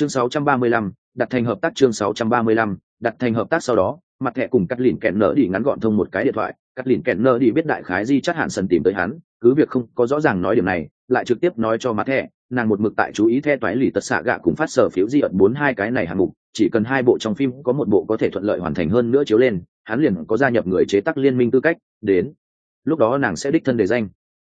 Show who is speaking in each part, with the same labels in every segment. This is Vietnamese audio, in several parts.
Speaker 1: chương 635, đặt thành hợp tác chương 635, đặt thành hợp tác sau đó mặt thẻ cùng cắt lìn kẹn nở đi ngắn gọn thông một cái điện thoại. Cắt lìn kẹn nở đi biết đại khái di chắc hạn sần tìm tới hắn cứ việc không có rõ ràng nói điểm này lại trực tiếp nói cho mặt thẻ nàng một mực tại chú ý theo toái lì tật xạ gạ cùng phát sở phiếu di ẩn bốn hai cái này hạng mục chỉ cần hai bộ trong phim có một bộ có thể thuận lợi hoàn thành hơn nữa chiếu lên hắn liền có gia nhập người chế tác liên minh tư cách đến. Lúc đó nàng sẽ đích thân đề danh.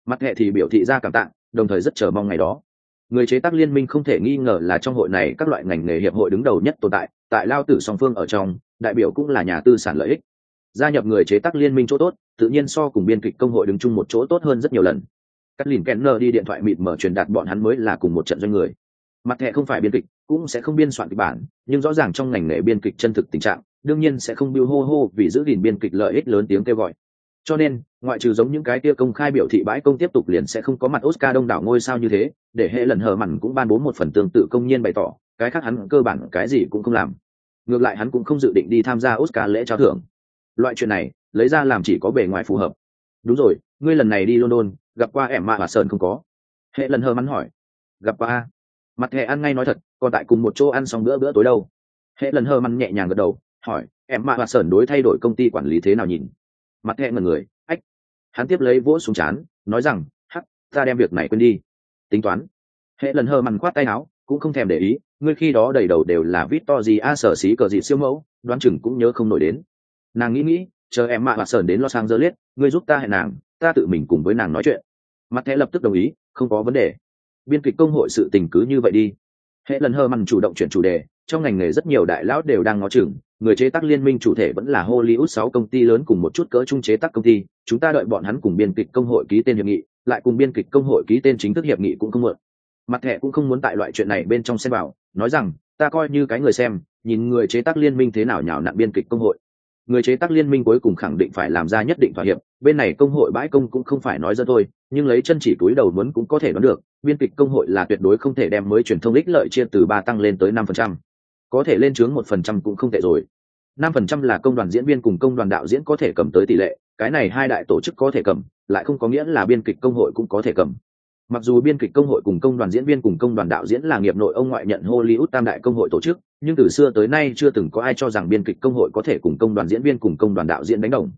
Speaker 1: Mặt hệ thì biểu thị ra cảm tạng đồng thời rất chờ mong ngày đó người chế tác liên minh không thể nghi ngờ là trong hội này các loại ngành nghề hiệp hội đứng đầu nhất tồn tại tại lao tử song phương ở trong, đại biểu cũng là nhà tư sản lợi ích. Gia nhập người chế tác liên minh chỗ tốt, tự nhiên so cùng biên kịch công hội đứng chung một chỗ tốt hơn rất nhiều lần. Cắt lìn kenner đi điện thoại mịt mở truyền đạt bọn hắn mới là cùng một trận doanh người. Mặt thẻ không phải biên kịch, cũng sẽ không biên soạn kịch bản, nhưng rõ ràng trong ngành nghề biên kịch chân thực tình trạng, đương nhiên sẽ không biêu hô hô vì giữ gìn biên kịch lợi ích lớn tiếng kêu gọi cho nên, ngoại trừ giống những cái kia công khai biểu thị bãi công tiếp tục liền sẽ không có mặt oscar đông đảo ngôi sao như thế, để hệ lần hờ mặn cũng ban bố một phần tương tự công nhiên bày tỏ, cái khác hắn cơ bản cái gì cũng không làm. Ngược lại hắn cũng không dự định đi tham gia oscar lễ trao thưởng. Loại chuyện này, lấy ra làm chỉ có bề ngoài phù hợp. Đúng rồi, ngươi lần này đi london, gặp qua ẻm mạ và sơn không có? Hệ lần hờ mắn hỏi. Gặp qua. Mặt hệ ăn ngay nói thật, còn tại cùng một chỗ ăn xong bữa bữa tối đâu. Hệ lần hờ mắn nhẹ nhàng gật đầu, hỏi em mạ và sơn đối thay đổi công ty quản lý thế nào nhìn? Mặt thẹn ngần người, ách. Hắn tiếp lấy vỗ xuống chán, nói rằng, hắc, ta đem việc này quên đi. Tính toán. Hệ lần hơ mằn khoát tay áo, cũng không thèm để ý, ngươi khi đó đầy đầu đều là vít to gì a sở xí cờ gì siêu mẫu, đoán chừng cũng nhớ không nổi đến. Nàng nghĩ nghĩ, chờ em mạ và sờn đến lo sang dơ liết ngươi giúp ta hẹn nàng, ta tự mình cùng với nàng nói chuyện. Mặt thẻ lập tức đồng ý, không có vấn đề. Biên kịch công hội sự tình cứ như vậy đi hệ lần hơ mằn chủ động chuyển chủ đề, trong ngành nghề rất nhiều đại lão đều đang ngó chừng. Người chế tác liên minh chủ thể vẫn là hollywood sáu công ty lớn cùng một chút cỡ trung chế tác công ty. Chúng ta đợi bọn hắn cùng biên kịch công hội ký tên hiệp nghị, lại cùng biên kịch công hội ký tên chính thức hiệp nghị cũng không mượn mặt thẻ cũng không muốn tại loại chuyện này bên trong xem vào, nói rằng, ta coi như cái người xem, nhìn người chế tác liên minh thế nào nhào nặn biên kịch công hội. Người chế tác liên minh cuối cùng khẳng định phải làm ra nhất định thỏa hiệp, bên này công hội bãi công cũng không phải nói ra thôi nhưng lấy chân chỉ túi đầu muốn cũng có thể đoán được, biên kịch công hội là tuyệt đối không thể đem mới truyền thông ích lợi chia từ ba tăng lên tới năm phần trăm. Có thể lên chướng một phần trăm cũng không tệ rồi. năm phần trăm là công đoàn diễn viên cùng công đoàn đạo diễn có thể cầm tới tỷ lệ, cái này hai đại tổ chức có thể cầm, lại không có nghĩa là biên kịch công hội cũng có thể cầm. Mặc dù biên kịch công hội cùng công đoàn diễn viên cùng công đoàn đạo diễn là nghiệp nội ông ngoại nhận hollywood tam đại công hội tổ chức, nhưng từ xưa tới nay chưa từng có ai cho rằng biên kịch công hội có thể cùng công đoàn diễn viên cùng công đoàn đạo diễn đánh đồng.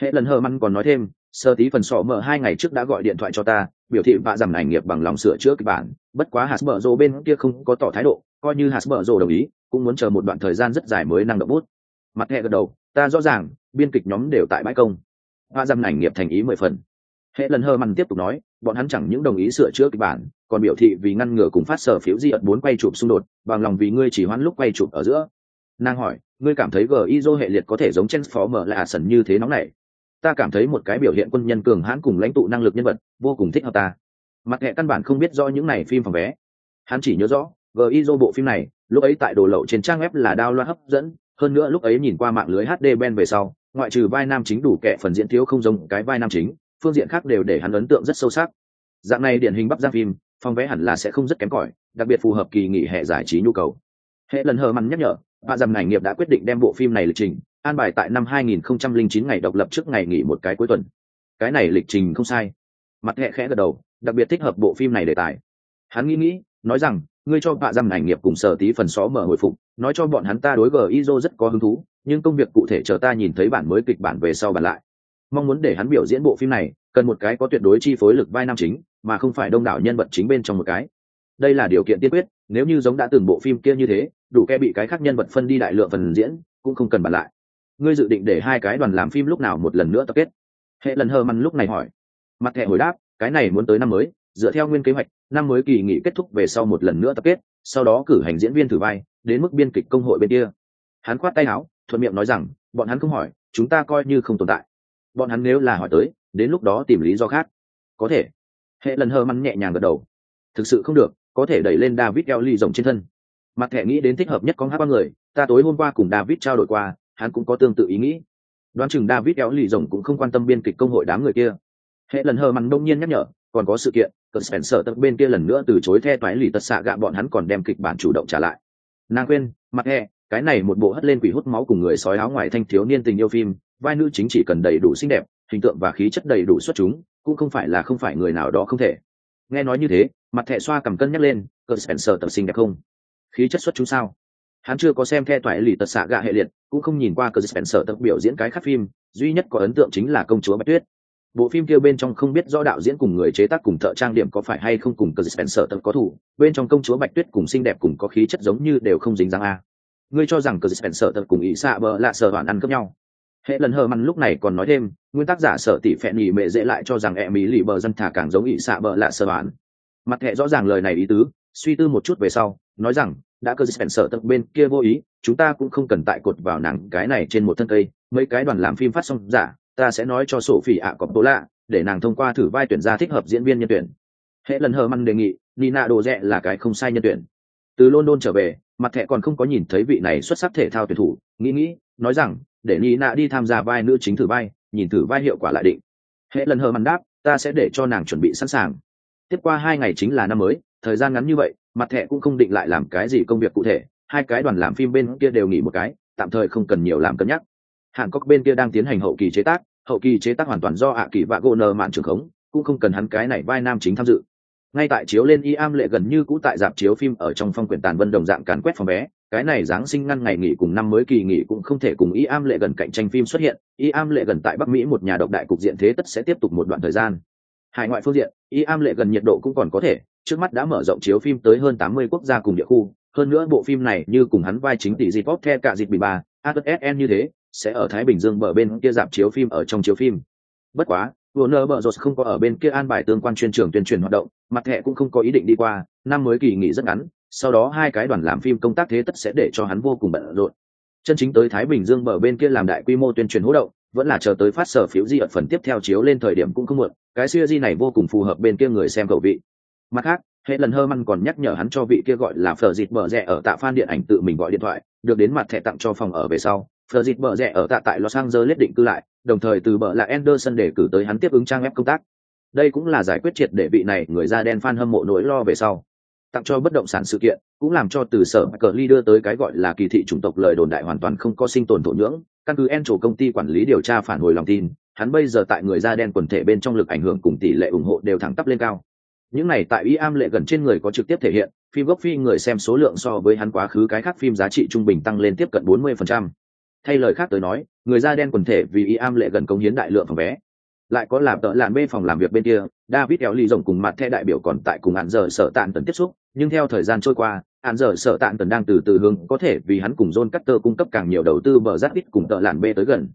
Speaker 1: Hệ lần hờ măn còn nói thêm sơ tí phần sọ mở hai ngày trước đã gọi điện thoại cho ta, biểu thị vạ rằng ảnh nghiệp bằng lòng sửa chữa kịch bản. Bất quá hạt mở rồ bên kia không có tỏ thái độ, coi như hạt mở rồ đồng ý, cũng muốn chờ một đoạn thời gian rất dài mới năng động bút. Mặt hệ gật đầu, ta rõ ràng, biên kịch nhóm đều tại bãi công. Vạ rằng ảnh nghiệp thành ý mười phần. Hệ lần hơ mằn tiếp tục nói, bọn hắn chẳng những đồng ý sửa chữa kịch bản, còn biểu thị vì ngăn ngừa cùng phát sở phiếu di ẩn bốn quay chụp xung đột, bằng lòng vì ngươi chỉ hoãn lúc quay chụp ở giữa. Nàng hỏi, ngươi cảm thấy gizo hệ liệt có thể giống chen phó mở là sần như thế nóng này ta cảm thấy một cái biểu hiện quân nhân cường hãn cùng lãnh tụ năng lực nhân vật vô cùng thích hợp ta. Mặt hệ căn bản không biết do những này phim phòng vé. Hắn chỉ nhớ rõ gizo bộ phim này, lúc ấy tại đồ lậu trên trang web là đao loa hấp dẫn, hơn nữa lúc ấy nhìn qua mạng lưới hd ben về sau, ngoại trừ vai nam chính đủ kẻ phần diễn thiếu không giống cái vai nam chính, phương diện khác đều để hắn ấn tượng rất sâu sắc. Dạng này điển hình bắp giang phim phong vé hẳn là sẽ không rất kém cỏi, đặc biệt phù hợp kỳ nghỉ hè giải trí nhu cầu. Hệ lần hờ mặn nhắc nhở bạn dầm ngành nghiệp đã quyết định đem bộ phim này lịch trình an bài tại năm 2009 ngày độc lập trước ngày nghỉ một cái cuối tuần. Cái này lịch trình không sai. Mặt hệ khẽ gật đầu, đặc biệt thích hợp bộ phim này đề tài. Hắn nghĩ nghĩ, nói rằng, ngươi cho bạ rằng ngành nghiệp cùng sở tí phần xó mở hồi phục, nói cho bọn hắn ta đối với Izo rất có hứng thú, nhưng công việc cụ thể chờ ta nhìn thấy bản mới kịch bản về sau bản lại. Mong muốn để hắn biểu diễn bộ phim này, cần một cái có tuyệt đối chi phối lực vai nam chính, mà không phải đông đảo nhân vật chính bên trong một cái. Đây là điều kiện tiên quyết, nếu như giống đã từng bộ phim kia như thế, đủ ke bị cái khác nhân vật phân đi đại lượng phần diễn, cũng không cần bàn lại ngươi dự định để hai cái đoàn làm phim lúc nào một lần nữa tập kết? Hệ lần hờ măn lúc này hỏi. Mặt hệ hồi đáp, cái này muốn tới năm mới, dựa theo nguyên kế hoạch, năm mới kỳ nghỉ kết thúc về sau một lần nữa tập kết, sau đó cử hành diễn viên thử vai, đến mức biên kịch công hội bên kia. Hắn khoát tay áo, thuận miệng nói rằng, bọn hắn không hỏi, chúng ta coi như không tồn tại. Bọn hắn nếu là hỏi tới, đến lúc đó tìm lý do khác. Có thể. Hệ lần hơ măn nhẹ nhàng gật đầu. Thực sự không được, có thể đẩy lên david eo ly rồng trên thân. Mặt thẻ nghĩ đến thích hợp nhất con hát ba người, ta tối hôm qua cùng david trao đổi qua hắn cũng có tương tự ý nghĩ. Đoán chừng david éo lì rồng cũng không quan tâm biên kịch công hội đám người kia. Hệ lần hờ mặn đông nhiên nhắc nhở còn có sự kiện cờ spencer tập bên kia lần nữa từ chối the toái lì tật xạ gạ bọn hắn còn đem kịch bản chủ động trả lại. Nàng quên, mặt he cái này một bộ hất lên quỷ hút máu cùng người sói áo ngoài thanh thiếu niên tình yêu phim vai nữ chính chỉ cần đầy đủ xinh đẹp hình tượng và khí chất đầy đủ xuất chúng cũng không phải là không phải người nào đó không thể. Nghe nói như thế mặt thẻ xoa cầm cân nhắc lên cờ spencer tập xinh đẹp không? Khí chất xuất chúng sao? Hắn chưa có xem the toại lì tật xạ gạ hệ liệt cũng không nhìn qua cờ spencer tập biểu diễn cái khác phim, duy nhất có ấn tượng chính là công chúa bạch tuyết. Bộ phim kia bên trong không biết rõ đạo diễn cùng người chế tác cùng thợ trang điểm có phải hay không cùng cờ spencer tập có thủ, bên trong công chúa bạch tuyết cùng xinh đẹp cùng có khí chất giống như đều không dính dáng a. Ngươi cho rằng cờ spencer tập cùng ý xạ bờ lạ sờ hoàn ăn cướp nhau? Hệ lần hờ mặn lúc này còn nói thêm, nguyên tác giả sở tỷ phẹn nhị mệ dễ lại cho rằng e mỹ lì bờ dân thả càng giống ý xạ bờ lạ sợ hoàn mặt hệ rõ ràng lời này ý tứ, suy tư một chút về sau, nói rằng đã cơ Spencer tập bên kia vô ý, chúng ta cũng không cần tại cột vào nàng cái này trên một thân cây, mấy cái đoàn làm phim phát xong giả, ta sẽ nói cho Sophie ạ cọp tố lạ, để nàng thông qua thử vai tuyển ra thích hợp diễn viên nhân tuyển. Hệ lần hờ măng đề nghị, Nina đồ rẻ là cái không sai nhân tuyển. Từ London trở về, mặt thẻ còn không có nhìn thấy vị này xuất sắc thể thao tuyển thủ, nghĩ nghĩ, nói rằng, để Nina đi tham gia vai nữ chính thử vai, nhìn thử vai hiệu quả lại định. Hệ lần hờ măng đáp, ta sẽ để cho nàng chuẩn bị sẵn sàng. Tiếp qua hai ngày chính là năm mới, thời gian ngắn như vậy, mặt thẻ cũng không định lại làm cái gì công việc cụ thể, hai cái đoàn làm phim bên kia đều nghỉ một cái, tạm thời không cần nhiều làm cân nhắc. Hàn cốc bên kia đang tiến hành hậu kỳ chế tác, hậu kỳ chế tác hoàn toàn do ạ kỳ và gỗ nờ mạn trường khống, cũng không cần hắn cái này vai nam chính tham dự. Ngay tại chiếu lên y am lệ gần như cũ tại dạp chiếu phim ở trong phong quyển tàn vân đồng dạng càn quét phòng vé cái này giáng sinh ngăn ngày nghỉ cùng năm mới kỳ nghỉ cũng không thể cùng y am lệ gần cạnh tranh phim xuất hiện, y am lệ gần tại bắc mỹ một nhà độc đại cục diện thế tất sẽ tiếp tục một đoạn thời gian. Hải ngoại phương diện, y am lệ gần nhiệt độ cũng còn có thể trước mắt đã mở rộng chiếu phim tới hơn 80 quốc gia cùng địa khu hơn nữa bộ phim này như cùng hắn vai chính tỷ dịp pop the cả dịp bị bà, ATSN như thế sẽ ở thái bình dương bờ bên kia dạp chiếu phim ở trong chiếu phim. Bất quá Warner Bros. không có ở bên kia an bài tương quan chuyên trường tuyên truyền hoạt động, mặt hệ cũng không có ý định đi qua, năm mới kỳ nghỉ rất ngắn, sau đó hai cái đoàn làm phim công tác thế tất sẽ để cho hắn vô cùng bận rộn. Chân chính tới Thái Bình Dương bờ bên kia làm đại quy mô tuyên truyền hỗ động, vẫn là chờ tới phát sở phiếu di ở phần tiếp theo chiếu lên thời điểm cũng không muộn, cái series này vô cùng phù hợp bên kia người xem khẩu vị mặt khác, hệ lần hơ măn còn nhắc nhở hắn cho vị kia gọi là phờ dịt bờ rẽ ở tạ phan điện ảnh tự mình gọi điện thoại, được đến mặt thẻ tặng cho phòng ở về sau. Phờ dịt bờ rẽ ở tạ tại los angeles định cư lại, đồng thời từ bờ là anderson để cử tới hắn tiếp ứng trang web công tác. Đây cũng là giải quyết triệt để vị này người da đen fan hâm mộ nỗi lo về sau. Tặng cho bất động sản sự kiện, cũng làm cho từ sở cờ ly đưa tới cái gọi là kỳ thị chủng tộc lời đồn đại hoàn toàn không có sinh tồn thổ nhưỡng. Căn cứ en chủ công ty quản lý điều tra phản hồi lòng tin, hắn bây giờ tại người da đen quần thể bên trong lực ảnh hưởng cùng tỷ lệ ủng hộ đều thẳng tắp lên cao những này tại y am lệ gần trên người có trực tiếp thể hiện, phim gốc phi người xem số lượng so với hắn quá khứ cái khác phim giá trị trung bình tăng lên tiếp cận 40%. thay lời khác tới nói, người da đen quần thể vì y am lệ gần công hiến đại lượng phòng vé lại có làm tợ làn bê phòng làm việc bên kia, david kéo ly rồng cùng mặt thẻ đại biểu còn tại cùng hạn giờ sở tạn tần tiếp xúc, nhưng theo thời gian trôi qua, hạn giờ sở tạn tần đang từ từ hướng, có thể vì hắn cùng john cutter cung cấp càng nhiều đầu tư bờ rác ít cùng tợ làn bê tới gần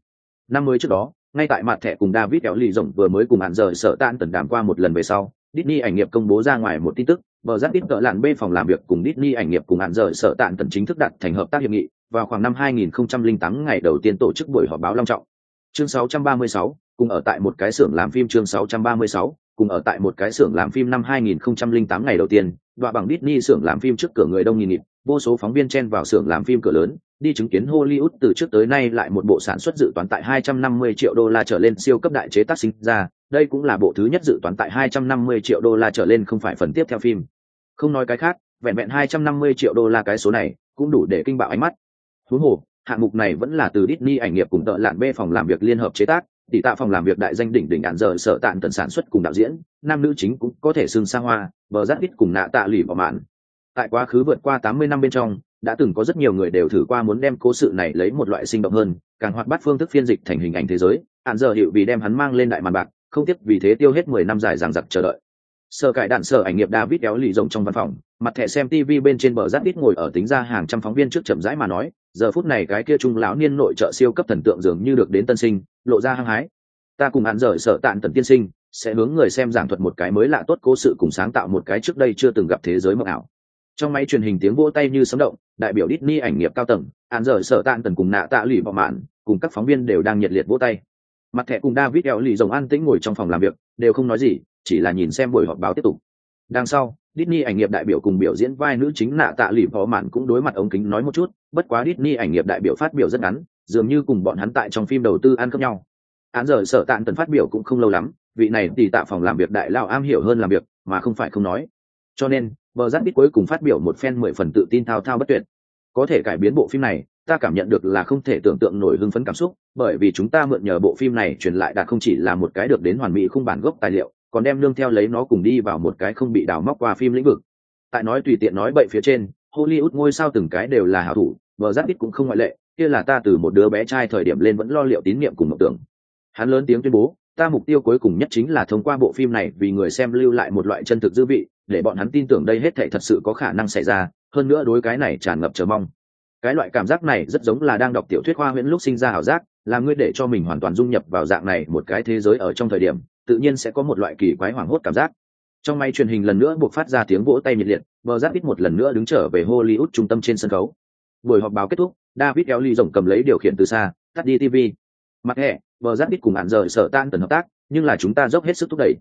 Speaker 1: năm mới trước đó, ngay tại mặt thẻ cùng david kéo ly rồng vừa mới cùng hạn giờ sở tạn tần đàm qua một lần về sau Disney ảnh nghiệp công bố ra ngoài một tin tức, bờ giác ít cỡ lạn B phòng làm việc cùng Disney ảnh nghiệp cùng hạn rời sở tạn tận chính thức đặt thành hợp tác hiệp nghị, vào khoảng năm 2008 ngày đầu tiên tổ chức buổi họp báo long trọng. Chương 636, cùng ở tại một cái xưởng làm phim chương 636, cùng ở tại một cái xưởng làm phim năm 2008 ngày đầu tiên, đoạn bằng Disney xưởng làm phim trước cửa người đông nghìn nghịt, vô số phóng viên chen vào xưởng làm phim cửa lớn, đi chứng kiến Hollywood từ trước tới nay lại một bộ sản xuất dự toán tại 250 triệu đô la trở lên siêu cấp đại chế tác sinh ra, đây cũng là bộ thứ nhất dự toán tại 250 triệu đô la trở lên không phải phần tiếp theo phim. Không nói cái khác, vẹn vẹn 250 triệu đô la cái số này cũng đủ để kinh bạo ánh mắt. thú hồ, hạng mục này vẫn là từ Disney ảnh nghiệp cùng tợ lạn bê phòng làm việc liên hợp chế tác, tỷ tạ phòng làm việc đại danh đỉnh đỉnh ạn giờ sở tạn tận sản xuất cùng đạo diễn, nam nữ chính cũng có thể xương xa hoa, bờ giác ít cùng nạ tạ lì vào mạn. Tại quá khứ vượt qua 80 năm bên trong, đã từng có rất nhiều người đều thử qua muốn đem cố sự này lấy một loại sinh động hơn, càng hoạt bát phương thức phiên dịch thành hình ảnh thế giới, ạn giờ hiệu vì đem hắn mang lên đại màn bạc, không tiếc vì thế tiêu hết mười năm dài dằng dặc chờ đợi. Sở cải đạn sở ảnh nghiệp david kéo lì rộng trong văn phòng, mặt thẻ xem tv bên trên bờ rát ít ngồi ở tính ra hàng trăm phóng viên trước chậm rãi mà nói, giờ phút này cái kia trung lão niên nội trợ siêu cấp thần tượng dường như được đến tân sinh, lộ ra hăng hái. Ta cùng hạn rời sở tạn tần tiên sinh, sẽ hướng người xem giảng thuật một cái mới lạ tốt cố sự cùng sáng tạo một cái trước đây chưa từng gặp thế giới mộng ảo. Trong máy truyền hình tiếng vỗ tay như sấm động, đại biểu Disney ảnh nghiệp cao tầng hạn rời sở tạn tần cùng nạ tạ lụy bỏ mạn, cùng các phóng viên đều đang nhiệt liệt vỗ tay mặt thẻ cùng david eo lì rồng an tĩnh ngồi trong phòng làm việc, đều không nói gì, chỉ là nhìn xem buổi họp báo tiếp tục. Đằng sau, Disney ảnh nghiệp đại biểu cùng biểu diễn vai nữ chính nạ tạ lì phó mạn cũng đối mặt ống kính nói một chút, bất quá Disney ảnh nghiệp đại biểu phát biểu rất ngắn, dường như cùng bọn hắn tại trong phim đầu tư ăn cơm nhau. Án giờ sở tạn tần phát biểu cũng không lâu lắm, vị này thì tạ phòng làm việc đại lao am hiểu hơn làm việc, mà không phải không nói. Cho nên, bờ giáp biết cuối cùng phát biểu một phen mười phần tự tin thao thao bất tuyệt. Có thể cải biến bộ phim này ta cảm nhận được là không thể tưởng tượng nổi hưng phấn cảm xúc, bởi vì chúng ta mượn nhờ bộ phim này truyền lại đạt không chỉ là một cái được đến hoàn mỹ khung bản gốc tài liệu, còn đem nương theo lấy nó cùng đi vào một cái không bị đào móc qua phim lĩnh vực. Tại nói tùy tiện nói bậy phía trên, hollywood ngôi sao từng cái đều là hảo thủ vợ giáp ít cũng không ngoại lệ, kia là ta từ một đứa bé trai thời điểm lên vẫn lo liệu tín nhiệm cùng mộng tưởng. Hắn lớn tiếng tuyên bố, ta mục tiêu cuối cùng nhất chính là thông qua bộ phim này vì người xem lưu lại một loại chân thực dư vị, để bọn hắn tin tưởng đây hết thể thật sự có khả năng xảy ra, hơn nữa đối cái này tràn ngập chờ mong cái loại cảm giác này rất giống là đang đọc tiểu thuyết khoa huyễn lúc sinh ra ảo giác, là ngươi để cho mình hoàn toàn dung nhập vào dạng này một cái thế giới ở trong thời điểm, tự nhiên sẽ có một loại kỳ quái hoảng hốt cảm giác. Trong máy truyền hình lần nữa buộc phát ra tiếng vỗ tay nhiệt liệt, bờ giáp ít một lần nữa đứng trở về hollywood trung tâm trên sân khấu. Buổi họp báo kết thúc, david kéo ly rồng cầm lấy điều khiển từ xa, tắt đi tv mặt hẹ, bờ giáp ít cùng hạn rời sợ tan tần hợp tác, nhưng là chúng ta dốc hết sức thúc đẩy.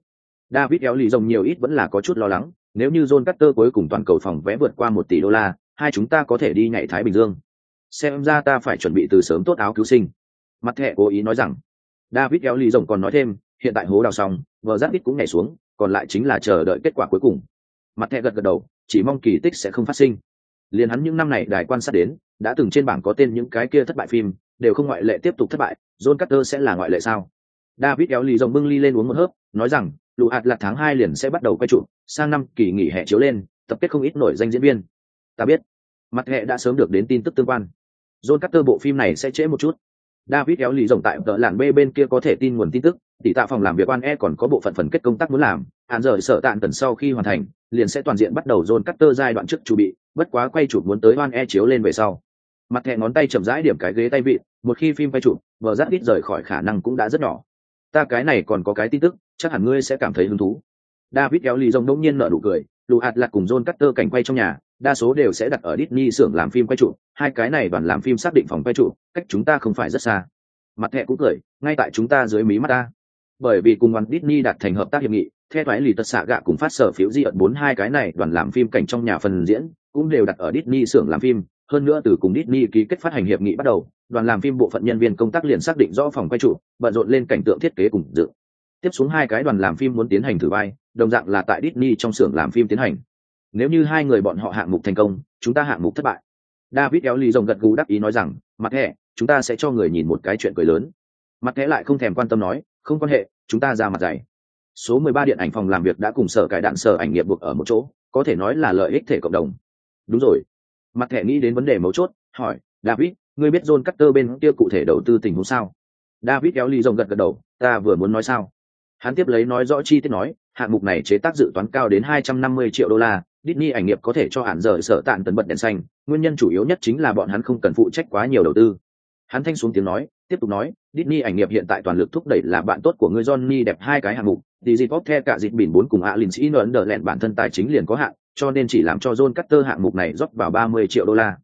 Speaker 1: David kéo ly rồng nhiều ít vẫn là có chút lo lắng, nếu như john cutter cuối cùng toàn cầu phòng vé vượt qua một tỷ đô la hai chúng ta có thể đi nhảy thái bình dương. Xem ra ta phải chuẩn bị từ sớm tốt áo cứu sinh. Mặt thẻ cố ý nói rằng, david kéo ly rồng còn nói thêm, hiện tại hố đào xong, vợ giáp ít cũng nhảy xuống, còn lại chính là chờ đợi kết quả cuối cùng. Mặt thẻ gật gật đầu, chỉ mong kỳ tích sẽ không phát sinh. Liền hắn những năm này đài quan sát đến, đã từng trên bảng có tên những cái kia thất bại phim, đều không ngoại lệ tiếp tục thất bại, john cutter sẽ là ngoại lệ sao? David kéo lì rồng bưng ly lên uống một hớp, nói rằng lụ hạt là tháng hai liền sẽ bắt đầu quay trụ sang năm kỳ nghỉ hè chiếu lên, tập kết không ít nổi danh diễn viên ta biết. Mặt hệ đã sớm được đến tin tức tương quan. John cutter bộ phim này sẽ trễ một chút. David kéo lì rồng tại tợ làn b bên kia có thể tin nguồn tin tức, tỷ tạ phòng làm việc quan e còn có bộ phận phần kết công tác muốn làm. Hạn rời sở tạn tần sau khi hoàn thành, liền sẽ toàn diện bắt đầu John Carter giai đoạn trước chuẩn bị, bất quá quay chụp muốn tới oan e chiếu lên về sau. Mặt thẹ ngón tay chậm rãi điểm cái ghế tay vịn một khi phim quay chụp, vợ rát ít rời khỏi khả năng cũng đã rất nhỏ. Ta cái này còn có cái tin tức, chắc hẳn ngươi sẽ cảm thấy hứng thú. David kéo lì rồng đông nhiên nở nụ cười, lù hạt lạc cùng john cutter cảnh quay trong nhà đa số đều sẽ đặt ở Disney xưởng làm phim quay trụ, hai cái này đoàn làm phim xác định phòng quay trụ, cách chúng ta không phải rất xa. Mặt thẻ cũng cười, ngay tại chúng ta dưới mí mắt ta. Bởi vì cùng đoàn Disney đạt thành hợp tác hiệp nghị, theo thoái lì tật xạ gạ cùng phát sở phiếu di ẩn bốn hai cái này đoàn làm phim cảnh trong nhà phần diễn cũng đều đặt ở Disney xưởng làm phim hơn nữa từ cùng Disney ký kết phát hành hiệp nghị bắt đầu đoàn làm phim bộ phận nhân viên công tác liền xác định rõ phòng quay trụ bận rộn lên cảnh tượng thiết kế cùng dự tiếp xuống hai cái đoàn làm phim muốn tiến hành thử vai đồng dạng là tại Disney trong xưởng làm phim tiến hành nếu như hai người bọn họ hạng mục thành công, chúng ta hạng mục thất bại. David kéo lì rồng gật gù đáp ý nói rằng, mặt thẻ chúng ta sẽ cho người nhìn một cái chuyện cười lớn. Mặt thẻ lại không thèm quan tâm nói, không quan hệ, chúng ta ra mặt dày. Số 13 điện ảnh phòng làm việc đã cùng sở cải đạn sở ảnh nghiệp buộc ở một chỗ, có thể nói là lợi ích thể cộng đồng. Đúng rồi. Mặt thẻ nghĩ đến vấn đề mấu chốt, hỏi, david, ngươi biết john cutter bên kia cụ thể đầu tư tình huống sao? David kéo ly rồng gật gật đầu, ta vừa muốn nói sao? Hắn tiếp lấy nói rõ chi tiết nói, hạng mục này chế tác dự toán cao đến 250 triệu đô la Disney ảnh nghiệp có thể cho hạn rời sở tạn tấn bật đèn xanh, nguyên nhân chủ yếu nhất chính là bọn hắn không cần phụ trách quá nhiều đầu tư. Hắn thanh xuống tiếng nói, tiếp tục nói, Disney ảnh nghiệp hiện tại toàn lực thúc đẩy là bạn tốt của ngươi Johnny đẹp hai cái hạng mục Disney Pop theo cả dịp biển bốn cùng ạ linh sĩ nở đờ lẹn bản thân tài chính liền có hạn, cho nên chỉ làm cho john Carter hạng mục này rót vào 30 triệu đô la.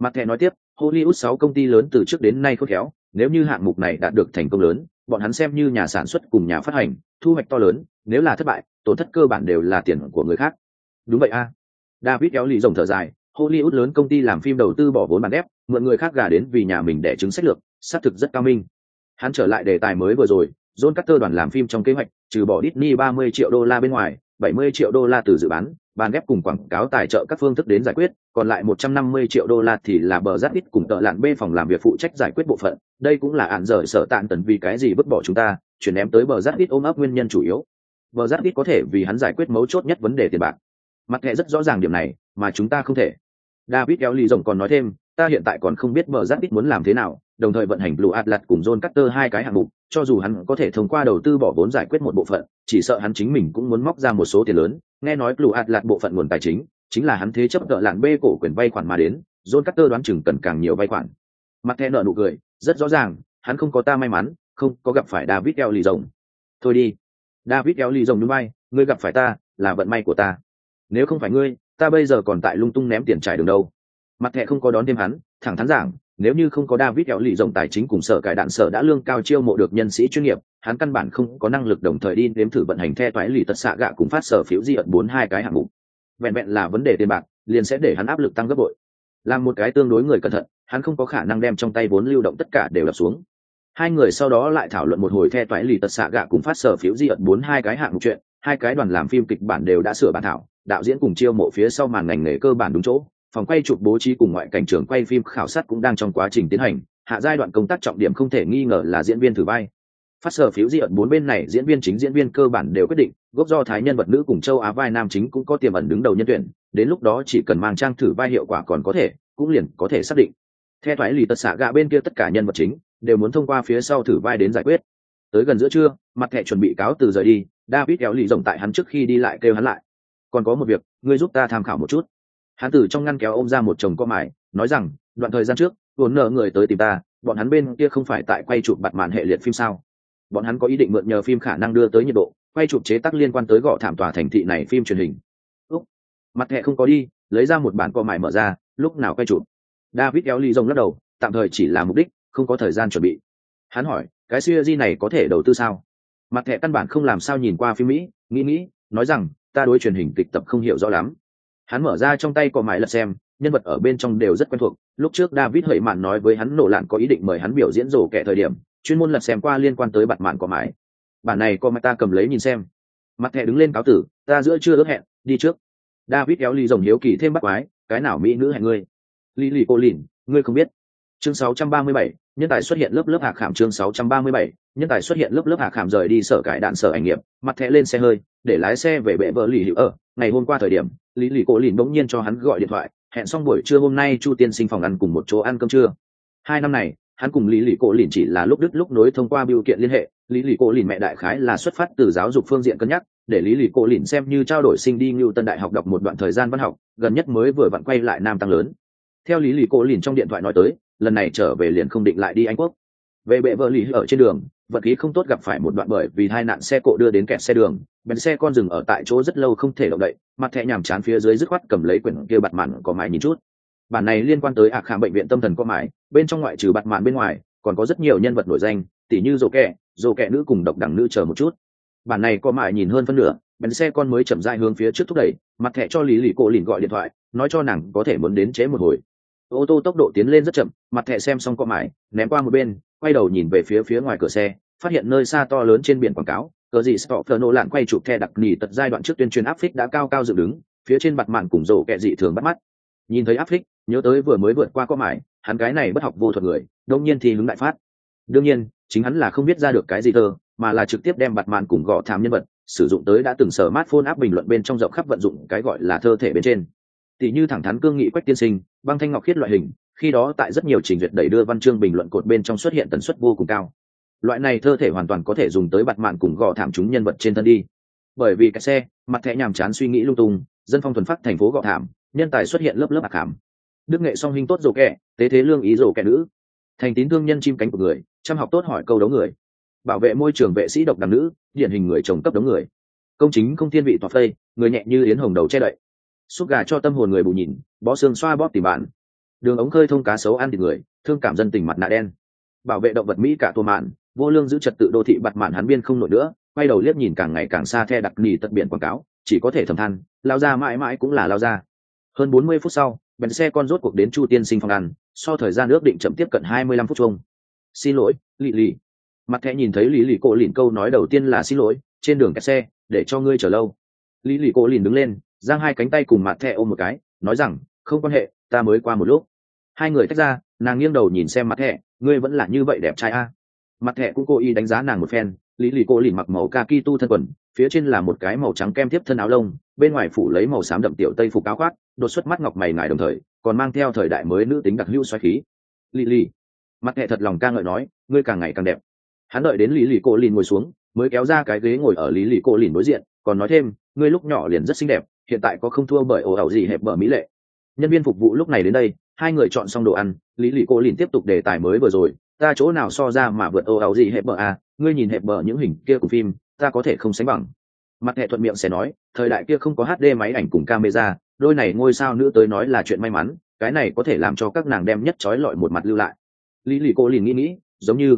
Speaker 1: Mặt thẻ nói tiếp, hollywood 6 công ty lớn từ trước đến nay khôn khéo, nếu như hạng mục này đạt được thành công lớn, bọn hắn xem như nhà sản xuất cùng nhà phát hành, thu hoạch to lớn, nếu là thất bại, tổn thất cơ bản đều là tiền của người khác đúng vậy a david kéo lì rồng thở dài hollywood lớn công ty làm phim đầu tư bỏ vốn bản ép mượn người khác gà đến vì nhà mình để chứng sách lược xác thực rất cao minh hắn trở lại đề tài mới vừa rồi John Carter đoàn làm phim trong kế hoạch, trừ bỏ Disney 30 triệu đô la bên ngoài, 70 triệu đô la từ dự bán, bàn ghép cùng quảng cáo tài trợ các phương thức đến giải quyết, còn lại 150 triệu đô la thì là bờ rát ít cùng tợ lạn B phòng làm việc phụ trách giải quyết bộ phận. Đây cũng là án rời sở tạn tần vì cái gì vứt bỏ chúng ta, chuyển ném tới bờ rát ít ôm ấp nguyên nhân chủ yếu. Bờ rát ít có thể vì hắn giải quyết mấu chốt nhất vấn đề tiền bạc. Mặt hệ rất rõ ràng điểm này, mà chúng ta không thể. David Kelly rồng còn nói thêm, ta hiện tại còn không biết bờ rác ít muốn làm thế nào, đồng thời vận hành Blue Atlas cùng John Carter hai cái hạng mục, cho dù hắn có thể thông qua đầu tư bỏ vốn giải quyết một bộ phận, chỉ sợ hắn chính mình cũng muốn móc ra một số tiền lớn, nghe nói Blue Atlas bộ phận nguồn tài chính, chính là hắn thế chấp đỡ lạn bê cổ quyền vay khoản mà đến, John Carter đoán chừng cần càng nhiều vay khoản. Mặt thẻ nợ nụ cười, rất rõ ràng, hắn không có ta may mắn, không có gặp phải David kéo lì rồng. Thôi đi. David kéo lì rồng đúng bay, ngươi gặp phải ta, là vận may của ta. Nếu không phải ngươi, ta bây giờ còn tại lung tung ném tiền trải đường đâu. Mặt thẻ không có đón thêm hắn, thẳng thắn giảng, nếu như không có David kéo lì rộng tài chính cùng sở cải đạn sở đã lương cao chiêu mộ được nhân sĩ chuyên nghiệp, hắn căn bản không có năng lực đồng thời đi nếm thử vận hành theo toái lì tật xạ gạ cùng phát sở phiếu di ẩn bốn hai cái hạng mục. Vẹn vẹn là vấn đề tiền bạc, liền sẽ để hắn áp lực tăng gấp bội. Làm một cái tương đối người cẩn thận, hắn không có khả năng đem trong tay vốn lưu động tất cả đều đập xuống. Hai người sau đó lại thảo luận một hồi theo toái lì tật xạ gạ cùng phát sở phiếu di ẩn bốn hai cái hạng mục chuyện, hai cái đoàn làm phim kịch bản đều đã sửa bản thảo, đạo diễn cùng chiêu mộ phía sau màn ngành nghề cơ bản đúng chỗ, phòng quay chụp bố trí cùng ngoại cảnh trường quay phim khảo sát cũng đang trong quá trình tiến hành hạ giai đoạn công tác trọng điểm không thể nghi ngờ là diễn viên thử vai. Phát sở phiếu di ẩn bốn bên này diễn viên chính diễn viên cơ bản đều quyết định gốc do thái nhân vật nữ cùng châu á vai nam chính cũng có tiềm ẩn đứng đầu nhân tuyển đến lúc đó chỉ cần mang trang thử vai hiệu quả còn có thể cũng liền có thể xác định. Theo thoái lì tật xạ gạ bên kia tất cả nhân vật chính đều muốn thông qua phía sau thử vai đến giải quyết. Tới gần giữa trưa mặt thẻ chuẩn bị cáo từ rời đi david kéo lì rồng tại hắn trước khi đi lại kêu hắn lại còn có một việc, ngươi giúp ta tham khảo một chút. Hắn từ trong ngăn kéo ôm ra một chồng co mải, nói rằng, đoạn thời gian trước vốn nợ người tới tìm ta, bọn hắn bên kia không phải tại quay chụp bặt màn hệ liệt phim sao? Bọn hắn có ý định mượn nhờ phim khả năng đưa tới nhiệt độ, quay chụp chế tác liên quan tới gõ thảm tòa thành thị này phim truyền hình. Úc, mặt hệ không có đi, lấy ra một bản co mải mở ra, lúc nào quay chụp? David kéo ly rồng lắc đầu, tạm thời chỉ là mục đích, không có thời gian chuẩn bị. Hắn hỏi, cái siêu di này có thể đầu tư sao? Mặt thẻ căn bản không làm sao nhìn qua phim mỹ, nghĩ nghĩ, nói rằng ta đối truyền hình kịch tập không hiểu rõ lắm. Hắn mở ra trong tay có mãi lật xem nhân vật ở bên trong đều rất quen thuộc. Lúc trước david hợi mạn nói với hắn nổ lạn có ý định mời hắn biểu diễn rổ kẻ thời điểm chuyên môn lật xem qua liên quan tới bặt mạn có mãi. Bản này có mãi ta cầm lấy nhìn xem. Mặt thẻ đứng lên cáo tử ta giữa chưa ước hẹn đi trước. David kéo ly rồng hiếu kỳ thêm bắt quái cái nào mỹ nữ hẹn ngươi? Lì lì cô lìn ngươi không biết. Chương 637, nhân tài xuất hiện lớp lớp hạ khảm chương 637, nhân tài xuất hiện lớp lớp hạ khảm rời đi sở cải đạn sở ảnh nghiệp mặt thẻ lên xe hơi để lái xe về bệ vợ lì hữu ở. Ngày hôm qua thời điểm lý lì cổ lìn bỗng nhiên cho hắn gọi điện thoại hẹn xong buổi trưa hôm nay chu tiên sinh phòng ăn cùng một chỗ ăn cơm trưa. Hai năm này hắn cùng lý lì cổ lìn chỉ là lúc đứt lúc nối thông qua biểu kiện liên hệ lý lì cổ lìn mẹ đại khái là xuất phát từ giáo dục phương diện cân nhắc để lý lì cổ lìn xem như trao đổi sinh đi ngưu tân đại học đọc một đoạn thời gian văn học gần nhất mới vừa vặn quay lại nam tăng lớn theo lý lì cô lìn trong điện thoại nói tới, lần này trở về liền không định lại đi anh quốc. Về bệ vợ lì ở trên đường, vật khí không tốt gặp phải một đoạn bởi vì hai nạn xe cộ đưa đến kẹt xe đường bèn xe con dừng ở tại chỗ rất lâu không thể động đậy, mặt thẹ nhàm chán phía dưới dứt khoát cầm lấy quyển kia bặt mạn có mái nhìn chút. Bản này liên quan tới ạc khảm bệnh viện tâm thần có mái bên trong ngoại trừ bặt mạn bên ngoài, còn có rất nhiều nhân vật nổi danh, tỉ như rổ kẹ rổ kẹ nữ cùng độc đẳng nữ chờ một chút. Bản này có mãi nhìn hơn phân nửa bèn xe con mới chậm dai hướng phía trước thúc đẩy, mặt thẹ cho lý lì cô lìn gọi điện thoại, nói cho nàng có thể muốn đến chế một hồi ô tô tốc độ tiến lên rất chậm, mặt thẹ xem xong cọ mải, ném qua một bên, quay đầu nhìn về phía phía ngoài cửa xe, phát hiện nơi xa to lớn trên biển quảng cáo, cờ gì stop nô lạn quay chụp the đặc nỉ tật giai đoạn trước tuyên truyền áp phích đã cao cao dựng đứng, phía trên mặt mạn cùng rổ kẹ dị thường bắt mắt. Nhìn thấy áp phích nhớ tới vừa mới vượt qua cọ mải, hắn cái này bất học vô thuật người, đông nhiên thì hứng đại phát. Đương nhiên, chính hắn là không biết ra được cái gì thơ, mà là trực tiếp đem bặt mạn cùng gõ thảm nhân vật sử dụng tới đã từng sở mát áp bình luận bên trong rộng khắp vận dụng cái gọi là thơ thể bên trên thì như thẳng thắn cương nghị quách tiên sinh, băng thanh ngọc khiết loại hình, khi đó tại rất nhiều trình duyệt đẩy đưa văn chương bình luận cột bên trong xuất hiện tần suất vô cùng cao. Loại này thơ thể hoàn toàn có thể dùng tới bặt mạng cùng gò thảm chúng nhân vật trên thân đi. Bởi vì cái xe, mặt thẻ nhàm chán suy nghĩ lung tung, dân phong thuần phát thành phố gò thảm, nhân tài xuất hiện lớp lớp bạc khảm đức nghệ song hình tốt rổ kẹ, tế thế lương ý rổ kẹ nữ. Thành tín thương nhân chim cánh của người, chăm học tốt hỏi câu đấu người. Bảo vệ môi trường vệ sĩ độc đằng nữ, điển hình người chồng cấp đấu người. Công chính không thiên vị toạc tây người nhẹ như yến hồng đầu che đậy xúc gà cho tâm hồn người bù nhìn, bó xương xoa bóp tìm bạn. Đường ống khơi thông cá sấu ăn thịt người, thương cảm dân tình mặt nạ đen. Bảo vệ động vật mỹ cả tô mạn, vô lương giữ trật tự đô thị bặt mạn hắn biên không nổi nữa, quay đầu liếc nhìn càng ngày càng xa the đặc nỉ tận biển quảng cáo, chỉ có thể thầm than, lao ra mãi mãi cũng là lao ra. Hơn bốn mươi phút sau, bèn xe con rốt cuộc đến chu tiên sinh phòng ăn, so thời gian ước định chậm tiếp cận hai mươi lăm phút chung. Xin lỗi lì lì mặt thẻ nhìn thấy lý lì cổ lìn câu nói đầu tiên là xin lỗi, trên đường kẹt xe, để cho ngươi chờ lâu. Lý lì cổ lìn đứng lên giang hai cánh tay cùng mặt thẻ ôm một cái, nói rằng, không quan hệ, ta mới qua một lúc. Hai người tách ra, nàng nghiêng đầu nhìn xem mặt thẻ ngươi vẫn là như vậy đẹp trai a? Mặt thẻ cũng cố ý đánh giá nàng một phen, lý lì cô lìn mặc màu kaki tu thân quần, phía trên là một cái màu trắng kem tiếp thân áo lông, bên ngoài phủ lấy màu xám đậm tiểu tây phục áo khoác, đột xuất mắt ngọc mày ngài đồng thời, còn mang theo thời đại mới nữ tính đặc hữu xoáy khí. Lì lì. Mặt thẻ thật lòng ca ngợi nói, ngươi càng ngày càng đẹp. Hắn đợi đến lý lì cô lìn ngồi xuống, mới kéo ra cái ghế ngồi ở lý lì cô lìn đối diện, còn nói thêm, ngươi lúc nhỏ liền rất xinh đẹp hiện tại có không thua bởi ồ ẩu gì hẹp bờ mỹ lệ. Nhân viên phục vụ lúc này đến đây, hai người chọn xong đồ ăn, lý lì cô liền tiếp tục đề tài mới vừa rồi. Ta chỗ nào so ra mà vượt ồ ẩu gì hẹp bờ à? Ngươi nhìn hẹp bờ những hình kia của phim, ta có thể không sánh bằng. Mặt hệ thuận miệng sẽ nói, thời đại kia không có hd máy ảnh cùng camera, đôi này ngôi sao nữ tới nói là chuyện may mắn, cái này có thể làm cho các nàng đem nhất trói lọi một mặt lưu lại. Lý lì cô liền nghĩ nghĩ, giống như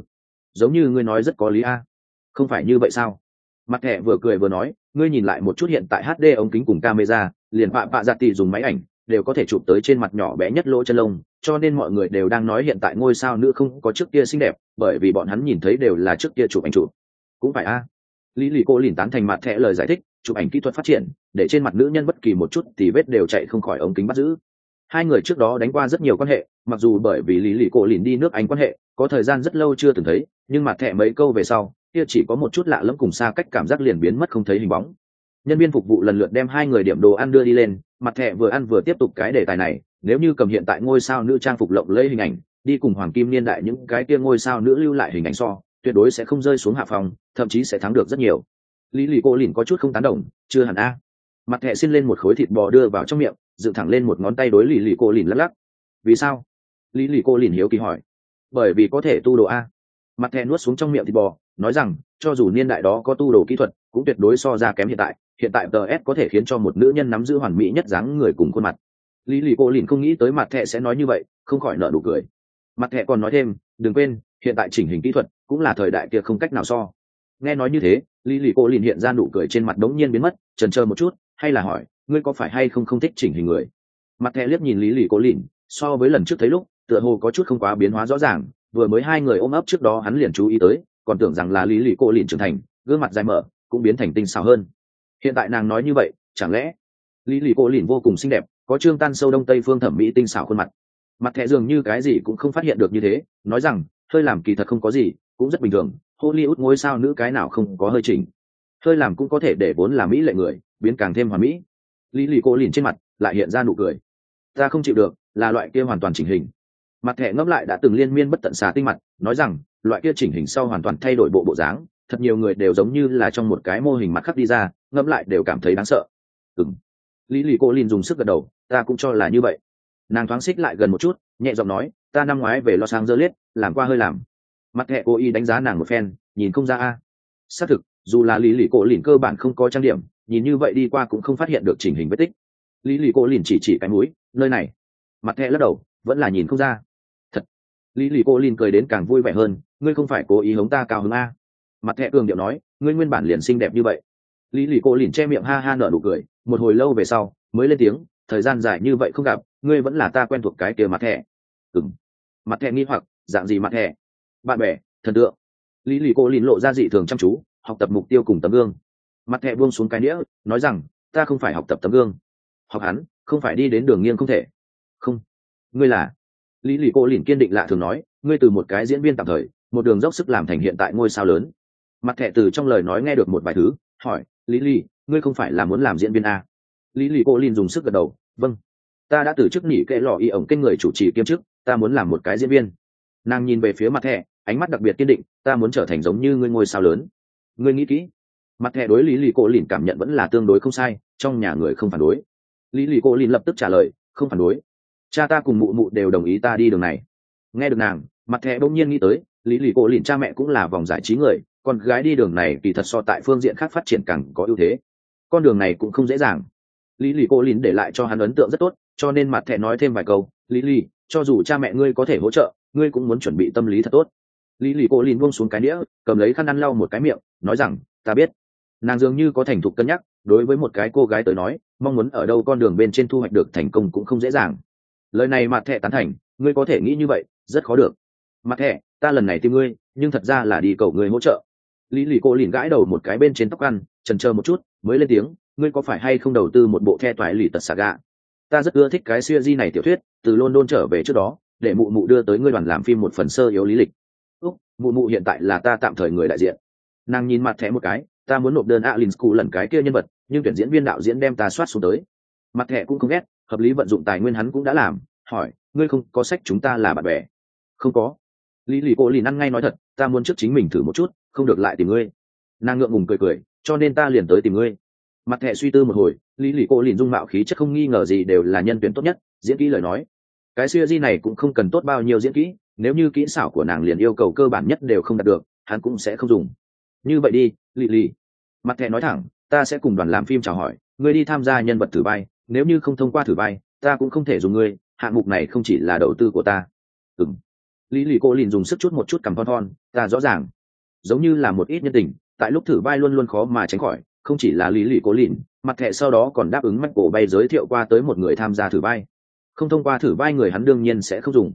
Speaker 1: giống như ngươi nói rất có lý a. Không phải như vậy sao? Mặt hệ vừa cười vừa nói, ngươi nhìn lại một chút hiện tại hd ống kính cùng camera, liền bạ bạ giặt tì dùng máy ảnh, đều có thể chụp tới trên mặt nhỏ bé nhất lỗ chân lông, cho nên mọi người đều đang nói hiện tại ngôi sao nữ không có trước kia xinh đẹp, bởi vì bọn hắn nhìn thấy đều là trước kia chụp ảnh chụp. Cũng phải a. Lý lì cô lìn tán thành mặt thẻ lời giải thích, chụp ảnh kỹ thuật phát triển, để trên mặt nữ nhân bất kỳ một chút thì vết đều chạy không khỏi ống kính bắt giữ. Hai người trước đó đánh qua rất nhiều quan hệ, mặc dù bởi vì lý lì cô lìn đi nước anh quan hệ, có thời gian rất lâu chưa từng thấy, nhưng mặt thẻ mấy câu về sau kia chỉ có một chút lạ lẫm cùng xa cách cảm giác liền biến mất không thấy hình bóng. Nhân viên phục vụ lần lượt đem hai người điểm đồ ăn đưa đi lên, mặt thẻ vừa ăn vừa tiếp tục cái đề tài này, nếu như cầm hiện tại ngôi sao nữ trang phục lộng lấy hình ảnh, đi cùng hoàng kim niên đại những cái kia ngôi sao nữ lưu lại hình ảnh so, tuyệt đối sẽ không rơi xuống hạ phòng, thậm chí sẽ thắng được rất nhiều. Lý lì cô lìn có chút không tán đồng, chưa hẳn a. Mặt thẻ xin lên một khối thịt bò đưa vào trong miệng, dựng thẳng lên một ngón tay đối lì lì cô lìn lắc lắc. Vì sao? Lý lì cô lìn hiếu kỳ hỏi. Bởi vì có thể tu đồ a. Mặt thẻ nuốt xuống trong miệng thịt bò nói rằng, cho dù niên đại đó có tu đồ kỹ thuật, cũng tuyệt đối so ra kém hiện tại hiện tại tờ s có thể khiến cho một nữ nhân nắm giữ hoàn mỹ nhất dáng người cùng khuôn mặt. Lý lì cô lìn không nghĩ tới mặt Thẹ sẽ nói như vậy, không khỏi nợ nụ cười. Mặt Thẹ còn nói thêm, đừng quên, hiện tại chỉnh hình kỹ thuật cũng là thời đại kia không cách nào so. Nghe nói như thế, lý lì cô lìn hiện ra nụ cười trên mặt đống nhiên biến mất, trần chờ một chút, hay là hỏi, ngươi có phải hay không không thích chỉnh hình người? Mặt Thẹ liếc nhìn lý lì cô lìn so với lần trước thấy lúc, tựa hồ có chút không quá biến hóa rõ ràng, vừa mới hai người ôm ấp trước đó hắn liền chú ý tới còn tưởng rằng là lý lì cô lìn trưởng thành, gương mặt dài mở, cũng biến thành tinh xảo hơn. Hiện tại nàng nói như vậy, chẳng lẽ lý lì cô lìn vô cùng xinh đẹp, có trương tan sâu đông tây phương thẩm mỹ tinh xảo khuôn mặt? Mặt thẻ dường như cái gì cũng không phát hiện được như thế, nói rằng, hơi làm kỳ thật không có gì, cũng rất bình thường, hollywood ngôi sao nữ cái nào không có hơi chỉnh. Hơi làm cũng có thể để vốn là mỹ lệ người, biến càng thêm hoàn mỹ. Lý lì cô lìn trên mặt lại hiện ra nụ cười. Ta không chịu được, là loại kia hoàn toàn chỉnh hình. Mặt thẻ ngẫm lại đã từng liên miên bất tận xà tinh mặt, nói rằng loại kia chỉnh hình sau hoàn toàn thay đổi bộ bộ dáng, thật nhiều người đều giống như là trong một cái mô hình mặt khắc đi ra, ngẫm lại đều cảm thấy đáng sợ. Ừng lý lì cô lin dùng sức gật đầu, ta cũng cho là như vậy. Nàng thoáng xích lại gần một chút, nhẹ giọng nói, ta năm ngoái về lo sang dơ liết làm qua hơi làm. Mặt hẹ cô y đánh giá nàng một phen, nhìn không ra a. Xác thực, dù là lý lì cô lìn cơ bản không có trang điểm, nhìn như vậy đi qua cũng không phát hiện được chỉnh hình vết tích. Lý lì cô lìn chỉ chỉ cái mũi, nơi này. Mặt hẹ lắc đầu, vẫn là nhìn không ra lý lì cô lìn cười đến càng vui vẻ hơn, ngươi không phải cố ý hống ta cao hứng a? Mặt thẹ cường điệu nói, ngươi nguyên bản liền xinh đẹp như vậy. Lý lì cô lìn che miệng ha ha nở nụ cười, một hồi lâu về sau, mới lên tiếng, thời gian dài như vậy không gặp, ngươi vẫn là ta quen thuộc cái kia mặt thẹ ừng mặt thẹ nghi hoặc, dạng gì mặt thẹ bạn bè, thần tượng. Lý lì cô lìn lộ ra dị thường chăm chú, học tập mục tiêu cùng tấm gương. Mặt thẹ buông xuống cái đĩa, nói rằng, ta không phải học tập tấm gương. Học hắn, không phải đi đến đường nghiêng không thể. Không. Ngươi là? Lý lì cô lìn kiên định lạ thường nói ngươi từ một cái diễn viên tạm thời một đường dốc sức làm thành hiện tại ngôi sao lớn. Mặt Thẹ từ trong lời nói nghe được một vài thứ hỏi lý lì ngươi không phải là muốn làm diễn viên à? lý lì cô lìn dùng sức gật đầu vâng. Ta đã từ chức nghỉ kệ lò y ổng kênh người chủ trì kiêm chức ta muốn làm một cái diễn viên. Nàng nhìn về phía mặt Thẹ, ánh mắt đặc biệt kiên định ta muốn trở thành giống như ngươi ngôi sao lớn. Ngươi nghĩ kỹ. Mặt thẻ đối lý lì cô lìn cảm nhận vẫn là tương đối không sai trong nhà người không phản đối. Lý lì cô lìn lập tức trả lời không phản đối cha ta cùng mụ mụ đều đồng ý ta đi đường này. Nghe được nàng, mặt thẻ bỗng nhiên nghĩ tới, lý lì cổ lìn cha mẹ cũng là vòng giải trí người, con gái đi đường này kỳ thật so tại phương diện khác phát triển càng có ưu thế. Con đường này cũng không dễ dàng. Lý lì cô lìn để lại cho hắn ấn tượng rất tốt, cho nên mặt thẹ nói thêm vài câu, lý lì, cho dù cha mẹ ngươi có thể hỗ trợ, ngươi cũng muốn chuẩn bị tâm lý thật tốt. Lý lì cô lìn buông xuống cái đĩa, cầm lấy khăn ăn lau một cái miệng, nói rằng, ta biết. Nàng dường như có thành thục cân nhắc, đối với một cái cô gái tới nói, mong muốn ở đâu con đường bên trên thu hoạch được thành công cũng không dễ dàng lời này mặt thẻ tán thành, ngươi có thể nghĩ như vậy, rất khó được. Mặt thẻ ta lần này tìm ngươi, nhưng thật ra là đi cầu ngươi hỗ trợ. Lý lì cô lìn gãi đầu một cái bên trên tóc ăn, trần chờ một chút, mới lên tiếng, ngươi có phải hay không đầu tư một bộ the toại lì tật xà gà ta rất ưa thích cái siêu di này tiểu thuyết, từ london trở về trước đó, để mụ mụ đưa tới ngươi đoàn làm phim một phần sơ yếu lý lịch. Úc, mụ mụ hiện tại là ta tạm thời người đại diện. Nàng nhìn mặt thẻ một cái, ta muốn nộp đơn alin school lần cái kia nhân vật, nhưng tuyển diễn viên đạo diễn đem ta soát xuống tới. Mặt thẻ cũng không ghét hợp lý vận dụng tài nguyên hắn cũng đã làm, hỏi, ngươi không có sách chúng ta là bạn bè? Không có. Lý lì cô lì năn ngay nói thật, ta muốn trước chính mình thử một chút, không được lại tìm ngươi. Nàng ngượng ngùng cười cười, cho nên ta liền tới tìm ngươi. Mặt hệ suy tư một hồi, lý lì cô lìn dung mạo khí chất không nghi ngờ gì đều là nhân tuyển tốt nhất, diễn kỹ lời nói. Cái siêu di này cũng không cần tốt bao nhiêu diễn kỹ, nếu như kỹ xảo của nàng liền yêu cầu cơ bản nhất đều không đạt được, hắn cũng sẽ không dùng. Như vậy đi, lì lì. Mặt hệ nói thẳng, ta sẽ cùng đoàn làm phim chào hỏi, ngươi đi tham gia nhân vật thử vai nếu như không thông qua thử vai ta cũng không thể dùng ngươi hạng mục này không chỉ là đầu tư của ta. Ừng lý lì cô lìn dùng sức chút một chút cầm thon thon ta rõ ràng. Giống như là một ít nhân tình tại lúc thử vai luôn luôn khó mà tránh khỏi không chỉ là lý lì cố lìn mặt hệ sau đó còn đáp ứng mắt cổ bay giới thiệu qua tới một người tham gia thử vai. Không thông qua thử vai người hắn đương nhiên sẽ không dùng.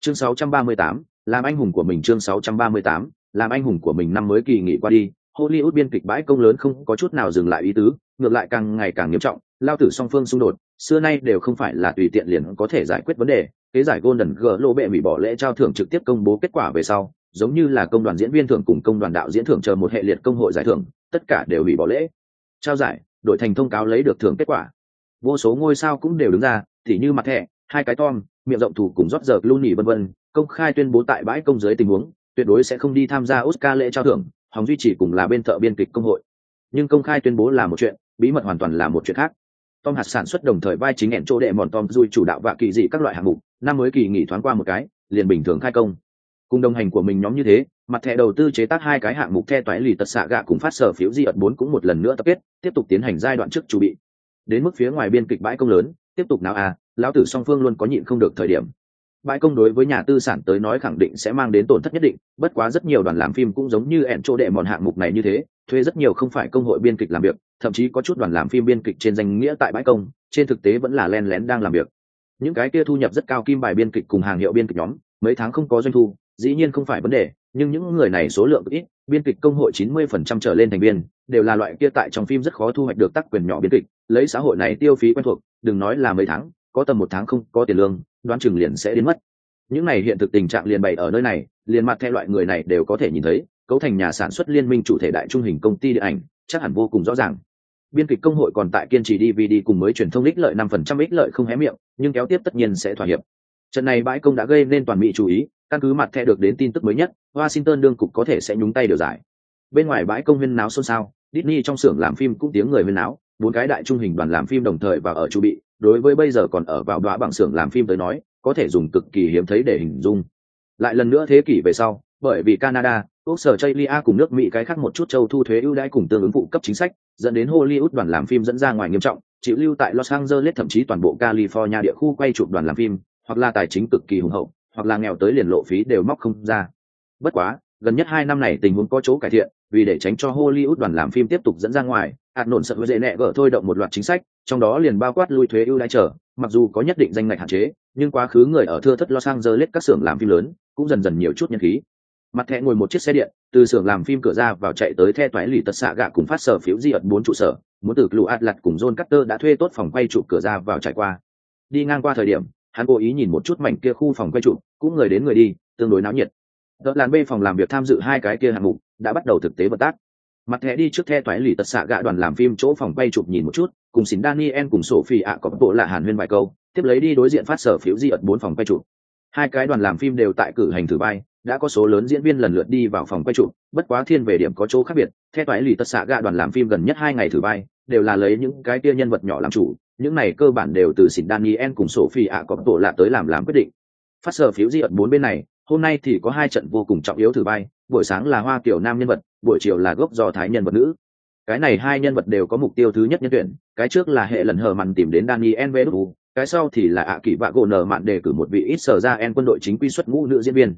Speaker 1: Chương 638, làm anh hùng của mình chương 638, làm anh hùng của mình năm mới kỳ nghỉ qua đi hollywood biên kịch bãi công lớn không có chút nào dừng lại ý tứ ngược lại càng ngày càng nghiêm trọng lao tử song phương xung đột, xưa nay đều không phải là tùy tiện liền có thể giải quyết vấn đề. Kế giải golden g lô bệ hủy bỏ lễ trao thưởng trực tiếp công bố kết quả về sau, giống như là công đoàn diễn viên thưởng cùng công đoàn đạo diễn thưởng chờ một hệ liệt công hội giải thưởng, tất cả đều hủy bỏ lễ. Trao giải đổi thành thông cáo lấy được thưởng kết quả. Vô số ngôi sao cũng đều đứng ra, tỉ như mặt thẻ, hai cái tom, miệng rộng thủ cùng rót giờ Clooney vân vân, công khai tuyên bố tại bãi công dưới tình huống, tuyệt đối sẽ không đi tham gia oscar lễ trao thưởng, hòng duy trì cùng là bên thợ biên kịch công hội. Nhưng công khai tuyên bố là một chuyện, bí mật hoàn toàn là một chuyện khác tom hạt sản xuất đồng thời vai chính hẹn chỗ đệ mòn tom dui chủ đạo và kỳ dị các loại hạng mục, năm mới kỳ nghỉ thoáng qua một cái, liền bình thường khai công. Cùng đồng hành của mình nhóm như thế, mặt thẻ đầu tư chế tác hai cái hạng mục the toái lì tật xạ gạ cùng phát sở phiếu di ợt bốn cũng một lần nữa tập kết, tiếp tục tiến hành giai đoạn trước chuẩn bị. Đến mức phía ngoài biên kịch bãi công lớn, tiếp tục nào à lão tử song phương luôn có nhịn không được thời điểm. Bãi công đối với nhà tư sản tới nói khẳng định sẽ mang đến tổn thất nhất định, bất quá rất nhiều đoàn làm phim cũng giống như ẹn chỗ đệ mòn hạng mục này như thế thuê rất nhiều không phải công hội biên kịch làm việc, thậm chí có chút đoàn làm phim biên kịch trên danh nghĩa tại bãi công, trên thực tế vẫn là len lén đang làm việc. Những cái kia thu nhập rất cao kim bài biên kịch cùng hàng hiệu biên kịch nhóm, mấy tháng không có doanh thu, dĩ nhiên không phải vấn đề, nhưng những người này số lượng ít, biên kịch công hội 90% trở lên thành viên, đều là loại kia tại trong phim rất khó thu hoạch được tác quyền nhỏ biên kịch, lấy xã hội này tiêu phí quen thuộc, đừng nói là mấy tháng, có tầm một tháng không có tiền lương, đoán chừng liền sẽ đến mất. Những này hiện thực tình trạng liền bày ở nơi này, liền mặt theo loại người này đều có thể nhìn thấy cấu thành nhà sản xuất liên minh chủ thể đại trung hình công ty điện ảnh, chắc hẳn vô cùng rõ ràng. Biên kịch công hội còn tại kiên trì dvd cùng mới truyền thông ích lợi năm phần trăm ích lợi không hé miệng, nhưng kéo tiếp tất nhiên sẽ thỏa hiệp. Trận này bãi công đã gây nên toàn mỹ chú ý, căn cứ mặt thẻ được đến tin tức mới nhất, washington đương cục có thể sẽ nhúng tay điều giải. Bên ngoài bãi công huyên náo xôn xao, Disney trong xưởng làm phim cũng tiếng người huyên náo, bốn cái đại trung hình đoàn làm phim đồng thời và ở chu bị, đối với bây giờ còn ở vào đọa bằng xưởng làm phim tới nói, có thể dùng cực kỳ hiếm thấy để hình dung. Lại lần nữa thế kỷ về sau bởi vì canada úc sở chaylia cùng nước mỹ cái khác một chút châu thu thuế ưu đãi cùng tương ứng phụ cấp chính sách, dẫn đến hollywood đoàn làm phim dẫn ra ngoài nghiêm trọng, chịu lưu tại los angeles thậm chí toàn bộ california địa khu quay chụp đoàn làm phim, hoặc là tài chính cực kỳ hùng hậu, hoặc là nghèo tới liền lộ phí đều móc không ra. Bất quá, gần nhất hai năm này tình huống có chỗ cải thiện, vì để tránh cho hollywood đoàn làm phim tiếp tục dẫn ra ngoài, hạt nổn sợ với dễ nẹ gỡ thôi động một loạt chính sách, trong đó liền bao quát lui thuế ưu đãi trở mặc dù có nhất định danh ngạch hạn chế, nhưng quá khứ người ở thưa thất los angeles các xưởng làm phim lớn, cũng dần dần nhiều chút nhân khí mặt thẹ ngồi một chiếc xe điện, từ xưởng làm phim cửa ra vào chạy tới the toái lì tật xạ gạ cùng phát sở phiếu di ật bốn trụ sở, muốn từ lụ ạt lặt cùng john cutter đã thuê tốt phòng quay chụp cửa ra vào trải qua. Đi ngang qua thời điểm, hắn cố ý nhìn một chút mảnh kia khu phòng quay chụp, cũng người đến người đi, tương đối náo nhiệt. Đợt làn b phòng làm việc tham dự hai cái kia hạng mục, đã bắt đầu thực tế vận tác. Mặt thẻ đi trước the toái lì tật xạ gạ đoàn làm phim chỗ phòng quay chụp nhìn một chút, cùng xín daniel cùng sophie ạ có bộ là hàn huyên vài câu, tiếp lấy đi đối diện phát sở phiếu di ật bốn phòng quay chụp. Hai cái đoàn làm phim đều tại cử hành thử bay đã có số lớn diễn viên lần lượt đi vào phòng quay trụ bất quá thiên về điểm có chỗ khác biệt theo toái lì tất xạ gạ đoàn làm phim gần nhất hai ngày thử vai đều là lấy những cái tia nhân vật nhỏ làm chủ những này cơ bản đều từ xỉn daniel cùng sophie ạ có tổ lạ tới làm làm quyết định. Phát sở phiếu di ẩn bốn bên này hôm nay thì có hai trận vô cùng trọng yếu thử vai buổi sáng là hoa kiểu nam nhân vật buổi chiều là gốc do thái nhân vật nữ. Cái này hai nhân vật đều có mục tiêu thứ nhất nhân tuyển cái trước là hệ lần hờ mặn tìm đến daniel Vedu, cái sau thì là ạ kỳ vạ gỗ nở mạn đề cử một vị ít sở ra en quân đội chính quy xuất ngũ nữ diễn viên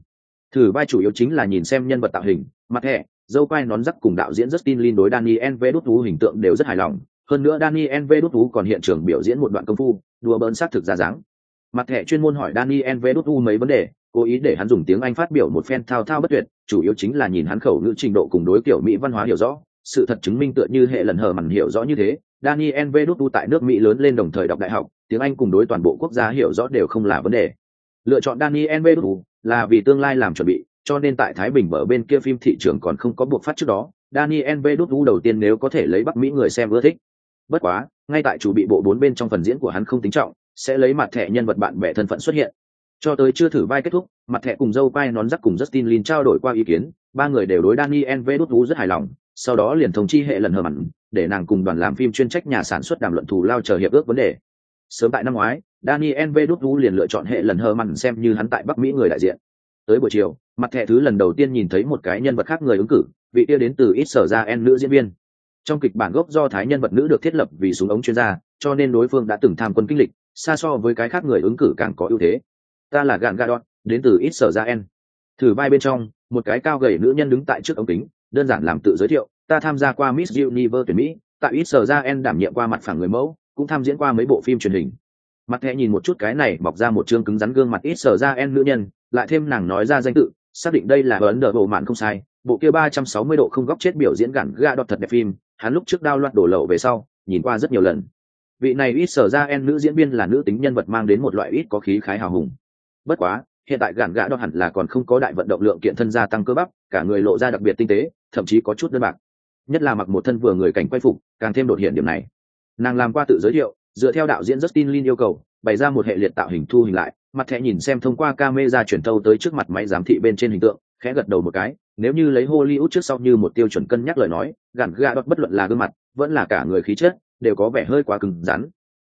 Speaker 1: thử vai chủ yếu chính là nhìn xem nhân vật tạo hình, mặt hệ, dâu quai nón rắc cùng đạo diễn justin lin đối daniel v đốt thú hình tượng đều rất hài lòng. Hơn nữa daniel v đốt thú còn hiện trường biểu diễn một đoạn công phu, đùa bỡn sát thực ra dáng. Mặt hệ chuyên môn hỏi daniel v đốt thú mấy vấn đề, cố ý để hắn dùng tiếng anh phát biểu một phen thao thao bất tuyệt, chủ yếu chính là nhìn hắn khẩu ngữ trình độ cùng đối kiểu mỹ văn hóa hiểu rõ. Sự thật chứng minh tựa như hệ lần hờ mặn hiểu rõ như thế, daniel v đốt thú tại nước mỹ lớn lên đồng thời đọc đại học, tiếng anh cùng đối toàn bộ quốc gia hiểu rõ đều không là vấn đề. Lựa chọn daniel v đốt thú là vì tương lai làm chuẩn bị, cho nên tại thái bình bờ bên kia phim thị trường còn không có buộc phát trước đó, daniel v đốt vũ đầu tiên nếu có thể lấy bắc mỹ người xem ưa thích. Bất quá, ngay tại chủ bị bộ bốn bên trong phần diễn của hắn không tính trọng, sẽ lấy mặt thẻ nhân vật bạn bè thân phận xuất hiện. Cho tới chưa thử vai kết thúc, mặt thẻ cùng dâu vai nón rắc cùng justin lin trao đổi qua ý kiến, ba người đều đối daniel v đốt vũ rất hài lòng, sau đó liền thông chi hệ lần hờ mặn, để nàng cùng đoàn làm phim chuyên trách nhà sản xuất đàm luận thù lao chờ hiệp ước vấn đề. Sớm tại năm ngoái daniel v liền lựa chọn hệ lần hờ mặn xem như hắn tại bắc mỹ người đại diện. Tới buổi chiều, mặt thẻ thứ lần đầu tiên nhìn thấy một cái nhân vật khác người ứng cử, vị kia đến từ ít sở ra en nữ diễn viên. Trong kịch bản gốc do thái nhân vật nữ được thiết lập vì súng ống chuyên gia, cho nên đối phương đã từng tham quân kinh lịch, xa so với cái khác người ứng cử càng có ưu thế. Ta là gạn gadot đến từ ít sở ra en. Thử vai bên trong, một cái cao gầy nữ nhân đứng tại trước ống kính, đơn giản làm tự giới thiệu, ta tham gia qua miss universe tuyển mỹ, tại ít sở ra en đảm nhiệm qua mặt phẳng người mẫu, cũng tham diễn qua mấy bộ phim truyền hình mặt thẹ nhìn một chút cái này, bọc ra một chương cứng rắn gương mặt ít sở ra en nữ nhân, lại thêm nàng nói ra danh tự, xác định đây là ấn độ bộ mạn không sai, bộ kia ba trăm sáu mươi độ không góc chết biểu diễn gặn ga đọt thật đẹp phim, hắn lúc trước đao loạt đổ lậu về sau, nhìn qua rất nhiều lần. Vị này ít sở ra en nữ diễn viên là nữ tính nhân vật mang đến một loại ít có khí khái hào hùng. Bất quá, hiện tại gạn gã đo hẳn là còn không có đại vận động lượng kiện thân gia tăng cơ bắp, cả người lộ ra đặc biệt tinh tế, thậm chí có chút đơn bạc. Nhất là mặc một thân vừa người cảnh quay phục, càng thêm đột hiện điểm này. Nàng làm qua tự giới thiệu dựa theo đạo diễn justin lin yêu cầu, bày ra một hệ liệt tạo hình thu hình lại, mặt thẻ nhìn xem thông qua camera chuyển thâu tới trước mặt máy giám thị bên trên hình tượng, khẽ gật đầu một cái, nếu như lấy hollywood trước sau như một tiêu chuẩn cân nhắc lời nói, gạn gà đột bất luận là gương mặt, vẫn là cả người khí chất, đều có vẻ hơi quá cứng rắn.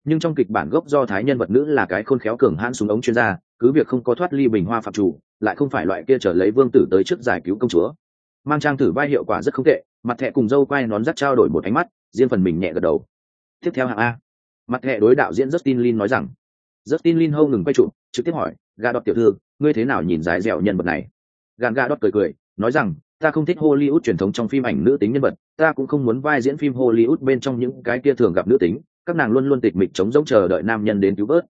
Speaker 1: Nhưng trong kịch bản gốc do thái nhân vật nữ là cái khôn khéo cường hãn súng ống chuyên gia, cứ việc không có thoát ly bình hoa phạm chủ, lại không phải loại kia trở lấy vương tử tới trước giải cứu công chúa. Mang trang thử vai hiệu quả rất không tệ, mặt thẻ cùng dâu quay nón dắt trao đổi một ánh mắt, riêng phần mình nhẹ gật đầu. Tiếp theo hạng a mặt thẹ đối đạo diễn justin lin nói rằng, justin lin hâu ngừng quay trụ, trực tiếp hỏi, gà đọt tiểu thư, ngươi thế nào nhìn dài dẻo nhân vật này? Gàn gà đọt cười cười, nói rằng, ta không thích hollywood truyền thống trong phim ảnh nữ tính nhân vật, ta cũng không muốn vai diễn phim hollywood bên trong những cái kia thường gặp nữ tính, các nàng luôn luôn tịch mịch chống giống chờ đợi nam nhân đến cứu vớt.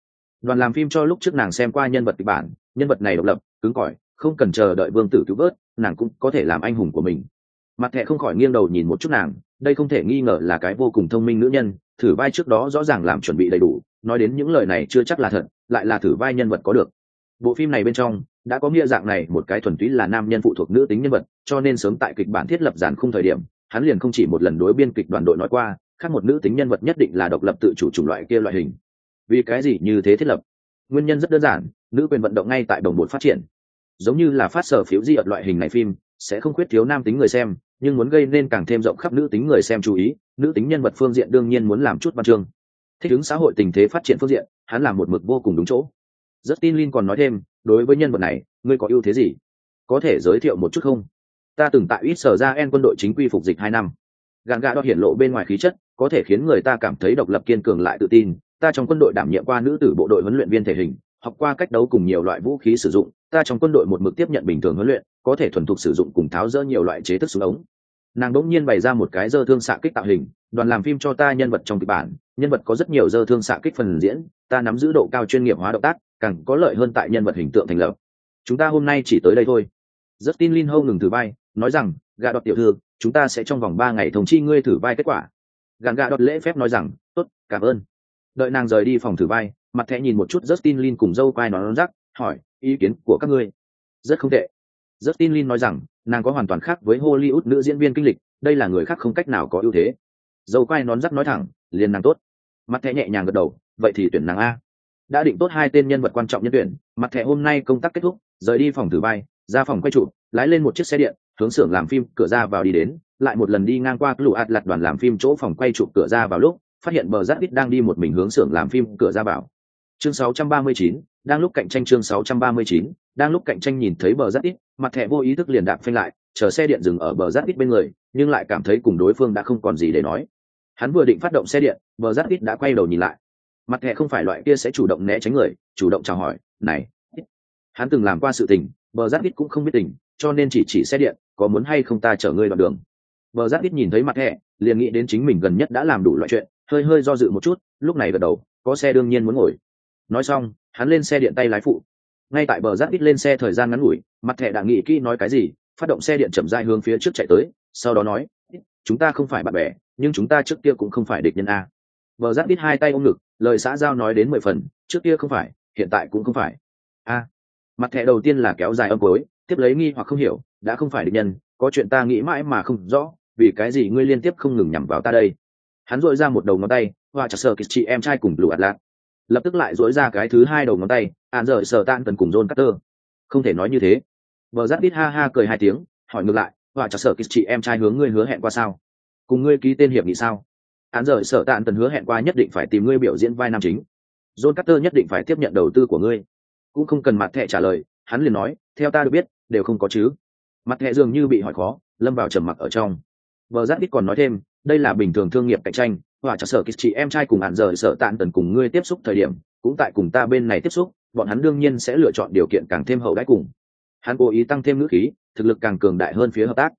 Speaker 1: Đoàn làm phim cho lúc trước nàng xem qua nhân vật kịch bản, nhân vật này độc lập, cứng cỏi, không cần chờ đợi vương tử cứu vớt, nàng cũng có thể làm anh hùng của mình. Mặt thẹ không khỏi nghiêng đầu nhìn một chút nàng, đây không thể nghi ngờ là cái vô cùng thông minh nữ nhân thử vai trước đó rõ ràng làm chuẩn bị đầy đủ, nói đến những lời này chưa chắc là thật, lại là thử vai nhân vật có được. Bộ phim này bên trong, đã có nghĩa dạng này, một cái thuần túy là nam nhân phụ thuộc nữ tính nhân vật, cho nên sớm tại kịch bản thiết lập giàn khung thời điểm, hắn liền không chỉ một lần đối biên kịch đoàn đội nói qua, khác một nữ tính nhân vật nhất định là độc lập tự chủ chủng loại kia loại hình. Vì cái gì như thế thiết lập? Nguyên nhân rất đơn giản, nữ quyền vận động ngay tại đồng bộ phát triển. Giống như là phát sở phiếu di ợt loại hình này phim, sẽ không khuyết thiếu nam tính người xem nhưng muốn gây nên càng thêm rộng khắp nữ tính người xem chú ý, nữ tính nhân vật phương diện đương nhiên muốn làm chút văn chương. Thích ứng xã hội tình thế phát triển phương diện, hắn làm một mực vô cùng đúng chỗ. Rất tin Lin còn nói thêm, đối với nhân vật này, ngươi có ưu thế gì? Có thể giới thiệu một chút không? Ta từng tại ít sở ra en quân đội chính quy phục dịch hai năm. Gàn gà đo hiển lộ bên ngoài khí chất, có thể khiến người ta cảm thấy độc lập kiên cường lại tự tin. Ta trong quân đội đảm nhiệm qua nữ tử bộ đội huấn luyện viên thể hình học qua cách đấu cùng nhiều loại vũ khí sử dụng, ta trong quân đội một mực tiếp nhận bình thường huấn luyện, có thể thuần thục sử dụng cùng tháo rỡ nhiều loại chế thức súng ống. Nàng đỗng nhiên bày ra một cái dơ thương xạ kích tạo hình, đoàn làm phim cho ta nhân vật trong kịch bản, nhân vật có rất nhiều dơ thương xạ kích phần diễn, ta nắm giữ độ cao chuyên nghiệp hóa động tác, càng có lợi hơn tại nhân vật hình tượng thành lập. Chúng ta hôm nay chỉ tới đây thôi. Rất tin Lin Hâu ngừng thử vai, nói rằng, gà đọt tiểu thư, chúng ta sẽ trong vòng ba ngày thông chi ngươi thử vai kết quả. Gàn gà đọt lễ phép nói rằng, tốt, cảm ơn. Đợi nàng rời đi phòng thử vai mặt thẻ nhìn một chút Justin Lin cùng dâu quai nó rắc hỏi ý kiến của các ngươi? Rất không tệ. Justin Lin nói rằng nàng có hoàn toàn khác với Hollywood nữ diễn viên kinh lịch đây là người khác không cách nào có ưu thế. Dâu quai nón rắc nói thẳng liền nàng tốt. Mặt thẻ nhẹ nhàng gật đầu vậy thì tuyển nàng a. Đã định tốt hai tên nhân vật quan trọng nhân tuyển mặt thẻ hôm nay công tác kết thúc rời đi phòng thử vai ra phòng quay chụp, lái lên một chiếc xe điện hướng xưởng làm phim cửa ra vào đi đến lại một lần đi ngang qua lũ ạt lặt đoàn làm phim chỗ phòng quay chụp cửa ra vào lúc phát hiện bờ giáp ít đang đi một mình hướng xưởng làm phim cửa ra vào chương 639, đang lúc cạnh tranh chương 639, đang lúc cạnh tranh nhìn thấy bờ rất ít mặt thẻ vô ý thức liền đạp phanh lại chờ xe điện dừng ở bờ rất ít bên người nhưng lại cảm thấy cùng đối phương đã không còn gì để nói. Hắn vừa định phát động xe điện bờ rất ít đã quay đầu nhìn lại. Mặt thẻ không phải loại kia sẽ chủ động né tránh người chủ động chào hỏi này hắn từng làm qua sự tình bờ rất ít cũng không biết tình cho nên chỉ chỉ xe điện có muốn hay không ta chở ngươi đoạn đường? Bờ rất ít nhìn thấy mặt thẻ liền nghĩ đến chính mình gần nhất đã làm đủ loại chuyện hơi hơi do dự một chút lúc này gật đầu có xe đương nhiên muốn ngồi nói xong hắn lên xe điện tay lái phụ. Ngay tại bờ giáp ít lên xe thời gian ngắn ngủi mặt thẻ đã nghĩ kỹ nói cái gì phát động xe điện chậm dai hướng phía trước chạy tới sau đó nói chúng ta không phải bạn bè nhưng chúng ta trước kia cũng không phải địch nhân a. Bờ giáp ít hai tay ôm ngực lời xã giao nói đến mười phần trước kia không phải hiện tại cũng không phải. A. Mặt thẻ đầu tiên là kéo dài âm cuối, tiếp lấy nghi hoặc không hiểu đã không phải địch nhân có chuyện ta nghĩ mãi mà không rõ vì cái gì ngươi liên tiếp không ngừng nhằm vào ta đây? Hắn dội ra một đầu ngón tay hoa chặt sờ chị em trai cùng lù ạt lạc lập tức lại dỗi ra cái thứ hai đầu ngón tay ạn rời sờ tan tần cùng john Carter, không thể nói như thế. Vợ giáp đít ha ha cười hai tiếng hỏi ngược lại và hoa chặt sờ chị em trai hướng ngươi hứa hẹn qua sao? Cùng ngươi ký tên hiệp nghị sao? Ạn rời sở tạn tần hứa hẹn qua nhất định phải tìm ngươi biểu diễn vai nam chính. John Carter nhất định phải tiếp nhận đầu tư của ngươi. Cũng không cần mặt thẹ trả lời hắn liền nói theo ta được biết đều không có chứ. Mặt thẹ dường như bị hỏi khó lâm vào trầm mặc ở trong. Vợ giáp ít còn nói thêm đây là bình thường thương nghiệp cạnh tranh hỏa trả sở chị em trai cùng hạn rời sở tạn tần cùng ngươi tiếp xúc thời điểm, cũng tại cùng ta bên này tiếp xúc, bọn hắn đương nhiên sẽ lựa chọn điều kiện càng thêm hậu đãi cùng. Hắn cố ý tăng thêm ngữ khí, thực lực càng cường đại hơn phía hợp tác.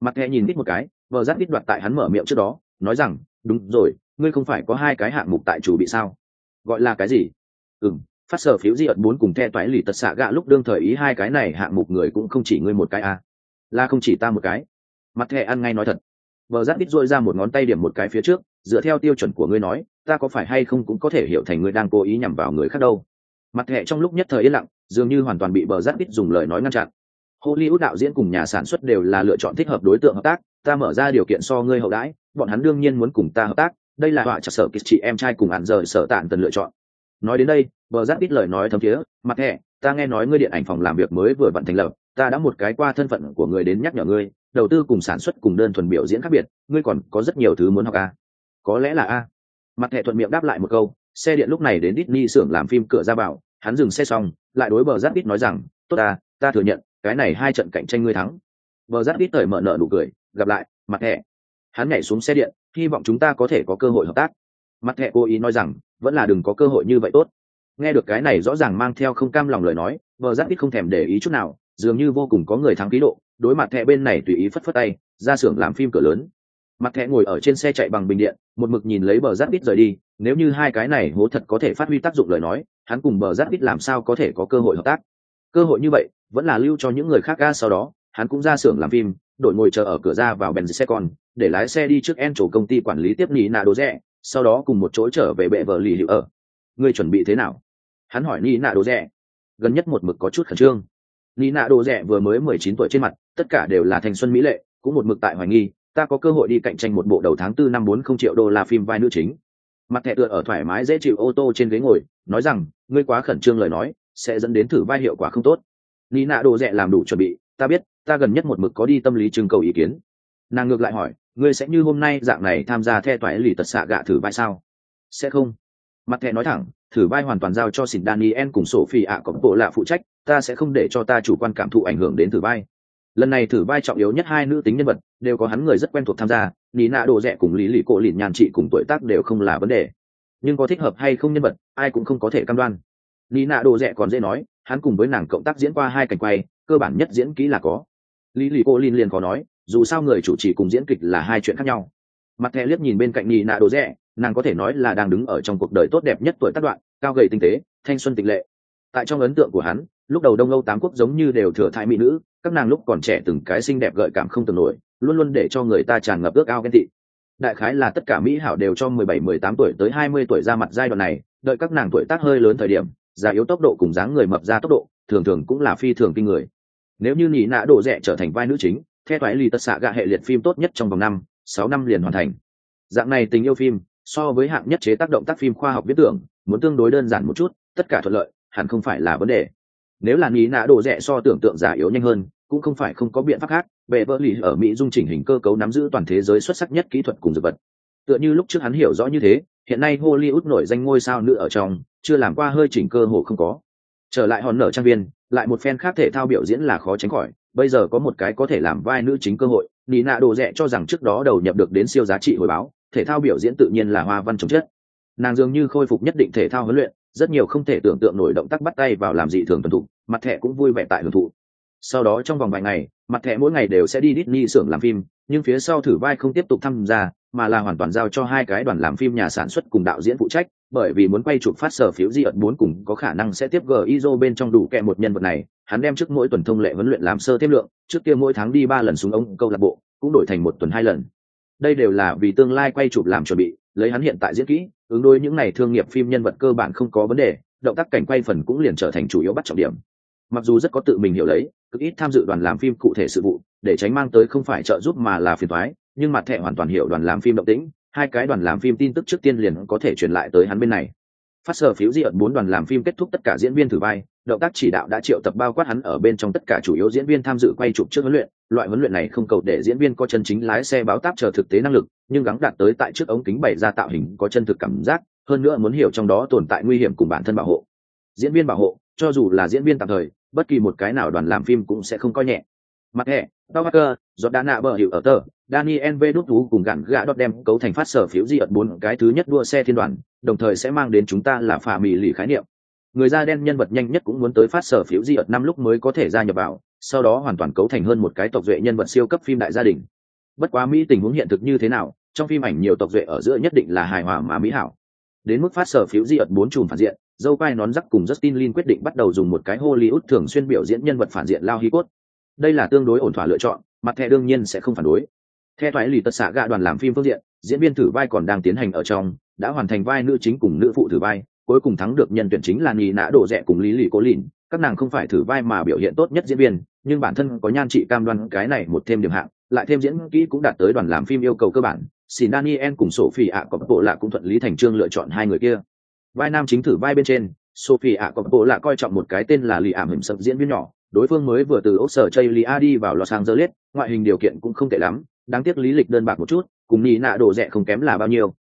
Speaker 1: Mặt nghe nhìn ít một cái, vợ giáp ít đoạt tại hắn mở miệng trước đó, nói rằng, đúng rồi, ngươi không phải có hai cái hạng mục tại chủ bị sao? Gọi là cái gì? Ừ m phát sở phiếu di ợt bốn cùng the toái lì tật xạ gạ lúc đương thời ý hai cái này hạng mục người cũng không chỉ ngươi một cái à. là không chỉ ta một cái. Mặt thẻ ăn ngay nói thật vợ giáp đít dội ra một ngón tay điểm một cái phía trước, dựa theo tiêu chuẩn của ngươi nói, ta có phải hay không cũng có thể hiểu thành ngươi đang cố ý nhằm vào người khác đâu. Mặt hệ trong lúc nhất thời yên lặng, dường như hoàn toàn bị bờ giáp đít dùng lời nói ngăn chặn. Hollywood đạo diễn cùng nhà sản xuất đều là lựa chọn thích hợp đối tượng hợp tác, ta mở ra điều kiện so ngươi hậu đãi, bọn hắn đương nhiên muốn cùng ta hợp tác, đây là họa chặt sở kịch chị em trai cùng ạn rời sở tản tần lựa chọn. Nói đến đây bờ giáp đít lời nói thấm thiế, mặt hệ, ta nghe nói ngươi điện ảnh phòng làm việc mới vừa vận thành lập, ta đã một cái qua thân phận của người đến nhắc nhở ngươi đầu tư cùng sản xuất cùng đơn thuần biểu diễn khác biệt, ngươi còn có rất nhiều thứ muốn học a có lẽ là a. Mặt hệ thuận miệng đáp lại một câu, xe điện lúc này đến Disney xưởng làm phim cửa ra bảo hắn dừng xe xong, lại đối bờ giáp ít nói rằng, tốt ta ta thừa nhận, cái này hai trận cạnh tranh ngươi thắng. Bờ giáp ít thời mở nợ nụ cười, gặp lại, mặt hệ. hắn nhảy xuống xe điện, hy vọng chúng ta có thể có cơ hội hợp tác. Mặt hệ cố ý nói rằng, vẫn là đừng có cơ hội như vậy tốt. Nghe được cái này rõ ràng mang theo không cam lòng lời nói vợ giáp ít không thèm để ý chút nào dường như vô cùng có người thắng ký độ, đối mặt thẹ bên này tùy ý phất phất tay, ra xưởng làm phim cửa lớn. Mặt thẹ ngồi ở trên xe chạy bằng bình điện, một mực nhìn lấy bờ giáp ít rời đi, nếu như hai cái này hố thật có thể phát huy tác dụng lời nói, hắn cùng bờ giáp ít làm sao có thể có cơ hội hợp tác? Cơ hội như vậy, vẫn là lưu cho những người khác ga sau đó, hắn cũng ra xưởng làm phim, đội ngồi chờ ở cửa ra vào bèn xe con, để lái xe đi trước en chỗ công ty quản lý tiếp nỉ nạ đồ rẻ sau đó cùng một chỗ trở về bệ vợ lì hiệu ở. Ngươi chuẩn bị thế nào? Hắn hỏi nỉ nạ đồ rẻ gần nhất một mực có chút khẩn trương lý nạ đồ rẻ vừa mới mười chín tuổi trên mặt, tất cả đều là thanh xuân mỹ lệ, cũng một mực tại hoài nghi, ta có cơ hội đi cạnh tranh một bộ đầu tháng tư năm bốn không triệu đô la phim vai nữ chính. Mặt thẻ tựa ở thoải mái dễ chịu ô tô trên ghế ngồi, nói rằng, ngươi quá khẩn trương lời nói, sẽ dẫn đến thử vai hiệu quả không tốt. Lý nạ đồ rẻ làm đủ chuẩn bị, ta biết, ta gần nhất một mực có đi tâm lý trưng cầu ý kiến. Nàng ngược lại hỏi, ngươi sẽ như hôm nay dạng này tham gia the toại lì tật xạ gạ thử vai sao? Sẽ không. Mặt thẻ nói thẳng thử vai hoàn toàn giao cho xin daniel cùng sổ phi ạ có bộ lạ phụ trách, ta sẽ không để cho ta chủ quan cảm thụ ảnh hưởng đến thử vai. Lần này thử vai trọng yếu nhất hai nữ tính nhân vật, đều có hắn người rất quen thuộc tham gia, Nị nạ đồ rẻ cùng lý lì cổ lìn nhàn trị cùng tuổi tác đều không là vấn đề. Nhưng có thích hợp hay không nhân vật, ai cũng không có thể cam đoan. Nị nạ đồ rẻ còn dễ nói, hắn cùng với nàng cộng tác diễn qua hai cảnh quay, cơ bản nhất diễn kỹ là có. Lý lì cô lin liền có nói, dù sao người chủ trì cùng diễn kịch là hai chuyện khác nhau. Mặt thẻ liếc nhìn bên cạnh Nị nạ đồ rẻ nàng có thể nói là đang đứng ở trong cuộc đời tốt đẹp nhất tuổi tác đoạn, cao gầy tinh tế, thanh xuân tịch lệ. Tại trong ấn tượng của hắn, lúc đầu đông âu tám quốc giống như đều thừa thai mỹ nữ, các nàng lúc còn trẻ từng cái xinh đẹp gợi cảm không tưởng nổi, luôn luôn để cho người ta tràn ngập ước ao ghen tị. Đại khái là tất cả mỹ hảo đều cho mười bảy, mười tám tuổi tới hai mươi tuổi ra mặt giai đoạn này, đợi các nàng tuổi tác hơi lớn thời điểm, già yếu tốc độ cùng dáng người mập ra tốc độ, thường thường cũng là phi thường kinh người. Nếu như nhị nã đổ rẻ trở thành vai nữ chính theo thoái lì tất xạ gạ hệ liệt phim tốt nhất trong vòng năm, sáu năm liền hoàn thành. Dạng này tình yêu phim so với hạng nhất chế tác động tác phim khoa học viết tưởng, muốn tương đối đơn giản một chút, tất cả thuận lợi, hẳn không phải là vấn đề. Nếu là nghĩ nạ đồ rẻ so tưởng tượng giả yếu nhanh hơn, cũng không phải không có biện pháp khác, bệ vỡ lì ở mỹ dung chỉnh hình cơ cấu nắm giữ toàn thế giới xuất sắc nhất kỹ thuật cùng dược vật. Tựa như lúc trước hắn hiểu rõ như thế, hiện nay hollywood nổi danh ngôi sao nữ ở trong, chưa làm qua hơi chỉnh cơ hồ không có. Trở lại hòn nở trang viên, lại một fan khác thể thao biểu diễn là khó tránh khỏi, bây giờ có một cái có thể làm vai nữ chính cơ hội nị nạ đồ rẻ cho rằng trước đó đầu nhập được đến siêu giá trị hồi báo thể thao biểu diễn tự nhiên là hoa văn chống chất. Nàng dường như khôi phục nhất định thể thao huấn luyện, rất nhiều không thể tưởng tượng nổi động tác bắt tay vào làm dị thường tuần thụ mặt thẻ cũng vui vẻ tại hưởng thụ. Sau đó trong vòng vài ngày, mặt thẻ mỗi ngày đều sẽ đi Disney xưởng làm phim, nhưng phía sau thử vai không tiếp tục tham gia, mà là hoàn toàn giao cho hai cái đoàn làm phim nhà sản xuất cùng đạo diễn phụ trách, bởi vì muốn quay chụp phát sở phiếu di ẩn bốn cùng có khả năng sẽ tiếp gizo bên trong đủ kẹ một nhân vật này, hắn đem trước mỗi tuần thông lệ huấn luyện làm sơ thêm lượng, trước kia mỗi tháng đi ba lần xuống ống câu lạc bộ, cũng đổi thành một tuần hai lần đây đều là vì tương lai quay chụp làm chuẩn bị, lấy hắn hiện tại diễn kỹ, ứng đối những ngày thương nghiệp phim nhân vật cơ bản không có vấn đề, động tác cảnh quay phần cũng liền trở thành chủ yếu bắt trọng điểm. Mặc dù rất có tự mình hiểu lấy, cực ít tham dự đoàn làm phim cụ thể sự vụ, để tránh mang tới không phải trợ giúp mà là phiền thoái nhưng mặt thẻ hoàn toàn hiểu đoàn làm phim động tĩnh, hai cái đoàn làm phim tin tức trước tiên liền có thể truyền lại tới hắn bên này. Phát sở phiếu di ẩn bốn đoàn làm phim kết thúc tất cả diễn viên thử vai động tác chỉ đạo đã triệu tập bao quát hắn ở bên trong tất cả chủ yếu diễn viên tham dự quay chụp trước huấn luyện. Loại huấn luyện này không cầu để diễn viên có chân chính lái xe báo táp chờ thực tế năng lực, nhưng gắng đạt tới tại trước ống kính bày ra tạo hình có chân thực cảm giác, hơn nữa muốn hiểu trong đó tồn tại nguy hiểm cùng bản thân bảo hộ. Diễn viên bảo hộ, cho dù là diễn viên tạm thời, bất kỳ một cái nào đoàn làm phim cũng sẽ không coi nhẹ. Mặt hệ tao hacker do đã nạ bờ hiệu ở tờ, daniel v đút thú cùng gặn gạ đốt đem cấu thành phát sở phiếu di ợt bốn cái thứ nhất đua xe thiên đoàn, đồng thời sẽ mang đến chúng ta là phà mì lì khái niệm người da đen nhân vật nhanh nhất cũng muốn tới phát sở phiếu di ợt năm lúc mới có thể gia nhập vào, sau đó hoàn toàn cấu thành hơn một cái tộc duệ nhân vật siêu cấp phim đại gia đình. Bất quá mỹ tình huống hiện thực như thế nào, trong phim ảnh nhiều tộc duệ ở giữa nhất định là hài hòa mà mỹ hảo. Đến mức phát sở phiếu di ợt bốn chùm phản diện dâu quai nón rắc cùng justin lin quyết định bắt đầu dùng một cái hollywood thường xuyên biểu diễn nhân vật phản diện lao hi cốt. Đây là tương đối ổn thỏa lựa chọn, mặt thẻ đương nhiên sẽ không phản đối. Theo thoái lì tật xạ gạ đoàn làm phim phương diện, diễn viên thử vai còn đang tiến hành ở trong, đã hoàn thành vai nữ chính cùng nữ phụ thử vai cuối cùng thắng được nhân tuyển chính là nhì nã đổ rẻ cùng lý lì cố lìn. Các nàng không phải thử vai mà biểu hiện tốt nhất diễn viên, nhưng bản thân có nhan trị cam đoan cái này một thêm điểm hạng, lại thêm diễn kỹ cũng đạt tới đoàn làm phim yêu cầu cơ bản. Xin daniel cùng sophie ạ cọp bộ lạ cũng thuận lý thành trương lựa chọn hai người kia. Vai nam chính thử vai bên trên, sophie ạ cọp bộ lạ coi trọng một cái tên là lì ảm hình sập diễn viên nhỏ, đối phương mới vừa từ ốc sở chây lia đi vào los angeles, ngoại hình điều kiện cũng không tệ lắm, đáng tiếc lý lịch đơn bạc một chút, cùng nhì nạ đồ rẻ không kém là bao nhiêu.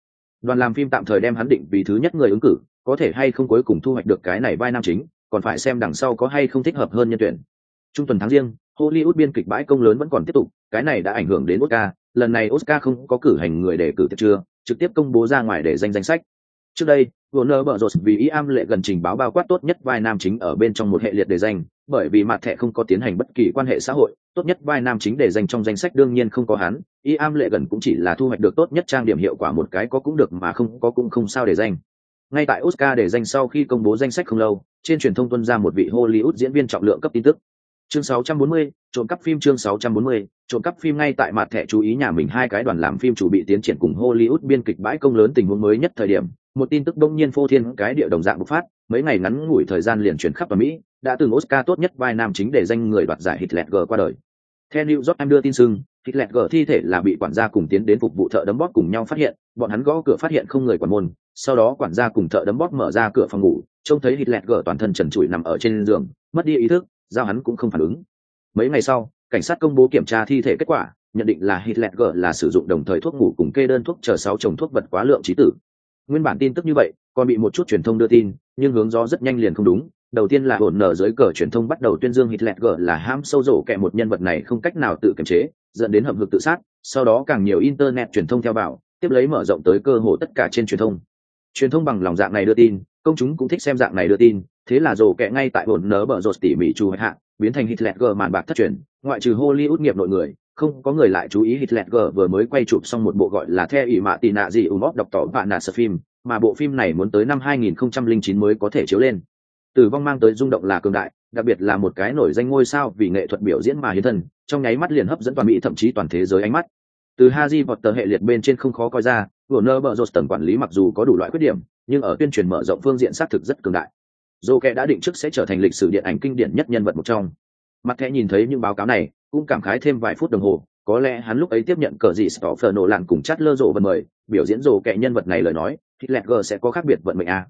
Speaker 1: Đoàn làm phim tạm thời đem hắn định vì thứ nhất người ứng cử có thể hay không cuối cùng thu hoạch được cái này vai nam chính còn phải xem đằng sau có hay không thích hợp hơn nhân tuyển. Trung tuần tháng riêng hollywood biên kịch bãi công lớn vẫn còn tiếp tục cái này đã ảnh hưởng đến oscar. Lần này oscar không có cử hành người để cử tiệc chưa trực tiếp công bố ra ngoài để danh danh sách. Trước đây Warner Bros. vì ý am lệ gần trình báo bao quát tốt nhất vai nam chính ở bên trong một hệ liệt đề danh, bởi vì mặt thẻ không có tiến hành bất kỳ quan hệ xã hội, tốt nhất vai nam chính đề danh trong danh sách đương nhiên không có hắn, ý am lệ gần cũng chỉ là thu hoạch được tốt nhất trang điểm hiệu quả một cái có cũng được mà không có cũng không sao để danh. Ngay tại Oscar để danh sau khi công bố danh sách không lâu, trên truyền thông tuân ra một vị Hollywood diễn viên trọng lượng cấp tin tức. Chương 640, trộm cắp phim chương 640, trộm cắp phim ngay tại mặt thẻ chú ý nhà mình hai cái đoàn làm phim chủ bị tiến triển cùng Hollywood biên kịch bãi công lớn tình huống mới nhất thời điểm, một tin tức đông nhiên phô thiên cái địa đồng dạng bộc phát mấy ngày ngắn ngủi thời gian liền chuyển khắp ở mỹ đã từng oscar tốt nhất vai nam chính để danh người đoạt giải hitler g qua đời. Theo new york em đưa tin sưng hitler g thi thể là bị quản gia cùng tiến đến phục vụ thợ đấm bóp cùng nhau phát hiện bọn hắn gõ cửa phát hiện không người quản môn, sau đó quản gia cùng thợ đấm bóp mở ra cửa phòng ngủ, trông thấy hít lẹt gở toàn thân trần trụi nằm ở trên giường, mất đi ý thức, giao hắn cũng không phản ứng. Mấy ngày sau, cảnh sát công bố kiểm tra thi thể kết quả, nhận định là hít lẹt gở là sử dụng đồng thời thuốc ngủ cùng kê đơn thuốc chờ sáu chồng thuốc vật quá lượng trí tử. Nguyên bản tin tức như vậy, còn bị một chút truyền thông đưa tin, nhưng hướng gió rất nhanh liền không đúng. Đầu tiên là hồn nở dưới cờ truyền thông bắt đầu tuyên dương hít lẹt gở là ham sâu rổ kẹ một nhân vật này không cách nào tự kiềm chế, dẫn đến hậm hực tự sát, sau đó càng nhiều internet truyền thông theo bảo tiếp lấy mở rộng tới cơ hồ tất cả trên truyền thông truyền thông bằng lòng dạng này đưa tin công chúng cũng thích xem dạng này đưa tin thế là rồ kẹ ngay tại bồn nớ bở rột tỉ mỉ chu hạ biến thành hitler g màn bạc thất truyền ngoại trừ hollywood nghiệp nội người không có người lại chú ý Hitler G vừa mới quay chụp xong một bộ gọi là The ỷ mạ tỉ nạ gì Umop đọc tỏ bạn nạ sở phim, mà bộ phim này muốn tới năm 2009 mới có thể chiếu lên. Tử vong mang tới rung động là cường đại, đặc biệt là một cái nổi danh ngôi sao vì nghệ thuật biểu diễn mà hiến thân, trong nháy mắt liền hấp dẫn toàn Mỹ thậm chí toàn thế giới ánh mắt. Từ Haji vọt tờ hệ liệt bên trên không khó coi ra, Warner Bros tầng quản lý mặc dù có đủ loại khuyết điểm, nhưng ở tuyên truyền mở rộng phương diện xác thực rất cường đại. Joker đã định trước sẽ trở thành lịch sử điện ảnh kinh điển nhất nhân vật một trong. Mặt thẻ nhìn thấy những báo cáo này, cũng cảm khái thêm vài phút đồng hồ có lẽ hắn lúc ấy tiếp nhận cờ gì stoffer nổ lạn cùng chát lơ rộ vận mời biểu diễn rồ kệ nhân vật này lời nói hitler sẽ có khác biệt vận mệnh à.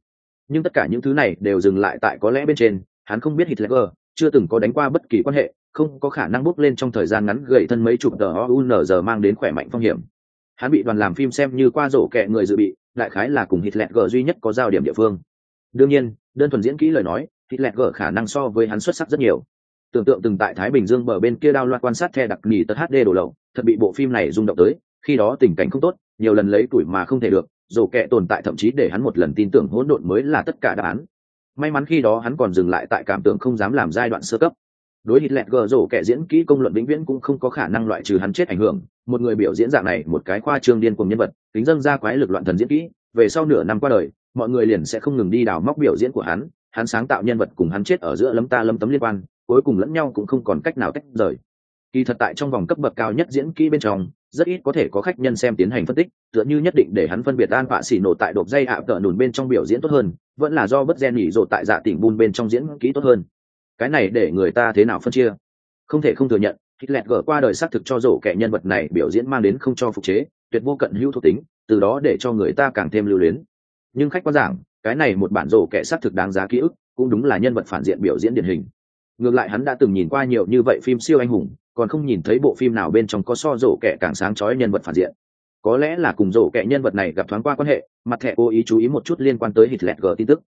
Speaker 1: nhưng tất cả những thứ này đều dừng lại tại có lẽ bên trên hắn không biết hitler chưa từng có đánh qua bất kỳ quan hệ không có khả năng bốc lên trong thời gian ngắn gậy thân mấy chục tờ giờ mang đến khỏe mạnh phong hiểm. Hắn bị đoàn làm phim xem như qua rổ kẹ người dự bị, đại khái là cùng hitler duy nhất có giao điểm địa phương. Đương nhiên, đơn thuần diễn kỹ lời nói, hitler khả năng so với hắn xuất sắc rất nhiều. Tưởng tượng từng tại thái bình dương bờ bên kia đao loạt quan sát the đặc nỉ tật hd đổ lậu, thật bị bộ phim này rung động tới, khi đó tình cảnh không tốt, nhiều lần lấy tuổi mà không thể được, rổ kẹ tồn tại thậm chí để hắn một lần tin tưởng hỗn độn mới là tất cả đáp án. May mắn khi đó hắn còn dừng lại tại cảm tưởng không dám làm giai đoạn sơ cấp đối hít lẹt gờ rổ kẻ diễn kỹ công luận vĩnh viễn cũng không có khả năng loại trừ hắn chết ảnh hưởng. Một người biểu diễn dạng này, một cái khoa trương điên cùng nhân vật tính dâng ra quái lực loạn thần diễn kỹ, về sau nửa năm qua đời, mọi người liền sẽ không ngừng đi đào móc biểu diễn của hắn hắn sáng tạo nhân vật cùng hắn chết ở giữa lấm ta lấm tấm liên quan, cuối cùng lẫn nhau cũng không còn cách nào tách rời. Kỳ thật tại trong vòng cấp bậc cao nhất diễn kỹ bên trong, rất ít có thể có khách nhân xem tiến hành phân tích, tựa như nhất định để hắn phân biệt an phạ xỉ nổ tại đột dây ạ tợ nùn bên trong biểu diễn tốt hơn, vẫn là do bất gen nhỉ rộ tại dạ tỉnh bun bên trong diễn kỹ tốt hơn cái này để người ta thế nào phân chia? Không thể không thừa nhận hít lẹt gỡ qua đời xác thực cho rổ kẻ nhân vật này biểu diễn mang đến không cho phục chế, tuyệt vô cận hữu thuộc tính, từ đó để cho người ta càng thêm lưu luyến. Nhưng khách quan giảng, cái này một bản rổ kẻ xác thực đáng giá ký ức, cũng đúng là nhân vật phản diện biểu diễn điển hình. Ngược lại hắn đã từng nhìn qua nhiều như vậy phim siêu anh hùng, còn không nhìn thấy bộ phim nào bên trong có so rổ kẻ càng sáng chói nhân vật phản diện. Có lẽ là cùng rổ kẻ nhân vật này gặp thoáng qua quan hệ, mặt thẻ cố ý chú ý một chút liên quan tới hitler g tin tức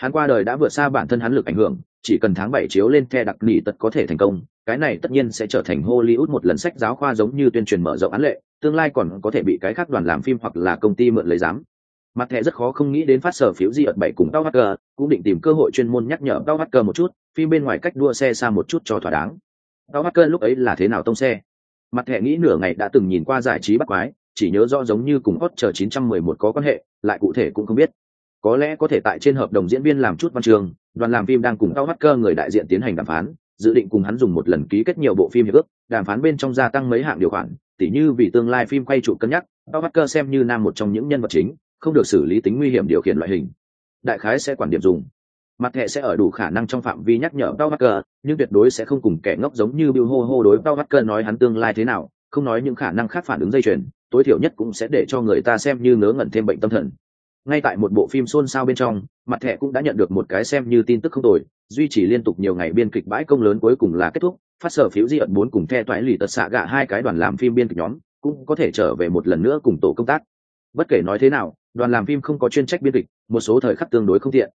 Speaker 1: hắn qua đời đã vượt xa bản thân hắn lực ảnh hưởng, chỉ cần tháng bảy chiếu lên the đặc nỉ tật có thể thành công, cái này tất nhiên sẽ trở thành hollywood một lần sách giáo khoa giống như tuyên truyền mở rộng án lệ, tương lai còn có thể bị cái khác đoàn làm phim hoặc là công ty mượn lấy giám. Mặt thẻ rất khó không nghĩ đến phát sở phiếu di ợt bảy cùng tao hacker, cũng định tìm cơ hội chuyên môn nhắc nhở tao hacker một chút, phim bên ngoài cách đua xe xa một chút cho thỏa đáng. Tao hacker lúc ấy là thế nào tông xe? Mặt thẻ nghĩ nửa ngày đã từng nhìn qua giải trí bắt quái, chỉ nhớ rõ giống như cùng hot chờ 911 có quan hệ, lại cụ thể cũng không biết có lẽ có thể tại trên hợp đồng diễn viên làm chút văn trường đoàn làm phim đang cùng tao cơ người đại diện tiến hành đàm phán dự định cùng hắn dùng một lần ký kết nhiều bộ phim hiệp ước đàm phán bên trong gia tăng mấy hạng điều khoản tỉ như vì tương lai phim quay trụ cân nhắc tao cơ xem như nam một trong những nhân vật chính không được xử lý tính nguy hiểm điều khiển loại hình. Đại khái sẽ quản điểm dùng. Mặt hệ sẽ ở đủ khả năng trong phạm vi nhắc nhở Paul Walker, nhưng tuyệt đối sẽ không cùng kẻ ngốc giống như Bill hô hô đối Paul Walker nói hắn tương lai thế nào, không nói những khả năng khác phản ứng dây chuyền, tối thiểu nhất cũng sẽ để cho người ta xem như ngớ ngẩn thêm bệnh tâm thần ngay tại một bộ phim xôn xao bên trong, mặt thẻ cũng đã nhận được một cái xem như tin tức không tồi, duy trì liên tục nhiều ngày biên kịch bãi công lớn cuối cùng là kết thúc, phát sở phiếu di ẩn bốn cùng the toái lì tật xạ gạ hai cái đoàn làm phim biên kịch nhóm, cũng có thể trở về một lần nữa cùng tổ công tác. Bất kể nói thế nào, đoàn làm phim không có chuyên trách biên kịch, một số thời khắc tương đối không tiện.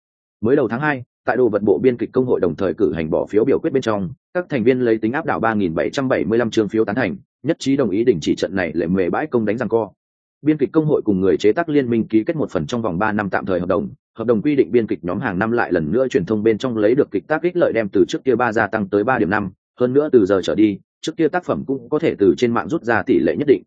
Speaker 1: Mới đầu tháng hai, tại đồ vật bộ biên kịch công hội đồng thời cử hành bỏ phiếu biểu quyết bên trong, các thành viên lấy tính áp đảo 3.775 trường phiếu tán thành, nhất trí đồng ý đình chỉ trận này lệ mề bãi công đánh răng co biên kịch công hội cùng người chế tác liên minh ký kết một phần trong vòng ba năm tạm thời hợp đồng. Hợp đồng quy định biên kịch nhóm hàng năm lại lần nữa truyền thông bên trong lấy được kịch tác ích lợi đem từ trước kia ba gia tăng tới ba điểm năm. Hơn nữa từ giờ trở đi, trước kia tác phẩm cũng có thể từ trên mạng rút ra tỷ lệ nhất định.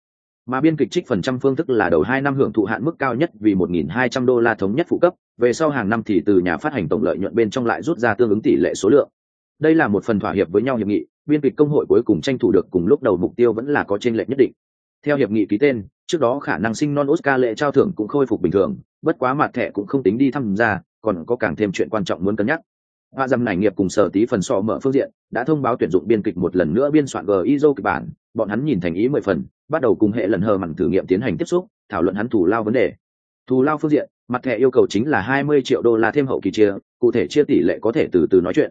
Speaker 1: Mà biên kịch trích phần trăm phương thức là đầu hai năm hưởng thụ hạn mức cao nhất vì 1.200 đô la thống nhất phụ cấp, về sau hàng năm thì từ nhà phát hành tổng lợi nhuận bên trong lại rút ra tương ứng tỷ lệ số lượng. Đây là một phần thỏa hiệp với nhau hiệp nghị, biên kịch công hội cuối cùng tranh thủ được cùng lúc đầu mục tiêu vẫn là có trên lệ nhất định theo hiệp nghị ký tên, trước đó khả năng sinh non oscar lệ trao thưởng cũng khôi phục bình thường, bất quá mặt thẻ cũng không tính đi tham gia còn có càng thêm chuyện quan trọng muốn cân nhắc. Hoa dầm này nghiệp cùng sở tí phần sọ mở phương diện, đã thông báo tuyển dụng biên kịch một lần nữa biên soạn gizo kịch bản, bọn hắn nhìn thành ý mười phần, bắt đầu cùng hệ lần hờ mặn thử nghiệm tiến hành tiếp xúc, thảo luận hắn thủ lao vấn đề. Thù lao phương diện, mặt thẻ yêu cầu chính là hai mươi triệu đô la thêm hậu kỳ chia, cụ thể chia tỷ lệ có thể từ từ nói chuyện.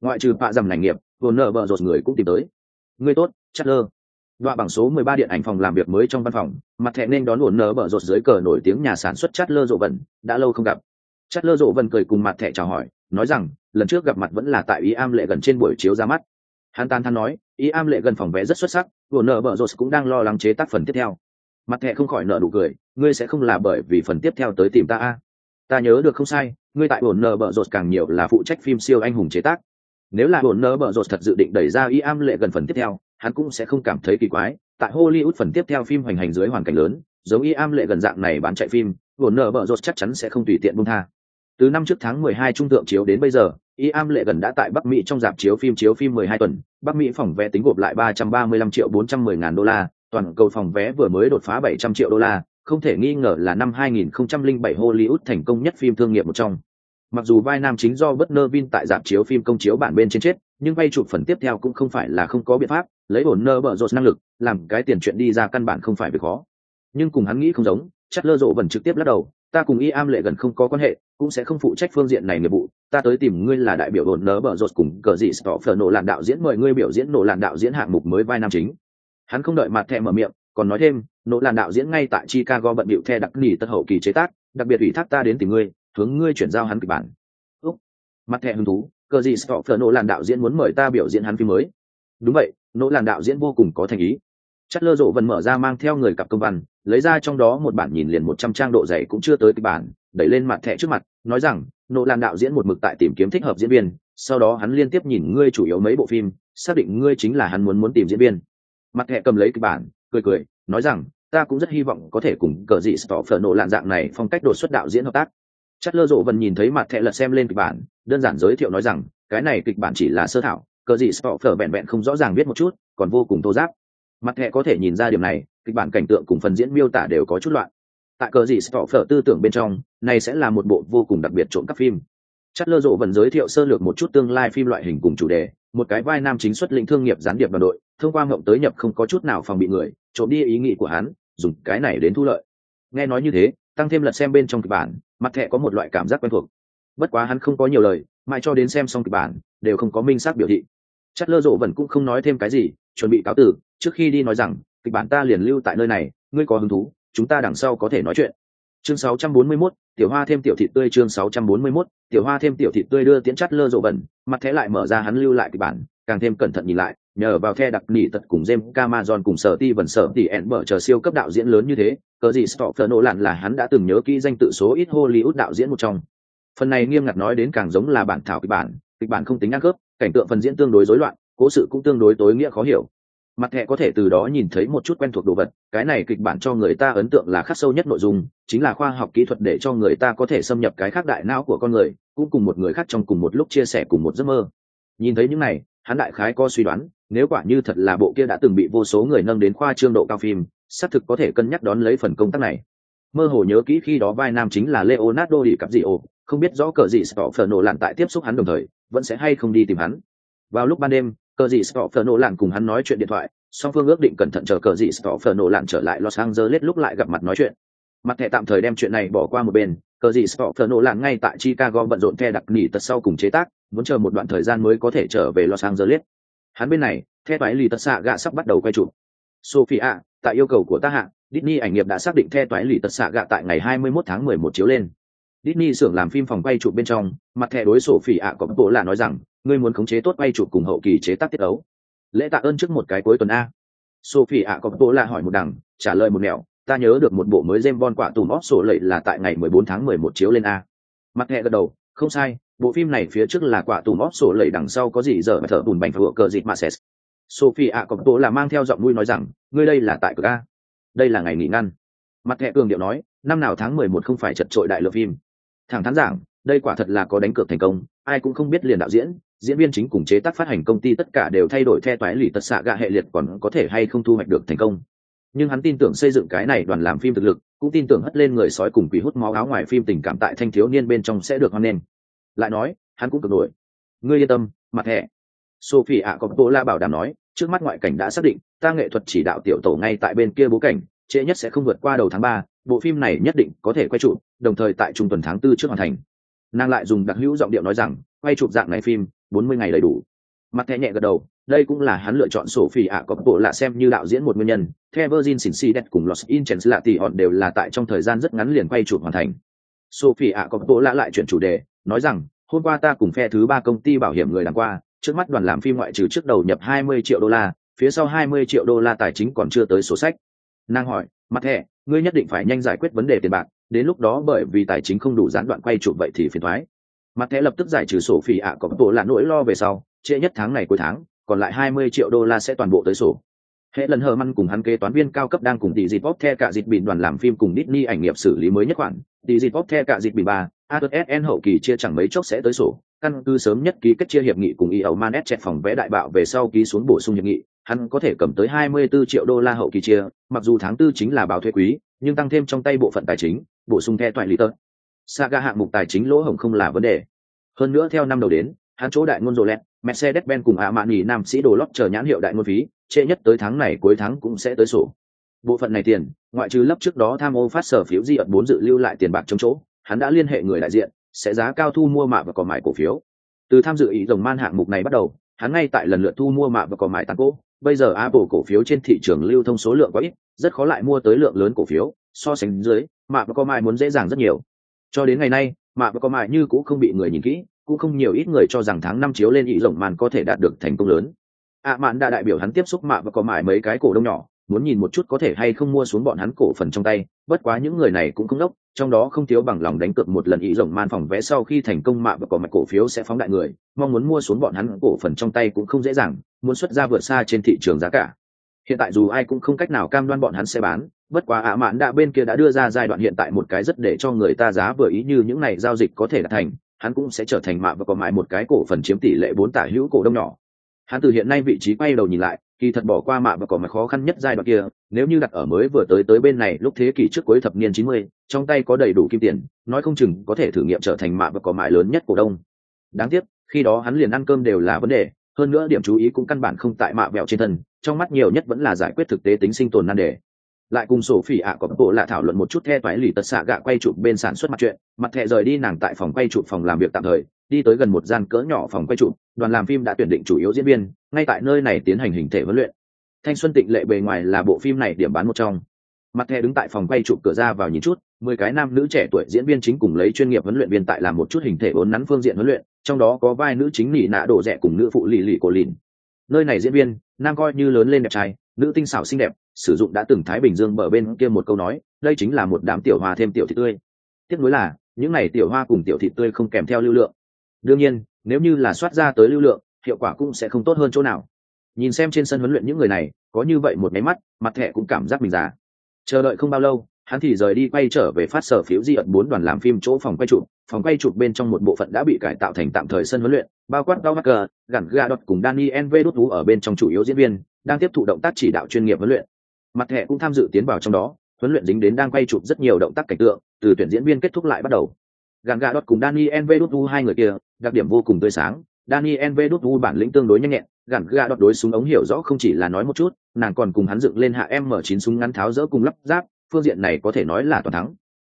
Speaker 1: Ngoại trừ bạ dầm này nghiệp vốn nợ bợ rột người cũng tìm tới. Người tốt chất lơ đoạn bằng số mười ba điện ảnh phòng làm việc mới trong văn phòng, mặt thẻ nên đón ổn nở bở rột dưới cờ nổi tiếng nhà sản xuất chát lơ rộ vần đã lâu không gặp. Chát lơ rộ vần cười cùng mặt thẻ chào hỏi, nói rằng, lần trước gặp mặt vẫn là tại ý am lệ gần trên buổi chiếu ra mắt. Hắn tan than nói ý am lệ gần phòng vé rất xuất sắc ổn nở bở rột cũng đang lo lắng chế tác phần tiếp theo. Mặt thẻ không khỏi nở đủ cười, ngươi sẽ không là bởi vì phần tiếp theo tới tìm ta a? Ta nhớ được không sai, ngươi tại ổn nở bở rột càng nhiều là phụ trách phim siêu anh hùng chế tác. Nếu là ổn nở bở rột thật dự định đẩy ra ý am lệ gần phần tiếp theo hắn cũng sẽ không cảm thấy kỳ quái. Tại hollywood phần tiếp theo phim hoành hành dưới hoàn cảnh lớn, giống y am lệ gần dạng này bán chạy phim buồn nở bợ rột chắc chắn sẽ không tùy tiện buông tha. Từ năm trước tháng 12 trung tượng chiếu đến bây giờ, y am lệ gần đã tại bắc mỹ trong dạp chiếu phim chiếu phim 12 tuần, bắc mỹ phòng vé tính gộp lại 335 triệu 410 ngàn đô la, toàn cầu phòng vé vừa mới đột phá 700 triệu đô la, không thể nghi ngờ là năm 2007 Hollywood thành công nhất phim thương nghiệp một trong. Mặc dù vai nam chính do bất vin tại dạp chiếu phim công chiếu bản bên trên chết, nhưng vay chụp phần tiếp theo cũng không phải là không có biện pháp lấy ổn nơ bợ rột năng lực, làm cái tiền chuyện đi ra căn bản không phải việc khó. Nhưng cùng hắn nghĩ không giống, chắc lơ rộ vẫn trực tiếp lắc đầu, ta cùng y am lệ gần không có quan hệ, cũng sẽ không phụ trách phương diện này nghiệp vụ, ta tới tìm ngươi là đại biểu ổn nơ bợ rột cùng cờ dị phở nổ làn đạo diễn mời ngươi biểu diễn nổ làn đạo diễn hạng mục mới vai nam chính. Hắn không đợi mặt thẹ mở miệng, còn nói thêm nỗ làn đạo diễn ngay tại chicago bận bịu the đặc nỉ tất hậu kỳ chế tác, đặc biệt ủy thác ta đến tìm ngươi, hướng ngươi chuyển giao hắn kịch bản. Úc. Mặt thẹ hứng thú, cờ gì stoffer nỗ làn đạo diễn muốn mời ta biểu diễn hắn phim mới. Đúng vậy nỗ làn đạo diễn vô cùng có thành ý. Chất lơ rộ vần mở ra mang theo người cặp công văn, lấy ra trong đó một bản nhìn liền một trăm trang độ dày cũng chưa tới kịch bản, đẩy lên mặt thẻ trước mặt, nói rằng, nỗ làn đạo diễn một mực tại tìm kiếm thích hợp diễn viên, sau đó hắn liên tiếp nhìn ngươi chủ yếu mấy bộ phim, xác định ngươi chính là hắn muốn muốn tìm diễn viên. Mặt thẻ cầm lấy kịch bản, cười cười, nói rằng, ta cũng rất hy vọng có thể cùng cờ dị stop phở nộ làn dạng này phong cách đột xuất đạo diễn hợp tác. Chất lơ rộ vần nhìn thấy mặt thẻ lật xem lên kịch bản, đơn giản giới thiệu nói rằng, cái này kịch bản chỉ là sơ thảo cờ gì Stoffer vẹn vẹn không rõ ràng biết một chút, còn vô cùng thô giáp. Mặt hệ có thể nhìn ra điểm này, kịch bản cảnh tượng cùng phần diễn miêu tả đều có chút loạn. Tại cờ gì Stoffer tư tưởng bên trong, này sẽ là một bộ vô cùng đặc biệt trộm cắp phim. Chất lơ rộ vẫn giới thiệu sơ lược một chút tương lai phim loại hình cùng chủ đề, một cái vai nam chính xuất lĩnh thương nghiệp gián điệp đoàn đội, thông qua ngộng tới nhập không có chút nào phòng bị người, trộm đi ý nghĩ của hắn, dùng cái này đến thu lợi. Nghe nói như thế, tăng thêm lật xem bên trong kịch bản, mặt thẻ có một loại cảm giác quen thuộc. Bất quá hắn không có nhiều lời, mãi cho đến xem xong kịch bản, đều không có minh xác biểu thị chất lơ rộ vẫn cũng không nói thêm cái gì chuẩn bị cáo tử trước khi đi nói rằng kịch bản ta liền lưu tại nơi này ngươi có hứng thú chúng ta đằng sau có thể nói chuyện chương 641, tiểu hoa thêm tiểu thịt tươi chương 641, tiểu hoa thêm tiểu thịt tươi đưa tiễn chất lơ rộ vẫn, mặt thế lại mở ra hắn lưu lại kịch bản càng thêm cẩn thận nhìn lại nhờ vào the đặc nỉ tật cùng James Cameron cùng sở ti vần sở tỷ ẹn mở chờ siêu cấp đạo diễn lớn như thế, cờ gì Stopper nổ lặn là hắn đã từng nhớ kỹ danh tự số ít Hollywood đạo diễn một trong. Phần này nghiêm ngặt nói đến càng giống là bản thảo kịch bản, kịch bản không tính ăn khớp, cảnh tượng phần diễn tương đối rối loạn cố sự cũng tương đối tối nghĩa khó hiểu. Mặt thẻ có thể từ đó nhìn thấy một chút quen thuộc đồ vật cái này kịch bản cho người ta ấn tượng là khắc sâu nhất nội dung chính là khoa học kỹ thuật để cho người ta có thể xâm nhập cái khác đại não của con người cũng cùng một người khác trong cùng một lúc chia sẻ cùng một giấc mơ. Nhìn thấy những này hắn đại khái có suy đoán nếu quả như thật là bộ kia đã từng bị vô số người nâng đến khoa trương độ cao phim xác thực có thể cân nhắc đón lấy phần công tác này. Mơ hồ nhớ kỹ khi đó vai nam chính là leonardo đi cặp ồ không biết rõ cờ gì stop phở nổ lặn tại tiếp xúc hắn đồng thời vẫn sẽ hay không đi tìm hắn. Vào lúc ban đêm, cờ dị sọ phở nổ lặn cùng hắn nói chuyện điện thoại, song phương ước định cẩn thận chờ cờ dị stoffer nổ lạn trở lại los angeles lúc lại gặp mặt nói chuyện. Mặt thẻ tạm thời đem chuyện này bỏ qua một bên, cờ dị stoffer nổ lạn ngay tại chicago bận rộn the đặc nỉ tật sau cùng chế tác, muốn chờ một đoạn thời gian mới có thể trở về los angeles. Hắn bên này, the toái lì tật xạ gạ sắp bắt đầu quay chụp. Sophia, tại yêu cầu của ta hạng, Disney ảnh nghiệp đã xác định the toái lì tật xạ gạ tại ngày 21 tháng 11 chiếu lên. Disney xưởng làm phim phòng quay chụp bên trong, mặt thẻ đối sổ phỉ ạ có bộ là nói rằng, ngươi muốn khống chế tốt quay chụp cùng hậu kỳ chế tác tiết ấu. Lễ tạ ơn trước một cái cuối tuần a. Sophie ạ có bộ là hỏi một đằng, trả lời một nẻo, ta nhớ được một bộ mới James Bond quả tùm óp sổ lệ là tại ngày 14 tháng 11 chiếu lên a. Mặt thẻ gật đầu, không sai, bộ phim này phía trước là quả tùm óp sổ lệ đằng sau có gì giờ mà thở bùn bành vừa cờ dịp mà xét. Sophie ạ có bộ là mang theo giọng vui nói rằng, ngươi đây là tại cửa a. Đây là ngày nghỉ ngăn. Mặt thẻ cường điệu nói, năm nào tháng 11 không phải chật trội đại lượng phim thẳng thắn giảng, đây quả thật là có đánh cược thành công, ai cũng không biết liền đạo diễn diễn viên chính cùng chế tác phát hành công ty tất cả đều thay đổi theo toái lì tật xạ gạ hệ liệt còn có thể hay không thu hoạch được thành công. Nhưng hắn tin tưởng xây dựng cái này đoàn làm phim thực lực, cũng tin tưởng hất lên người sói cùng quỷ hút máu áo ngoài phim tình cảm tại thanh thiếu niên bên trong sẽ được hoan nghênh. Lại nói, hắn cũng cực nổi. Ngươi yên tâm, mặt thẻ sophie ạ có bộ la bảo đảm nói, trước mắt ngoại cảnh đã xác định, ta nghệ thuật chỉ đạo tiểu tổ ngay tại bên kia bố cảnh, trễ nhất sẽ không vượt qua đầu tháng ba bộ phim này nhất định có thể quay trụ đồng thời tại trung tuần tháng tư trước hoàn thành. Nàng lại dùng đặc hữu giọng điệu nói rằng, quay chụp dạng này phim, bốn mươi ngày đầy đủ. Mặt thẻ nhẹ gật đầu, đây cũng là hắn lựa chọn sổ phỉ ạ, có bộ lạ xem như đạo diễn một nguyên nhân. Theo virgin sin si đẹp cùng los inchens lạ tỷ họ đều là tại trong thời gian rất ngắn liền quay chụp hoàn thành. Sophie ạ, có bộ lạ lại chuyển chủ đề, nói rằng, hôm qua ta cùng phe thứ ba công ty bảo hiểm người làm qua, trước mắt đoàn làm phim ngoại trừ trước đầu nhập 20 triệu đô la, phía sau 20 triệu đô la tài chính còn chưa tới số sách. Nàng hỏi, mặt thẻ ngươi nhất định phải nhanh giải quyết vấn đề tiền bạc, đến lúc đó bởi vì tài chính không đủ gián đoạn quay chụp vậy thì phiền thoái. Mặt thẻ lập tức giải trừ sổ phỉ ạ, có bộ là nỗi lo về sau, trễ nhất tháng này cuối tháng, còn lại hai mươi triệu đô la sẽ toàn bộ tới sổ. Hệ lần hờ măn cùng hắn kế toán viên cao cấp đang cùng tỷ dịp bóp the cả dịp bị đoàn làm phim cùng Disney ảnh nghiệp xử lý mới nhất khoản. Tỷ dịp bóp the cả dịp bị ba ATSN hậu kỳ chia chẳng mấy chốc sẽ tới sổ. Căn cứ sớm nhất ký kết chia hiệp nghị cùng y ẩu man chẹt phòng vẽ đại bạo về sau ký xuống bổ sung hiệp nghị hắn có thể cầm tới 24 triệu đô la hậu kỳ chia, mặc dù tháng tư chính là báo thuế quý, nhưng tăng thêm trong tay bộ phận tài chính, bổ sung theo toại lý tơ. Saga hạng mục tài chính lỗ hổng không là vấn đề. Hơn nữa theo năm đầu đến, hắn chỗ đại ngôn rồ lẹt mercedes benz cùng ạ mạn nghỉ nam sĩ đồ lót chờ nhãn hiệu đại ngôn phí, trễ nhất tới tháng này cuối tháng cũng sẽ tới sổ. Bộ phận này tiền, ngoại trừ lấp trước đó tham ô phát sở phiếu di ẩn bốn dự lưu lại tiền bạc trong chỗ, hắn đã liên hệ người đại diện, sẽ giá cao thu mua mạ và cỏ mại cổ phiếu. Từ tham dự ý rồng man hạng mục này bắt đầu, hắn ngay tại lần lượt thu mua mạ và cỏ mại tăng cố bây giờ apple cổ phiếu trên thị trường lưu thông số lượng quá ít, rất khó lại mua tới lượng lớn cổ phiếu, so sánh dưới mạ và có mại muốn dễ dàng rất nhiều. Cho đến ngày nay mạ và có mại như cũng không bị người nhìn kỹ, cũng không nhiều ít người cho rằng tháng năm chiếu lên ý rộng màn có thể đạt được thành công lớn. Ạ à mạn đã đại biểu hắn tiếp xúc mạ và có mại mấy cái cổ đông nhỏ muốn nhìn một chút có thể hay không mua xuống bọn hắn cổ phần trong tay, bất quá những người này cũng không đốc, trong đó không thiếu bằng lòng đánh cược một lần ý rộng man phòng vé sau khi thành công mạ và có mạch cổ phiếu sẽ phóng đại người, mong muốn mua xuống bọn hắn cổ phần trong tay cũng không dễ dàng, muốn xuất ra vượt xa trên thị trường giá cả. Hiện tại dù ai cũng không cách nào cam đoan bọn hắn sẽ bán, bất quá ạ mạn đã bên kia đã đưa ra giai đoạn hiện tại một cái rất để cho người ta giá vừa ý như những này giao dịch có thể đạt thành, hắn cũng sẽ trở thành mạ và có mãi một cái cổ phần chiếm tỷ lệ bốn tả hữu cổ đông nhỏ. Hắn từ hiện nay vị trí quay đầu nhìn lại kỳ thật bỏ qua mạ và cỏ mãi khó khăn nhất giai đoạn kia nếu như đặt ở mới vừa tới tới bên này lúc thế kỷ trước cuối thập niên chín mươi, trong tay có đầy đủ kim tiền nói không chừng có thể thử nghiệm trở thành mạ và cỏ mại lớn nhất cổ đông. Đáng tiếc khi đó hắn liền ăn cơm đều là vấn đề hơn nữa điểm chú ý cũng căn bản không tại mạ vẹo trên thân trong mắt nhiều nhất vẫn là giải quyết thực tế tính sinh tồn nan đề. Lại cùng sổ phỉ ạ có bộ lạ thảo luận một chút the toái lì tật xạ gạ quay chụp bên sản xuất mặt chuyện mặt thẹ rời đi nàng tại phòng quay chụp phòng làm việc tạm thời đi tới gần một gian cỡ nhỏ phòng quay trụ, đoàn làm phim đã tuyển định chủ yếu diễn viên ngay tại nơi này tiến hành hình thể huấn luyện. Thanh xuân tịnh lệ bề ngoài là bộ phim này điểm bán một trong. Mặt thẻ đứng tại phòng quay trụ cửa ra vào nhìn chút mười cái nam nữ trẻ tuổi diễn viên chính cùng lấy chuyên nghiệp huấn luyện viên tại làm một chút hình thể ốn nắn phương diện huấn luyện trong đó có vai nữ chính nỉ nạ đổ rẻ cùng nữ phụ lì lì cổ lìn. Nơi này diễn viên nam coi như lớn lên đẹp trai nữ tinh xảo xinh đẹp sử dụng đã từng thái bình dương bờ bên kia một câu nói đây chính là một đám tiểu hoa thêm tiểu thị tươi. Tiếc nuối là những này tiểu hoa cùng tiểu thị tươi không kèm theo lưu lượng đương nhiên, nếu như là soát ra tới lưu lượng, hiệu quả cũng sẽ không tốt hơn chỗ nào. Nhìn xem trên sân huấn luyện những người này, có như vậy một máy mắt, mặt thẻ cũng cảm giác mình già. Chờ đợi không bao lâu, hắn thì rời đi quay trở về phát sở phiếu di ẩn bốn đoàn làm phim chỗ phòng quay chụp. Phòng quay chụp bên trong một bộ phận đã bị cải tạo thành tạm thời sân huấn luyện, bao quát đau mắc cờ gẳng gà đọt cùng daniel v đốt ở bên trong chủ yếu diễn viên, đang tiếp thụ động tác chỉ đạo chuyên nghiệp huấn luyện. Mặt thẻ cũng tham dự tiến vào trong đó, huấn luyện dính đến đang quay chụp rất nhiều động tác cảnh tượng, từ tuyển diễn viên kết thúc lại bắt đầu gạn gạ đọt cùng daniel v u hai người kia, đặc điểm vô cùng tươi sáng. Daniel v u bản lĩnh tương đối nhanh nhẹn gạn gạ đọt đối súng ống hiểu rõ không chỉ là nói một chút, nàng còn cùng hắn dựng lên hạ m 9 súng ngắn tháo rỡ cùng lắp ráp, phương diện này có thể nói là toàn thắng.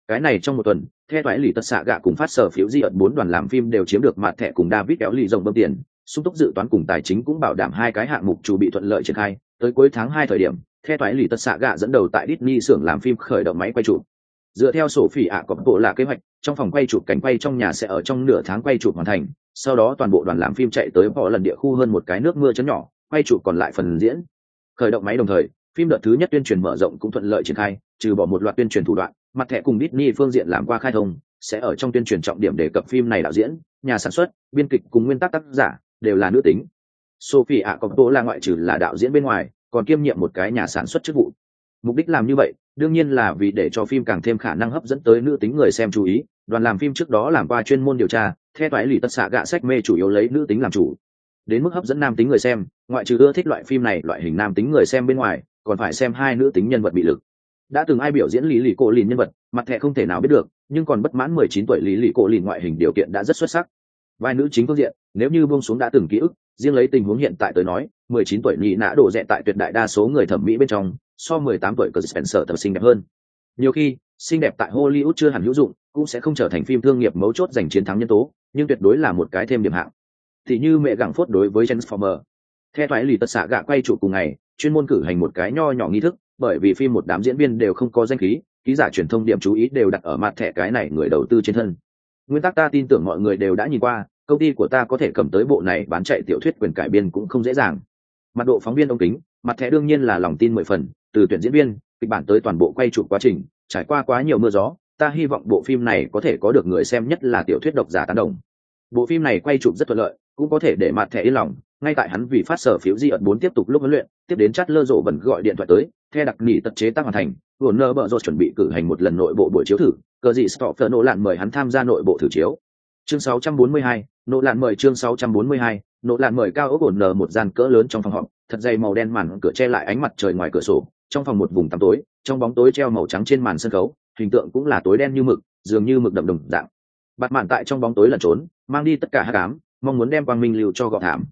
Speaker 1: Cái này trong một tuần theo thoái lì tất xạ gạ cùng phát sở phiếu di ẩn bốn đoàn làm phim đều chiếm được mặt thẻ cùng david kéo lì rồng bơm tiền. Sung túc dự toán cùng tài chính cũng bảo đảm hai cái hạng mục chủ bị thuận lợi triển khai. Tới cuối tháng hai thời điểm theo thoái lì tất xạ gạ dẫn đầu tại Disney xưởng làm phim khởi động máy quay chụp dựa theo sổ phỉ ạ cọp bộ là kế hoạch, trong phòng quay chụp cảnh quay trong nhà sẽ ở trong nửa tháng quay chụp hoàn thành, sau đó toàn bộ đoàn làm phim chạy tới bỏ lần địa khu hơn một cái nước mưa chấn nhỏ, quay chụp còn lại phần diễn. Khởi động máy đồng thời, phim đợt thứ nhất tuyên truyền mở rộng cũng thuận lợi triển khai, trừ bỏ một loạt tuyên truyền thủ đoạn, mặt thẻ cùng Disney phương diện làm qua khai thông, sẽ ở trong tuyên truyền trọng điểm đề cập phim này đạo diễn, nhà sản xuất, biên kịch cùng nguyên tắc tác giả, đều là nữ tính. Sophie ạ cọp bộ là ngoại trừ là đạo diễn bên ngoài, còn kiêm nhiệm một cái nhà sản xuất chức vụ. Mục đích làm như vậy đương nhiên là vì để cho phim càng thêm khả năng hấp dẫn tới nữ tính người xem chú ý, đoàn làm phim trước đó làm qua chuyên môn điều tra theo toái lì tất xạ gạ sách mê chủ yếu lấy nữ tính làm chủ. Đến mức hấp dẫn nam tính người xem, ngoại trừ ưa thích loại phim này, loại hình nam tính người xem bên ngoài, còn phải xem hai nữ tính nhân vật bị lực. Đã từng ai biểu diễn lý lì cổ lìn nhân vật, mặt thẻ không thể nào biết được, nhưng còn bất mãn mười chín tuổi lý lì cổ lìn ngoại hình điều kiện đã rất xuất sắc. Vai nữ chính phương diện, nếu như buông xuống đã từng ký ức, riêng lấy tình huống hiện tại tới nói mười chín tuổi nhị nã đổ rẻ tại tuyệt đại đa số người thẩm mỹ bên trong, so mười tám tuổi cờ spencer thẩm xinh đẹp hơn. Nhiều khi, xinh đẹp tại hollywood chưa hẳn hữu dụng, cũng sẽ không trở thành phim thương nghiệp mấu chốt giành chiến thắng nhân tố, nhưng tuyệt đối là một cái thêm điểm hạng. Thì như mẹ gặng phốt đối với transformer theo thoái lì tật xạ gạ quay trụ cùng ngày, chuyên môn cử hành một cái nho nhỏ nghi thức, bởi vì phim một đám diễn viên đều không có danh khí, ký giả truyền thông điểm chú ý đều đặt ở mặt thẻ cái này người đầu tư trên thân. Nguyên tắc ta tin tưởng mọi người đều đã nhìn qua, công ty của ta có thể cầm tới bộ này bán chạy tiểu thuyết quyền cải biên cũng không dễ dàng mặt độ phóng viên ông kính mặt thẻ đương nhiên là lòng tin mười phần từ tuyển diễn viên kịch bản tới toàn bộ quay chụp quá trình trải qua quá nhiều mưa gió ta hy vọng bộ phim này có thể có được người xem nhất là tiểu thuyết độc giả tán đồng. Bộ phim này quay chụp rất thuận lợi cũng có thể để mặt thẻ yên lòng ngay tại hắn vì phát sở phiếu di ẩn bốn tiếp tục lúc huấn luyện tiếp đến chát lơ rộ vẫn gọi điện thoại tới theo đặc nghỉ tật chế tác hoàn thành vừa nơ bợ rột chuẩn bị cử hành một lần nội bộ buổi chiếu thử cờ gì stop nỗ lạn mời hắn tham gia nội bộ thử chiếu. Chương 642, nỗ lạn mời chương 642, nỗ lạn mời cao ốc ổn nở một gian cỡ lớn trong phòng họp, thật dày màu đen màn cửa che lại ánh mặt trời ngoài cửa sổ, trong phòng một vùng tăm tối, trong bóng tối treo màu trắng trên màn sân khấu, hình tượng cũng là tối đen như mực, dường như mực đậm đồng dạng. Bạt mạn tại trong bóng tối lẩn trốn, mang đi tất cả hát cám mong muốn đem quang minh lưu cho gọt thảm.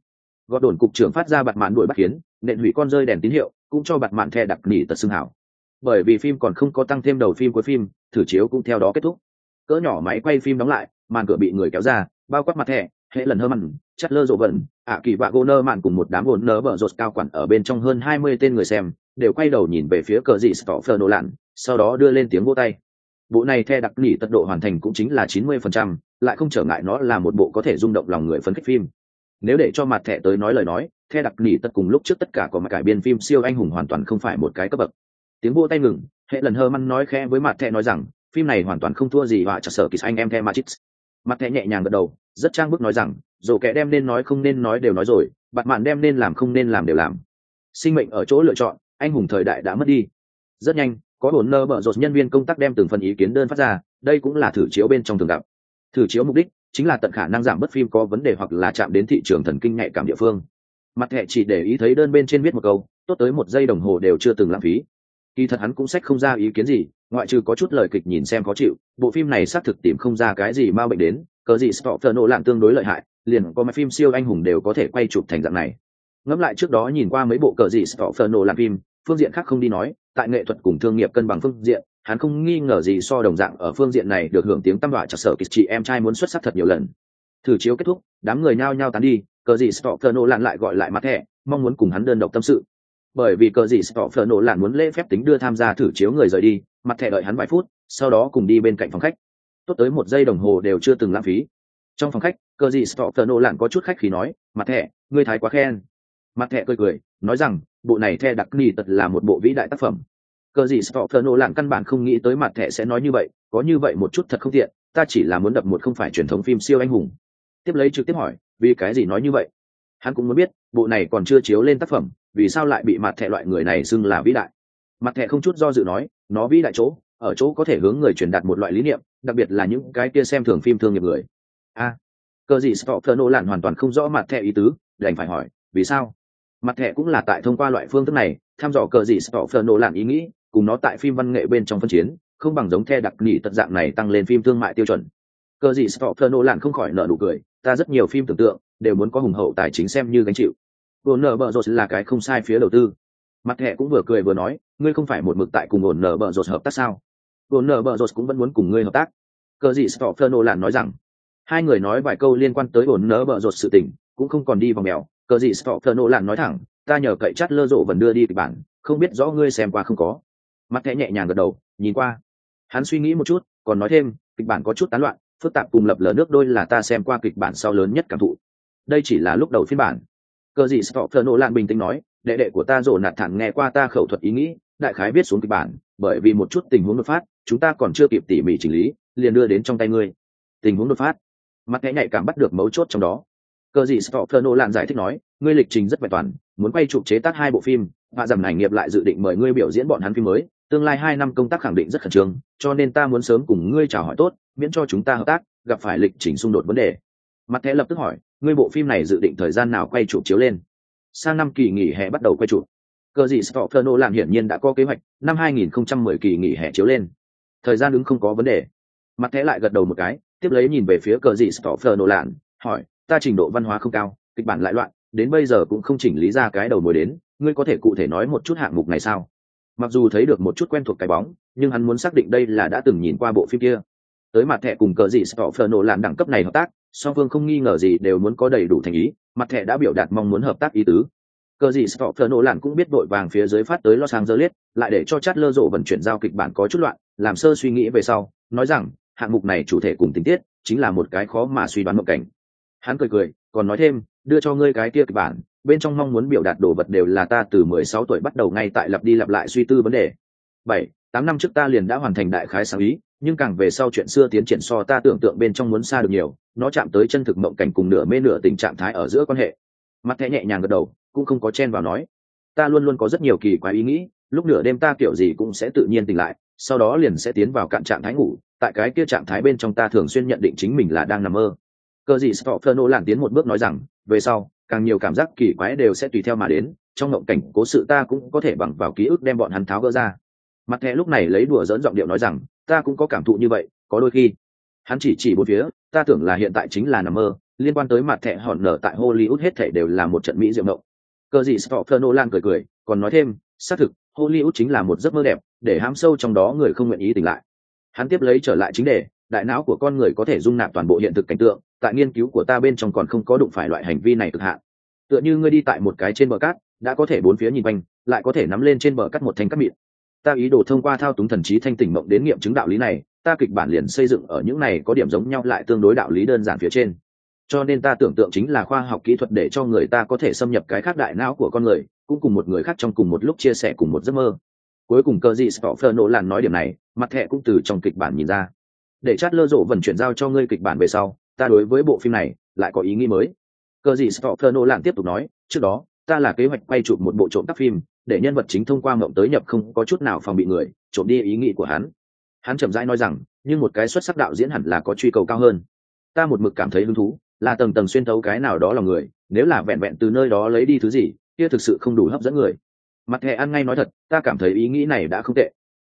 Speaker 1: Gọt đồn cục trưởng phát ra bạt mạn đuổi bắt kiến nện hủy con rơi đèn tín hiệu, cũng cho bạt mạn thẻ đặc nỉ tật xương hảo. Bởi vì phim còn không có tăng thêm đầu phim cuối phim, thử chiếu cũng theo đó kết thúc. Cỡ nhỏ máy quay phim đóng lại, màn cửa bị người kéo ra, bao quát mặt thẻ hệ lần hơ mặn chất lơ rộ vẩn ạ kỳ vạ gô nơ mạn cùng một đám gồn nơ bở rột cao quản ở bên trong hơn hai mươi tên người xem, đều quay đầu nhìn về phía cờ dị stoffer nổ lặn sau đó đưa lên tiếng vô tay. Bộ này theo đặc nỉ tật độ hoàn thành cũng chính là chín mươi phần trăm, lại không trở ngại nó là một bộ có thể rung động lòng người phấn khích phim. Nếu để cho mặt thẻ tới nói lời nói theo đặc nỉ tật cùng lúc trước tất cả có mặt cải biên phim siêu anh hùng hoàn toàn không phải một cái cấp bậc. Tiếng vô tay ngừng hệ lần hơ măn nói khẽ với mặt thẻ nói rằng, phim này hoàn toàn không thua gì họa trả sở kỳ anh em theo magic mặt thẻ nhẹ nhàng gật đầu rất trang bức nói rằng, dù kẻ đem nên nói không nên nói đều nói rồi bạn mạn đem nên làm không nên làm đều làm. Sinh mệnh ở chỗ lựa chọn, anh hùng thời đại đã mất đi. Rất nhanh, có hồn nơ bở rột nhân viên công tác đem từng phần ý kiến đơn phát ra, đây cũng là thử chiếu bên trong thường gặp. Thử chiếu mục đích chính là tận khả năng giảm bớt phim có vấn đề hoặc là chạm đến thị trường thần kinh nhạy cảm địa phương. Mặt thẻ chỉ để ý thấy đơn bên trên viết một câu, tốt tới một giây đồng hồ đều chưa từng lãng phí. Kỳ thật hắn cũng sách không ra ý kiến gì, ngoại trừ có chút lời kịch nhìn xem khó chịu, bộ phim này xác thực tìm không ra cái gì m a bệnh đến cờ gì stop nổ lạng tương đối lợi hại, liền có mấy phim siêu anh hùng đều có thể quay chụp thành dạng này. Ngẫm lại trước đó nhìn qua mấy bộ cờ gì stop nổ lạng phim, phương diện khác không đi nói, tại nghệ thuật cùng thương nghiệp cân bằng phương diện, hắn không nghi ngờ gì so đồng dạng ở phương diện này được hưởng tiếng tăm đoạt chặt sở kịch chị em trai muốn xuất sắc thật nhiều lần. Thử chiếu kết thúc, đám người nhao nhao tán đi, cờ gì stop nổ lạng lại gọi lại mặt thẻ, mong muốn cùng hắn đơn độc tâm sự. Bởi vì cờ gì stop nổ lạng muốn lễ phép tính đưa tham gia thử chiếu người rời đi, mặt thẻ đợi hắn vài phút, sau đó cùng đi bên cạnh phòng khách tốt tới một giây đồng hồ đều chưa từng lãng phí. Trong phòng khách, cờ gì stop Nô lạn có chút khách khí nói, mặt thẻ, ngươi thái quá khen. Mặt thẻ cười cười, nói rằng, bộ này the đặc ni tật là một bộ vĩ đại tác phẩm. Cờ gì stop Nô lạn căn bản không nghĩ tới mặt thẻ sẽ nói như vậy, có như vậy một chút thật không tiện, ta chỉ là muốn đập một không phải truyền thống phim siêu anh hùng. Tiếp lấy trực tiếp hỏi, vì cái gì nói như vậy? Hắn cũng muốn biết, bộ này còn chưa chiếu lên tác phẩm, vì sao lại bị mặt thẻ loại người này xưng là vĩ đại? Mặt thẻ không chút do dự nói, nó vĩ đại chỗ ở chỗ có thể hướng người truyền đạt một loại lý niệm đặc biệt là những cái kia xem thường phim thương nghiệp người. A à, cờ gì stop nổ lạn hoàn toàn không rõ mặt thẻ ý tứ đành phải hỏi vì sao? Mặt thẻ cũng là tại thông qua loại phương thức này tham dò cờ gì stop nổ lạn ý nghĩ cùng nó tại phim văn nghệ bên trong phân chiến không bằng giống the đặc nỉ tật dạng này tăng lên phim thương mại tiêu chuẩn. Cờ gì stop nổ lạn không khỏi nợ nụ cười ta rất nhiều phim tưởng tượng đều muốn có hùng hậu tài chính xem như gánh chịu. Warner Bros. là cái không sai phía đầu tư mặt thẻ cũng vừa cười vừa nói, ngươi không phải một mực tại cùng ổn nở bờ rột hợp tác sao? Ổn nở bờ rột cũng vẫn muốn cùng ngươi hợp tác. Cờ gì stopher lạn nói rằng, hai người nói vài câu liên quan tới ổn nở bờ rột sự tình, cũng không còn đi vào mèo. Cờ gì stopher lạn nói thẳng, ta nhờ cậy chắt lơ rộ vẫn đưa đi kịch bản, không biết rõ ngươi xem qua không có. Mặt thẻ nhẹ nhàng gật đầu, nhìn qua. Hắn suy nghĩ một chút, còn nói thêm, kịch bản có chút tán loạn, phức tạp cùng lập lờ nước đôi là ta xem qua kịch bản sau lớn nhất cảm thụ. Đây chỉ là lúc đầu phiên bản. Cờ gì stopher lạn bình tĩnh nói đệ đệ của ta rồ nạt thẳng nghe qua ta khẩu thuật ý nghĩ, đại khái viết xuống kịch bản, bởi vì một chút tình huống đột phát, chúng ta còn chưa kịp tỉ mỉ chỉnh lý, liền đưa đến trong tay ngươi. Tình huống đột phát. Mặt nghe nhạy cảm bắt được mấu chốt trong đó. Cờ gì stopher lạn giải thích nói, ngươi lịch trình rất vẹn toàn, muốn quay chụp chế tác hai bộ phim và dầm ảnh nghiệp lại dự định mời ngươi biểu diễn bọn hắn phim mới, tương lai hai năm công tác khẳng định rất khẩn trương, cho nên ta muốn sớm cùng ngươi chào hỏi tốt, miễn cho chúng ta hợp tác, gặp phải lịch trình xung đột vấn đề. Mặt thẻ lập tức hỏi, ngươi bộ phim này dự định thời gian nào quay chụp chiếu lên? Sang năm kỳ nghỉ hè bắt đầu quay chụp. Cờ gì stopher làm hiển nhiên đã có kế hoạch, năm 2010 kỳ nghỉ hè chiếu lên. Thời gian ứng không có vấn đề. Mặt thẻ lại gật đầu một cái, tiếp lấy nhìn về phía cờ gì stopher lạn hỏi, ta trình độ văn hóa không cao, kịch bản lại loạn, đến bây giờ cũng không chỉnh lý ra cái đầu mối đến, ngươi có thể cụ thể nói một chút hạng mục này sao? Mặc dù thấy được một chút quen thuộc cái bóng, nhưng hắn muốn xác định đây là đã từng nhìn qua bộ phim kia. Tới mặt thẻ cùng cờ gì stopher làm đẳng cấp này hợp tác, song phương không nghi ngờ gì đều muốn có đầy đủ thành ý mặt thẻ đã biểu đạt mong muốn hợp tác ý tứ. Cờ gì stopher lạn cũng biết đội vàng phía dưới phát tới los angeles, lại để cho chát lơ rộ vận chuyển giao kịch bản có chút loạn, làm sơ suy nghĩ về sau, nói rằng, hạng mục này chủ thể cùng tình tiết, chính là một cái khó mà suy đoán một cảnh. Hắn cười cười, còn nói thêm, đưa cho ngươi cái kia kịch bản, bên trong mong muốn biểu đạt đồ vật đều là ta từ mười sáu tuổi bắt đầu ngay tại lặp đi lặp lại suy tư vấn đề bảy, tám năm trước ta liền đã hoàn thành đại khái sáng ý, nhưng càng về sau chuyện xưa tiến triển so ta tưởng tượng bên trong muốn xa được nhiều, nó chạm tới chân thực mộng cảnh cùng nửa mê nửa tình trạng thái ở giữa quan hệ. Mặt thẻ nhẹ nhàng gật đầu, cũng không có chen vào nói. Ta luôn luôn có rất nhiều kỳ quái ý nghĩ, lúc nửa đêm ta kiểu gì cũng sẽ tự nhiên tỉnh lại, sau đó liền sẽ tiến vào cạn trạng thái ngủ, tại cái kia trạng thái bên trong ta thường xuyên nhận định chính mình là đang nằm mơ. Cơ gì stopher làn tiến một bước nói rằng, về sau, càng nhiều cảm giác kỳ quái đều sẽ tùy theo mà đến, trong ngộng cảnh cố sự ta cũng có thể bằng vào ký ức đem bọn hắn tháo gỡ ra mặt thẻ lúc này lấy đùa dỡn giọng điệu nói rằng, ta cũng có cảm thụ như vậy, có đôi khi. Hắn chỉ chỉ bốn phía, ta tưởng là hiện tại chính là nằm mơ, liên quan tới mặt thẻ hòn nở tại hollywood hết thể đều là một trận mỹ diệu mộng. Cơ gì stopher nolan cười cười, còn nói thêm, xác thực, hollywood chính là một giấc mơ đẹp, để hám sâu trong đó người không nguyện ý tỉnh lại. Hắn tiếp lấy trở lại chính đề, đại não của con người có thể dung nạp toàn bộ hiện thực cảnh tượng, tại nghiên cứu của ta bên trong còn không có đụng phải loại hành vi này cực hạn. Tựa như ngươi đi tại một cái trên bờ cát, đã có thể bốn phía nhìn quanh, lại có thể nắm lên trên bờ cát một thanh cát mịn ta ý đồ thông qua thao túng thần trí thanh tỉnh mộng đến nghiệm chứng đạo lý này, ta kịch bản liền xây dựng ở những này có điểm giống nhau lại tương đối đạo lý đơn giản phía trên. Cho nên ta tưởng tượng chính là khoa học kỹ thuật để cho người ta có thể xâm nhập cái khác đại não của con người, cũng cùng một người khác trong cùng một lúc chia sẻ cùng một giấc mơ. Cuối cùng cơ gì Stoffer nỗ làn nói điểm này, mặt thẹ cũng từ trong kịch bản nhìn ra. Để chát lơ rộ vận chuyển giao cho ngươi kịch bản về sau, ta đối với bộ phim này lại có ý nghĩ mới. Cơ gì Stoffer nỗ làn tiếp tục nói, trước đó, ta là kế hoạch quay chụp một bộ trộm tác phim để nhân vật chính thông qua mộng tới nhập không có chút nào phòng bị người, trộm đi ý nghĩ của hắn. Hắn chậm rãi nói rằng, nhưng một cái xuất sắc đạo diễn hẳn là có truy cầu cao hơn. Ta một mực cảm thấy hứng thú, là tầng tầng xuyên thấu cái nào đó là người, nếu là vẹn vẹn từ nơi đó lấy đi thứ gì, kia thực sự không đủ hấp dẫn người. Mặt hệ ăn ngay nói thật, ta cảm thấy ý nghĩ này đã không tệ.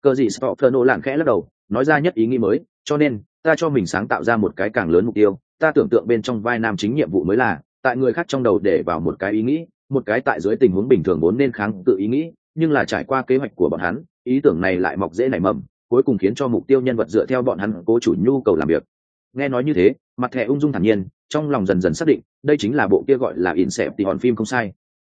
Speaker 1: Cờ gì stopher lạng khẽ lắc đầu, nói ra nhất ý nghĩ mới, cho nên, ta cho mình sáng tạo ra một cái càng lớn mục tiêu, ta tưởng tượng bên trong vai nam chính nhiệm vụ mới là, tại người khác trong đầu để vào một cái ý nghĩ một cái tại dưới tình huống bình thường vốn nên kháng tự ý nghĩ, nhưng là trải qua kế hoạch của bọn hắn, ý tưởng này lại mọc dễ nảy mầm, cuối cùng khiến cho mục tiêu nhân vật dựa theo bọn hắn cố chủ nhu cầu làm việc. Nghe nói như thế, mặt thẻ ung dung thản nhiên, trong lòng dần dần xác định, đây chính là bộ kia gọi là in xẹp thì hòn phim không sai.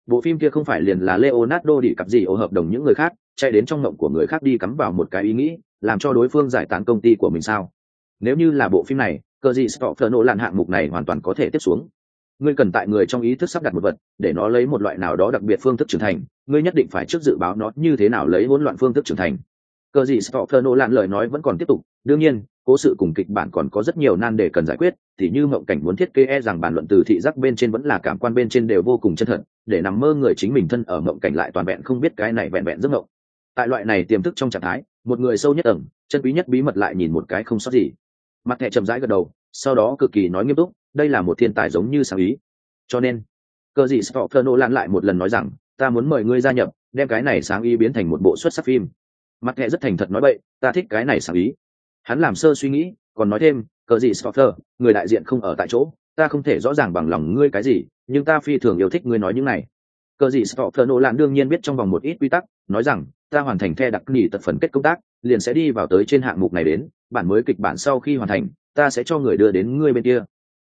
Speaker 1: Bộ phim kia không phải liền là leonardo đi cặp gì ở hợp đồng những người khác, chạy đến trong ngộng của người khác đi cắm vào một cái ý nghĩ, làm cho đối phương giải tán công ty của mình sao? Nếu như là bộ phim này cờ gì stopher nổ lặn hạng mục này hoàn toàn có thể tiếp xuống ngươi cần tại người trong ý thức sắp đặt một vật, để nó lấy một loại nào đó đặc biệt phương thức trưởng thành, ngươi nhất định phải trước dự báo nó như thế nào lấy hỗn loạn phương thức trưởng thành. Cờ gì stopher nô lạn lời nói vẫn còn tiếp tục, đương nhiên, cố sự cùng kịch bản còn có rất nhiều nan đề cần giải quyết, thì như mộng cảnh muốn thiết kế e rằng bàn luận từ thị giác bên trên vẫn là cảm quan bên trên đều vô cùng chân thật, để nằm mơ người chính mình thân ở mộng cảnh lại toàn vẹn không biết cái này vẹn vẹn giấc mộng. Tại loại này tiềm thức trong trạng thái, một người sâu nhất ẩn, chân quý nhất bí mật lại nhìn một cái không sót gì. Mặt thẻ chậm rãi gật đầu, sau đó cực kỳ nói nghiêm túc đây là một thiên tài giống như sáng ý. Cho nên cơ gì stopher lan lại một lần nói rằng ta muốn mời ngươi gia nhập đem cái này sáng ý biến thành một bộ xuất sắc phim. Mặt thẻ rất thành thật nói vậy, ta thích cái này sáng ý. Hắn làm sơ suy nghĩ còn nói thêm cờ gì stopher người đại diện không ở tại chỗ ta không thể rõ ràng bằng lòng ngươi cái gì nhưng ta phi thường yêu thích ngươi nói những này. Cờ gì stopher nổ đương nhiên biết trong vòng một ít quy tắc nói rằng ta hoàn thành the đặc nghỉ tật phần kết công tác liền sẽ đi vào tới trên hạng mục này đến bản mới kịch bản sau khi hoàn thành ta sẽ cho người đưa đến ngươi bên kia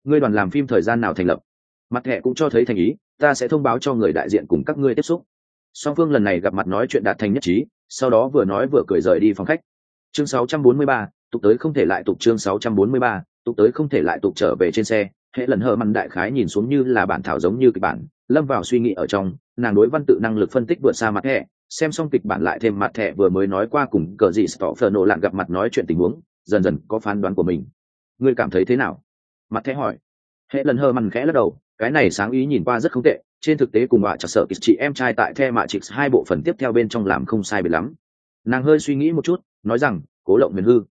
Speaker 1: ngươi đoàn làm phim thời gian nào thành lập? Mặt thẻ cũng cho thấy thành ý ta sẽ thông báo cho người đại diện cùng các ngươi tiếp xúc. Song phương lần này gặp mặt nói chuyện đạt thành nhất trí sau đó vừa nói vừa cười rời đi phòng khách. Chương 643, tục tới không thể lại tục chương 643, tục tới không thể lại tục trở về trên xe. Hệ lần hờ mặn đại khái nhìn xuống như là bản thảo giống như kịch bản lâm vào suy nghĩ ở trong nàng đối văn tự năng lực phân tích vượt xa mặt thẻ xem xong kịch bản lại thêm mặt thẻ vừa mới nói qua cùng cờ gì stỏ phờ nổ lạng gặp mặt nói chuyện tình huống dần dần có phán đoán của mình. Ngươi cảm thấy thế nào? Mặt thẻ hỏi. Hệ lần hờ mằn khẽ lắc đầu, cái này sáng ý nhìn qua rất không tệ, trên thực tế cùng họa chặt sợ kịch chị em trai tại the mạ chị hai bộ phần tiếp theo bên trong làm không sai biệt lắm. Nàng hơi suy nghĩ một chút, nói rằng, cố lộng huyền hư.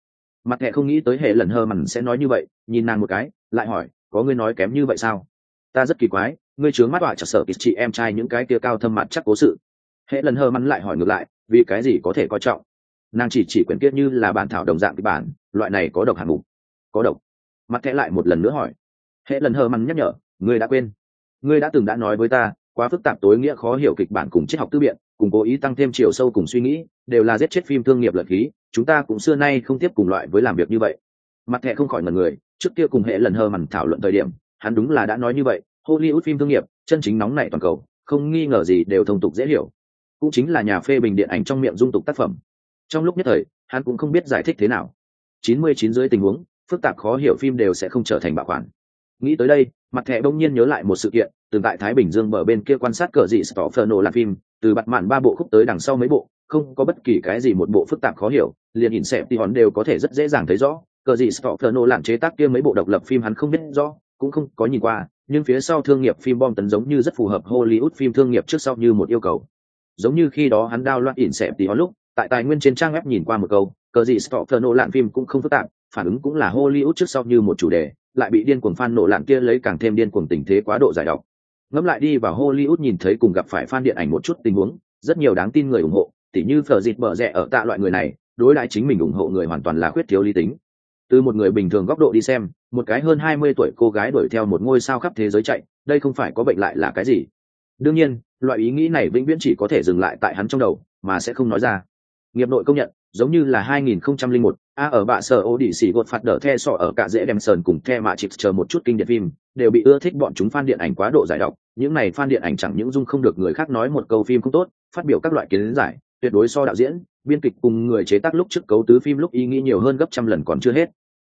Speaker 1: Mặt thẻ không nghĩ tới hệ lần hờ mằn sẽ nói như vậy, nhìn nàng một cái, lại hỏi, có ngươi nói kém như vậy sao? Ta rất kỳ quái, ngươi chướng mắt họa chặt sợ kịch chị em trai những cái kia cao thâm mặt chắc cố sự. Hệ lần hờ mằn lại hỏi ngược lại, vì cái gì có thể coi trọng? Nàng chỉ chỉ quyển kiết như là bản thảo đồng dạng kịch bản, loại này có độc hạng mục. Có độc mặt thẻ lại một lần nữa hỏi. Hệ lần hờ mắn nhắc nhở, ngươi đã quên. Ngươi đã từng đã nói với ta, quá phức tạp tối nghĩa khó hiểu kịch bản cùng triết học tư biện, cùng cố ý tăng thêm chiều sâu cùng suy nghĩ, đều là giết chết phim thương nghiệp lợi khí, chúng ta cũng xưa nay không tiếp cùng loại với làm việc như vậy. Mặt thẻ không khỏi ngần người, trước kia cùng hệ lần hờ mằn thảo luận thời điểm, hắn đúng là đã nói như vậy, hollywood phim thương nghiệp, chân chính nóng nảy toàn cầu, không nghi ngờ gì đều thông tục dễ hiểu. Cũng chính là nhà phê bình điện ảnh trong miệng dung tục tác phẩm. Trong lúc nhất thời, hắn cũng không biết giải thích thế nào. Chín mươi chín dưới tình huống phức tạp khó hiểu phim đều sẽ không trở thành bảo khoản nghĩ tới đây, mặt thẻ bỗng nhiên nhớ lại một sự kiện, từng tại thái bình dương bờ bên kia quan sát cờ dị stofferno làm phim, từ bặt mạn ba bộ khúc tới đằng sau mấy bộ, không có bất kỳ cái gì một bộ phức tạp khó hiểu, liền nhìn xẹp thì hòn đều có thể rất dễ dàng thấy rõ. Cờ dị stofferno làm chế tác kia mấy bộ độc lập phim hắn không biết rõ, cũng không có nhìn qua, nhưng phía sau thương nghiệp phim bom tấn giống như rất phù hợp hollywood phim thương nghiệp trước sau như một yêu cầu. Giống như khi đó hắn đao loạn ỉn xẹp thì hòn lúc, tại tài nguyên trên trang web nhìn qua một câu, cờ dị stofferno làm phim cũng không phức tạp phản ứng cũng là hollywood trước sau như một chủ đề lại bị điên cuồng fan nổ lạn kia lấy càng thêm điên cuồng tình thế quá độ giải độc. Ngẫm lại đi vào Hollywood nhìn thấy cùng gặp phải fan điện ảnh một chút tình huống, rất nhiều đáng tin người ủng hộ, tỉ như phở dịt bở rẻ ở tạ loại người này, đối đãi chính mình ủng hộ người hoàn toàn là khuyết thiếu lý tính. Từ một người bình thường góc độ đi xem, một cái hơn hai mươi tuổi cô gái đuổi theo một ngôi sao khắp thế giới chạy, đây không phải có bệnh lại là cái gì? Đương nhiên, loại ý nghĩ này vĩnh viễn chỉ có thể dừng lại tại hắn trong đầu, mà sẽ không nói ra. Nghiệp nội công nhận, giống như là 2001, a ở bạ sở ô đi xỉ gột phạt đỡ the sọ ở cả dễ đem sờn cùng the mạ chịp chờ một chút kinh điển phim đều bị ưa thích bọn chúng fan điện ảnh quá độ giải độc những này fan điện ảnh chẳng những dung không được người khác nói một câu phim không tốt phát biểu các loại kiến giải tuyệt đối so đạo diễn biên kịch cùng người chế tác lúc trước cấu tứ phim lúc ý nghĩ nhiều hơn gấp trăm lần còn chưa hết.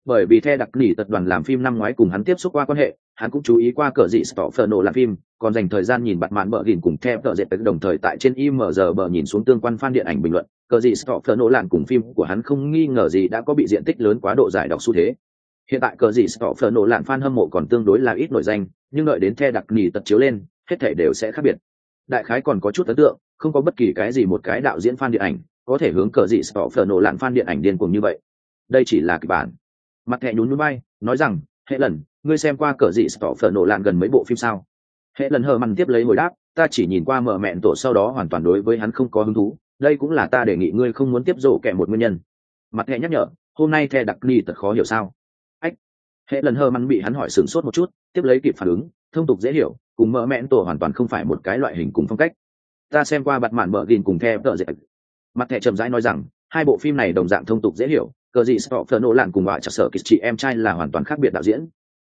Speaker 1: Bởi vì the đặc nỉ tật đoàn làm phim năm ngoái cùng hắn tiếp xúc qua quan hệ hắn cũng chú ý qua cờ dị Stofferno làm phim còn dành thời gian nhìn bặt mạn bờ gìn cùng theo tờ dệt đồng thời tại trên imr bờ nhìn xuống tương quan fan điện ảnh bình luận, cờ dị nỗ lạn cùng phim của hắn không nghi ngờ gì đã có bị diện tích lớn quá độ giải đọc xu thế. Hiện tại cờ dị Stofferno lạn fan hâm mộ còn tương đối là ít nổi danh, nhưng đợi đến the đặc nỉ tật chiếu lên, hết thể đều sẽ khác biệt. Đại khái còn có chút ấn tượng, không có bất kỳ cái gì một cái đạo diễn fan điện ảnh có thể hướng cờ dị Stofferno lạn fan điện ảnh điên cuồng như vậy. Đây chỉ là kịch bản. Mặt thẻ nhún núi bay, nói rằng hệ lần, ngươi xem qua cờ dị stỏ phở nổ lạn gần mấy bộ phim sao? Hệ lần hờ mằn tiếp lấy hồi đáp ta chỉ nhìn qua mở mẹn tổ sau đó hoàn toàn đối với hắn không có hứng thú đây cũng là ta đề nghị ngươi không muốn tiếp rộ kẻ một nguyên nhân. Mặt hệ nhắc nhở hôm nay the đặc ly thật khó hiểu sao? Ách. Hệ lần hờ mằn bị hắn hỏi sửng sốt một chút tiếp lấy kịp phản ứng thông tục dễ hiểu cùng mở mẹn tổ hoàn toàn không phải một cái loại hình cùng phong cách. Ta xem qua bặt mạn mở gìn cùng the tợ dệt mặt hệ chậm rãi nói rằng hai bộ phim này đồng dạng thông tục dễ hiểu cờ gì Stoffer nổ lạn cùng bà chặt sở kịch chị em trai là hoàn toàn khác biệt đạo diễn.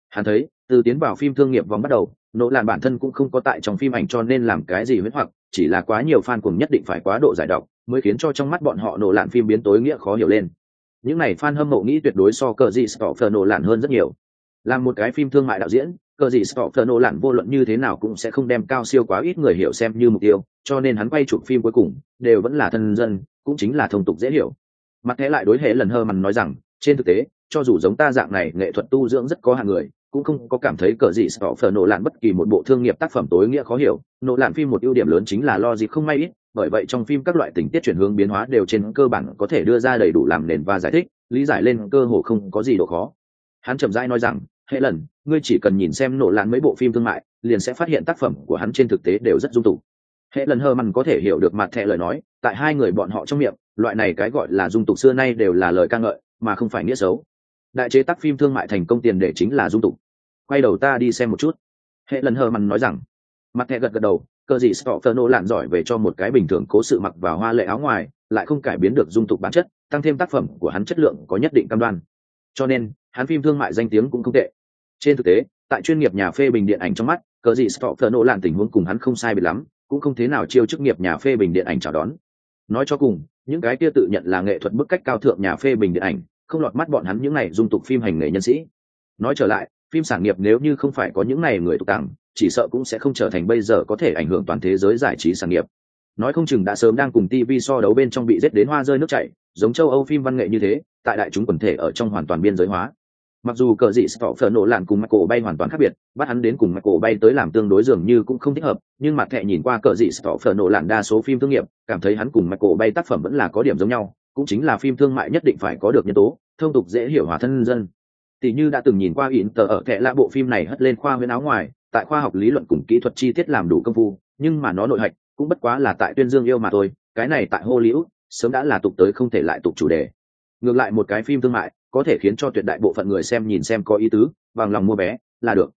Speaker 1: Hắn thấy, từ tiến vào phim thương nghiệp vòng bắt đầu, nỗ làn bản thân cũng không có tại trong phim ảnh cho nên làm cái gì huyết hoặc, chỉ là quá nhiều fan cùng nhất định phải quá độ giải độc, mới khiến cho trong mắt bọn họ nổ lạn phim biến tối nghĩa khó hiểu lên. Những này fan hâm mộ nghĩ tuyệt đối so cờ gì Stoffer nổ lạn hơn rất nhiều. Làm một cái phim thương mại đạo diễn, cờ gì Stoffer nổ lạn vô luận như thế nào cũng sẽ không đem cao siêu quá ít người hiểu xem như mục tiêu, cho nên hắn quay chụp phim cuối cùng đều vẫn là thân dân, cũng chính là thông tục dễ hiểu mặt thế lại đối hệ lần hơ mằn nói rằng trên thực tế cho dù giống ta dạng này nghệ thuật tu dưỡng rất có hạng người cũng không có cảm thấy cờ gì sợ phở nổ lạn bất kỳ một bộ thương nghiệp tác phẩm tối nghĩa khó hiểu. Nổ lạn phim một ưu điểm lớn chính là lo gì không may ít, bởi vậy trong phim các loại tình tiết chuyển hướng biến hóa đều trên cơ bản có thể đưa ra đầy đủ làm nền và giải thích, lý giải lên cơ hồ không có gì độ khó. Hắn chậm rãi nói rằng, hệ lần, ngươi chỉ cần nhìn xem nổ lạn mấy bộ phim thương mại, liền sẽ phát hiện tác phẩm của hắn trên thực tế đều rất dung tục hệ lần hơ mằn có thể hiểu được mặt thẹ lời nói, tại hai người bọn họ trong miệng, loại này cái gọi là dung tục xưa nay đều là lời ca ngợi, mà không phải nghĩa xấu đại chế tác phim thương mại thành công tiền để chính là dung tục. Quay đầu ta đi xem một chút. Hệ lần hờ mặn nói rằng. Mặt thẹ gật gật đầu, cờ gì stopher nô lạn giỏi về cho một cái bình thường cố sự mặc vào hoa lệ áo ngoài, lại không cải biến được dung tục bản chất, tăng thêm tác phẩm của hắn chất lượng có nhất định cam đoan. Cho nên, hắn phim thương mại danh tiếng cũng không tệ. Trên thực tế, tại chuyên nghiệp nhà phê bình điện ảnh trong mắt, cờ gì stopher nô lạn tình huống cùng hắn không sai biệt lắm, cũng không thế nào chiêu chức nghiệp nhà phê bình điện ảnh chào đón. Nói cho cùng, những cái kia tự nhận là nghệ thuật bức cách cao thượng nhà phê bình điện ảnh không lọt mắt bọn hắn những này dung tục phim hành nghề nhân sĩ. Nói trở lại phim sản nghiệp nếu như không phải có những này người tục tặng chỉ sợ cũng sẽ không trở thành bây giờ có thể ảnh hưởng toàn thế giới giải trí sản nghiệp. Nói không chừng đã sớm đang cùng tv so đấu bên trong bị giết đến hoa rơi nước chảy giống châu âu phim văn nghệ như thế tại đại chúng quần thể ở trong hoàn toàn biên giới hóa. Mặc dù cờ dị Stoffer nổ lạn cùng Michael bay hoàn toàn khác biệt, bắt hắn đến cùng Michael bay tới làm tương đối dường như cũng không thích hợp, nhưng mặt thẻ nhìn qua cờ dị Stoffer nổ lạn đa số phim thương nghiệp, cảm thấy hắn cùng Michael bay tác phẩm vẫn là có điểm giống nhau, cũng chính là phim thương mại nhất định phải có được nhân tố, thông tục dễ hiểu hòa thân dân. Tỷ như đã từng nhìn qua ỉn tờ ở thệ lạ bộ phim này hất lên khoa huyễn áo ngoài, tại khoa học lý luận cùng kỹ thuật chi tiết làm đủ công phu, nhưng mà nó nội hạch cũng bất quá là tại tuyên dương yêu mà thôi, cái này tại Hollywood sớm đã là tục tới không thể lại tục chủ đề. Ngược lại một cái phim thương mại, có thể khiến cho tuyệt đại bộ phận người xem nhìn xem có ý tứ bằng lòng mua vé là được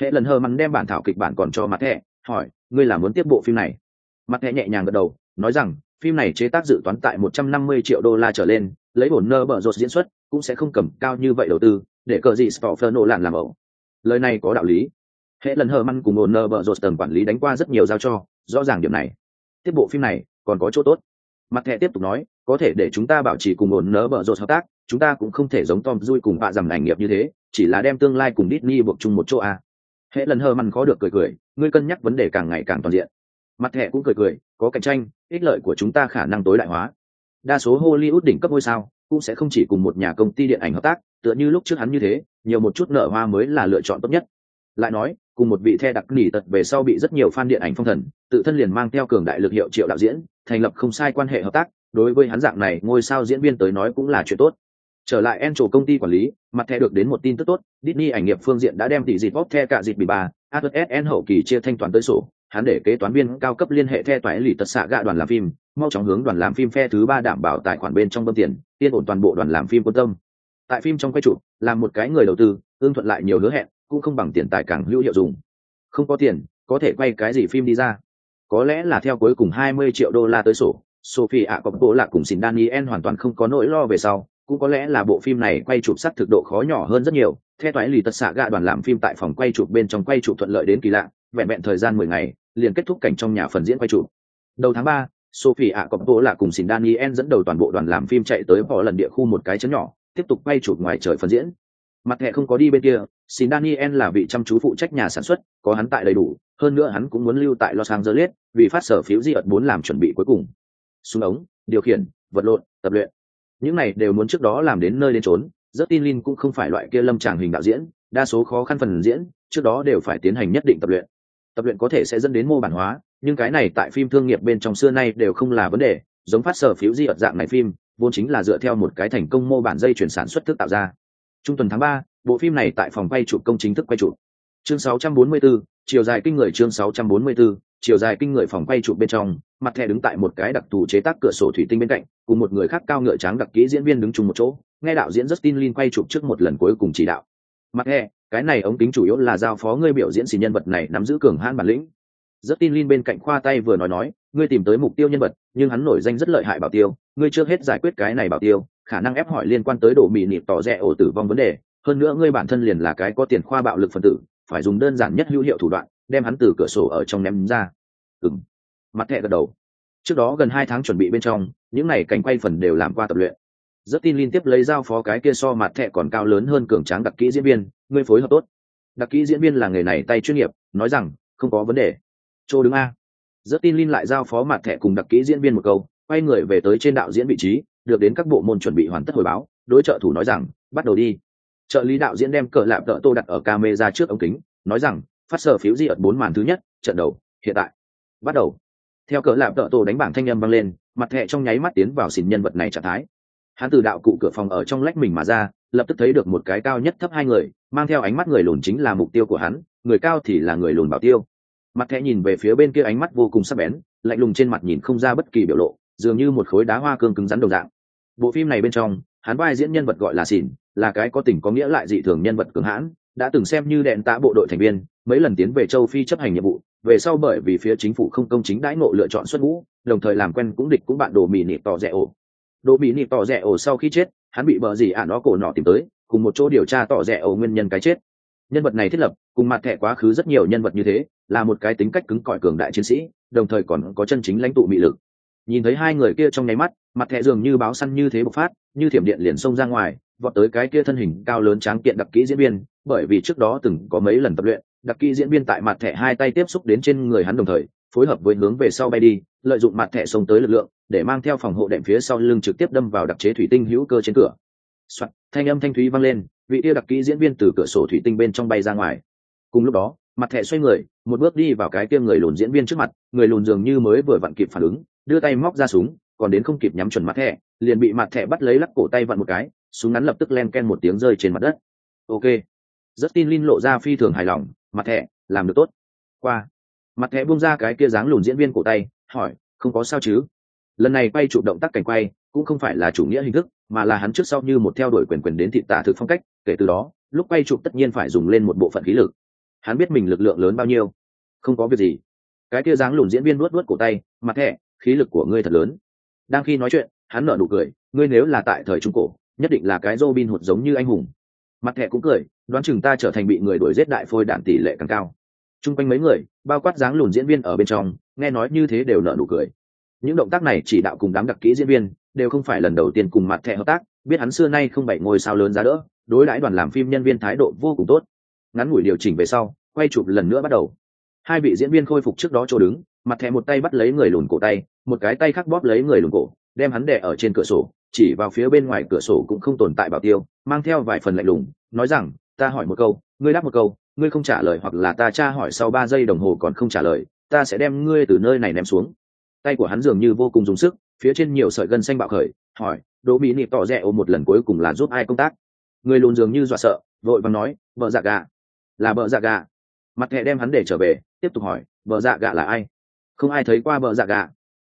Speaker 1: hệ lần hờ mặn đem bản thảo kịch bản còn cho mặt thẻ hỏi ngươi là muốn tiếp bộ phim này mặt thẻ nhẹ nhàng gật đầu nói rằng phim này chế tác dự toán tại một trăm năm mươi triệu đô la trở lên lấy bổn nơ bở rột diễn xuất cũng sẽ không cầm cao như vậy đầu tư để cờ gì stoffer nổ lạn làm ẩu lời này có đạo lý hệ lần hờ măn cùng bổn nơ bở rột tầng quản lý đánh qua rất nhiều giao cho rõ ràng điểm này tiếp bộ phim này còn có chỗ tốt mặt thẻ tiếp tục nói có thể để chúng ta bảo trì cùng bổn nơ bở rột hợp tác chúng ta cũng không thể giống Tom Dui cùng bạ dầm ảnh nghiệp như thế, chỉ là đem tương lai cùng Disney buộc chung một chỗ à. Hệ lần hờ măn khó được cười cười, ngươi cân nhắc vấn đề càng ngày càng toàn diện. Mặt hệ cũng cười cười, có cạnh tranh, ích lợi của chúng ta khả năng tối đại hóa. Đa số Hollywood đỉnh cấp ngôi sao cũng sẽ không chỉ cùng một nhà công ty điện ảnh hợp tác, tựa như lúc trước hắn như thế, nhiều một chút nợ hoa mới là lựa chọn tốt nhất. Lại nói, cùng một vị the đặc nỉ tật về sau bị rất nhiều fan điện ảnh phong thần, tự thân liền mang theo cường đại lực hiệu triệu đạo diễn, thành lập không sai quan hệ hợp tác, đối với hắn dạng này ngôi sao diễn viên tới nói cũng là chuyện tốt trở lại en trổ công ty quản lý mặt thẻ được đến một tin tức tốt Disney ảnh nghiệp phương diện đã đem tỷ dịp bóp the cả dịp bị bà ASN hậu kỳ chia thanh toán tới sổ hắn để kế toán viên cao cấp liên hệ phe toái lì tật xạ gạ đoàn làm phim, mau chóng hướng đoàn làm phim phe thứ ba đảm bảo tài khoản bên trong bơm tiền, yên ổn toàn bộ đoàn làm phim quan tâm. Tại phim trong quay chụp, làm một cái người đầu tư ương thuận lại nhiều hứa hẹn, cũng không bằng tiền tài càng hữu hiệu dùng. Không có tiền, có thể quay cái gì phim đi ra. Có lẽ là theo cuối cùng 20 triệu đô la tới sổ, sophie ạ cọc bộ lạc cùng xin daniel hoàn toàn không có nỗi lo về sau, cũng có lẽ là bộ phim này quay chụp sắc thực độ khó nhỏ hơn rất nhiều theo toái lì tật xạ gạ đoàn làm phim tại phòng quay chụp bên trong quay chụp thuận lợi đến kỳ lạ, vẹn vẹn thời gian mười ngày liền kết thúc cảnh trong nhà phần diễn quay trụ đầu tháng ba, sophie ạ cọp bộ là cùng xin daniel dẫn đầu toàn bộ đoàn làm phim chạy tới bỏ lần địa khu một cái chấn nhỏ, tiếp tục quay chụp ngoài trời phần diễn. Mặt hệ không có đi bên kia xin daniel là vị chăm chú phụ trách nhà sản xuất, có hắn tại đầy đủ, hơn nữa hắn cũng muốn lưu tại los angeles, vì phát sở phiếu di ợt bốn làm chuẩn bị cuối cùng. Súng ống, điều khiển, vật lộn, tập luyện. Những này đều muốn trước đó làm đến nơi đến trốn rất tin lin cũng không phải loại kia lâm tràng hình đạo diễn, đa số khó khăn phần diễn, trước đó đều phải tiến hành nhất định tập luyện tập luyện có thể sẽ dẫn đến mô bản hóa nhưng cái này tại phim thương nghiệp bên trong xưa nay đều không là vấn đề giống phát sở phiếu di ợt dạng này phim vốn chính là dựa theo một cái thành công mô bản dây chuyển sản xuất thức tạo ra. Trung tuần tháng ba bộ phim này tại phòng quay chụp công chính thức quay chụp. Chương 644, chiều dài kinh người chương 644, chiều dài kinh người phòng quay chụp bên trong mặt thẻ đứng tại một cái đặc thù chế tác cửa sổ thủy tinh bên cạnh cùng một người khác cao ngựa trắng đặc kỹ diễn viên đứng chung một chỗ nghe đạo diễn justin lin quay chụp trước một lần cuối cùng chỉ đạo mặt nghe cái này ống kính chủ yếu là giao phó ngươi biểu diễn xì nhân vật này nắm giữ cường hãn bản lĩnh. Rất tin linh bên cạnh khoa tay vừa nói nói, ngươi tìm tới mục tiêu nhân vật, nhưng hắn nổi danh rất lợi hại bảo tiêu, ngươi chưa hết giải quyết cái này bảo tiêu, khả năng ép hỏi liên quan tới độ mị nịp tỏ rẻ ổ tử vong vấn đề. Hơn nữa ngươi bản thân liền là cái có tiền khoa bạo lực phân tử, phải dùng đơn giản nhất hữu hiệu thủ đoạn, đem hắn từ cửa sổ ở trong ném ra. Ừng mặt thẹ gật đầu. Trước đó gần hai tháng chuẩn bị bên trong, những n à y cánh quay phần đều làm qua tập luyện rất tin liên tiếp lấy giao phó cái kia so mặt thẹ còn cao lớn hơn cường tráng đặc kỹ diễn viên, ngươi phối hợp tốt. Đặc kỹ diễn viên là người này tay chuyên nghiệp, nói rằng, không có vấn đề. Chỗ đứng a. Rất tin liên lại giao phó mặt thẻ cùng đặc kỹ diễn viên một câu, quay người về tới trên đạo diễn vị trí, được đến các bộ môn chuẩn bị hoàn tất hồi báo, đối trợ thủ nói rằng, bắt đầu đi. Trợ lý đạo diễn đem cờ lạp tợ tô đặt ở camera trước ống kính, nói rằng, phát sở phiếu di ở bốn màn thứ nhất, trận đầu, hiện tại. Bắt đầu. Theo cờ lạp tợ tô đánh bảng thanh â m vang lên, mặt thẹ trong nháy mắt tiến vào xỉn nhân vật này trạng thái hắn từ đạo cụ cửa phòng ở trong lách mình mà ra, lập tức thấy được một cái cao nhất thấp hai người, mang theo ánh mắt người lùn chính là mục tiêu của hắn, người cao thì là người lùn bảo tiêu. Mặt thẹ nhìn về phía bên kia ánh mắt vô cùng sắc bén, lạnh lùng trên mặt nhìn không ra bất kỳ biểu lộ, dường như một khối đá hoa cương cứng rắn đầu dạng. Bộ phim này bên trong, hắn vai diễn nhân vật gọi là xỉn là cái có tình có nghĩa lại dị thường nhân vật cường hãn, đã từng xem như đèn tạ bộ đội thành viên, mấy lần tiến về châu phi chấp hành nhiệm vụ, về sau bởi vì phía chính phủ không công chính đãi ngộ lựa chọn xuất ngũ, đồng thời làm quen cũng địch cũng bạn đồ mì nị tỏ rẻ ổ đỗ bị nịp tỏ rẻ ổ sau khi chết, hắn bị bờ gì ả nó cổ nọ tìm tới, cùng một chỗ điều tra tỏ rẻ ổ nguyên nhân cái chết. Nhân vật này thiết lập, cùng mặt thẻ quá khứ rất nhiều nhân vật như thế, là một cái tính cách cứng cỏi cường đại chiến sĩ, đồng thời còn có chân chính lãnh tụ mị lực. Nhìn thấy hai người kia trong nháy mắt, mặt thẻ dường như báo săn như thế bộc phát, như thiểm điện liền xông ra ngoài, vọt tới cái kia thân hình cao lớn tráng kiện đặc kỹ diễn viên, bởi vì trước đó từng có mấy lần tập luyện, đặc kỹ diễn viên tại mặt thẻ hai tay tiếp xúc đến trên người hắn đồng thời, phối hợp với hướng về sau bay đi, lợi dụng mặt thẻ xông tới lực lượng để mang theo phòng hộ đệm phía sau lưng trực tiếp đâm vào đặc chế thủy tinh hữu cơ trên cửa. Soạn, thanh âm thanh thúy vang lên vị yêu đặc kỹ diễn viên từ cửa sổ thủy tinh bên trong bay ra ngoài. Cùng lúc đó mặt thẻ xoay người một bước đi vào cái kia người lùn diễn viên trước mặt người lùn dường như mới vừa vặn kịp phản ứng đưa tay móc ra súng còn đến không kịp nhắm chuẩn mặt thẻ liền bị mặt thẻ bắt lấy lắc cổ tay vặn một cái súng ngắn lập tức len ken một tiếng rơi trên mặt đất. Ok. Rất tin linh lộ ra phi thường hài lòng mặt thẻ làm được tốt. Qua. Mặt thẻ buông ra cái kia dáng lùn diễn viên cổ tay hỏi không có sao chứ? Lần này quay chụp động tác cảnh quay cũng không phải là chủ nghĩa hình thức, mà là hắn trước sau như một theo đuổi quyền quyền đến thị tả thực phong cách, kể từ đó, lúc quay chụp tất nhiên phải dùng lên một bộ phận khí lực. Hắn biết mình lực lượng lớn bao nhiêu. Không có việc gì. Cái kia dáng lùn diễn viên nuốt nuốt cổ tay, mặt thẻ khí lực của ngươi thật lớn. Đang khi nói chuyện, hắn nở nụ cười, ngươi nếu là tại thời trung cổ, nhất định là cái Robin hụt giống như anh hùng. Mặt thẻ cũng cười, đoán chừng ta trở thành bị người đuổi giết đại phôi đạn tỷ lệ càng cao. Chung quanh mấy người, bao quát dáng lùn diễn viên ở bên trong, nghe nói như thế đều nở nụ cười những động tác này chỉ đạo cùng đám đặc kỹ diễn viên, đều không phải lần đầu tiên cùng mặt thẻ hợp tác, biết hắn xưa nay không bảy ngôi sao lớn giá đỡ, đối đãi đoàn làm phim nhân viên thái độ vô cùng tốt. Ngắn ngủi điều chỉnh về sau, quay chụp lần nữa bắt đầu. Hai vị diễn viên khôi phục trước đó chỗ đứng, mặt thẻ một tay bắt lấy người lùn cổ tay, một cái tay khác bóp lấy người lùn cổ, đem hắn đè ở trên cửa sổ, chỉ vào phía bên ngoài cửa sổ cũng không tồn tại bảo tiêu, mang theo vài phần lạnh lùng, nói rằng, ta hỏi một câu, ngươi đáp một câu, ngươi không trả lời hoặc là ta tra hỏi sau ba giây đồng hồ còn không trả lời, ta sẽ đem ngươi từ nơi này ném xuống tay của hắn dường như vô cùng dùng sức, phía trên nhiều sợi gân xanh bạo khởi, hỏi, đỗ mỹ nịp tỏ rẽ ô một lần cuối cùng là giúp ai công tác? Người lùn dường như dọa sợ, vội và nói, vợ dạ gà. Là vợ dạ gà. Mặt thẹ đem hắn để trở về, tiếp tục hỏi, vợ dạ gà là ai? Không ai thấy qua vợ dạ gà.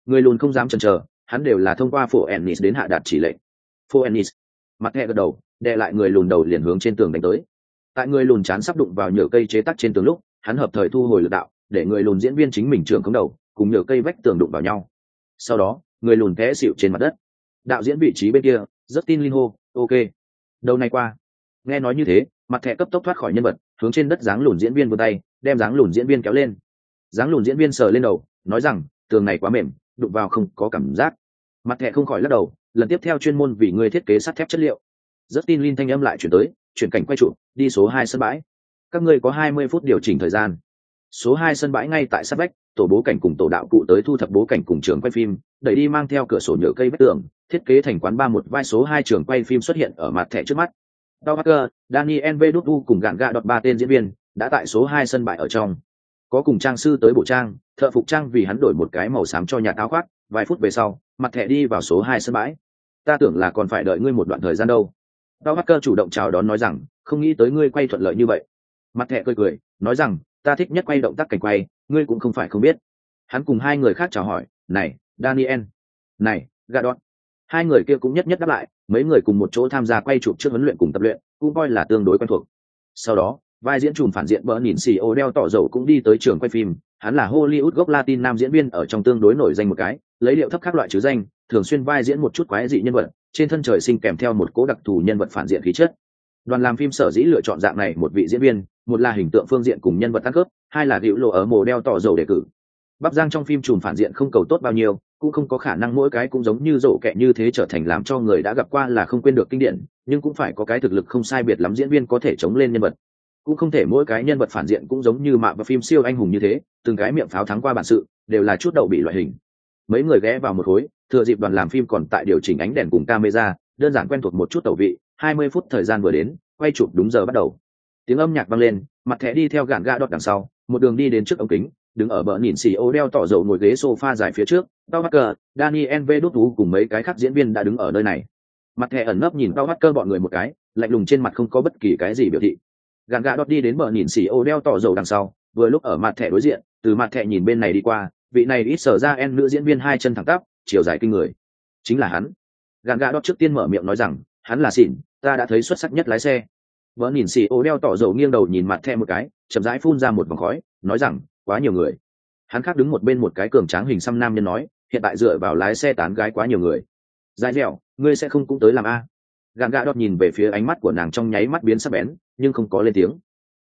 Speaker 1: Người lùn không dám chần chờ, hắn đều là thông qua phổ ennis đến hạ đạt chỉ lệnh. Phổ ennis. Mặt thẹ gật đầu đệ lại người lùn đầu liền hướng trên tường đánh tới. Tại người lùn chán sắp đụng vào nhựa cây chế tắc trên tường lúc, hắn hợp thời thu hồi lực đạo, để người lùn diễn viên chính mình trường không đầu cùng nhờ cây vách tường đụng vào nhau. Sau đó, người lùn té xịu trên mặt đất. Đạo diễn vị trí bên kia rất tin linh hô ok. Đầu này qua? Nghe nói như thế, mặt thẻ cấp tốc thoát khỏi nhân vật, hướng trên đất dáng lùn diễn viên vươn tay, đem dáng lùn diễn viên kéo lên. Dáng lùn diễn viên sờ lên đầu, nói rằng, tường này quá mềm, đụng vào không có cảm giác. Mặt thẻ không khỏi lắc đầu, lần tiếp theo chuyên môn vì người thiết kế sắt thép chất liệu. Rất tin linh thanh âm lại chuyển tới, chuyển cảnh quay trụ, đi số hai sân bãi. Các ngươi có hai mươi phút điều chỉnh thời gian số hai sân bãi ngay tại sát vách tổ bố cảnh cùng tổ đạo cụ tới thu thập bố cảnh cùng trường quay phim đẩy đi mang theo cửa sổ nhựa cây vách tường thiết kế thành quán ba một vai số hai trường quay phim xuất hiện ở mặt thẻ trước mắt. Đau Parker, Daniel Vedutu cùng gạn gạ đọt ba tên diễn viên đã tại số hai sân bãi ở trong. Có cùng trang sư tới bộ trang thợ phục trang vì hắn đổi một cái màu xám cho nhà táo khoác vài phút về sau mặt thẻ đi vào số hai sân bãi. Ta tưởng là còn phải đợi ngươi một đoạn thời gian đâu. Đau Parker chủ động chào đón nói rằng không nghĩ tới ngươi quay thuận lợi như vậy. Mặt thẻ cười cười nói rằng ta thích nhất quay động tác cảnh quay, ngươi cũng không phải không biết. Hắn cùng hai người khác chào hỏi, này, daniel, này, gadot. Hai người kia cũng nhất nhất đáp lại, mấy người cùng một chỗ tham gia quay chụp trước huấn luyện cùng tập luyện, cũng coi là tương đối quen thuộc. Sau đó, vai diễn trùm phản diện bỡ nhìn xì ô đeo tỏ dầu cũng đi tới trường quay phim, hắn là hollywood gốc latin nam diễn viên ở trong tương đối nổi danh một cái, lấy điệu thấp các loại chứ danh, thường xuyên vai diễn một chút quái dị nhân vật, trên thân trời sinh kèm theo một cố đặc thù nhân vật phản diện khí chất. Đoàn làm phim sở dĩ lựa chọn dạng này một vị diễn viên một là hình tượng phương diện cùng nhân vật tăng cấp, hai là hữu lộ ở mồ đeo tỏ dầu đề cử. Bắp giang trong phim trùm phản diện không cầu tốt bao nhiêu, cũng không có khả năng mỗi cái cũng giống như rổ kẹ như thế trở thành làm cho người đã gặp qua là không quên được kinh điển, nhưng cũng phải có cái thực lực không sai biệt lắm diễn viên có thể chống lên nhân vật. Cũng không thể mỗi cái nhân vật phản diện cũng giống như mạ và phim siêu anh hùng như thế, từng cái miệng pháo thắng qua bản sự, đều là chút đậu bị loại hình. Mấy người ghé vào một khối, thừa dịp đoàn làm phim còn tại điều chỉnh ánh đèn cùng camera, đơn giản quen thuộc một chút tẩu vị, hai mươi phút thời gian vừa đến, quay chụp đúng giờ bắt đầu tiếng âm nhạc vang lên, mặt thẻ đi theo gạn gạ đọt đằng sau, một đường đi đến trước ống kính, đứng ở bờ nhìn xì ô đeo tỏ dầu ngồi ghế sofa dài phía trước. Tao hacker daniel v đốt tú cùng mấy cái khác diễn viên đã đứng ở nơi này. Mặt thẻ ẩn nấp nhìn tao hacker bọn người một cái, lạnh lùng trên mặt không có bất kỳ cái gì biểu thị. Gạn gạ đọt đi đến bờ nhìn xì ô đeo tỏ dầu đằng sau, vừa lúc ở mặt thẻ đối diện, từ mặt thẻ nhìn bên này đi qua, vị này ít sở ra en nữ diễn viên hai chân thẳng tắp, chiều dài kinh người. Chính là hắn. Gạn gạ đọt trước tiên mở miệng nói rằng, hắn là xỉn, ta đã thấy xuất sắc nhất lái xe vợ nhìn xì ô đeo tỏ dầu nghiêng đầu nhìn mặt thẹn một cái, chậm rãi phun ra một vòng khói, nói rằng, quá nhiều người. Hắn khác đứng một bên một cái cường tráng hình xăm nam nhân nói, hiện tại dựa vào lái xe tán gái quá nhiều người. Dài dẻo, ngươi sẽ không cũng tới làm a. Gạn gạ đọt nhìn về phía ánh mắt của nàng trong nháy mắt biến sắc bén, nhưng không có lên tiếng.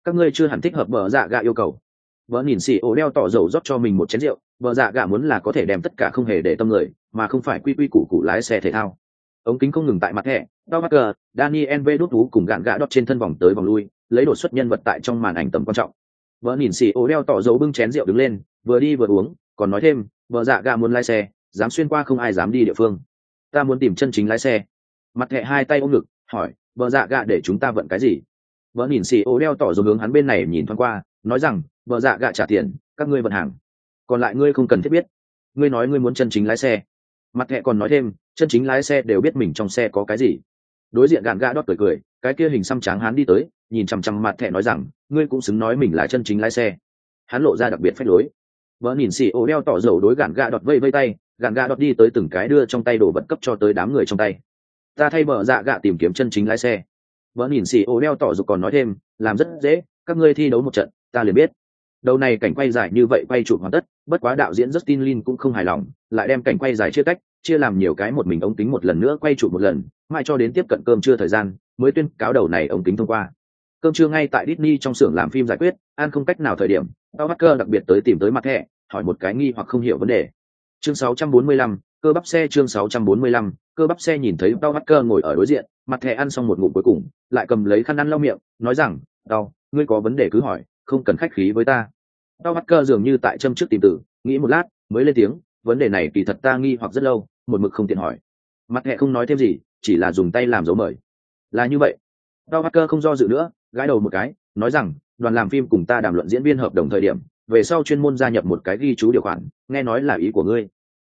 Speaker 1: Các ngươi chưa hẳn thích hợp vợ dạ gạ yêu cầu. Vợ nhìn xì ô đeo tỏ dầu rót cho mình một chén rượu vợ dạ gạ muốn là có thể đem tất cả không hề để tâm người, mà không phải quy quy củ củ lái xe thể thao ống kính không ngừng tại mặt thẻ đau mắc cờ daniel v đốt thú cùng gạn gã đọt trên thân vòng tới vòng lui, lấy đột xuất nhân vật tại trong màn ảnh tầm quan trọng. Vợ nhìn xì ô đeo tỏ dấu bưng chén rượu đứng lên, vừa đi vừa uống, còn nói thêm, vợ dạ gạ muốn lái xe, dám xuyên qua không ai dám đi địa phương. Ta muốn tìm chân chính lái xe. Mặt hệ hai tay ôm ngực, hỏi, vợ dạ gạ để chúng ta vận cái gì? Vợ nhìn xì ô đeo tỏ dấu hướng hắn bên này nhìn thoáng qua, nói rằng, vợ dạ gạ trả tiền, các ngươi vận hàng. Còn lại ngươi không cần thiết biết. Ngươi nói ngươi muốn chân chính lái xe. Mặt thẹ còn nói thêm chân chính lái xe đều biết mình trong xe có cái gì. Đối diện gạn gã đót cười cười, cái kia hình xăm tráng hắn đi tới, nhìn chằm chằm mặt thẹ nói rằng, ngươi cũng xứng nói mình là chân chính lái xe. Hắn lộ ra đặc biệt phách lối. Vợ nhìn xì ô đeo tỏ dầu đối gạn gã đọt vây vây tay, gạn gã đọt đi tới từng cái đưa trong tay đồ vật cấp cho tới đám người trong tay. Ta thay vợ dạ gạ tìm kiếm chân chính lái xe. Vợ nhìn xì ô đeo tỏ dục còn nói thêm, làm rất dễ, các ngươi thi đấu một trận, ta liền biết. Đầu này cảnh quay dài như vậy quay chụp hoàn tất, bất quá đạo diễn justin lin cũng không hài lòng, lại đem cảnh quay dài chia cách chia làm nhiều cái một mình ống kính một lần nữa quay chụp một lần mãi cho đến tiếp cận cơm trưa thời gian mới tuyên cáo đầu này ống kính thông qua. Cơm trưa ngay tại Disney trong xưởng làm phim giải quyết an không cách nào thời điểm tao cơ đặc biệt tới tìm tới mặt thẻ hỏi một cái nghi hoặc không hiểu vấn đề. Chương 645, cơ bắp xe chương 645, cơ bắp xe nhìn thấy tao cơ ngồi ở đối diện mặt thẻ ăn xong một ngụm cuối cùng lại cầm lấy khăn ăn lau miệng nói rằng đau ngươi có vấn đề cứ hỏi không cần khách khí với ta. Tao bắt cơ dường như tại châm trước tìm tử nghĩ một lát mới lên tiếng vấn đề này kỳ thật ta nghi hoặc rất lâu một mực không tiện hỏi. Mặt hệ không nói thêm gì, chỉ là dùng tay làm dấu mời. Là như vậy. Đau hacker không do dự nữa, gãi đầu một cái, nói rằng, đoàn làm phim cùng ta đàm luận diễn viên hợp đồng thời điểm, về sau chuyên môn gia nhập một cái ghi chú điều khoản, nghe nói là ý của ngươi.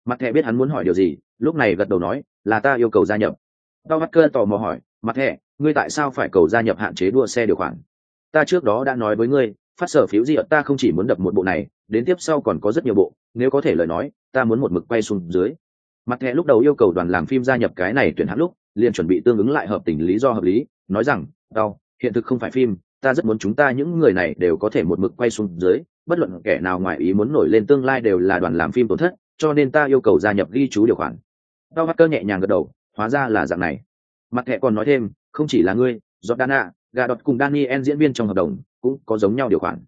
Speaker 1: Mặt thẻ biết hắn muốn hỏi điều gì, lúc này gật đầu nói, là ta yêu cầu gia nhập. Đau hacker tò mò hỏi, mặt thẻ ngươi tại sao phải cầu gia nhập hạn chế đua xe điều khoản? Ta trước đó đã nói với ngươi, phát sở phiếu gì ở ta không chỉ muốn đập một bộ này, đến tiếp sau còn có rất nhiều bộ, nếu có thể lời nói, ta muốn một mực quay xuống dưới mặt thẻ lúc đầu yêu cầu đoàn làm phim gia nhập cái này tuyển hạng lúc liền chuẩn bị tương ứng lại hợp tình lý do hợp lý nói rằng đau hiện thực không phải phim ta rất muốn chúng ta những người này đều có thể một mực quay xuống dưới bất luận kẻ nào ngoài ý muốn nổi lên tương lai đều là đoàn làm phim tổn thất cho nên ta yêu cầu gia nhập ghi chú điều khoản. Đau hắc cơ nhẹ nhàng gật đầu hóa ra là dạng này. Mặt thẻ còn nói thêm không chỉ là ngươi Jordana, gà đọt cùng Daniel diễn viên trong hợp đồng cũng có giống nhau điều khoản.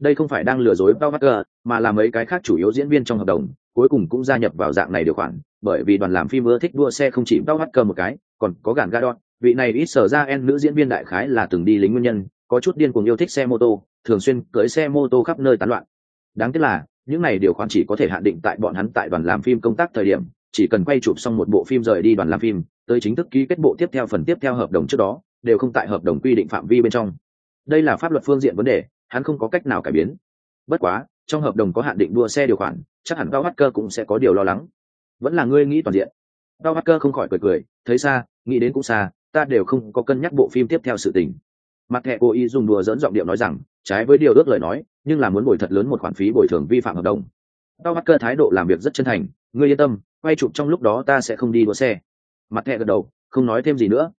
Speaker 1: Đây không phải đang lừa dối Paul Walker, mà là mấy cái khác chủ yếu diễn viên trong hợp đồng, cuối cùng cũng gia nhập vào dạng này điều khoản, bởi vì đoàn làm phim ưa thích đua xe không chỉ vó hắt cơ một cái, còn có gàn ga đọt vị này ít sở ra en nữ diễn viên đại khái là từng đi lính nguyên nhân, có chút điên cuồng yêu thích xe mô tô, thường xuyên cưỡi xe mô tô khắp nơi tán loạn. Đáng tiếc là, những này điều khoản chỉ có thể hạn định tại bọn hắn tại đoàn làm phim công tác thời điểm, chỉ cần quay chụp xong một bộ phim rời đi đoàn làm phim, tới chính thức ký kết bộ tiếp theo phần tiếp theo hợp đồng trước đó, đều không tại hợp đồng quy định phạm vi bên trong. Đây là pháp luật phương diện vấn đề hắn không có cách nào cải biến. Bất quá trong hợp đồng có hạn định đua xe điều khoản chắc hẳn cao hacker cũng sẽ có điều lo lắng vẫn là ngươi nghĩ toàn diện. Đau hacker không khỏi cười cười, thấy xa, nghĩ đến cũng xa, ta đều không có cân nhắc bộ phim tiếp theo sự tình. Mặt thẻ cô y dùng đùa dẫn giọng điệu nói rằng, trái với điều ước lời nói, nhưng là muốn bồi thật lớn một khoản phí bồi thường vi phạm hợp đồng. Đau hacker thái độ làm việc rất chân thành, ngươi yên tâm, quay chụp trong lúc đó ta sẽ không đi đua xe. Mặt thẻ gật đầu, không nói thêm gì nữa.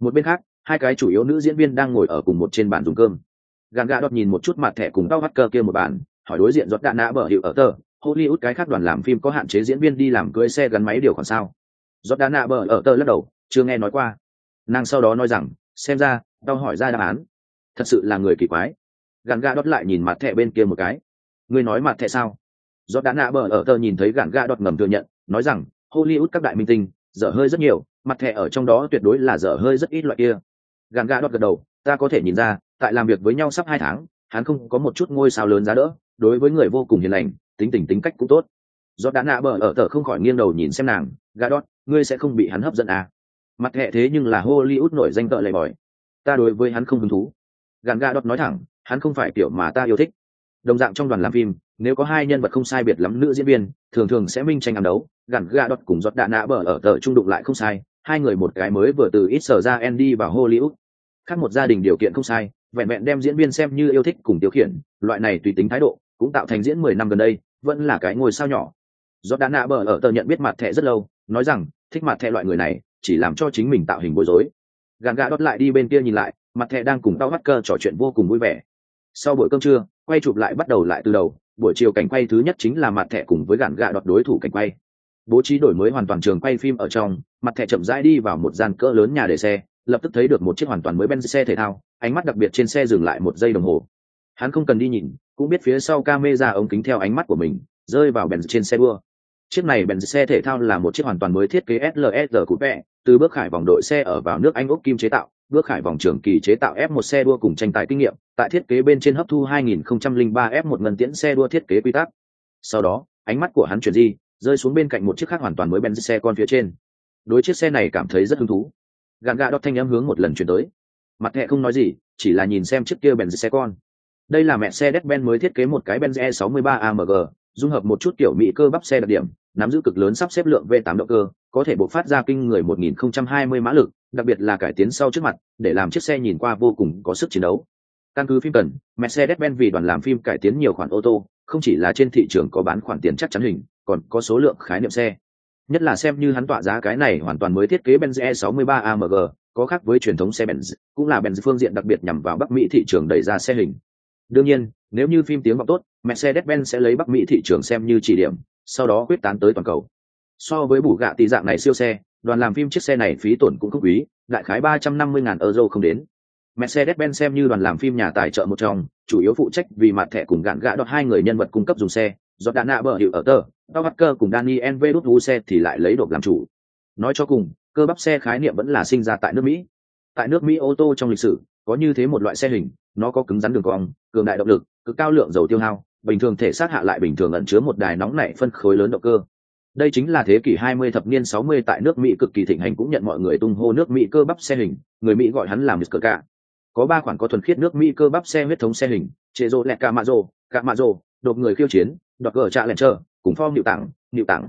Speaker 1: Một bên khác, hai cái chủ yếu nữ diễn viên đang ngồi ở cùng một trên bàn dùng cơm. Gàn gà đọt nhìn một chút mặt thẻ cùng đau hacker cơ kia một bàn, hỏi đối diện giọt đạn nã bở hiệu ở tờ hollywood cái khác đoàn làm phim có hạn chế diễn viên đi làm cưới xe gắn máy điều khoản sao? Jordana bờ nã ở tờ lắc đầu, chưa nghe nói qua. Nàng sau đó nói rằng, xem ra, tao hỏi ra đáp án. Thật sự là người kỳ quái. Gàn gà đọt lại nhìn mặt thẻ bên kia một cái. Ngươi nói mặt thẻ sao? Giọt đã nã bờ ở tờ nhìn thấy gàn gà đọt ngầm thừa nhận, nói rằng, hollywood các đại minh tinh, dở hơi rất nhiều, mặt thẻ ở trong đó tuyệt đối là dở hơi rất ít loại kia. Gàn gà đọt gật đầu, ta có thể nhìn ra, tại làm việc với nhau sắp hai tháng, hắn không có một chút ngôi sao lớn giá đỡ, đối với người vô cùng hiền lành tính tình tính cách cũng tốt. Do đã nạ bờ ở tờ không khỏi nghiêng đầu nhìn xem nàng gà đọt ngươi sẽ không bị hắn hấp dẫn à. mặt hệ thế nhưng là hollywood nổi danh tợ lệ bòi. Ta đối với hắn không hứng thú. Gàn gà đọt nói thẳng hắn không phải kiểu mà ta yêu thích. Đồng dạng trong đoàn làm phim nếu có hai nhân vật không sai biệt lắm nữ diễn viên thường thường sẽ minh tranh ám đấu. Gàn gà đọt cùng giọt đạ nạ bờ ở tờ trung đụng lại không sai hai người một cái mới vừa từ ít sở ra Andy vào Hollywood. Khác một gia đình điều kiện không sai, vẹn vẹn đem diễn viên xem như yêu thích cùng tiêu khiển, loại này tùy tính thái độ, cũng tạo thành diễn mười năm gần đây, vẫn là cái ngôi sao nhỏ. Jordana bờ ở tờ nhận biết mặt thẻ rất lâu, nói rằng, thích mặt thẻ loại người này, chỉ làm cho chính mình tạo hình bối rối. Gàn gà đốt lại đi bên kia nhìn lại, mặt thẻ đang cùng tao bắt cơ trò chuyện vô cùng vui vẻ sau buổi cơm trưa quay chụp lại bắt đầu lại từ đầu buổi chiều cảnh quay thứ nhất chính là mặt thẻ cùng với gàn gà đọt đối thủ cảnh quay bố trí đổi mới hoàn toàn trường quay phim ở trong mặt thẻ chậm rãi đi vào một gian cỡ lớn nhà để xe lập tức thấy được một chiếc hoàn toàn mới benz xe thể thao ánh mắt đặc biệt trên xe dừng lại một giây đồng hồ hắn không cần đi nhìn cũng biết phía sau ca mê ra ống kính theo ánh mắt của mình rơi vào bèn trên xe đua chiếc này bèn xe thể thao là một chiếc hoàn toàn mới thiết kế SLS coupe từ bước khải vòng đội xe ở vào nước anh úc kim chế tạo bước khải vòng trưởng kỳ chế tạo F1 xe đua cùng tranh tài kinh nghiệm, tại thiết kế bên trên hấp thu 2003 F1 ngân tiễn xe đua thiết kế quy tắc. Sau đó, ánh mắt của hắn chuyển di, rơi xuống bên cạnh một chiếc khác hoàn toàn mới Benz xe con phía trên. Đối chiếc xe này cảm thấy rất hứng thú. Gạn gạ đọc thanh âm hướng một lần chuyển tới. Mặt hệ không nói gì, chỉ là nhìn xem chiếc kia Benz xe con. Đây là mẹ xe Mercedes-Benz mới thiết kế một cái Benz E63 AMG, dung hợp một chút kiểu mỹ cơ bắp xe đặc điểm, nắm giữ cực lớn sắp xếp lượng V8 động cơ, có thể bộc phát ra kinh người 1020 mã lực, đặc biệt là cải tiến sau trước mặt, để làm chiếc xe nhìn qua vô cùng có sức chiến đấu. Căn cứ phim cần, Mercedes-Benz vì đoàn làm phim cải tiến nhiều khoản ô tô, không chỉ là trên thị trường có bán khoản tiền chắc chắn hình, còn có số lượng khái niệm xe. Nhất là xem như hắn tọa giá cái này hoàn toàn mới thiết kế Benz E63 AMG, có khác với truyền thống xe Benz, cũng là Benz phương diện đặc biệt nhằm vào Bắc Mỹ thị trường đẩy ra xe hình. Đương nhiên, nếu như phim tiếng vọng tốt, Mercedes-Benz sẽ lấy Bắc Mỹ thị trường xem như chỉ điểm, sau đó quyết tán tới toàn cầu. So với bù gạ tỷ dạng này siêu xe, đoàn làm phim chiếc xe này phí tổn cũng không quý, đại khái ba trăm năm mươi ngàn euro không đến. Mercedes-Benz xem như đoàn làm phim nhà tài trợ một trong, chủ yếu phụ trách vì mặt thẻ cùng gạn gã đọt hai người nhân vật cung cấp dùng xe, do đạn nạ bờ hiệu ở tờ, Tao Hacker cùng Daniel V đút xe thì lại lấy đột làm chủ. Nói cho cùng, cơ bắp xe khái niệm vẫn là sinh ra tại nước Mỹ. Tại nước Mỹ ô tô trong lịch sử, có như thế một loại xe hình, nó có cứng rắn đường cong, cường đại động lực, cực cao lượng dầu tiêu hao, bình thường thể xác hạ lại bình thường ẩn chứa một đài nóng nảy phân khối lớn động cơ, đây chính là thế kỷ 20 thập niên 60 tại nước Mỹ cực kỳ thịnh hành cũng nhận mọi người tung hô nước Mỹ cơ bắp xe hình, người Mỹ gọi hắn là Mr. Cả. Có ba khoản có thuần khiết nước Mỹ cơ bắp xe huyết thống xe hình, chế rô lẹt cả mạ rô, cả mạ rô, đột người khiêu chiến, đột gờ trạ lẹn trơ cùng phong nịu tặng, nịu tặng.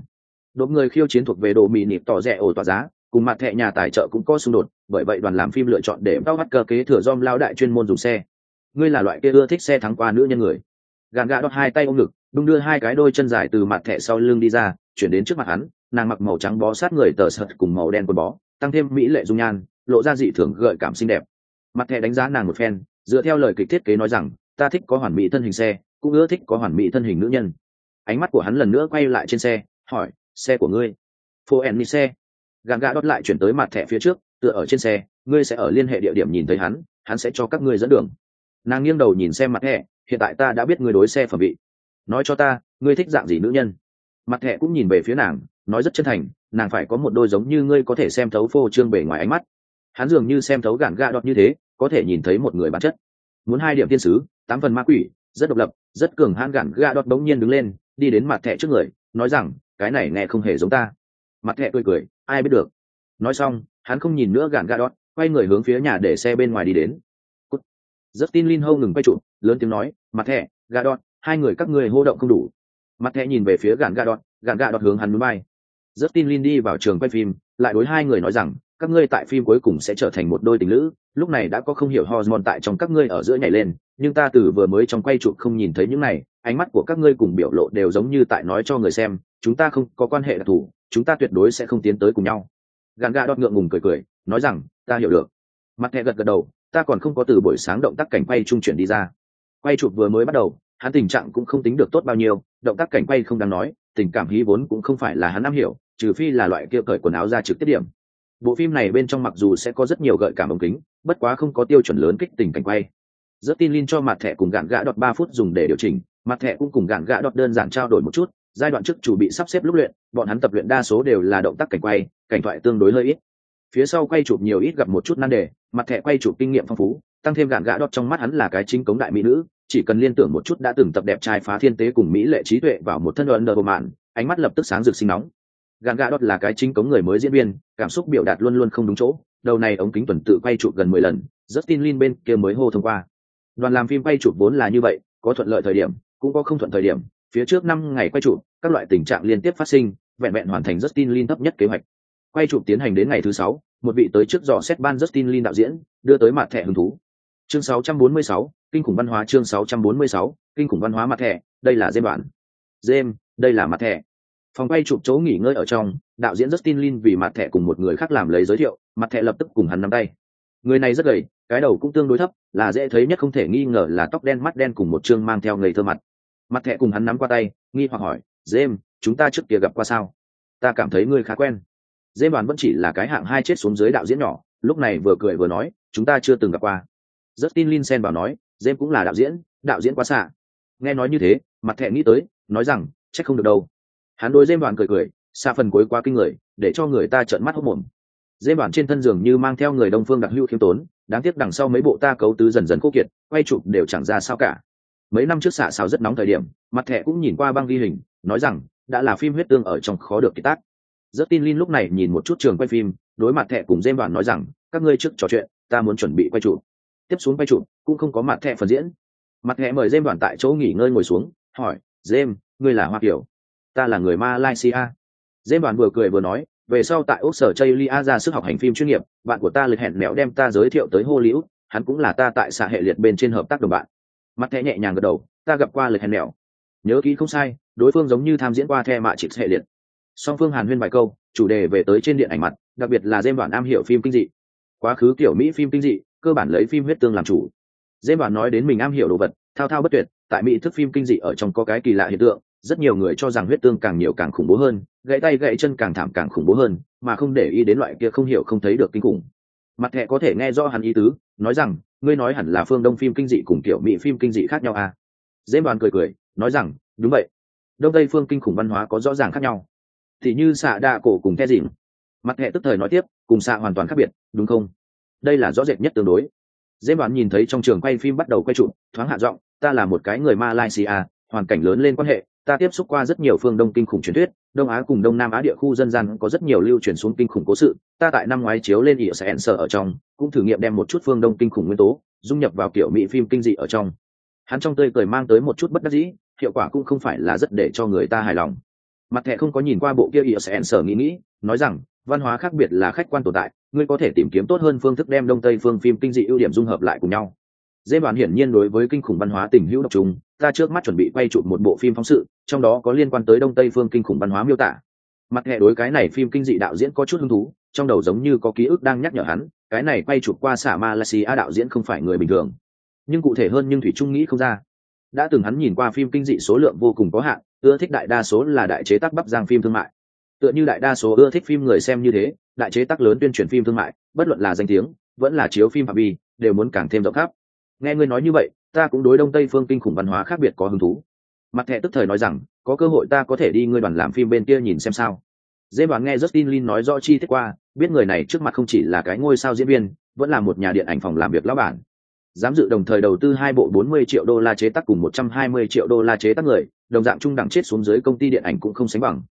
Speaker 1: Đột người khiêu chiến thuộc về đồ mì nịp tỏ rẻ ổ tỏa giá, cùng mặt thẻ nhà tài trợ cũng có xung đột, bởi vậy đoàn làm phim lựa chọn để bao bắt cơ kế thừa dom lao đại chuyên môn dùng xe. Ngươi là loại kia ưa thích xe thắng qua nữ nhân người. Gàn gạ đốt hai tay ôm ngực, đung đưa hai cái đôi chân dài từ mặt thẻ sau lưng đi ra, chuyển đến trước mặt hắn nàng mặc màu trắng bó sát người tờ sợt cùng màu đen quần bó tăng thêm mỹ lệ dung nhan lộ ra dị thường gợi cảm xinh đẹp. Mặt thẻ đánh giá nàng một phen dựa theo lời kịch thiết kế nói rằng ta thích có hoàn mỹ thân hình xe cũng ưa thích có hoàn mỹ thân hình nữ nhân. Ánh mắt của hắn lần nữa quay lại trên xe hỏi xe của ngươi? Phô en xe. Gàn gà đót lại chuyển tới mặt thẻ phía trước tựa ở trên xe ngươi sẽ ở liên hệ địa điểm nhìn thấy hắn hắn sẽ cho các ngươi dẫn đường nàng nghiêng đầu nhìn xem mặt thẻ, hiện tại ta đã biết ngươi đối xe phẩm vị. Nói cho ta, ngươi thích dạng gì nữ nhân? Mặt hệ cũng nhìn về phía nàng, nói rất chân thành, nàng phải có một đôi giống như ngươi có thể xem thấu phô trương bề ngoài ánh mắt. Hắn dường như xem thấu gạn gạ đọt như thế, có thể nhìn thấy một người bản chất. Muốn hai điểm tiên sứ, tám phần ma quỷ, rất độc lập, rất cường hãn gạn gạ đọt bỗng nhiên đứng lên, đi đến mặt thẹ trước người, nói rằng, cái này nghe không hề giống ta. Mặt thẹ cười cười, ai biết được. Nói xong, hắn không nhìn nữa gạn gạ đọt, quay người hướng phía nhà để xe bên ngoài đi đến. Justin Lin Hâu ngừng quay trụ, lớn tiếng nói, "Mặt thẻ, gà đọt, hai người các ngươi hô động không đủ." mặt thẻ nhìn về phía gạn gà đọt gạn gà đọt hướng hắn núi bay. Justin Lin đi vào trường quay phim lại đối hai người nói rằng các ngươi tại phim cuối cùng sẽ trở thành một đôi tình lữ lúc này đã có không hiểu hormone tại trong các ngươi ở giữa nhảy lên nhưng ta từ vừa mới trong quay chụp không nhìn thấy những này ánh mắt của các ngươi cùng biểu lộ đều giống như tại nói cho người xem chúng ta không có quan hệ đặc thù chúng ta tuyệt đối sẽ không tiến tới cùng nhau. Gạn gà đọt ngượng ngùng cười cười nói rằng ta hiểu được. Mặt thẻ gật gật đầu ta còn không có từ buổi sáng động tác cảnh quay trung chuyển đi ra. Quay chụp vừa mới bắt đầu, hắn tình trạng cũng không tính được tốt bao nhiêu, động tác cảnh quay không đáng nói, tình cảm hí vốn cũng không phải là hắn am hiểu, trừ phi là loại kia cởi quần áo ra trực tiếp điểm. Bộ phim này bên trong mặc dù sẽ có rất nhiều gợi cảm ống kính, bất quá không có tiêu chuẩn lớn kích tình cảnh quay. Rất tin Lin cho mặt thẻ cùng gạn gã đọt ba phút dùng để điều chỉnh, mặt thẻ cũng cùng gạn gã đọt đơn giản trao đổi một chút, giai đoạn trước chủ bị sắp xếp lúc luyện, bọn hắn tập luyện đa số đều là động tác cảnh quay, cảnh thoại tương đối hơi ít phía sau quay chụp nhiều ít gặp một chút nan đề, mặt thẻ quay chụp kinh nghiệm phong phú, tăng thêm gạn gã đọt trong mắt hắn là cái chính cống đại mỹ nữ, chỉ cần liên tưởng một chút đã từng tập đẹp trai phá thiên tế cùng mỹ lệ trí tuệ vào một thân đoàn đờ bộ mạn, ánh mắt lập tức sáng rực sinh nóng. Gạn gã đọt là cái chính cống người mới diễn viên, cảm xúc biểu đạt luôn luôn không đúng chỗ, đầu này ống kính tuần tự quay chụp gần mười lần rất tin Lin bên kia mới hô thông qua. Đoàn làm phim quay chụp vốn là như vậy, có thuận lợi thời điểm, cũng có không thuận thời điểm, phía trước năm ngày quay chụp, các loại tình trạng liên tiếp phát sinh, vẹn vẹn hoàn thành Justin Lin thấp nhất kế hoạch quay chụp tiến hành đến ngày thứ sáu một vị tới trước dò xét ban Justin Lin đạo diễn đưa tới mặt thẻ hứng thú. Chương 646, kinh khủng văn hóa chương 646, kinh khủng văn hóa mặt thẻ đây là dêm bản dêm đây là mặt thẻ. Phòng bay chụp chỗ nghỉ ngơi ở trong đạo diễn justin lin vì mặt thẻ cùng một người khác làm lấy giới thiệu mặt thẻ lập tức cùng hắn nắm tay. Người này rất gầy cái đầu cũng tương đối thấp là dễ thấy nhất không thể nghi ngờ là tóc đen mắt đen cùng một chương mang theo người thơ mặt. Mặt thẻ cùng hắn nắm qua tay nghi hoặc hỏi dêm chúng ta trước kia gặp qua sao? Ta cảm thấy ngươi khá quen dêm đoàn vẫn chỉ là cái hạng hai chết xuống dưới đạo diễn nhỏ, lúc này vừa cười vừa nói, chúng ta chưa từng gặp qua. Rất tin Sen bảo nói dêm cũng là đạo diễn đạo diễn quá xạ. Nghe nói như thế, mặt thẹn nghĩ tới, nói rằng, chắc không được đâu. Hắn đối dêm đoàn cười cười xa phần cuối quá kinh người, để cho người ta trợn mắt hốc mồm. Dêm đoàn trên thân giường như mang theo người đông phương đặc hữu khiêm tốn, đáng tiếc đằng sau mấy bộ ta cấu tứ dần dần khô kiệt, quay chụp đều chẳng ra sao cả. Mấy năm trước xạ xào rất nóng thời điểm, mặt thẻ cũng nhìn qua băng ghi hình, nói rằng, đã là phim huyết tương ở trong khó được kiệt tác rất tin Lin lúc này nhìn một chút trường quay phim, đối mặt thẻ cùng dêm đoàn nói rằng, các ngươi trước trò chuyện, ta muốn chuẩn bị quay trụ tiếp xuống quay trụ cũng không có mặt thẻ phần diễn. Mặt thẻ mời dêm đoàn tại chỗ nghỉ ngơi ngồi xuống, hỏi dêm ngươi là hoa kiểu ta là người malaysia. Dêm đoàn vừa cười vừa nói, về sau tại úc sở chây lia ra sức học hành phim chuyên nghiệp, bạn của ta lịch hẹn mẹo đem ta giới thiệu tới hollywood, hắn cũng là ta tại xã hệ liệt bên trên hợp tác đồng bạn. Mặt thẻ nhẹ nhàng gật đầu, ta gặp qua lịch hẹn mẹo. Nhớ kỹ không sai, đối phương giống như tham diễn qua the mạ trịch hệ liệt song phương hàn huyên vài câu, chủ đề về tới trên điện ảnh mặt, đặc biệt là dêm đoàn am hiểu phim kinh dị. Quá khứ kiểu mỹ phim kinh dị, cơ bản lấy phim huyết tương làm chủ. Dêm đoàn nói đến mình am hiểu đồ vật, thao thao bất tuyệt, tại mỹ thức phim kinh dị ở trong có cái kỳ lạ hiện tượng, rất nhiều người cho rằng huyết tương càng nhiều càng khủng bố hơn, gãy tay gãy chân càng thảm càng khủng bố hơn, mà không để ý đến loại kia không hiểu không thấy được kinh khủng. Mặt thẹ có thể nghe rõ hắn ý tứ, nói rằng, ngươi nói hẳn là phương đông phim kinh dị cùng kiểu mỹ phim kinh dị khác nhau à? Dễ đoàn cười cười, nói rằng, đúng vậy. Đông tây phương kinh khủng văn hóa có rõ ràng khác nhau thì như xạ đa cổ cùng the dìm. Mặt hệ tức thời nói tiếp, cùng xạ hoàn toàn khác biệt, đúng không? Đây là rõ rệt nhất tương đối. Dễ đoán nhìn thấy trong trường quay phim bắt đầu quay trụ, thoáng hạ giọng, ta là một cái người malaysia, hoàn cảnh lớn lên quan hệ, ta tiếp xúc qua rất nhiều phương đông kinh khủng truyền thuyết, đông á cùng đông nam á địa khu dân gian có rất nhiều lưu truyền xuống kinh khủng cố sự, ta tại năm ngoái chiếu lên ỉa sẽ sở ở trong, cũng thử nghiệm đem một chút phương đông kinh khủng nguyên tố, dung nhập vào kiểu mỹ phim kinh dị ở trong. Hắn trong tươi cười mang tới một chút bất đắc dĩ, hiệu quả cũng không phải là rất để cho người ta hài lòng mặt thẻ không có nhìn qua bộ kia ỉa sẽ sở nghĩ nghĩ, nói rằng, văn hóa khác biệt là khách quan tồn tại, ngươi có thể tìm kiếm tốt hơn phương thức đem đông tây phương phim kinh dị ưu điểm dung hợp lại cùng nhau. Dễ bàn hiển nhiên đối với kinh khủng văn hóa tình hữu độc trùng, ta trước mắt chuẩn bị quay chụp một bộ phim phóng sự, trong đó có liên quan tới đông tây phương kinh khủng văn hóa miêu tả. Mặt hệ đối cái này phim kinh dị đạo diễn có chút hứng thú, trong đầu giống như có ký ức đang nhắc nhở hắn, cái này quay chụp qua xả malaysia đạo diễn không phải người bình thường. Nhưng cụ thể hơn nhưng thủy trung nghĩ không ra. Đã từng hắn nhìn qua phim kinh dị số lượng vô cùng có hạn ưa thích đại đa số là đại chế tác bắc giang phim thương mại. Tựa như đại đa số ưa thích phim người xem như thế, đại chế tác lớn tuyên truyền phim thương mại, bất luận là danh tiếng, vẫn là chiếu phim phạm vi, đều muốn càng thêm rộng khắp. Nghe ngươi nói như vậy, ta cũng đối đông tây phương kinh khủng văn hóa khác biệt có hứng thú. Mặt thẻ tức thời nói rằng, có cơ hội ta có thể đi ngươi đoàn làm phim bên kia nhìn xem sao. Dễ đoàn nghe justin lin nói rõ chi tiết qua, biết người này trước mặt không chỉ là cái ngôi sao diễn viên, vẫn là một nhà điện ảnh phòng làm việc lão bản. Dám dự đồng thời đầu tư hai bộ 40 triệu đô la chế tác cùng 120 triệu đô la chế tác người đồng dạng trung đẳng chết xuống dưới công ty điện ảnh cũng không sánh bằng.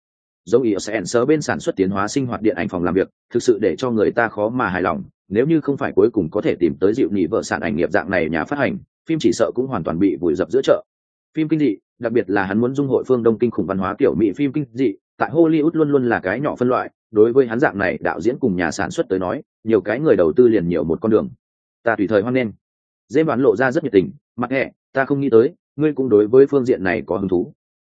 Speaker 1: Dấu ý sẽ sớ bên sản xuất tiến hóa sinh hoạt điện ảnh phòng làm việc, thực sự để cho người ta khó mà hài lòng, nếu như không phải cuối cùng có thể tìm tới dịu nhị vợ sản ảnh nghiệp dạng này nhà phát hành, phim chỉ sợ cũng hoàn toàn bị vùi dập giữa chợ. Phim kinh dị, đặc biệt là hắn muốn dung hội phương đông kinh khủng văn hóa kiểu mỹ phim kinh dị, tại hollywood luôn luôn là cái nhỏ phân loại, đối với hắn dạng này đạo diễn cùng nhà sản xuất tới nói, nhiều cái người đầu tư liền nhiều một con đường. Ta tùy thời hoan nghênh. Dễ đoán lộ ra rất nhiệt tình Mặc hẹ, ta không nghĩ tới ngươi cũng đối với phương diện này có hứng thú.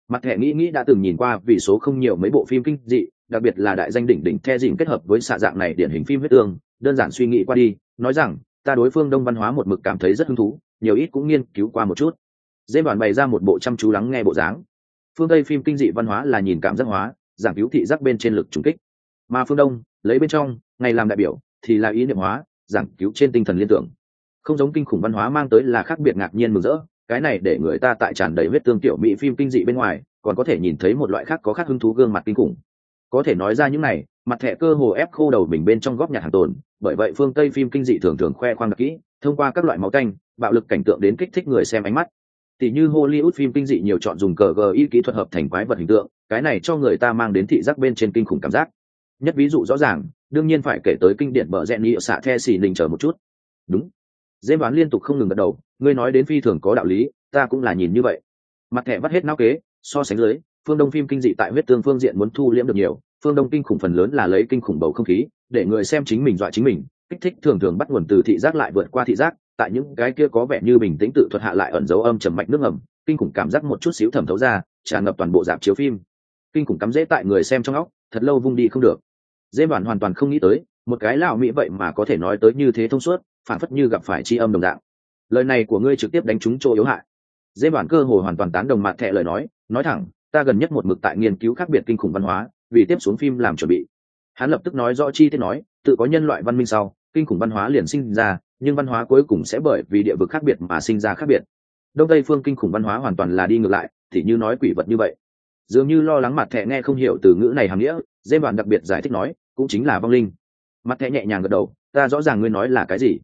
Speaker 1: Mặt thẻ nghĩ nghĩ đã từng nhìn qua vì số không nhiều mấy bộ phim kinh dị, đặc biệt là đại danh đỉnh đỉnh the dìm kết hợp với xạ dạng này điển hình phim huyết tương, đơn giản suy nghĩ qua đi, nói rằng, ta đối phương đông văn hóa một mực cảm thấy rất hứng thú, nhiều ít cũng nghiên cứu qua một chút. Dễ bản bày ra một bộ chăm chú lắng nghe bộ dáng. Phương tây phim kinh dị văn hóa là nhìn cảm giác hóa, giảng cứu thị giác bên trên lực trùng kích. Mà phương đông, lấy bên trong, ngày làm đại biểu, thì là ý niệm hóa, giảng cứu trên tinh thần liên tưởng. Không giống kinh khủng văn hóa mang tới là khác biệt ngạc nhiên mừng rỡ cái này để người ta tại tràn đầy vết tương tiểu mỹ phim kinh dị bên ngoài, còn có thể nhìn thấy một loại khác có khác hứng thú gương mặt kinh khủng. Có thể nói ra những này, mặt thẻ cơ hồ ép khô đầu mình bên trong góc nhà hàng tồn, bởi vậy phương tây phim kinh dị thường thường khoe khoang đặc kỹ, thông qua các loại máu canh, bạo lực cảnh tượng đến kích thích người xem ánh mắt. Tỷ như hollywood phim kinh dị nhiều chọn dùng cờ gờ y kỹ thuật hợp thành quái vật hình tượng, cái này cho người ta mang đến thị giác bên trên kinh khủng cảm giác. Nhất ví dụ rõ ràng, đương nhiên phải kể tới kinh điển bờ rẽ nhị xạ the xì đình chờ một chút. Đúng dễ đoán liên tục không ngừng gật đầu ngươi nói đến phi thường có đạo lý ta cũng là nhìn như vậy. Mặt thẻ vắt hết não kế so sánh lưới, phương đông phim kinh dị tại huyết tương phương diện muốn thu liễm được nhiều phương đông kinh khủng phần lớn là lấy kinh khủng bầu không khí để người xem chính mình dọa chính mình kích thích thường thường bắt nguồn từ thị giác lại vượt qua thị giác tại những cái kia có vẻ như bình tĩnh tự thuật hạ lại ẩn dấu âm trầm mạnh nước ngầm kinh khủng cảm giác một chút xíu thẩm thấu ra tràn ngập toàn bộ dạp chiếu phim. Kinh khủng cắm dễ tại người xem trong óc thật lâu vung đi không được. Dễ bản hoàn toàn không nghĩ tới một cái lão mỹ vậy mà có thể nói tới như thế thông suốt phản phất như gặp phải tri âm đồng dạng. Lời này của ngươi trực tiếp đánh trúng chỗ yếu hại. Dễ bản cơ hồ hoàn toàn tán đồng mặt thẹ lời nói nói thẳng, ta gần nhất một mực tại nghiên cứu khác biệt kinh khủng văn hóa, vì tiếp xuống phim làm chuẩn bị. Hắn lập tức nói rõ chi tiết nói, tự có nhân loại văn minh sau, kinh khủng văn hóa liền sinh ra, nhưng văn hóa cuối cùng sẽ bởi vì địa vực khác biệt mà sinh ra khác biệt. Đông tây phương kinh khủng văn hóa hoàn toàn là đi ngược lại, thì như nói quỷ vật như vậy. Dường như lo lắng mặt thẹ nghe không hiểu từ ngữ này hàm nghĩa, dê bản đặc biệt giải thích nói, cũng chính là vong linh. Mặt thẹ nhẹ nhàng gật đầu, ta rõ ràng ngươi nói là cái gì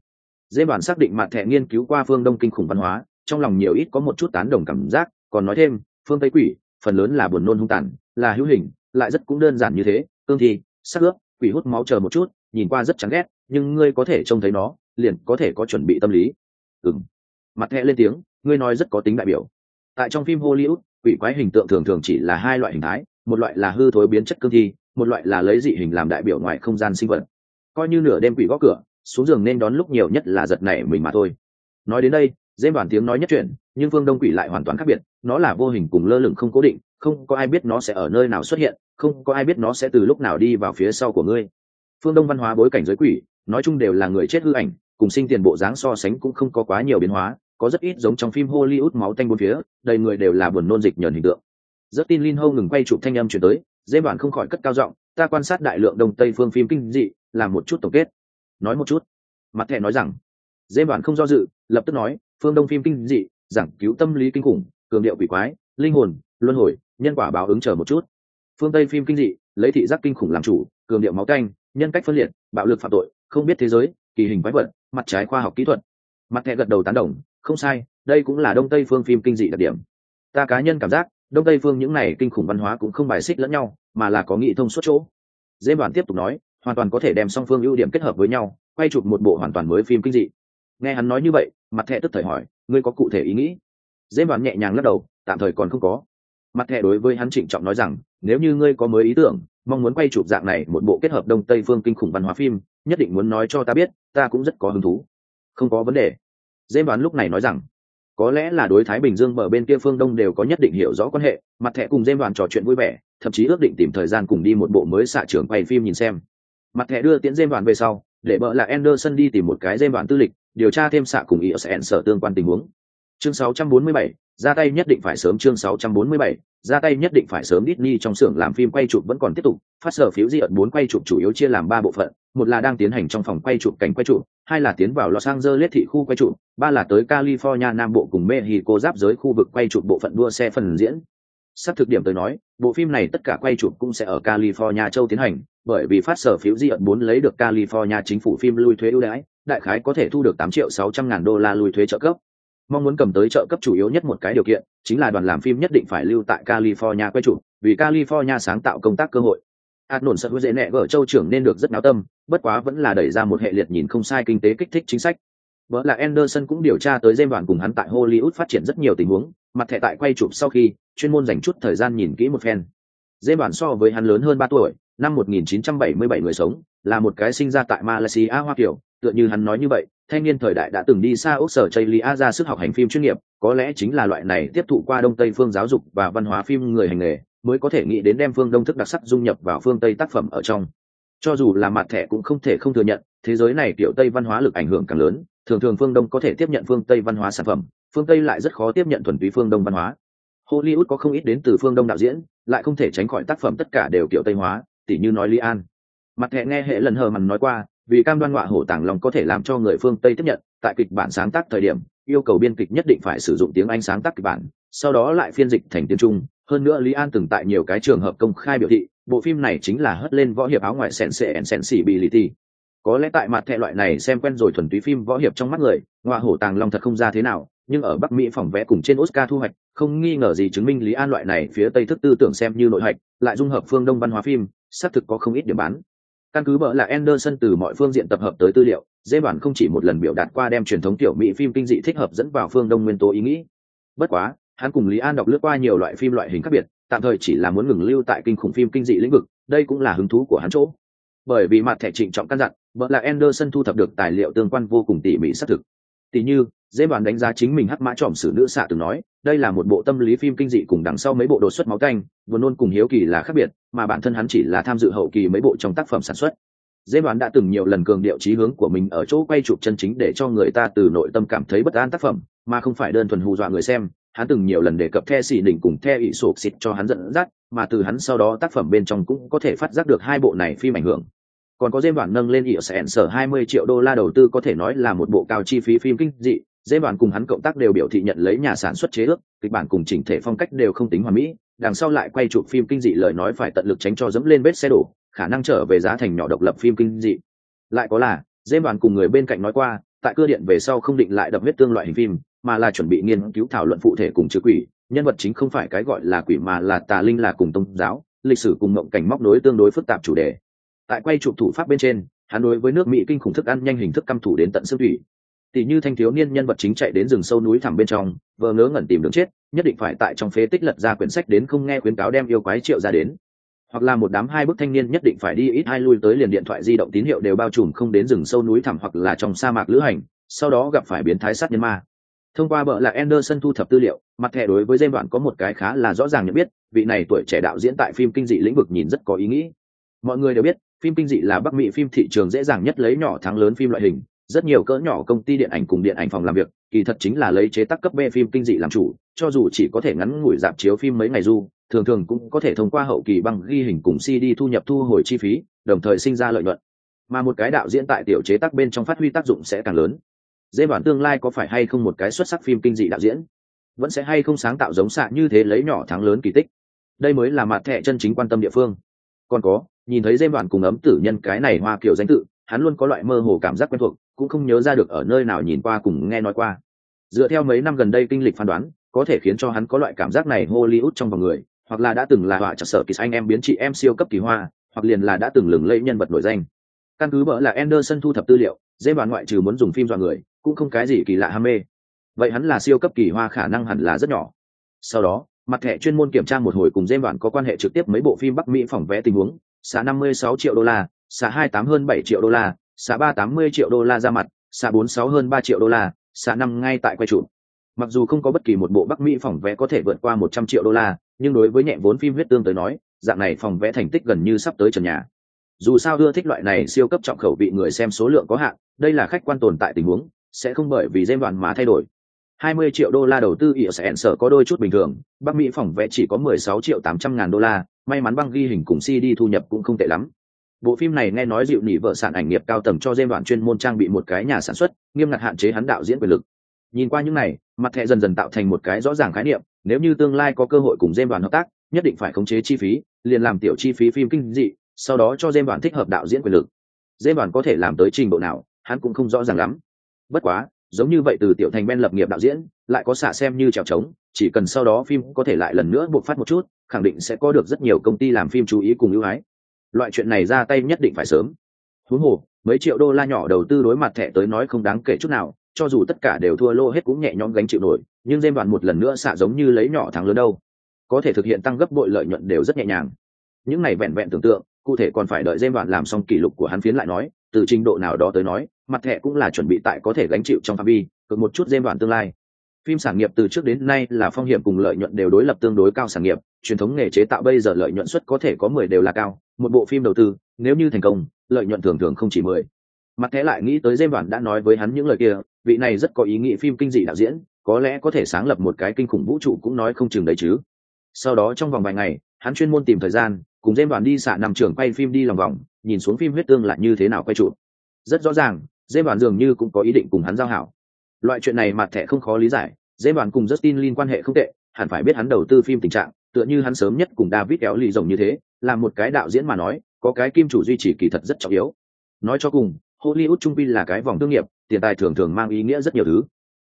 Speaker 1: dê bản xác định mặt thẻ nghiên cứu qua phương đông kinh khủng văn hóa, trong lòng nhiều ít có một chút tán đồng cảm giác, còn nói thêm, phương tây quỷ, phần lớn là buồn nôn hung tàn, là hữu hình, lại rất cũng đơn giản như thế, cương thi sắc ướp, quỷ hút máu chờ một chút, nhìn qua rất chán ghét, nhưng ngươi có thể trông thấy nó, liền có thể có chuẩn bị tâm lý. Ừng mặt thẹ lên tiếng, ngươi nói rất có tính đại biểu. Tại trong phim hollywood, quỷ quái hình tượng thường thường chỉ là hai loại hình thái, một loại là hư thối biến chất cương thi, một loại là lấy dị hình làm đại biểu ngoài không gian sinh vật. Coi như nửa đêm quỷ gõ cửa xuống giường nên đón lúc nhiều nhất là giật nảy mình mà thôi. Nói đến đây dêm bản tiếng nói nhất chuyện nhưng phương đông quỷ lại hoàn toàn khác biệt nó là vô hình cùng lơ lửng không cố định không có ai biết nó sẽ ở nơi nào xuất hiện không có ai biết nó sẽ từ lúc nào đi vào phía sau của ngươi. Phương đông văn hóa bối cảnh giới quỷ nói chung đều là người chết hư ảnh cùng sinh tiền bộ dáng so sánh cũng không có quá nhiều biến hóa có rất ít giống trong phim hollywood máu tanh bốn phía đầy người đều là buồn nôn dịch nhờn hình tượng. Rất tin Lin Ho ngừng quay chụp thanh âm chuyển tới, dêm bản không khỏi cất cao giọng, ta quan sát đại lượng đông tây phương phim kinh dị, làm một chút tổng kết. Nói một chút. Mặt thẻ nói rằng, dễ bản không do dự, lập tức nói, phương đông phim kinh dị, giảng cứu tâm lý kinh khủng, cường điệu quỷ quái, linh hồn, luân hồi, nhân quả báo ứng chờ một chút. Phương tây phim kinh dị, lấy thị giác kinh khủng làm chủ, cường điệu máu canh, nhân cách phân liệt, bạo lực phạm tội, không biết thế giới, kỳ hình quái vật, mặt trái khoa học kỹ thuật. Mặt thẻ gật đầu tán đồng, không sai, đây cũng là đông tây phương phim kinh dị đặc điểm. Ta cá nhân cảm giác, đông tây phương những này kinh khủng văn hóa cũng không bài xích lẫn nhau mà là có nghị thông suốt chỗ dễ đoàn tiếp tục nói hoàn toàn có thể đem song phương ưu điểm kết hợp với nhau, quay chụp một bộ hoàn toàn mới phim kinh dị. Nghe hắn nói như vậy, mặt thẻ tức thời hỏi, ngươi có cụ thể ý nghĩ? Dễ đoán nhẹ nhàng lắc đầu, tạm thời còn không có. Mặt thẻ đối với hắn trịnh trọng nói rằng, nếu như ngươi có mới ý tưởng, mong muốn quay chụp dạng này một bộ kết hợp đông tây phương kinh khủng văn hóa phim, nhất định muốn nói cho ta biết, ta cũng rất có hứng thú. Không có vấn đề. Dễ đoán lúc này nói rằng, có lẽ là đối thái bình dương bờ bên kia phương đông đều có nhất định hiểu rõ quan hệ. Mặt thẻ cùng dêm đoàn trò chuyện vui vẻ, thậm chí ước định tìm thời gian cùng đi một bộ mới xạ trưởng quay phim nhìn xem mặt thẻ đưa tiễn dêm đoàn về sau để bợ là anderson đi tìm một cái dêm đoàn tư lịch điều tra thêm xạ cùng ý sở tương quan tình huống chương 647, ra tay nhất định phải sớm chương 647, ra tay nhất định phải sớm Disney trong xưởng làm phim quay chụp vẫn còn tiếp tục, phát sở phiếu di ẩn bốn quay chụp chủ yếu chia làm ba bộ phận, một là đang tiến hành trong phòng quay chụp cảnh quay chụp, hai là tiến vào Los Angeles thị khu quay chụp, ba là tới California Nam Bộ cùng Mexico giáp giới khu vực quay chụp bộ phận đua xe phần diễn. Sắp thực điểm tới nói, bộ phim này tất cả quay chụp cũng sẽ ở California châu tiến hành, bởi vì phát sở phiếu di ẩn bốn lấy được California chính phủ phim lui thuế ưu đãi, đại khái có thể thu được 8 triệu 600 ngàn đô la lui thuế trợ cấp, mong muốn cầm tới trợ cấp chủ yếu nhất một cái điều kiện chính là đoàn làm phim nhất định phải lưu tại california quay chụp vì california sáng tạo công tác cơ hội. Hạt nổn sợ hứa dễ nẹ gở châu trưởng nên được rất náo tâm bất quá vẫn là đẩy ra một hệ liệt nhìn không sai kinh tế kích thích chính sách. Vợ là anderson cũng điều tra tới dêm đoàn cùng hắn tại hollywood phát triển rất nhiều tình huống mặt thẻ tại quay chụp sau khi chuyên môn dành chút thời gian nhìn kỹ một phen dê bản so với hắn lớn hơn ba tuổi, năm 1977 người sống, là một cái sinh ra tại malaysia, hoa kiều. Tựa như hắn nói như vậy, thanh niên thời đại đã từng đi xa ốc sở chây lia ra sức học hành phim chuyên nghiệp, có lẽ chính là loại này tiếp thụ qua đông tây phương giáo dục và văn hóa phim người hành nghề, mới có thể nghĩ đến đem phương đông thức đặc sắc dung nhập vào phương tây tác phẩm ở trong. Cho dù là mặt thẻ cũng không thể không thừa nhận, thế giới này kiểu tây văn hóa lực ảnh hưởng càng lớn, thường thường phương đông có thể tiếp nhận phương tây văn hóa sản phẩm, phương tây lại rất khó tiếp nhận thuần túy phương đông văn hóa hollywood có không ít đến từ phương đông đạo diễn, lại không thể tránh khỏi tác phẩm tất cả đều kiểu tây hóa, tỉ như nói li an mặt hệ nghe hệ lần hờ mằn nói qua, vì cam đoan ngọa hổ tàng long có thể làm cho người phương tây tiếp nhận, tại kịch bản sáng tác thời điểm, yêu cầu biên kịch nhất định phải sử dụng tiếng anh sáng tác kịch bản, sau đó lại phiên dịch thành tiếng trung. Hơn nữa lý an từng tại nhiều cái trường hợp công khai biểu thị, bộ phim này chính là hất lên võ hiệp áo ngoại sèn sệ sèn xỉ bị lì ti có lẽ tại mặt thẻ loại này xem quen rồi thuần túy phim võ hiệp trong mắt người, ngọa hổ tàng long thật không ra thế nào nhưng ở bắc mỹ phòng vẽ cùng trên oscar thu hoạch không nghi ngờ gì chứng minh lý an loại này phía tây thức tư tưởng xem như nội hạch lại dung hợp phương đông văn hóa phim xác thực có không ít điểm bán căn cứ bỡ là Anderson từ mọi phương diện tập hợp tới tư liệu, dễ bản không chỉ một lần biểu đạt qua đem truyền thống tiểu mỹ phim kinh dị thích hợp dẫn vào phương đông nguyên tố ý nghĩ. Bất quá, hắn cùng Lý An đọc lướt qua nhiều loại phim loại hình khác biệt, tạm thời chỉ là muốn ngừng lưu tại kinh khủng phim kinh dị lĩnh vực, đây cũng là hứng thú của hắn chỗ. Bởi vì mặt thẻ trịnh trọng căn dặn, bỡ là Anderson thu thập được tài liệu tương quan vô cùng tỉ mỉ xác thực. Tỷ như, dễ bàn đánh giá chính mình hắc mã trỏm sử nữ xạ từng nói, đây là một bộ tâm lý phim kinh dị cùng đằng sau mấy bộ đột xuất máu canh buồn nôn cùng hiếu kỳ là khác biệt, mà bản thân hắn chỉ là tham dự hậu kỳ mấy bộ trong tác phẩm sản xuất. Dễ đoán đã từng nhiều lần cường điệu trí hướng của mình ở chỗ quay chụp chân chính để cho người ta từ nội tâm cảm thấy bất an tác phẩm mà không phải đơn thuần hù dọa người xem. Hắn từng nhiều lần đề cập the xì đỉnh cùng the ị sụp xịt cho hắn dẫn dắt mà từ hắn sau đó tác phẩm bên trong cũng có thể phát giác được hai bộ này phim ảnh hưởng. Còn có dêm đoán nâng lên ỉa sẹn sở 20 triệu đô la đầu tư có thể nói là một bộ cao chi phí phim kinh dị dễ bản cùng hắn cộng tác đều biểu thị nhận lấy nhà sản xuất chế ước, kịch bản cùng chỉnh thể phong cách đều không tính hoàn mỹ, đằng sau lại quay chụp phim kinh dị lời nói phải tận lực tránh cho dẫm lên vết xe đổ, khả năng trở về giá thành nhỏ độc lập phim kinh dị. Lại có là, dễ bản cùng người bên cạnh nói qua, tại cơ điện về sau không định lại đập huyết tương loại hình phim, mà là chuẩn bị nghiên cứu thảo luận phụ thể cùng chữ quỷ, nhân vật chính không phải cái gọi là quỷ mà là tà linh là cùng tôn giáo, lịch sử cùng mộng cảnh móc nối tương đối phức tạp chủ đề. Tại quay chụp thủ pháp bên trên, hắn đối với nước mỹ kinh khủng thức ăn nhanh hình thức căm thủ đến tận xương thủy tỷ như thanh thiếu niên nhân vật chính chạy đến rừng sâu núi thẳm bên trong, vờ ngớ ngẩn tìm đường chết, nhất định phải tại trong phế tích lật ra quyển sách đến không nghe khuyến cáo đem yêu quái triệu ra đến. Hoặc là một đám hai bức thanh niên nhất định phải đi ít hai lui tới liền điện thoại di động tín hiệu đều bao trùm không đến rừng sâu núi thẳm hoặc là trong sa mạc lữ hành, sau đó gặp phải biến thái sát nhân ma. Thông qua bợ là Anderson thu thập tư liệu, mặt thẻ đối với dêm đoạn có một cái khá là rõ ràng nhận biết, vị này tuổi trẻ đạo diễn tại phim kinh dị lĩnh vực nhìn rất có ý nghĩ. Mọi người đều biết, phim kinh dị là bắc mỹ phim thị trường dễ dàng nhất lấy nhỏ thắng lớn phim loại hình rất nhiều cỡ nhỏ công ty điện ảnh cùng điện ảnh phòng làm việc, kỳ thật chính là lấy chế tác cấp b phim kinh dị làm chủ, cho dù chỉ có thể ngắn ngủi dạp chiếu phim mấy ngày du, thường thường cũng có thể thông qua hậu kỳ bằng ghi hình cùng cd thu nhập thu hồi chi phí, đồng thời sinh ra lợi nhuận. Mà một cái đạo diễn tại tiểu chế tác bên trong phát huy tác dụng sẽ càng lớn. Dễ bản tương lai có phải hay không một cái xuất sắc phim kinh dị đạo diễn? Vẫn sẽ hay không sáng tạo giống xạ như thế lấy nhỏ thắng lớn kỳ tích? Đây mới là mặt thẻ chân chính quan tâm địa phương. Còn có, nhìn thấy dây bản cùng ấm tử nhân cái này hoa kiểu danh tự hắn luôn có loại mơ hồ cảm giác quen thuộc, cũng không nhớ ra được ở nơi nào nhìn qua cùng nghe nói qua. Dựa theo mấy năm gần đây kinh lịch phán đoán, có thể khiến cho hắn có loại cảm giác này hollywood trong vòng người, hoặc là đã từng là họa chặt sở kỳ anh em biến chị em siêu cấp kỳ hoa, hoặc liền là đã từng lừng lẫy nhân vật nổi danh. Căn cứ vợ là Anderson thu thập tư liệu, dễ bàn ngoại trừ muốn dùng phim dọa người, cũng không cái gì kỳ lạ ham mê. Vậy hắn là siêu cấp kỳ hoa khả năng hẳn là rất nhỏ. Sau đó, mặt thẻ chuyên môn kiểm tra một hồi cùng dêm bản có quan hệ trực tiếp mấy bộ phim bắc mỹ phỏng vẽ tình huống xả 56 triệu đô la xả 28 hơn 7 triệu đô la xả 380 triệu đô la ra mặt xả 46 hơn 3 triệu đô la xả năm ngay tại quay trụ mặc dù không có bất kỳ một bộ bắc mỹ phòng vẽ có thể vượt qua 100 triệu đô la, nhưng đối với nhẹ vốn phim huyết tương tới nói, dạng này phòng vẽ thành tích gần như sắp tới trần nhà. Dù sao ưa thích loại này siêu cấp trọng khẩu vị người xem số lượng có hạn, đây là khách quan tồn tại tình huống, sẽ không bởi vì dêm đoạn mà thay đổi. 20 triệu đô la đầu tư ỉa sẽ sở có đôi chút bình thường, bắc mỹ phòng vẽ chỉ có 16 triệu 800 ngàn đô la, may mắn băng ghi hình cùng cd thu nhập cũng không tệ lắm bộ phim này nghe nói dịu nỉ vợ sản ảnh nghiệp cao tầng cho dêm đoạn chuyên môn trang bị một cái nhà sản xuất, nghiêm ngặt hạn chế hắn đạo diễn quyền lực. Nhìn qua những này, mặt thẻ dần dần tạo thành một cái rõ ràng khái niệm, nếu như tương lai có cơ hội cùng dêm đoàn hợp tác, nhất định phải khống chế chi phí, liền làm tiểu chi phí phim kinh dị, sau đó cho dêm đoàn thích hợp đạo diễn quyền lực. Dêm đoàn có thể làm tới trình độ nào, hắn cũng không rõ ràng lắm. Bất quá, giống như vậy từ tiểu thành ben lập nghiệp đạo diễn, lại có xả xem như trèo trống, chỉ cần sau đó phim có thể lại lần nữa buộc phát một chút, khẳng định sẽ có được rất nhiều công ty làm phim chú ý cùng ưu ái loại chuyện này ra tay nhất định phải sớm. Huống hồ, mấy triệu đô la nhỏ đầu tư đối mặt thẻ tới nói không đáng kể chút nào, cho dù tất cả đều thua lô hết cũng nhẹ nhõm gánh chịu nổi, nhưng dêm đoàn một lần nữa xạ giống như lấy nhỏ thắng lớn đâu. Có thể thực hiện tăng gấp bội lợi nhuận đều rất nhẹ nhàng. Những này vẹn vẹn tưởng tượng, cụ thể còn phải đợi dêm đoàn làm xong kỷ lục của hắn phiến lại nói, từ trình độ nào đó tới nói, mặt thẻ cũng là chuẩn bị tại có thể gánh chịu trong phạm vi, cực một chút dêm đoàn tương lai phim sản nghiệp từ trước đến nay là phong hiểm cùng lợi nhuận đều đối lập tương đối cao sản nghiệp. Truyền thống nghề chế tạo bây giờ lợi nhuận suất có thể có mười đều là cao. Một bộ phim đầu tư, nếu như thành công, lợi nhuận thường thường không chỉ mười. Mặt thế lại nghĩ tới dêm đoàn đã nói với hắn những lời kia, vị này rất có ý nghĩ phim kinh dị đạo diễn, có lẽ có thể sáng lập một cái kinh khủng vũ trụ cũng nói không chừng đấy chứ. Sau đó trong vòng vài ngày, hắn chuyên môn tìm thời gian, cùng dêm đoàn đi xạ nằm trường quay phim đi lòng vòng, nhìn xuống phim huyết tương là như thế nào quay trụ. Rất rõ ràng dêm đoàn dường như cũng có ý định cùng hắn giao hảo loại chuyện này mặt thẻ không khó lý giải, dễ đoàn cùng justin lin quan hệ không tệ, hẳn phải biết hắn đầu tư phim tình trạng, tựa như hắn sớm nhất cùng david kéo lì rồng như thế, là một cái đạo diễn mà nói, có cái kim chủ duy trì kỳ thật rất trọng yếu. Nói cho cùng, hollywood trung pin là cái vòng thương nghiệp, tiền tài thường thường mang ý nghĩa rất nhiều thứ.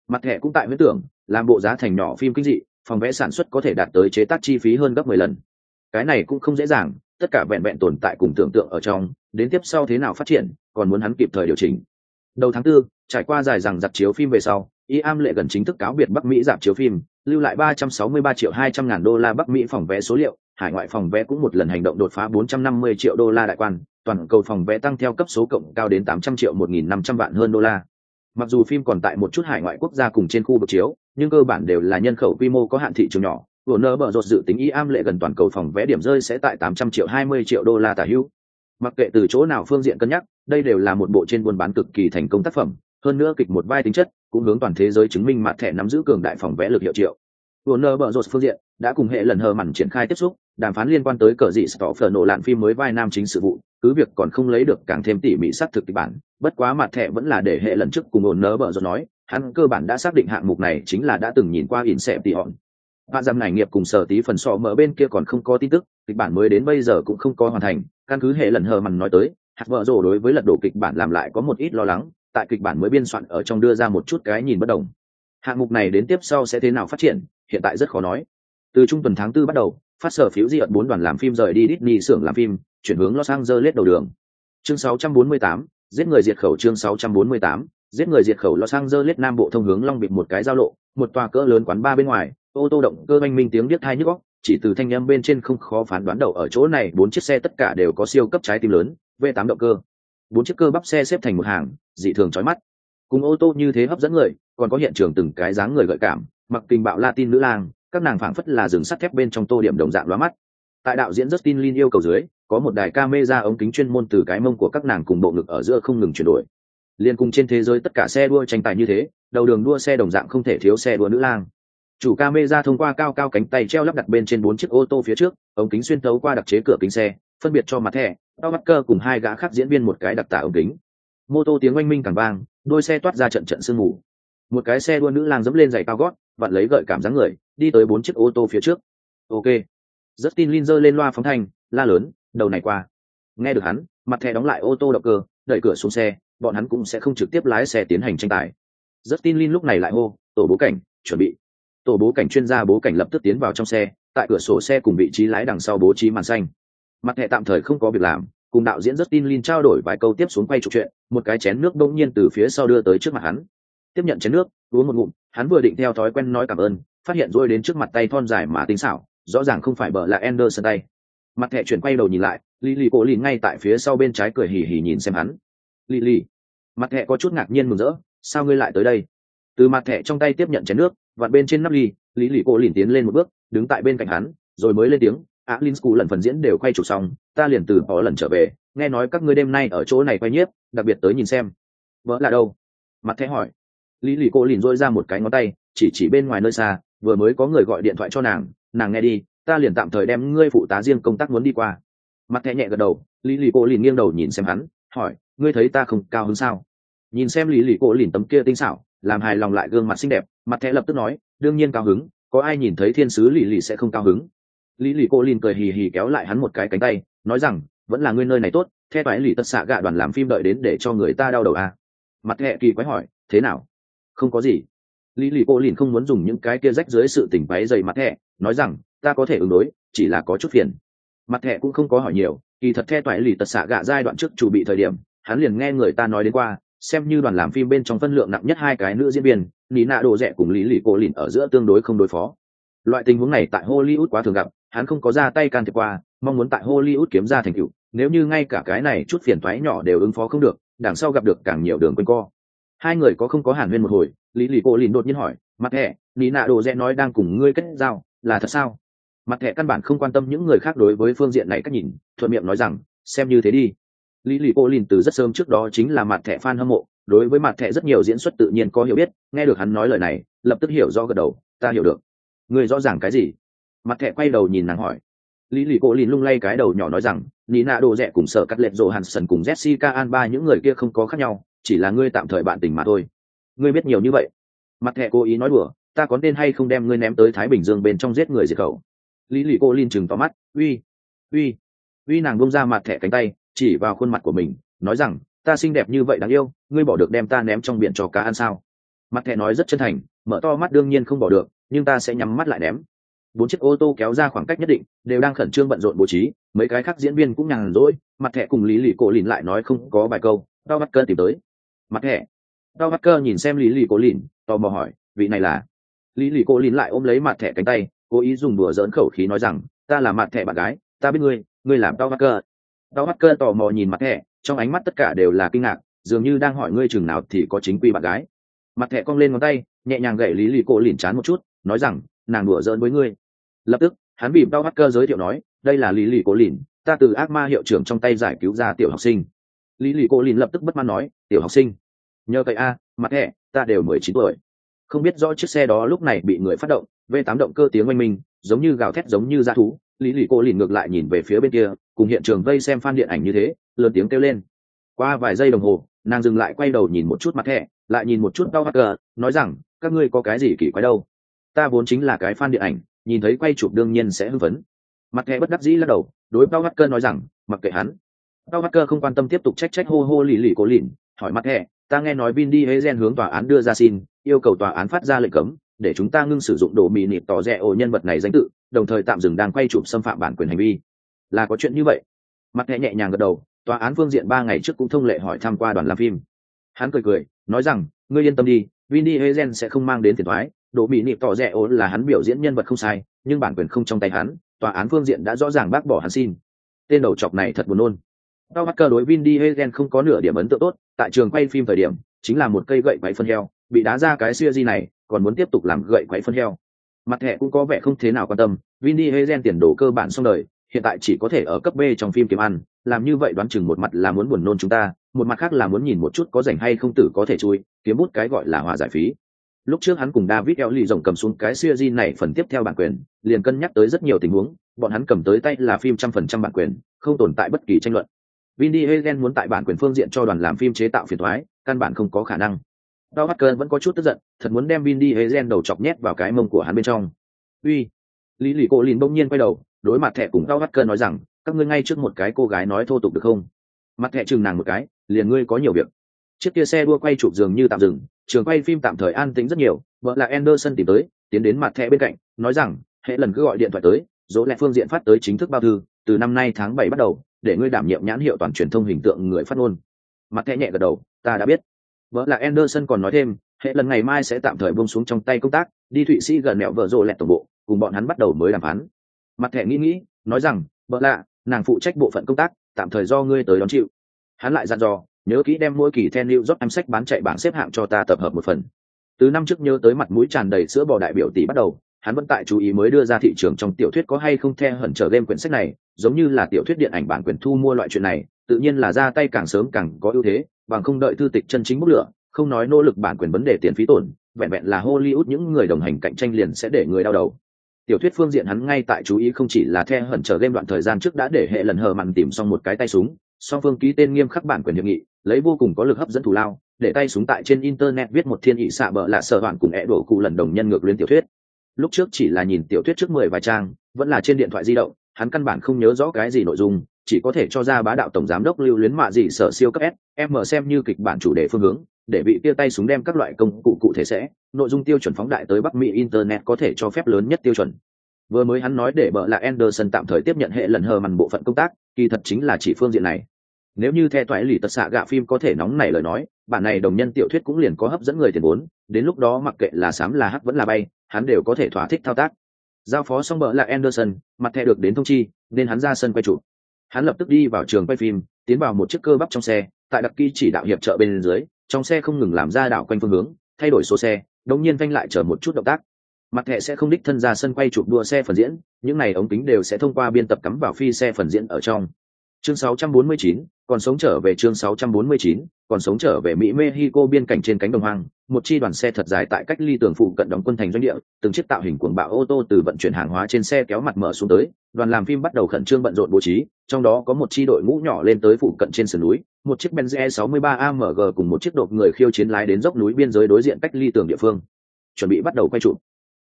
Speaker 1: Mặt thẻ cũng tại huyết tưởng, làm bộ giá thành nhỏ phim kinh dị, phòng vẽ sản xuất có thể đạt tới chế tác chi phí hơn gấp mười lần. Cái này cũng không dễ dàng, tất cả vẹn vẹn tồn tại cùng tưởng tượng ở trong, đến tiếp sau thế nào phát triển, còn muốn hắn kịp thời điều chỉnh đầu tháng 4, trải qua dài rằng giặc chiếu phim về sau y am lệ gần chính thức cáo biệt bắc mỹ giảm chiếu phim lưu lại 363 triệu 200 ngàn đô la bắc mỹ phòng vé số liệu hải ngoại phòng vé cũng một lần hành động đột phá 450 triệu đô la đại quan toàn cầu phòng vé tăng theo cấp số cộng cao đến 800 triệu 1.500 vạn hơn đô la. Mặc dù phim còn tại một chút hải ngoại quốc gia cùng trên khu vực chiếu nhưng cơ bản đều là nhân khẩu quy mô có hạn thị trường nhỏ. Vừa nơ bở rột dự tính y am lệ gần toàn cầu phòng vé điểm rơi sẽ tại 800 triệu 20 triệu đô la tả hữu. Mặc kệ từ chỗ nào phương diện cân nhắc đây đều là một bộ trên buôn bán cực kỳ thành công tác phẩm hơn nữa kịch một vai tính chất cũng hướng toàn thế giới chứng minh mặt thẻ nắm giữ cường đại phòng vẽ lực hiệu triệu. Warner Bros. Phương diện đã cùng hệ lần hờ mặn triển khai tiếp xúc, đàm phán liên quan tới cờ dị Stoffer nổ lạn phim mới vai nam chính sự vụ, cứ việc còn không lấy được càng thêm tỉ mỉ xác thực kịch bản, bất quá mặt thẻ vẫn là để hệ lần trước cùng Warner rột nói, hắn cơ bản đã xác định hạng mục này chính là đã từng nhìn qua Inception. Bạn giam này nghiệp cùng sở tí phần sọ mở bên kia còn không có tin tức, kịch bản mới đến bây giờ cũng không có hoàn thành, căn cứ hệ lần hờ mặn nói tới, hạt vợ rồ đối với lật đổ kịch bản làm lại có một ít lo lắng, tại kịch bản mới biên soạn ở trong đưa ra một chút cái nhìn bất đồng. Hạng mục này đến tiếp sau sẽ thế nào phát triển hiện tại rất khó nói. Từ trung tuần tháng tư bắt đầu phát sở phiếu di ợt bốn đoàn làm phim rời đi Disney xưởng làm phim chuyển hướng Los Angeles đầu đường. Chương 648, giết người diệt khẩu chương 648, giết người diệt khẩu Los Angeles nam bộ thông hướng Long Biệt một cái giao lộ một tòa cỡ lớn quán ba bên ngoài ô tô động cơ oanh minh tiếng biết thai nhức óc chỉ từ thanh âm bên trên không khó phán đoán đầu ở chỗ này bốn chiếc xe tất cả đều có siêu cấp trái tim lớn v 8 động cơ. Bốn chiếc cơ bắp xe xếp thành một hàng, dị thường chói mắt. Cùng ô tô như thế hấp dẫn người, còn có hiện trường từng cái dáng người gợi cảm, mặc kinh bạo latin nữ lang, các nàng phảng phất là rừng sắt thép bên trong tô điểm đồng dạng lóa mắt. Tại đạo diễn justin lin yêu cầu dưới, có một đài camera ống kính chuyên môn từ cái mông của các nàng cùng bộ ngực ở giữa không ngừng chuyển đổi. Liên cùng trên thế giới tất cả xe đua tranh tài như thế, đầu đường đua xe đồng dạng không thể thiếu xe đua nữ lang. Chủ camera thông qua cao cao cánh tay treo lắp đặt bên trên bốn chiếc ô tô phía trước, ống kính xuyên thấu qua đặc chế cửa kính xe, phân biệt cho mặt thẻ đau mắt cơ cùng hai gã khác diễn viên một cái đặc tả ống kính. Mô tô tiếng oanh minh càng vang, đôi xe toát ra trận trận sương mù. Một cái xe đua nữ lang dẫm lên giày cao gót, vặn lấy gợi cảm dáng người, đi tới bốn chiếc ô tô phía trước. Ok. Rất tin lin giơ lên loa phóng thanh, la lớn, đầu này qua. Nghe được hắn, mặt thẻ đóng lại ô tô động cơ, đẩy cửa xuống xe, bọn hắn cũng sẽ không trực tiếp lái xe tiến hành tranh tài. Rất tin lin lúc này lại hô, tổ bố cảnh, chuẩn bị. Tổ bố cảnh chuyên gia bố cảnh lập tức tiến vào trong xe, tại cửa sổ xe cùng vị trí lái đằng sau bố trí màn xanh mặt thẻ tạm thời không có việc làm cùng đạo diễn Justin Lin trao đổi vài câu tiếp xuống quay trục chuyện, một cái chén nước bỗng nhiên từ phía sau đưa tới trước mặt hắn. Tiếp nhận chén nước, uống một ngụm, hắn vừa định theo thói quen nói cảm ơn, phát hiện rồi đến trước mặt tay thon dài mà tinh xảo, rõ ràng không phải bờ là Anderson tay. Mặt thẻ chuyển quay đầu nhìn lại, Lily cổ lìn ngay tại phía sau bên trái cười hì hì nhìn xem hắn. Lily, mặt thẻ có chút ngạc nhiên mừng rỡ, sao ngươi lại tới đây? Từ mặt thẻ trong tay tiếp nhận chén nước, vặn bên trên nắp ly, Lily cổ lìn tiến lên một bước, đứng tại bên cạnh hắn, rồi mới lên tiếng, á linh school lần phần diễn đều quay chủ xong, ta liền từ bỏ lần trở về, nghe nói các ngươi đêm nay ở chỗ này quay nhiếp, đặc biệt tới nhìn xem. Vỡ là đâu? Mặt thẻ hỏi. Lý lì cô liền dôi ra một cái ngón tay, chỉ chỉ bên ngoài nơi xa, vừa mới có người gọi điện thoại cho nàng nàng nghe đi, ta liền tạm thời đem ngươi phụ tá riêng công tác muốn đi qua. Mặt thẻ nhẹ gật đầu, lý lì cô liền nghiêng đầu nhìn xem hắn, hỏi, ngươi thấy ta không cao hơn sao? Nhìn xem lý lì cô liền tấm kia tinh xảo, làm hài lòng lại gương mặt xinh đẹp, mặt thẻ lập tức nói, đương nhiên cao hứng, có ai nhìn thấy thiên sứ lì lì sẽ không cao hứng lý lì cô lin cười hì hì kéo lại hắn một cái cánh tay, nói rằng, vẫn là ngươi nơi này tốt theo phải lì tất xạ gạ đoàn làm phim đợi đến để cho người ta đau đầu à. mặt hẹ kỳ quái hỏi, thế nào? Không có gì. Lý lì cô lin không muốn dùng những cái kia rách dưới sự tỉnh váy dày mặt hẹ nói rằng, ta có thể ứng đối, chỉ là có chút phiền. Mặt hẹ cũng không có hỏi nhiều, kỳ thật theo toại lì tật xạ gạ giai đoạn trước chủ bị thời điểm, hắn liền nghe người ta nói đến qua, xem như đoàn làm phim bên trong phân lượng nặng nhất hai cái nữ diễn viên nị nạ đồ rẻ cùng lý lì cô lìn ở giữa tương đối không đối phó. Loại tình huống này tại hollywood quá thường gặp hắn không có ra tay can thiệp qua, mong muốn tại hollywood kiếm ra thành tựu, nếu như ngay cả cái này chút phiền thoái nhỏ đều ứng phó không được, đằng sau gặp được càng nhiều đường quanh co. Hai người có không có hàn huyên một hồi, lý lì cô lìn đột nhiên hỏi, mặt thẻ, lý nạ đồ rẽ nói đang cùng ngươi kết giao, là thật sao? Mặt thẻ căn bản không quan tâm những người khác đối với phương diện này cách nhìn, thuận miệng nói rằng, xem như thế đi. Lý lì cô lìn từ rất sớm trước đó chính là mặt thẻ fan hâm mộ, đối với mặt thẻ rất nhiều diễn xuất tự nhiên có hiểu biết, nghe được hắn nói lời này, lập tức hiểu do gật đầu, ta hiểu được. Người rõ ràng cái gì? Mặt thẹ quay đầu nhìn nàng hỏi. Lý lì cô lìn lung lay cái đầu nhỏ nói rằng, nị nạ đồ rẻ cùng sợ cắt lệch rộ hàn sần cùng jessica An ba những người kia không có khác nhau, chỉ là ngươi tạm thời bạn tình mà thôi. Ngươi biết nhiều như vậy. Mặt thẹ cố ý nói đùa, ta có nên hay không đem ngươi ném tới thái bình dương bên trong giết người diệt khẩu? Lý lì cô lìn chừng tóm mắt, uy uy uy. Nàng bông ra mặt thẻ cánh tay, chỉ vào khuôn mặt của mình, nói rằng, ta xinh đẹp như vậy đáng yêu, ngươi bỏ được đem ta ném trong biển cho cá ăn sao? Mặt thẻ nói rất chân thành, mở to mắt đương nhiên không bỏ được, nhưng ta sẽ nhắm mắt lại ném bốn chiếc ô tô kéo ra khoảng cách nhất định, đều đang khẩn trương bận rộn bố trí, mấy cái khác diễn viên cũng nhàn rỗi, mặt thẻ cùng lý lì cổ lìn lại nói không có bài câu đau bắt cơ tìm tới. Mặt thẻ. Đau bắt cơ nhìn xem lý lì cổ lìn, tò mò hỏi, vị này là? Lý lì cổ lìn lại ôm lấy mặt thẻ cánh tay, cố ý dùng đùa dỡn khẩu khí nói rằng, ta là mặt thẻ bạn gái, ta biết ngươi ngươi làm đau bắt cơ. Đau bắt cơ tò mò nhìn mặt thẻ, trong ánh mắt tất cả đều là kinh ngạc, dường như đang hỏi ngươi chừng nào thì có chính quy bạn gái. Mặt thẻ cong lên ngón tay, nhẹ nhàng gậy lý lì cổ lìn chán một chút, nói rằng, nàng đùa giỡn với ngươi lập tức, hắn bị bao hacker giới thiệu nói, đây là lý lì cố lìn, ta từ ác ma hiệu trưởng trong tay giải cứu ra tiểu học sinh. Lý lì Cố lìn lập tức bất mãn nói, tiểu học sinh, nhờ cậy a, mặt hẹ, ta đều mười chín tuổi. Không biết rõ chiếc xe đó lúc này bị người phát động, v tám động cơ tiếng oanh minh, giống như gào thét giống như da thú. Lý lì Cố lìn ngược lại nhìn về phía bên kia, cùng hiện trường vây xem phan điện ảnh như thế, lớn tiếng kêu lên. Qua vài giây đồng hồ, nàng dừng lại quay đầu nhìn một chút mặt thẻ lại nhìn một chút đau hacker, nói rằng, các ngươi có cái gì kỳ quái đâu? Ta vốn chính là cái fan điện ảnh nhìn thấy quay chụp đương nhiên sẽ hưng phấn. Mặt thẻ bất đắc dĩ lắc đầu, đối bao hacker nói rằng, mặc kệ hắn. Bao hacker không quan tâm tiếp tục trách trách hô hô lì lì cố lìn, hỏi mặt thẻ ta nghe nói vin đi hê gen hướng tòa án đưa ra xin, yêu cầu tòa án phát ra lệnh cấm, để chúng ta ngưng sử dụng đồ mì nịt tỏ rẻ ổ nhân vật này danh tự, đồng thời tạm dừng đang quay chụp xâm phạm bản quyền hành vi. Là có chuyện như vậy. Mặt thẻ nhẹ nhàng gật đầu, tòa án phương diện ba ngày trước cũng thông lệ hỏi tham qua đoàn làm phim. Hắn cười cười, nói rằng, ngươi yên tâm đi, vin đi hê gen sẽ không mang đến phiền thoái đồ bị nịp tỏ rẻ ổn là hắn biểu diễn nhân vật không sai nhưng bản quyền không trong tay hắn tòa án phương diện đã rõ ràng bác bỏ hắn xin. Tên đầu chọc này thật buồn nôn. Đau mắt cơ đối Vin Diesel không có nửa điểm ấn tượng tốt, tại trường quay phim thời điểm, chính là một cây gậy quấy phân heo, bị đá ra cái xưa di này, còn muốn tiếp tục làm gậy quấy phân heo. Mặt thẻ cũng có vẻ không thế nào quan tâm, Vin Diesel tiền đồ cơ bản xong đời, hiện tại chỉ có thể ở cấp B trong phim kiếm ăn, làm như vậy đoán chừng một mặt là muốn buồn nôn chúng ta, một mặt khác là muốn nhìn một chút có rảnh hay không tử có thể chui, kiếm bút cái gọi là hòa giải phí lúc trước hắn cùng david eo lì rồng cầm xuống cái siêu di này phần tiếp theo bản quyền, liền cân nhắc tới rất nhiều tình huống, bọn hắn cầm tới tay là phim trăm phần trăm bản quyền, không tồn tại bất kỳ tranh luận. Vin diesel muốn tại bản quyền phương diện cho đoàn làm phim chế tạo phiền thoái căn bản không có khả năng. Đau mắt cơn vẫn có chút tức giận, thật muốn đem vin diesel đầu chọc nhét vào cái mông của hắn bên trong. Uy. Lý lì cô lìn bỗng nhiên quay đầu, đối mặt thẻ cùng đau mắt cơn nói rằng, các ngươi ngay trước một cái cô gái nói thô tục được không? Mặt thẻ chừng nàng một cái, liền ngươi có nhiều việc. Chiếc kia xe đua quay chụp dường như tạm dừng trường quay phim tạm thời an tĩnh rất nhiều, vợ là anderson tìm tới, tiến đến mặt thẻ bên cạnh, nói rằng, hệ lần cứ gọi điện thoại tới, dỗ lẹ phương diện phát tới chính thức bao thư, từ năm nay tháng bảy bắt đầu, để ngươi đảm nhiệm nhãn hiệu toàn truyền thông hình tượng người phát ngôn. Mặt thẻ nhẹ gật đầu, ta đã biết. Vợ là anderson còn nói thêm, hệ lần ngày mai sẽ tạm thời buông xuống trong tay công tác, đi thụy sĩ gần mẹo vợ rộ lẹ tổng bộ, cùng bọn hắn bắt đầu mới đàm phán. Mặt thẻ nghĩ nghĩ, nói rằng, vợ lạ, nàng phụ trách bộ phận công tác, tạm thời do ngươi tới đón chịu. Hắn lại dặn dò nhớ kỹ đem mỗi kỳ then new job em sách bán chạy bảng xếp hạng cho ta tập hợp một phần. Từ năm trước nhớ tới mặt mũi tràn đầy sữa bò đại biểu tỷ bắt đầu, hắn vẫn tại chú ý mới đưa ra thị trường trong tiểu thuyết có hay không the hẩn trở game quyển sách này, giống như là tiểu thuyết điện ảnh bản quyền thu mua loại chuyện này, tự nhiên là ra tay càng sớm càng có ưu thế, bằng không đợi thư tịch chân chính bút lửa, không nói nỗ lực bản quyền vấn đề tiền phí tổn, vẹn vẹn là hollywood những người đồng hành cạnh tranh liền sẽ để người đau đầu. Tiểu thuyết phương diện hắn ngay tại chú ý không chỉ là the hẩn trở game đoạn thời gian trước đã để hệ lần hờ mặn tìm xong một cái tay súng, song phương ký tên nghiêm khắc bản quyền hiệp nghị lấy vô cùng có lực hấp dẫn thù lao, để tay súng tại trên internet viết một thiên ỵ xạ bợ lạ sợ hoàn cùng ẹ đổ cụ lần đồng nhân ngược luyến tiểu thuyết. Lúc trước chỉ là nhìn tiểu thuyết trước mười vài trang, vẫn là trên điện thoại di động, hắn căn bản không nhớ rõ cái gì nội dung, chỉ có thể cho ra bá đạo tổng giám đốc lưu luyến mạ gì sở siêu cấp s, em mở xem như kịch bản chủ đề phương hướng, để bị tia tay súng đem các loại công cụ cụ thể sẽ, nội dung tiêu chuẩn phóng đại tới bắc mỹ internet có thể cho phép lớn nhất tiêu chuẩn. Vừa mới hắn nói để bợ là anderson tạm thời tiếp nhận hệ lần hờ mằn bộ phận công tác, kỳ thật chính là chỉ phương diện này nếu như theo toại lì tật xạ gạ phim có thể nóng này lời nói, bản này đồng nhân tiểu thuyết cũng liền có hấp dẫn người tiền vốn, đến lúc đó mặc kệ là sám là hắc vẫn là bay, hắn đều có thể thỏa thích thao tác. Giao phó xong bỡ là anderson, mặt thẻ được đến thông chi, nên hắn ra sân quay trụ hắn lập tức đi vào trường quay phim, tiến vào một chiếc cơ bắp trong xe, tại đặc kỳ chỉ đạo hiệp trợ bên dưới, trong xe không ngừng làm ra đảo quanh phương hướng, thay đổi số xe, đống nhiên phanh lại chờ một chút động tác. Mặt thẻ sẽ không đích thân ra sân quay chụp đua xe phần diễn, những này ống kính đều sẽ thông qua biên tập cắm vào phi xe phần diễn ở trong chương 649, còn sống trở về chương 649, còn sống trở về Mỹ Mexico biên cảnh trên cánh đồng hoang, một chi đoàn xe thật dài tại cách ly tường phụ cận đóng quân thành doanh địa, từng chiếc tạo hình cuồng bạo ô tô từ vận chuyển hàng hóa trên xe kéo mặt mở xuống tới, đoàn làm phim bắt đầu khẩn trương bận rộn bố trí, trong đó có một chi đội ngũ nhỏ lên tới phụ cận trên sườn núi, một chiếc Benz E63 AMG cùng một chiếc đột người khiêu chiến lái đến dốc núi biên giới đối diện cách ly tường địa phương. Chuẩn bị bắt đầu quay chụp.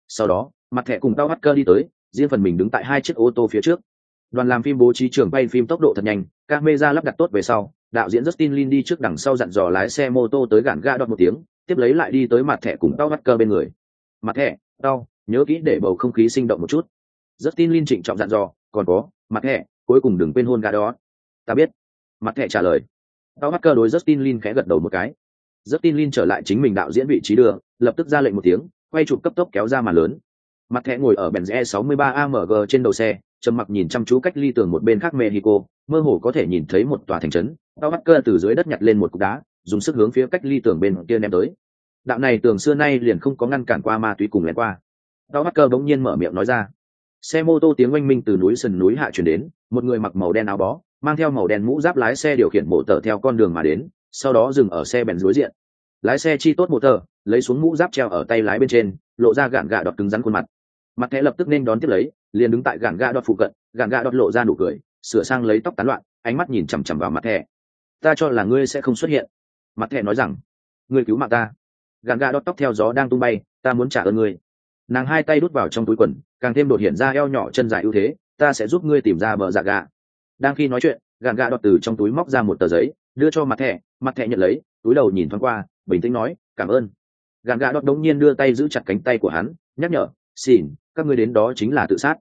Speaker 1: Sau đó, mặt thẻ cùng tao hacker đi tới, riêng phần mình đứng tại hai chiếc ô tô phía trước đoàn làm phim bố trí trường bay phim tốc độ thật nhanh, camera lắp đặt tốt về sau, đạo diễn justin lin đi trước đằng sau dặn dò lái xe mô tô tới gạn ga đọt một tiếng, tiếp lấy lại đi tới mặt thẻ cùng tao bắt cơ bên người. Mặt thẻ, tao, nhớ kỹ để bầu không khí sinh động một chút. Justin lin trịnh trọng dặn dò, còn có, mặt thẻ, cuối cùng đừng quên hôn ga đó. Ta biết. Mặt thẻ trả lời. Tao bắt cơ đối justin lin khẽ gật đầu một cái. Justin lin trở lại chính mình đạo diễn vị trí đường lập tức ra lệnh một tiếng, quay chụp cấp tốc kéo ra màn lớn mặt thẻ ngồi ở bèn e 63 amg trên đầu xe, trầm mặc nhìn chăm chú cách ly tường một bên khác mexico, mơ hồ có thể nhìn thấy một tòa thành trấn. Tao bắt cơ từ dưới đất nhặt lên một cục đá, dùng sức hướng phía cách ly tường bên kia ném tới. Đạo này tường xưa nay liền không có ngăn cản qua ma túy cùng lén qua. Tao bắt cơ bỗng nhiên mở miệng nói ra. Xe mô tô tiếng oanh minh từ núi sườn núi hạ chuyển đến, một người mặc màu đen áo bó, mang theo màu đen mũ giáp lái xe điều khiển mộ tờ theo con đường mà đến, sau đó dừng ở xe bèn đối diện. Lái xe chi tốt mộ tờ, lấy xuống mũ giáp treo ở tay lái bên trên, lộ ra gạn gạ đọt cứng rắn khuôn mặt mặt thẻ lập tức nên đón tiếp lấy, liền đứng tại gạn gạ đọt phụ cận gạn gạ đọt lộ ra nụ cười, sửa sang lấy tóc tán loạn, ánh mắt nhìn chằm chằm vào mặt thẻ. Ta cho là ngươi sẽ không xuất hiện. Mặt thẻ nói rằng. Ngươi cứu mạng ta. Gạn gạ đọt tóc theo gió đang tung bay, ta muốn trả ơn ngươi. Nàng hai tay đút vào trong túi quần, càng thêm đột hiện ra eo nhỏ chân dài ưu thế, ta sẽ giúp ngươi tìm ra bờ dạ gà. Đang khi nói chuyện gạn gà đọt từ trong túi móc ra một tờ giấy, đưa cho mặt thẻ mặt thẻ nhận lấy, túi đầu nhìn thoáng qua, bình tĩnh nói, cảm ơn. Gạn gà đọt đống nhiên đưa tay giữ chặt cánh tay của hắn, nhắc nhở xin các ngươi đến đó chính là tự sát.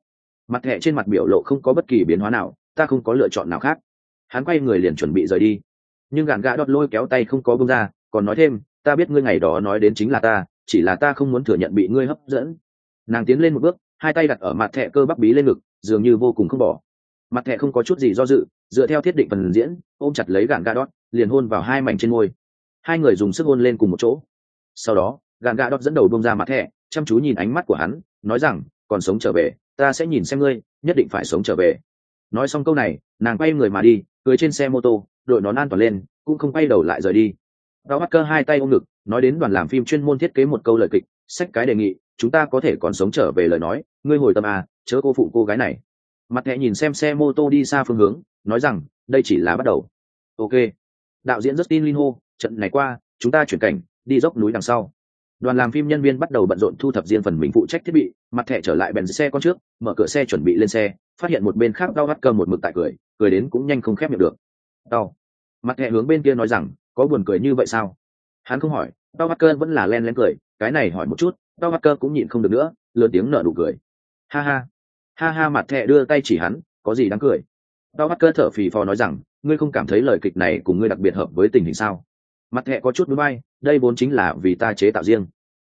Speaker 1: Mặt thẻ trên mặt biểu lộ không có bất kỳ biến hóa nào, ta không có lựa chọn nào khác. Hắn quay người liền chuẩn bị rời đi. Nhưng gạn gã đọt lôi kéo tay không có bông ra, còn nói thêm, ta biết ngươi ngày đó nói đến chính là ta, chỉ là ta không muốn thừa nhận bị ngươi hấp dẫn. Nàng tiến lên một bước, hai tay đặt ở mặt thẻ cơ bắp bí lên ngực, dường như vô cùng không bỏ. Mặt thẻ không có chút gì do dự, dựa theo thiết định phần diễn, ôm chặt lấy gạn gã đọt, liền hôn vào hai mảnh trên môi. Hai người dùng sức hôn lên cùng một chỗ. Sau đó, gạn gã đọt dẫn đầu bông ra mặt thẻ chăm chú nhìn ánh mắt của hắn, nói rằng, còn sống trở về, ta sẽ nhìn xem ngươi, nhất định phải sống trở về. Nói xong câu này, nàng quay người mà đi, cưới trên xe mô tô, đội nón an toàn lên, cũng không quay đầu lại rời đi. Đau bắt cơ hai tay ôm ngực, nói đến đoàn làm phim chuyên môn thiết kế một câu lời kịch, sách cái đề nghị, chúng ta có thể còn sống trở về lời nói, ngươi hồi tâm à chớ cô phụ cô gái này. Mặt thẹ nhìn xem xe mô tô đi xa phương hướng, nói rằng, đây chỉ là bắt đầu. Ok. Đạo diễn justin linho trận này qua, chúng ta chuyển cảnh, đi dốc núi đằng sau đoàn làm phim nhân viên bắt đầu bận rộn thu thập riêng phần mình phụ trách thiết bị, mặt thẻ trở lại bèn xe con trước, mở cửa xe chuẩn bị lên xe, phát hiện một bên khác đau hắt cơ một mực tại cười cười đến cũng nhanh không khép miệng được. Đau. Mặt thẻ hướng bên kia nói rằng, có buồn cười như vậy sao? Hắn không hỏi, đau hắt cơn vẫn là len len cười, cái này hỏi một chút, đau hắt cơ cũng nhịn không được nữa, lớn tiếng nở đủ cười. Ha ha ha ha, mặt thẻ đưa tay chỉ hắn, có gì đáng cười? Đau hắt cơ thở phì phò nói rằng, ngươi không cảm thấy lời kịch này cùng ngươi đặc biệt hợp với tình hình sao? Mặt thẻ có chút núi bay đây vốn chính là vì ta chế tạo riêng.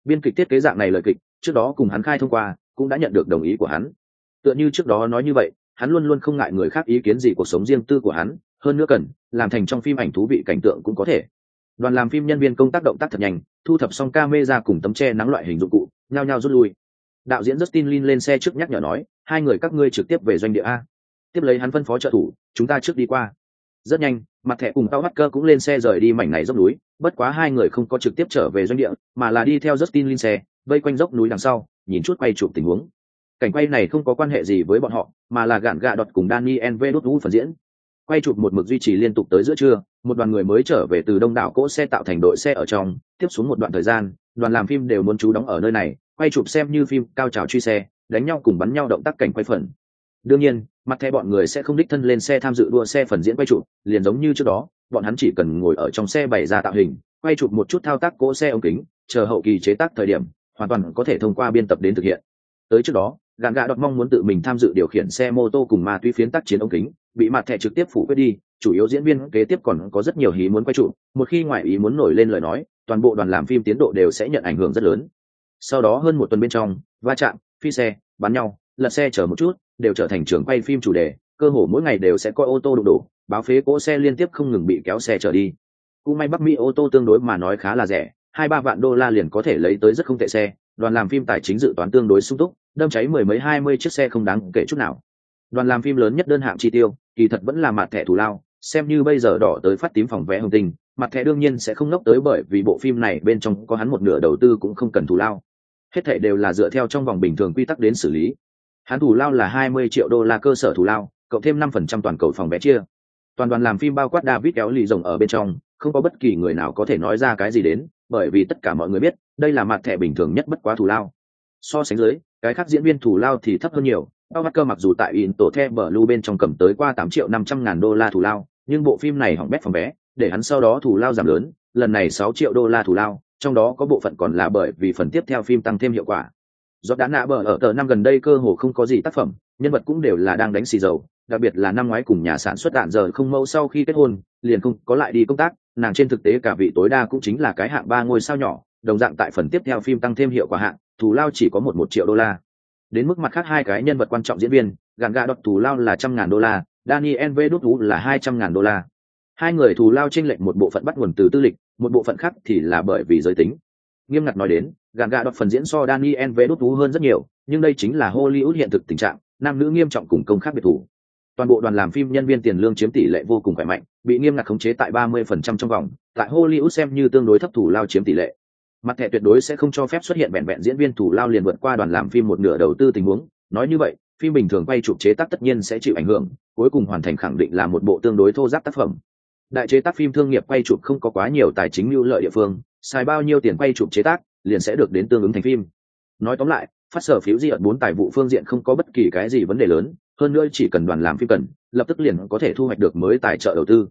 Speaker 1: Biên kịch thiết kế dạng này lời kịch, trước đó cùng hắn khai thông qua, cũng đã nhận được đồng ý của hắn. Tựa như trước đó nói như vậy, hắn luôn luôn không ngại người khác ý kiến gì cuộc sống riêng tư của hắn, hơn nữa cần, làm thành trong phim ảnh thú vị cảnh tượng cũng có thể. Đoàn làm phim nhân viên công tác động tác thật nhanh, thu thập xong ca mê ra cùng tấm che nắng loại hình dụng cụ, nhao nhao rút lui. Đạo diễn justin lin lên xe trước nhắc nhở nói, hai người các ngươi trực tiếp về doanh địa a. Tiếp lấy hắn phân phó trợ thủ, chúng ta trước đi qua rất nhanh, mặt thẻ cùng tao bắt cơ cũng lên xe rời đi mảnh này dốc núi. Bất quá hai người không có trực tiếp trở về doanh địa, mà là đi theo justin lên xe, vây quanh dốc núi đằng sau, nhìn chút quay chụp tình huống. Cảnh quay này không có quan hệ gì với bọn họ, mà là gạn gạ đọt cùng daniel v đốt vũ phần diễn. Quay chụp một mực duy trì liên tục tới giữa trưa, một đoàn người mới trở về từ đông đảo cỗ xe tạo thành đội xe ở trong, tiếp xuống một đoạn thời gian, đoàn làm phim đều muốn trú đóng ở nơi này. Quay chụp xem như phim cao trào truy xe, đánh nhau cùng bắn nhau động tác cảnh quay phần đương nhiên, mặt thẻ bọn người sẽ không đích thân lên xe tham dự đua xe phần diễn quay chụp, liền giống như trước đó, bọn hắn chỉ cần ngồi ở trong xe bày ra tạo hình, quay chụp một chút thao tác cỗ xe ống kính, chờ hậu kỳ chế tác thời điểm, hoàn toàn có thể thông qua biên tập đến thực hiện. Tới trước đó gạn gạ đọt mong muốn tự mình tham dự điều khiển xe mô tô cùng ma túy phiến tác chiến ống kính, bị mặt thẻ trực tiếp phủ quyết đi, chủ yếu diễn viên kế tiếp còn có rất nhiều hí muốn quay trụ một khi ngoại ý muốn nổi lên lời nói, toàn bộ đoàn làm phim tiến độ đều sẽ nhận ảnh hưởng rất lớn. Sau đó hơn một tuần bên trong, va chạm, phi xe, bắn nhau, lật xe chở một chút đều trở thành trường quay phim chủ đề, cơ hồ mỗi ngày đều sẽ coi ô tô đụng đổ, báo phế cỗ xe liên tiếp không ngừng bị kéo xe trở đi. Cú may bắc mỹ ô tô tương đối mà nói khá là rẻ, hai ba vạn đô la liền có thể lấy tới rất không tệ xe, đoàn làm phim tài chính dự toán tương đối sung túc, đâm cháy mười mấy hai mươi chiếc xe không đáng kể chút nào. Đoàn làm phim lớn nhất đơn hạng chi tiêu, kỳ thật vẫn là mặt thẻ thù lao, xem như bây giờ đỏ tới phát tím phòng vé hồng tình, mặt thẻ đương nhiên sẽ không nốc tới bởi vì bộ phim này bên trong có hắn một nửa đầu tư cũng không cần thù lao. Hết thảy đều là dựa theo trong vòng bình thường quy tắc đến xử lý hắn thù lao là hai mươi triệu đô la cơ sở thù lao, cộng thêm năm phần trăm toàn cầu phòng vé chia. Toàn đoàn làm phim bao quát david kéo lì rồng ở bên trong, không có bất kỳ người nào có thể nói ra cái gì đến, bởi vì tất cả mọi người biết, đây là mặt thẻ bình thường nhất bất quá thù lao. So sánh dưới, cái khác diễn viên thù lao thì thấp hơn nhiều. Bao mắt cơ mặc dù tại in tổ the bờ bên trong cầm tới qua tám triệu năm trăm ngàn đô la thù lao, nhưng bộ phim này hỏng bét phòng vé, để hắn sau đó thù lao giảm lớn, lần này sáu triệu đô la thù lao, trong đó có bộ phận còn là bởi vì phần tiếp theo phim tăng thêm hiệu quả do đã nạ bờ ở tờ năm gần đây cơ hồ không có gì tác phẩm, nhân vật cũng đều là đang đánh xì dầu, đặc biệt là năm ngoái cùng nhà sản xuất đạn giờ không mâu sau khi kết hôn, liền không có lại đi công tác, nàng trên thực tế cả vị tối đa cũng chính là cái hạng ba ngôi sao nhỏ, đồng dạng tại phần tiếp theo phim tăng thêm hiệu quả hạng, thù lao chỉ có một một triệu đô la. Đến mức mặt khác hai cái nhân vật quan trọng diễn viên gàn gà đọt thù lao là trăm ngàn đô la, daniel v đốt thú là hai trăm ngàn đô la. Hai người thù lao tranh lệch một bộ phận bắt nguồn từ tư lịch, một bộ phận khác thì là bởi vì giới tính. Nghiêm ngặt nói đến gạn gạ đoạt phần diễn so daniel vê đốt thú hơn rất nhiều, nhưng đây chính là hollywood hiện thực tình trạng, nam nữ nghiêm trọng cùng công khác biệt thủ. Toàn bộ đoàn làm phim nhân viên tiền lương chiếm tỷ lệ vô cùng khỏe mạnh, bị nghiêm ngặt khống chế tại 30% trong vòng, tại hollywood xem như tương đối thấp thủ lao chiếm tỷ lệ. Mặt thẻ tuyệt đối sẽ không cho phép xuất hiện vẹn vẹn diễn viên thủ lao liền vượt qua đoàn làm phim một nửa đầu tư tình huống. Nói như vậy, phim bình thường quay chụp chế tác tất nhiên sẽ chịu ảnh hưởng, cuối cùng hoàn thành khẳng định là một bộ tương đối thô giáp tác phẩm. Đại chế tác phim thương nghiệp quay chụp không có quá nhiều tài chính lưu lợi địa phương, xài bao nhiêu tiền quay chụp chế tác liền sẽ được đến tương ứng thành phim. Nói tóm lại, phát sở phiếu di ẩn bốn tài vụ phương diện không có bất kỳ cái gì vấn đề lớn, hơn nữa chỉ cần đoàn làm phim cần, lập tức liền có thể thu hoạch được mới tài trợ đầu tư.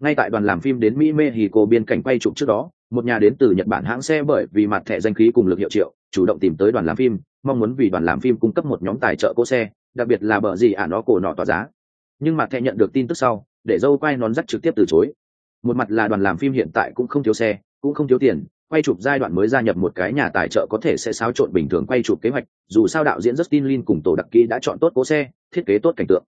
Speaker 1: Ngay tại đoàn làm phim đến mỹ mexico biên cảnh quay chụp trước đó, một nhà đến từ nhật bản hãng xe bởi vì mặt thẻ danh khí cùng lực hiệu triệu, chủ động tìm tới đoàn làm phim, mong muốn vì đoàn làm phim cung cấp một nhóm tài trợ cỗ xe, đặc biệt là bờ gì ả nó cổ nọ tỏa giá. Nhưng mặt thẻ nhận được tin tức sau, để dâu quay nón dắt trực tiếp từ chối. Một mặt là đoàn làm phim hiện tại cũng không thiếu xe, cũng không thiếu tiền quay chụp giai đoạn mới gia nhập một cái nhà tài trợ có thể sẽ xáo trộn bình thường quay chụp kế hoạch, dù sao đạo diễn Justin Lin cùng tổ đặc kỹ đã chọn tốt cố xe, thiết kế tốt cảnh tượng.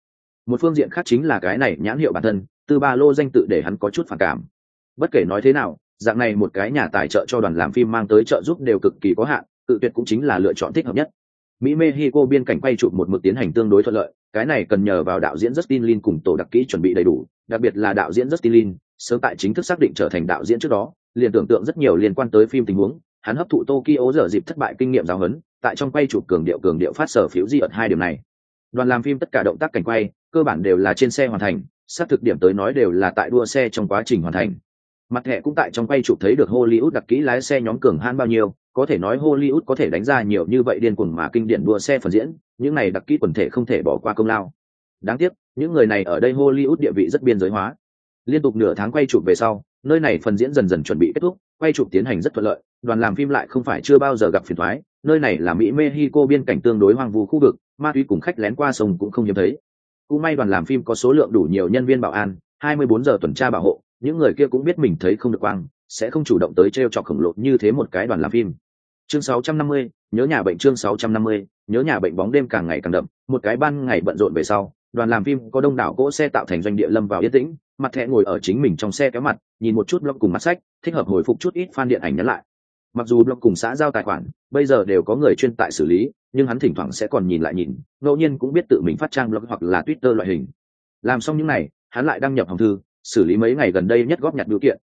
Speaker 1: Một phương diện khác chính là cái này nhãn hiệu bản thân từ ba lô danh tự để hắn có chút phản cảm. Bất kể nói thế nào, dạng này một cái nhà tài trợ cho đoàn làm phim mang tới trợ giúp đều cực kỳ có hạn, tự tuyệt cũng chính là lựa chọn thích hợp nhất. Mỹ mexico biên cảnh quay chụp một mực tiến hành tương đối thuận lợi, cái này cần nhờ vào đạo diễn Justin Lin cùng tổ đặc kỹ chuẩn bị đầy đủ, đặc biệt là đạo diễn Justin Lin, sớm tại chính thức xác định trở thành đạo diễn trước đó liền tưởng tượng rất nhiều liên quan tới phim tình huống, hắn hấp thụ tokyo giờ dịp thất bại kinh nghiệm giáo huấn, tại trong quay chụp cường điệu cường điệu phát sở phiếu di ẩn hai điểm này. Đoàn làm phim tất cả động tác cảnh quay, cơ bản đều là trên xe hoàn thành, xác thực điểm tới nói đều là tại đua xe trong quá trình hoàn thành. Mặt thẻ cũng tại trong quay chụp thấy được hollywood đặc kỹ lái xe nhóm cường han bao nhiêu, có thể nói hollywood có thể đánh ra nhiều như vậy điên cuồng mà kinh điển đua xe phần diễn, những này đặc kỹ quần thể không thể bỏ qua công lao. Đáng tiếc, những người này ở đây hollywood địa vị rất biên giới hóa. Liên tục nửa tháng quay chụp về sau nơi này phần diễn dần dần chuẩn bị kết thúc quay chụp tiến hành rất thuận lợi đoàn làm phim lại không phải chưa bao giờ gặp phiền thoái nơi này là mỹ mexico biên cảnh tương đối hoang vu khu vực ma túy cùng khách lén qua sông cũng không hiếm thấy. Cũng may đoàn làm phim có số lượng đủ nhiều nhân viên bảo an 24 giờ tuần tra bảo hộ những người kia cũng biết mình thấy không được quang sẽ không chủ động tới t r e o trọc khổng lồ như thế một cái đoàn làm phim. Chương 650, nhớ nhà bệnh chương 650, nhớ nhà bệnh bóng đêm càng ngày càng đậm một cái ban ngày bận rộn về sau đoàn làm phim có đông đảo cỗ xe tạo thành doanh địa lâm vào yên tĩnh mặt thẹ ngồi ở chính mình trong xe kéo mặt, nhìn một chút blog cùng mắt sách, thích hợp hồi phục chút ít fan điện ảnh nhắn lại. Mặc dù blog cùng xã giao tài khoản, bây giờ đều có người chuyên tại xử lý, nhưng hắn thỉnh thoảng sẽ còn nhìn lại nhìn, ngẫu nhiên cũng biết tự mình phát trang blog hoặc là twitter loại hình. Làm xong những này, hắn lại đăng nhập hồng thư, xử lý mấy ngày gần đây nhất góp nhặt biểu kiện.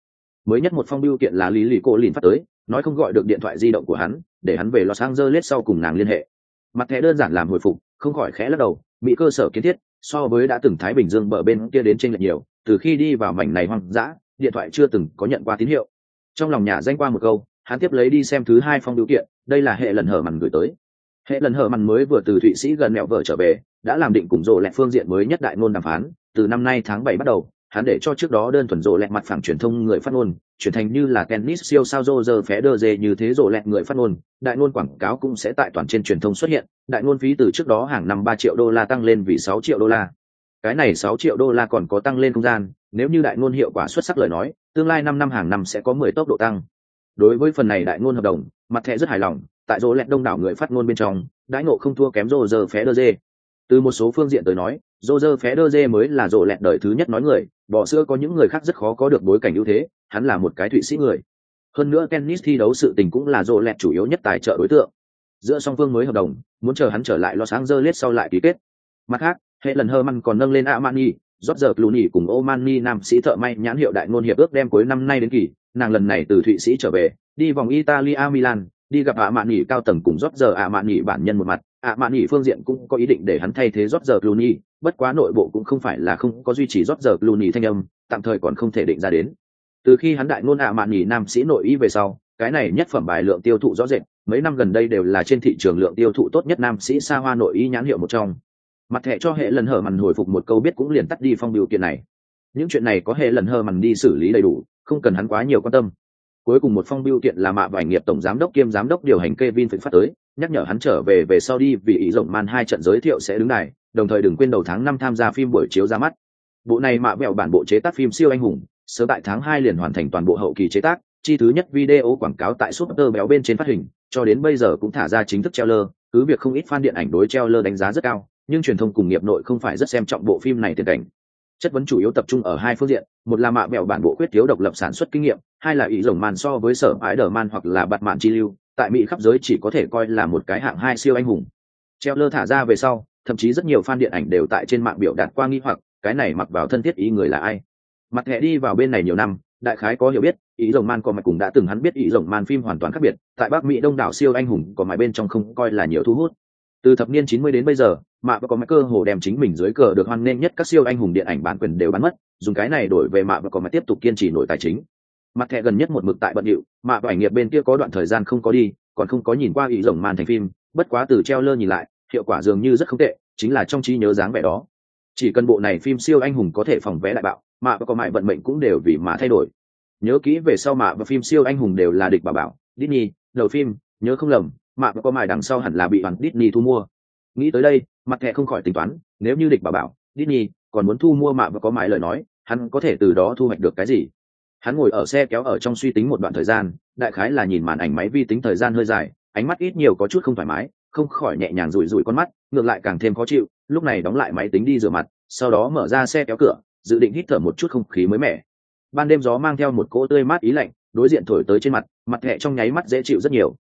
Speaker 1: Mới nhất một phong biểu kiện là lý lì cô lìn phát tới, nói không gọi được điện thoại di động của hắn, để hắn về los angeles sau cùng nàng liên hệ. Mặt thẻ đơn giản làm hồi phục, không khỏi khẽ lắc đầu mỹ cơ sở kiến thiết so với đã từng thái bình dương bờ bên kia đến trên lệch nhiều, từ khi đi vào mảnh này hoang dã, điện thoại chưa từng có nhận qua tín hiệu. Trong lòng nhà danh qua một câu, hắn tiếp lấy đi xem thứ hai phong điều kiện, đây là hệ lần hở mằn gửi tới. Hệ lần hở mằn mới vừa từ thụy sĩ gần mẹo vợ trở về, đã làm định cùng rộ lẹ phương diện mới nhất đại ngôn đàm phán, từ năm nay tháng bảy bắt đầu hắn để cho trước đó đơn thuần rộ lẹt mặt phẳng truyền thông người phát ngôn, chuyển thành như là tennis siêu sao rô giờ phé đơ dê như thế rộ lẹt người phát ngôn. Đại ngôn quảng cáo cũng sẽ tại toàn trên truyền thông xuất hiện. Đại ngôn phí từ trước đó hàng năm ba triệu đô la tăng lên vì sáu triệu đô la. Cái này sáu triệu đô la còn có tăng lên không gian, nếu như đại ngôn hiệu quả xuất sắc lời nói, tương lai năm năm hàng năm sẽ có mười tốc độ tăng. Đối với phần này đại ngôn hợp đồng, mặt thẻ rất hài lòng, tại rộ lẹt đông đảo người phát ngôn bên trong, đãi ngộ không thua kém rô giờ phé đơ dê. Từ một số phương diện tới nói Roger Federer phé đơ dê mới là rộ lẹt đời thứ nhất nói người bỏ xưa có những người khác rất khó có được bối cảnh ưu thế hắn là một cái thụy sĩ người. Hơn nữa tennis thi đấu sự tình cũng là rộ lẹt chủ yếu nhất tài trợ đối tượng. Giữa song phương mới hợp đồng muốn chờ hắn trở lại lo sáng dơ lết sau lại ký kết. Mặt khác hệ lần hơ măng còn nâng lên Amani, rót giờ Clooney cùng Omani nam sĩ thợ may nhãn hiệu đại ngôn hiệp ước đem cuối năm nay đến kỳ, nàng lần này từ Thụy Sĩ trở về, đi vòng Italia Milan, đi gặp ạ cao tầng cùng rót giờ bản nhân một mặt. À, ạ mạn nghỉ phương diện cũng có ý định để hắn thay thế rót giờ Clooney, bất quá nội bộ cũng không phải là không có duy trì rót giờ Clooney thanh âm, tạm thời còn không thể định ra đến. Từ khi hắn đại ngôn ạ mạn nghỉ nam sĩ nội ý về sau, cái này nhất phẩm bài lượng tiêu thụ rõ rệt, mấy năm gần đây đều là trên thị trường lượng tiêu thụ tốt nhất nam sĩ xa hoa nội ý nhãn hiệu một trong. Mặt thẻ cho hệ lần hở mằn hồi phục một câu biết cũng liền tắt đi phong biểu kiện này. Những chuyện này có hệ lần hở mằn đi xử lý đầy đủ không cần hắn quá nhiều quan tâm. Cuối cùng một phong biểu kiện là mạ vải nghiệp tổng giám đốc kiêm giám đốc điều hành Kevin phải phát tới nhắc nhở hắn trở về về sau đi, vì ý rộng man hai trận giới thiệu sẽ đứng này đồng thời đừng quên đầu tháng năm tham gia phim buổi chiếu ra mắt. Bộ này mạ vẹo bản bộ chế tác phim siêu anh hùng, sớm tại tháng hai liền hoàn thành toàn bộ hậu kỳ chế tác, chi thứ nhất video quảng cáo tại suốt tơ béo bên trên phát hình, cho đến bây giờ cũng thả ra chính thức trailer, cứ việc không ít fan điện ảnh đối trailer đánh giá rất cao, nhưng truyền thông cùng nghiệp nội không phải rất xem trọng bộ phim này tiền cảnh. Chất vấn chủ yếu tập trung ở hai phương diện, một là mạ bẹo bản bộ quyết thiếu độc lập sản xuất kinh nghiệm, hai là ý rồng màn so với sở ái đờ man hoặc là bạt mạn chi lưu tại mỹ khắp giới chỉ có thể coi là một cái hạng hai siêu anh hùng. Treo lơ thả ra về sau, thậm chí rất nhiều fan điện ảnh đều tại trên mạng biểu đạt qua nghi hoặc, cái này mặc vào thân thiết ý người là ai? Mặt nghệ đi vào bên này nhiều năm, đại khái có hiểu biết, ý rồng man có mạch cũng đã từng hắn biết ý rồng man phim hoàn toàn khác biệt, tại bắc mỹ đông đảo siêu anh hùng có mạch bên trong không coi là nhiều thu hút. Từ thập niên 90 đến bây giờ, mạ và có mạch cơ hồ đem chính mình dưới cờ được hoan nghênh nhất các siêu anh hùng điện ảnh bản quyền đều bán mất, dùng cái này đổi về mạ và có mạch tiếp tục kiên trì nổi tài chính mặt thẻ gần nhất một mực tại bận điệu, mà và ảnh nghiệp bên kia có đoạn thời gian không có đi, còn không có nhìn qua ý rồng màn thành phim, bất quá từ treo lơ nhìn lại, hiệu quả dường như rất không tệ, chính là trong trí nhớ dáng vẻ đó. Chỉ cần bộ này phim siêu anh hùng có thể phòng vé lại bạo, mà và có mại vận mệnh cũng đều vì mà thay đổi. Nhớ kỹ về sau mà và phim siêu anh hùng đều là địch bà bảo, Disney, đầu phim, nhớ không lầm, mà và có mại đằng sau hẳn là bị đoàn Disney thu mua. Nghĩ tới đây, mặt thẻ không khỏi tính toán, nếu như địch bà bảo, Disney còn muốn thu mua mạ và có mại lời nói, hắn có thể từ đó thu hoạch được cái gì? Hắn ngồi ở xe kéo ở trong suy tính một đoạn thời gian, đại khái là nhìn màn ảnh máy vi tính thời gian hơi dài, ánh mắt ít nhiều có chút không thoải mái, không khỏi nhẹ nhàng rủi rủi con mắt, ngược lại càng thêm khó chịu, lúc này đóng lại máy tính đi rửa mặt, sau đó mở ra xe kéo cửa, dự định hít thở một chút không khí mới mẻ. Ban đêm gió mang theo một cỗ tươi mát ý lạnh, đối diện thổi tới trên mặt mặt thẹ trong nháy mắt dễ chịu rất nhiều.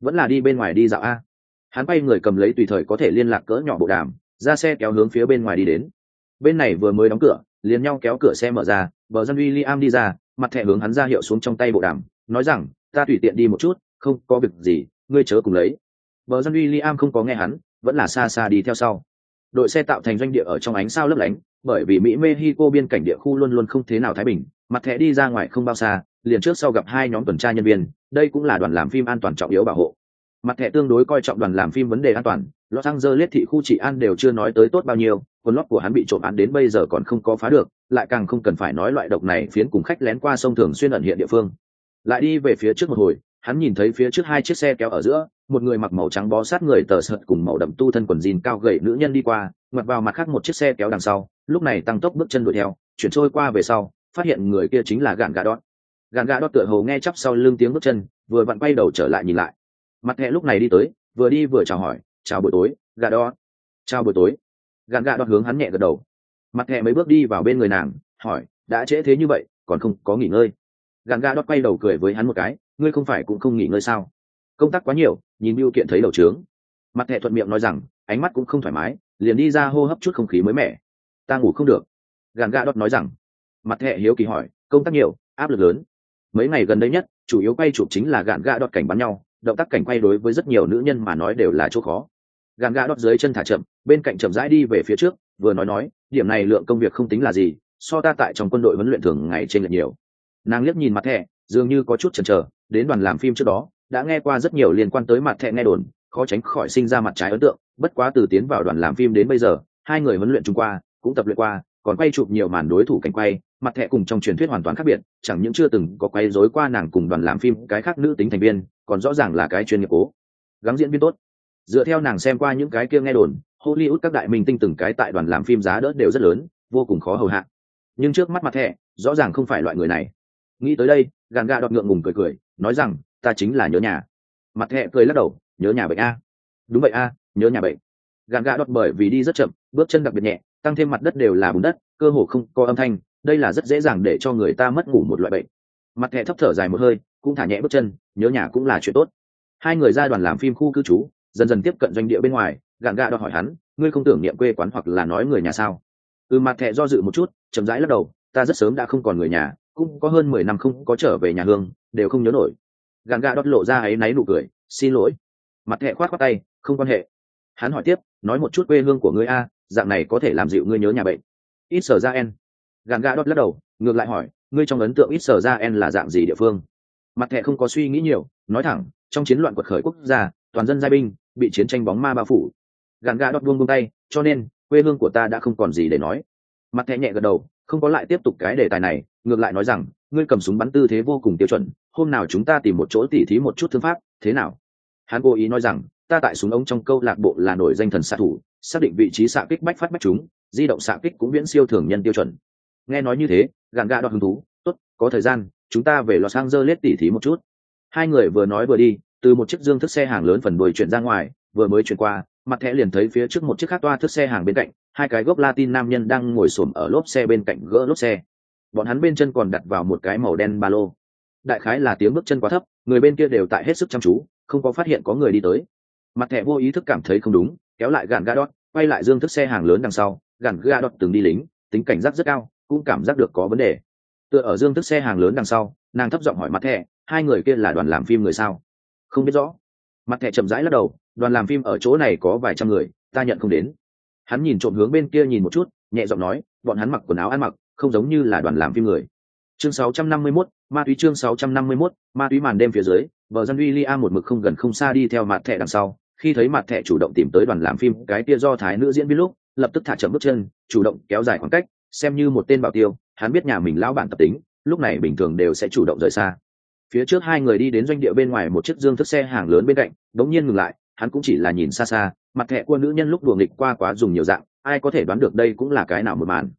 Speaker 1: Vẫn là đi bên ngoài đi dạo a. Hắn bay người cầm lấy tùy thời có thể liên lạc cỡ nhỏ bộ đàm, ra xe kéo hướng phía bên ngoài đi đến. Bên này vừa mới đóng cửa, liền nhau kéo cửa xe mở ra vợ dân uy liam đi ra mặt thẻ hướng hắn ra hiệu xuống trong tay bộ đàm, nói rằng, ta tùy tiện đi một chút, không có việc gì, ngươi chớ cùng lấy. Vợ dân uy liam không có nghe hắn, vẫn là xa xa đi theo sau. Đội xe tạo thành doanh địa ở trong ánh sao lấp lánh, bởi vì mỹ mexico biên cảnh địa khu luôn luôn không thế nào thái bình, mặt thẻ đi ra ngoài không bao xa, liền trước sau gặp hai nhóm tuần tra nhân viên, đây cũng là đoàn làm phim an toàn trọng yếu bảo hộ. Mặt thẻ tương đối coi trọng đoàn làm phim vấn đề an toàn, los angeles thị khu trị an đều chưa nói tới tốt bao nhiêu quần lót của hắn bị trộm án đến bây giờ còn không có phá được lại càng không cần phải nói loại độc này phiến cùng khách lén qua sông thường xuyên ẩn hiện địa phương. Lại đi về phía trước một hồi, hắn nhìn thấy phía trước hai chiếc xe kéo ở giữa, một người mặc màu trắng bó sát người tờ sợt cùng màu đậm tu thân quần jean cao gầy nữ nhân đi qua mặt vào mặt khác một chiếc xe kéo đằng sau, lúc này tăng tốc bước chân đuổi theo, chuyển trôi qua về sau, phát hiện người kia chính là gạn gà đót gạn gà đót tựa hồ nghe chắp sau lưng tiếng bước chân, vừa vặn quay đầu trở lại nhìn lại. Mặt hẹ lúc này đi tới, vừa đi vừa chào hỏi, chào buổi tối gà đót chào buổi tối. Gạn gà đót hướng hắn nhẹ gật đầu mặt thẹ mấy bước đi vào bên người nàng, hỏi, đã trễ thế như vậy, còn không có nghỉ ngơi? Gạn ga đót quay đầu cười với hắn một cái, ngươi không phải cũng không nghỉ ngơi sao? Công tác quá nhiều, nhìn biêu kiện thấy đầu trướng. Mặt thẹ thuận miệng nói rằng, ánh mắt cũng không thoải mái, liền đi ra hô hấp chút không khí mới mẻ. Ta ngủ không được. Gàn ga đót nói rằng. Mặt thẹ hiếu kỳ hỏi, công tác nhiều, áp lực lớn? Mấy ngày gần đây nhất, chủ yếu quay chụp chính là gạn ga đọt cảnh bắn nhau, động tác cảnh quay đối với rất nhiều nữ nhân mà nói đều là chỗ khó. Gạn ga đọt dưới chân thả chậm, bên cạnh chậm rãi đi về phía trước vừa nói nói, điểm này lượng công việc không tính là gì, so ta tại trong quân đội huấn luyện thường ngày trên lệch nhiều. Nàng liếc nhìn mặt thẻ, dường như có chút chần chờ, đến đoàn làm phim trước đó, đã nghe qua rất nhiều liên quan tới mặt thẻ nghe đồn, khó tránh khỏi sinh ra mặt trái ấn tượng. Bất quá từ tiến vào đoàn làm phim đến bây giờ, hai người huấn luyện chung qua, cũng tập luyện qua, còn quay chụp nhiều màn đối thủ cảnh quay, mặt thẻ cùng trong truyền thuyết hoàn toàn khác biệt, chẳng những chưa từng có quay dối qua nàng cùng đoàn làm phim, cái khác nữ tính thành viên, còn rõ ràng là cái chuyên nghiệp cố. Gắng diễn viên tốt. Dựa theo nàng xem qua những cái kia nghe đồn hollywood các đại minh tinh từng cái tại đoàn làm phim giá đỡ đều rất lớn, vô cùng khó hầu hạ. Nhưng trước mắt mặt hệ rõ ràng không phải loại người này. Nghĩ tới đây, gàn gà đọt ngượng ngùng cười cười, nói rằng, ta chính là nhớ nhà. Mặt thẹ cười lắc đầu, nhớ nhà bệnh a. Đúng vậy a, nhớ nhà bệnh. Gàn gà đọt bởi vì đi rất chậm, bước chân đặc biệt nhẹ, tăng thêm mặt đất đều là bùn đất, cơ hồ không có âm thanh, đây là rất dễ dàng để cho người ta mất ngủ một loại bệnh. Mặt thẹ thấp thở dài một hơi, cũng thả nhẹ bước chân, nhớ nhà cũng là chuyện tốt. Hai người ra đoàn làm phim khu cư trú, dần dần tiếp cận doanh địa bên ngoài gạn gạ đòi hỏi hắn, ngươi không tưởng niệm quê quán hoặc là nói người nhà sao? Ừ mặt thẹ do dự một chút, chậm rãi lắc đầu, ta rất sớm đã không còn người nhà, cũng có hơn mười năm không có trở về nhà hương, đều không nhớ nổi. Gạn gạ đót lộ ra ấy náy nụ cười, xin lỗi. Mặt thẹ khoát khoát tay, không quan hệ. Hắn hỏi tiếp, nói một chút quê hương của ngươi a, dạng này có thể làm dịu ngươi nhớ nhà bệnh? Ít sở ra en. Gạn gạ đót lắc đầu, ngược lại hỏi, ngươi trong ấn tượng ít sở ra en là dạng gì địa phương? Mặt thẹ không có suy nghĩ nhiều, nói thẳng, trong chiến loạn quật khởi quốc gia, toàn dân giai binh, bị chiến tranh bóng ma bao phủ gạn gà đọt buông buông tay, cho nên, quê hương của ta đã không còn gì để nói. Mặt thẹ nhẹ gật đầu, không có lại tiếp tục cái đề tài này, ngược lại nói rằng, ngươi cầm súng bắn tư thế vô cùng tiêu chuẩn, hôm nào chúng ta tìm một chỗ tỉ thí một chút thương pháp, thế nào? Hắn cố ý nói rằng, ta tại súng ống trong câu lạc bộ là nổi danh thần xạ thủ, xác định vị trí xạ kích bách phát bách chúng, di động xạ kích cũng viễn siêu thường nhân tiêu chuẩn. Nghe nói như thế gàn gà đọt hứng thú, tốt, có thời gian, chúng ta về lọ sang dơ lết tỉ thí một chút. Hai người vừa nói vừa đi, từ một chiếc dương thức xe hàng lớn phần bồi chuyển ra ngoài, vừa mới chuyển qua mặt thẻ liền thấy phía trước một chiếc khác toa thức xe hàng bên cạnh, hai cái gốc latin nam nhân đang ngồi xổm ở lốp xe bên cạnh gỡ lốp xe. Bọn hắn bên chân còn đặt vào một cái màu đen ba lô. Đại khái là tiếng bước chân quá thấp, người bên kia đều tại hết sức chăm chú, không có phát hiện có người đi tới. Mặt thẻ vô ý thức cảm thấy không đúng, kéo lại gàn ga đót quay lại dương thức xe hàng lớn đằng sau gàn ga đót từng đi lính, tính cảnh giác rất cao, cũng cảm giác được có vấn đề. Tựa ở dương thức xe hàng lớn đằng sau, nàng thấp giọng hỏi mặt thẻ, hai người kia là đoàn làm phim người sao? Không biết rõ. Mặt thẻ chậm rãi lắc đầu đoàn làm phim ở chỗ này có vài trăm người ta nhận không đến. Hắn nhìn trộm hướng bên kia nhìn một chút nhẹ giọng nói bọn hắn mặc quần áo ăn mặc không giống như là đoàn làm phim người. Chương 651, ma túy chương 651, ma túy màn đêm phía dưới vợ dân William một mực không gần không xa đi theo mặt thẻ đằng sau. Khi thấy mặt thẻ chủ động tìm tới đoàn làm phim cái kia do thái nữ diễn viên lúc lập tức thả chậm bước chân chủ động kéo dài khoảng cách xem như một tên bảo tiêu hắn biết nhà mình lão bản tập tính lúc này bình thường đều sẽ chủ động rời xa. Phía trước hai người đi đến doanh địa bên ngoài một chiếc dương thức xe hàng lớn bên cạnh đống nhiên ngừng lại hắn cũng chỉ là nhìn xa xa, mặt thẻ của nữ nhân lúc đùa nghịch qua quá dùng nhiều dạng, ai có thể đoán được đây cũng là cái nào một màn.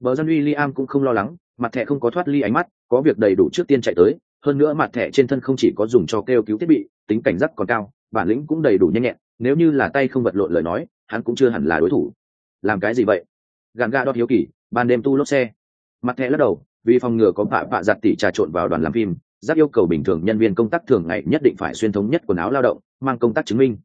Speaker 1: Bờ dân William cũng không lo lắng, mặt thẻ không có thoát ly ánh mắt, có việc đầy đủ trước tiên chạy tới, hơn nữa mặt thẻ trên thân không chỉ có dùng cho kêu cứu thiết bị, tính cảnh giác còn cao, bản lĩnh cũng đầy đủ nhanh nhẹn, nếu như là tay không vật lộn lời nói, hắn cũng chưa hẳn là đối thủ. Làm cái gì vậy? Gàn ga đót hiếu kỳ, ban đêm tu lốp xe. Mặt thẻ lắc đầu, vì phòng ngừa có bạ phạ giặt tỉ trà trộn vào đoàn làm phim giáp yêu cầu bình thường nhân viên công tác thường ngày nhất định phải xuyên thống nhất quần áo lao động, mang công tác chứng minh.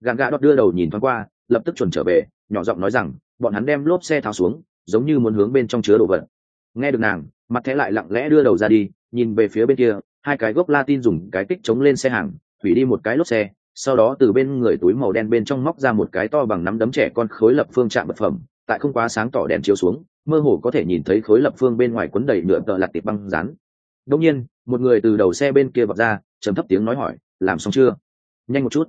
Speaker 1: Gạn gà đọt đưa đầu nhìn thoáng qua, lập tức chuẩn trở về, nhỏ giọng nói rằng, bọn hắn đem lốp xe tháo xuống, giống như muốn hướng bên trong chứa đồ vật. Nghe được nàng, mặt thẻ lại lặng lẽ đưa đầu ra đi, nhìn về phía bên kia, hai cái gốc latin dùng cái tích chống lên xe hàng thủy đi một cái lốp xe, sau đó từ bên người túi màu đen bên trong móc ra một cái to bằng nắm đấm trẻ con khối lập phương chạm vật phẩm, tại không quá sáng tỏ đèn chiếu xuống, mơ hồ có thể nhìn thấy khối lập phương bên ngoài quấn đầy nhựa tợ lặt tiệp băng rán đông nhiên, một người từ đầu xe bên kia vọt ra, trầm thấp tiếng nói hỏi, làm xong chưa? Nhanh một chút.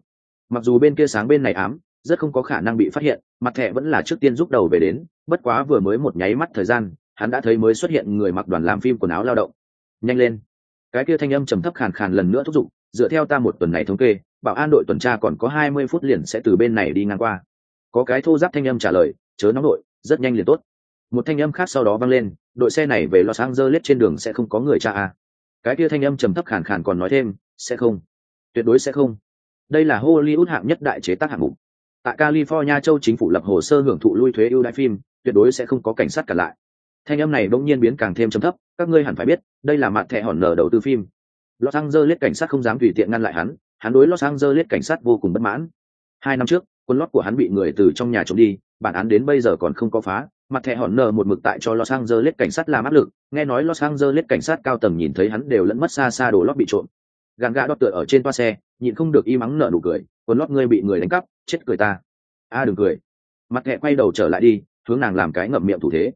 Speaker 1: Mặc dù bên kia sáng bên này ám, rất không có khả năng bị phát hiện, mặt thẻ vẫn là trước tiên rút đầu về đến, bất quá vừa mới một nháy mắt thời gian, hắn đã thấy mới xuất hiện người mặc đoàn làm phim quần áo lao động. Nhanh lên. Cái kia thanh âm trầm thấp khàn khàn lần nữa thúc giục, dựa theo ta một tuần này thống kê, bảo an đội tuần tra còn có hai mươi phút liền sẽ từ bên này đi ngang qua. Có cái thô giáp thanh âm trả lời, chớ nóng đội, rất nhanh liền tốt một thanh âm khác sau đó vang lên, đội xe này về los angeles trên đường sẽ không có người cha à. cái kia thanh âm trầm thấp khàn khàn còn nói thêm, sẽ không. Tuyệt đối sẽ không. Đây là hollywood hạng nhất đại chế tác hạng mục. Tại california, châu chính phủ lập hồ sơ hưởng thụ lui thuế ưu đãi phim, tuyệt đối sẽ không có cảnh sát cả lại. Thanh âm này bỗng nhiên biến càng thêm trầm thấp, các ngươi hẳn phải biết, đây là mặt thẻ hòn nở đầu tư phim. Los angeles cảnh sát không dám tùy tiện ngăn lại hắn hắn đối los angeles cảnh sát vô cùng bất mãn. Hai năm trước quân lót của hắn bị người từ trong nhà trộm đi, bản án đến bây giờ còn không có phá. Mặt thẻ hòn nở một mực tại cho los angeles cảnh sát làm áp lực. Nghe nói los angeles cảnh sát cao tầng nhìn thấy hắn đều lẫn mất xa xa đồ lót bị trộm. Gàn gà đót tựa ở trên toa xe, nhịn không được y mắng nở nụ cười. Quần lót ngươi bị người đánh cắp, chết cười ta. A, đừng cười. Mặt thẻ quay đầu trở lại đi, hướng nàng làm cái ngậm miệng thủ thế.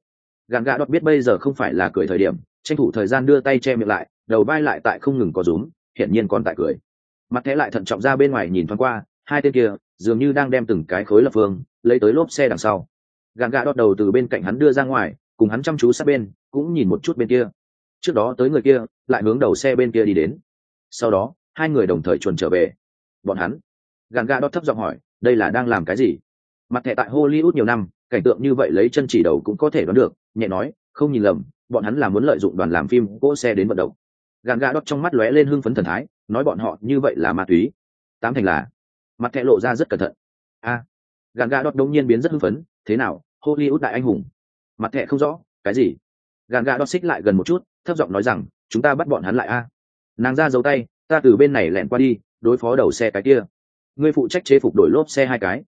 Speaker 1: Gàn gà đót biết bây giờ không phải là cười thời điểm, tranh thủ thời gian đưa tay che miệng lại, đầu vai lại tại không ngừng có rúm, hiển nhiên còn tại cười. Mặt thẻ lại thận trọng ra bên ngoài nhìn thoáng qua, hai tên kia dường như đang đem từng cái khối lập phương lấy tới lốp xe đằng sau. Gạn gà đót đầu từ bên cạnh hắn đưa ra ngoài, cùng hắn chăm chú sát bên, cũng nhìn một chút bên kia. Trước đó tới người kia, lại hướng đầu xe bên kia đi đến. Sau đó, hai người đồng thời chuồn trở về. Bọn hắn. Gạn gà đót thấp giọng hỏi, đây là đang làm cái gì? Mặt thẻ tại hollywood nhiều năm, cảnh tượng như vậy lấy chân chỉ đầu cũng có thể đoán được, nhẹ nói, không nhìn lầm, bọn hắn là muốn lợi dụng đoàn làm phim cỗ xe đến vận động. Gạn gà đót trong mắt lóe lên hưng phấn thần thái, nói bọn họ như vậy là ma túy. Tám thành là mặt thẹ lộ ra rất cẩn thận. A à, gàn gà đọt đông nhiên biến rất hưng phấn thế nào hollywood đại anh hùng? Mặt thẹ không rõ cái gì? Gàn gà đọt xích lại gần một chút thấp giọng nói rằng chúng ta bắt bọn hắn lại a. Nàng ra dấu tay ta từ bên này lẻn qua đi đối phó đầu xe cái kia. Ngươi phụ trách chế phục đổi lốp xe hai cái.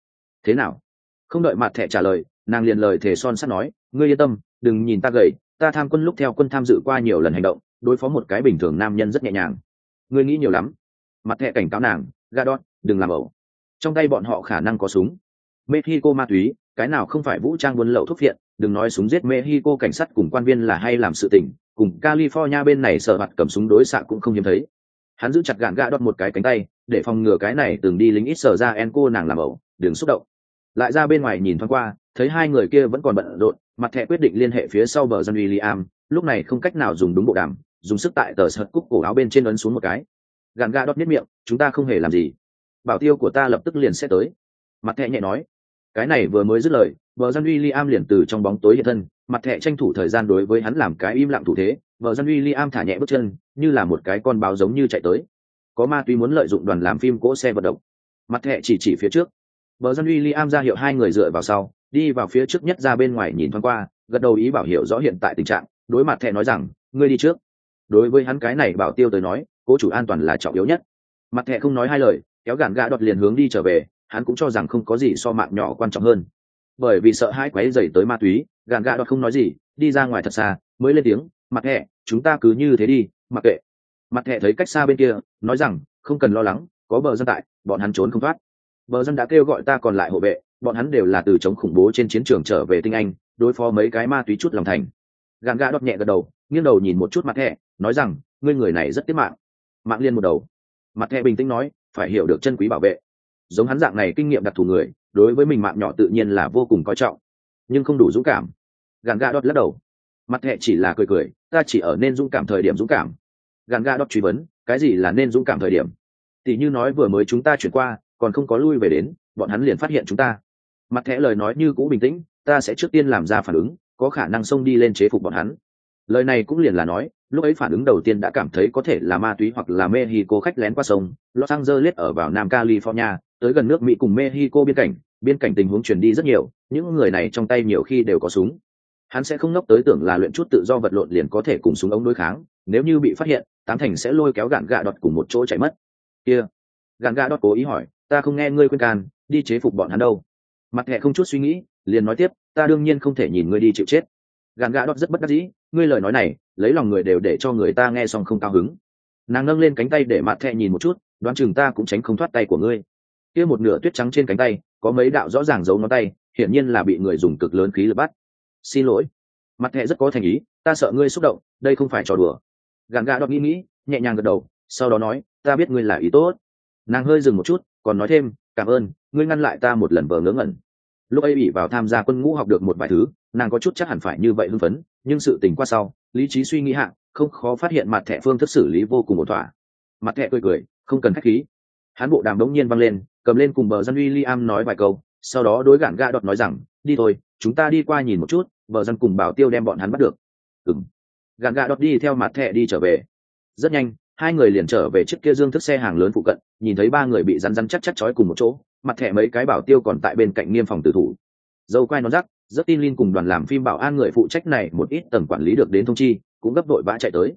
Speaker 1: Thế nào? Không đợi mặt thẹ trả lời nàng liền lời thề son sắt nói ngươi yên tâm đừng nhìn ta gầy ta tham quân lúc theo quân tham dự qua nhiều lần hành động đối phó một cái bình thường nam nhân rất nhẹ nhàng. Ngươi nghĩ nhiều lắm. Mặt thẹ cảnh cáo nàng đọt, đừng làm ẩu trong tay bọn họ khả năng có súng. Mexico ma túy cái nào không phải vũ trang buôn lậu thuốc viện đừng nói súng giết mexico cảnh sát cùng quan viên là hay làm sự tình cùng california bên này sợ mặt cầm súng đối xạ cũng không hiếm thấy. Hắn giữ chặt gạn gạ đọt một cái cánh tay để phòng ngừa cái này từng đi lính ít sở ra en cô nàng làm ẩu đừng xúc động. Lại ra bên ngoài nhìn thoáng qua thấy hai người kia vẫn còn bận rộn mặt thẻ quyết định liên hệ phía sau bờ dân William, lúc này không cách nào dùng đúng bộ đàm dùng sức tại tờ sợt cúc cổ áo bên trên ấn xuống một cái. Gạn gạ đọt nhất miệng chúng ta không hề làm gì bảo tiêu của ta lập tức liền sẽ tới. Mặt thẹ nhẹ nói. Cái này vừa mới dứt lời bờ dân William liền từ trong bóng tối hiện thân. Mặt thẹ tranh thủ thời gian đối với hắn làm cái im lặng thủ thế. Vợ dân William thả nhẹ bước chân, như là một cái con báo giống như chạy tới. Có ma túy muốn lợi dụng đoàn làm phim cỗ xe vận động. Mặt thẹ chỉ chỉ phía trước. Vợ dân William ra hiệu hai người dựa vào sau, đi vào phía trước nhất ra bên ngoài nhìn thoáng qua, gật đầu ý bảo hiểu rõ hiện tại tình trạng. Đối mặt thẹ nói rằng, ngươi đi trước. Đối với hắn cái này bảo tiêu tới nói, cố chủ an toàn là trọng yếu nhất. Mặt thẹ không nói hai lời kéo gàn gạ đọt liền hướng đi trở về, hắn cũng cho rằng không có gì so mạng nhỏ quan trọng hơn. Bởi vì sợ hai quấy dày tới ma túy, gàn gạ đọt không nói gì, đi ra ngoài thật xa, mới lên tiếng mặt hẹ chúng ta cứ như thế đi, mặc kệ. Mặt hẹ thấy cách xa bên kia, nói rằng, không cần lo lắng, có bờ dân tại, bọn hắn trốn không thoát. Bờ dân đã kêu gọi ta còn lại hộ vệ, bọn hắn đều là từ chống khủng bố trên chiến trường trở về tinh anh, đối phó mấy cái ma túy chút lòng thành. Gàn gà đọt nhẹ gật đầu, nghiêng đầu nhìn một chút mặt thẹ nói rằng, ngươi người này rất tiết mạng. Mạng liên một đầu. Mặt thẹ bình tĩnh nói phải hiểu được chân quý bảo vệ. Giống hắn dạng này kinh nghiệm đặc thù người, đối với mình mạng nhỏ tự nhiên là vô cùng coi trọng. Nhưng không đủ dũng cảm. Gàn ga đót lắc đầu. Mặt hệ chỉ là cười cười, ta chỉ ở nên dũng cảm thời điểm dũng cảm. Gàn ga đót truy vấn, cái gì là nên dũng cảm thời điểm? Tỷ như nói vừa mới chúng ta chuyển qua, còn không có lui về đến, bọn hắn liền phát hiện chúng ta. Mặt hệ lời nói như cũ bình tĩnh, ta sẽ trước tiên làm ra phản ứng, có khả năng xông đi lên chế phục bọn hắn lời này cũng liền là nói, lúc ấy phản ứng đầu tiên đã cảm thấy có thể là ma túy hoặc là mexico khách lén qua sông, los angeles ở vào nam california, tới gần nước mỹ cùng mexico biên cảnh. Biên cảnh tình huống truyền đi rất nhiều, những người này trong tay nhiều khi đều có súng. Hắn sẽ không nốc tới tưởng là luyện chút tự do vật lộn liền có thể cùng súng ống đối kháng, nếu như bị phát hiện, tám thành sẽ lôi kéo gạn gạ đọt cùng một chỗ chạy mất. Kia, gạn gạ đọt cố ý hỏi, ta không nghe ngươi khuyên can, đi chế phục bọn hắn đâu? Mặt hẹ không chút suy nghĩ, liền nói tiếp, ta đương nhiên không thể nhìn ngươi đi chịu chết. Gạn gạ đọt rất bất đắc dĩ ngươi lời nói này, lấy lòng người đều để cho người ta nghe xong không cao hứng. Nàng nâng lên cánh tay để mặt thẹ nhìn một chút, đoán chừng ta cũng tránh không thoát tay của ngươi. Kia một nửa tuyết trắng trên cánh tay, có mấy đạo rõ ràng giấu ngón tay, hiển nhiên là bị người dùng cực lớn khí lực bắt. Xin lỗi. Mặt thẹ rất có thành ý, ta sợ ngươi xúc động, đây không phải trò đùa. Gàn gà đọc nghĩ nghĩ, nhẹ nhàng gật đầu, sau đó nói, ta biết ngươi là ý tốt. Nàng hơi dừng một chút, còn nói thêm, cảm ơn, ngươi ngăn lại ta một lần vờ ngớ ngẩn. Lúc ấy bị vào tham gia quân ngũ học được một vài thứ nàng có chút chắc hẳn phải như vậy hưng phấn, nhưng sự tình qua sau, lý trí suy nghĩ hạng không khó phát hiện mặt thẻ phương thức xử lý vô cùng một thỏa. Mặt thẻ cười cười, không cần khách khí. Hắn bộ đàm đống nhiên văng lên, cầm lên cùng bờ dân uy liam nói vài câu, sau đó đối gạn ga đọt nói rằng, đi thôi, chúng ta đi qua nhìn một chút, bờ dân cùng bảo tiêu đem bọn hắn bắt được. Ừng gạn gạ đọt đi theo mặt thẻ đi trở về. Rất nhanh, hai người liền trở về chiếc kia dương thức xe hàng lớn phụ cận, nhìn thấy ba người bị rắn rắn chắc chắc chói cùng một chỗ, mặt thẻ mấy cái bảo tiêu còn tại bên cạnh nghiêm phòng tử thủ. Dâu quai nó rắc rất tin Linh cùng đoàn làm phim bảo an người phụ trách này một ít tầng quản lý được đến thông chi, cũng gấp đội vã chạy tới.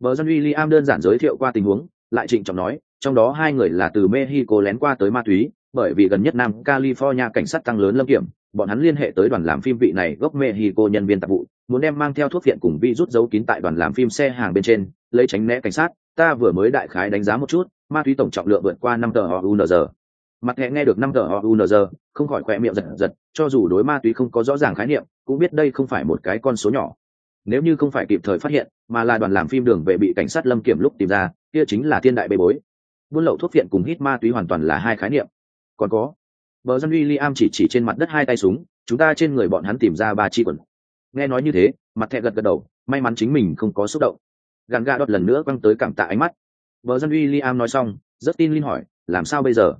Speaker 1: Bờ dân William đơn giản giới thiệu qua tình huống, lại trịnh trọng nói, trong đó hai người là từ Mexico lén qua tới ma túy, bởi vì gần nhất Nam California cảnh sát tăng lớn lâm kiểm, bọn hắn liên hệ tới đoàn làm phim vị này gốc Mexico nhân viên tạp vụ, muốn đem mang theo thuốc viện cùng vi rút dấu kín tại đoàn làm phim xe hàng bên trên, lấy tránh né cảnh sát. Ta vừa mới đại khái đánh giá một chút, ma túy tổng trọng lượng vượt qua năm tờ giờ mặt hẹ nghe được năm tờ unz không khỏi khỏe miệng giật giật, cho dù đối ma túy không có rõ ràng khái niệm, cũng biết đây không phải một cái con số nhỏ. Nếu như không phải kịp thời phát hiện, mà là đoàn làm phim đường về bị cảnh sát lâm kiểm lúc tìm ra, kia chính là thiên đại bê bối. Buôn lậu thuốc viện cùng hít ma túy hoàn toàn là hai khái niệm. Còn có vợ dân uy liam chỉ chỉ trên mặt đất hai tay súng, chúng ta trên người bọn hắn tìm ra ba chi quần. Nghe nói như thế, mặt thẹ gật gật đầu, may mắn chính mình không có xúc động. Gàn ga đọt lần nữa quăng tới cảm tạ ánh mắt. Vợ dân uy liam nói xong rất tin linh hỏi, làm sao bây giờ?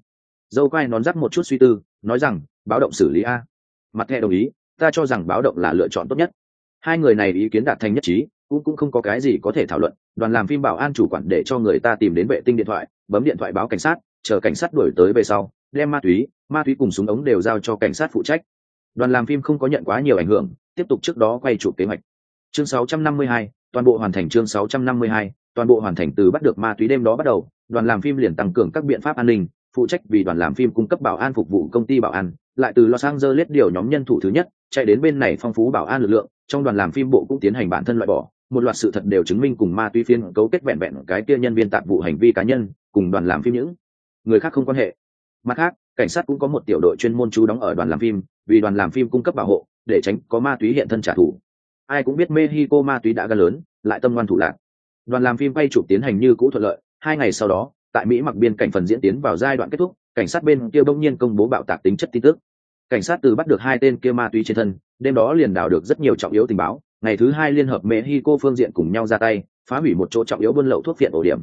Speaker 1: Dâu quai nón rắc một chút suy tư nói rằng báo động xử lý a. Mặt thẹ đồng ý ta cho rằng báo động là lựa chọn tốt nhất. Hai người này ý kiến đạt thành nhất trí cũng cũng không có cái gì có thể thảo luận. Đoàn làm phim bảo an chủ quản để cho người ta tìm đến vệ tinh điện thoại bấm điện thoại báo cảnh sát chờ cảnh sát đuổi tới về sau đem ma túy ma túy cùng súng ống đều giao cho cảnh sát phụ trách. Đoàn làm phim không có nhận quá nhiều ảnh hưởng tiếp tục trước đó quay chụp kế hoạch. Chương 652, toàn bộ hoàn thành chương 652, toàn bộ hoàn thành từ bắt được ma túy đêm đó bắt đầu đoàn làm phim liền tăng cường các biện pháp an ninh phụ trách vì đoàn làm phim cung cấp bảo an phục vụ công ty bảo an, lại từ los angeles điều nhóm nhân thủ thứ nhất, chạy đến bên này phong phú bảo an lực lượng, trong đoàn làm phim bộ cũng tiến hành bản thân loại bỏ. Một loạt sự thật đều chứng minh cùng ma túy phiên cấu kết vẹn vẹn cái kia nhân viên tạp vụ hành vi cá nhân, cùng đoàn làm phim những người khác không quan hệ. Mặt khác, cảnh sát cũng có một tiểu đội chuyên môn chú đóng ở đoàn làm phim, vì đoàn làm phim cung cấp bảo hộ, để tránh có ma túy hiện thân trả thù. Ai cũng biết mexico ma túy đã gan lớn, lại tâm ngoan thủ lạc. Đoàn làm phim quay chụp tiến hành như cũ thuận lợi, hai ngày sau đó tại mỹ mặc biên cảnh phần diễn tiến vào giai đoạn kết thúc, cảnh sát bên kia bỗng nhiên công bố bạo tạc tính chất tin tức. Cảnh sát từ bắt được hai tên kia ma túy trên thân, đêm đó liền đào được rất nhiều trọng yếu tình báo, ngày thứ hai liên hợp mexico phương diện cùng nhau ra tay, phá hủy một chỗ trọng yếu buôn lậu thuốc viện ổ điểm.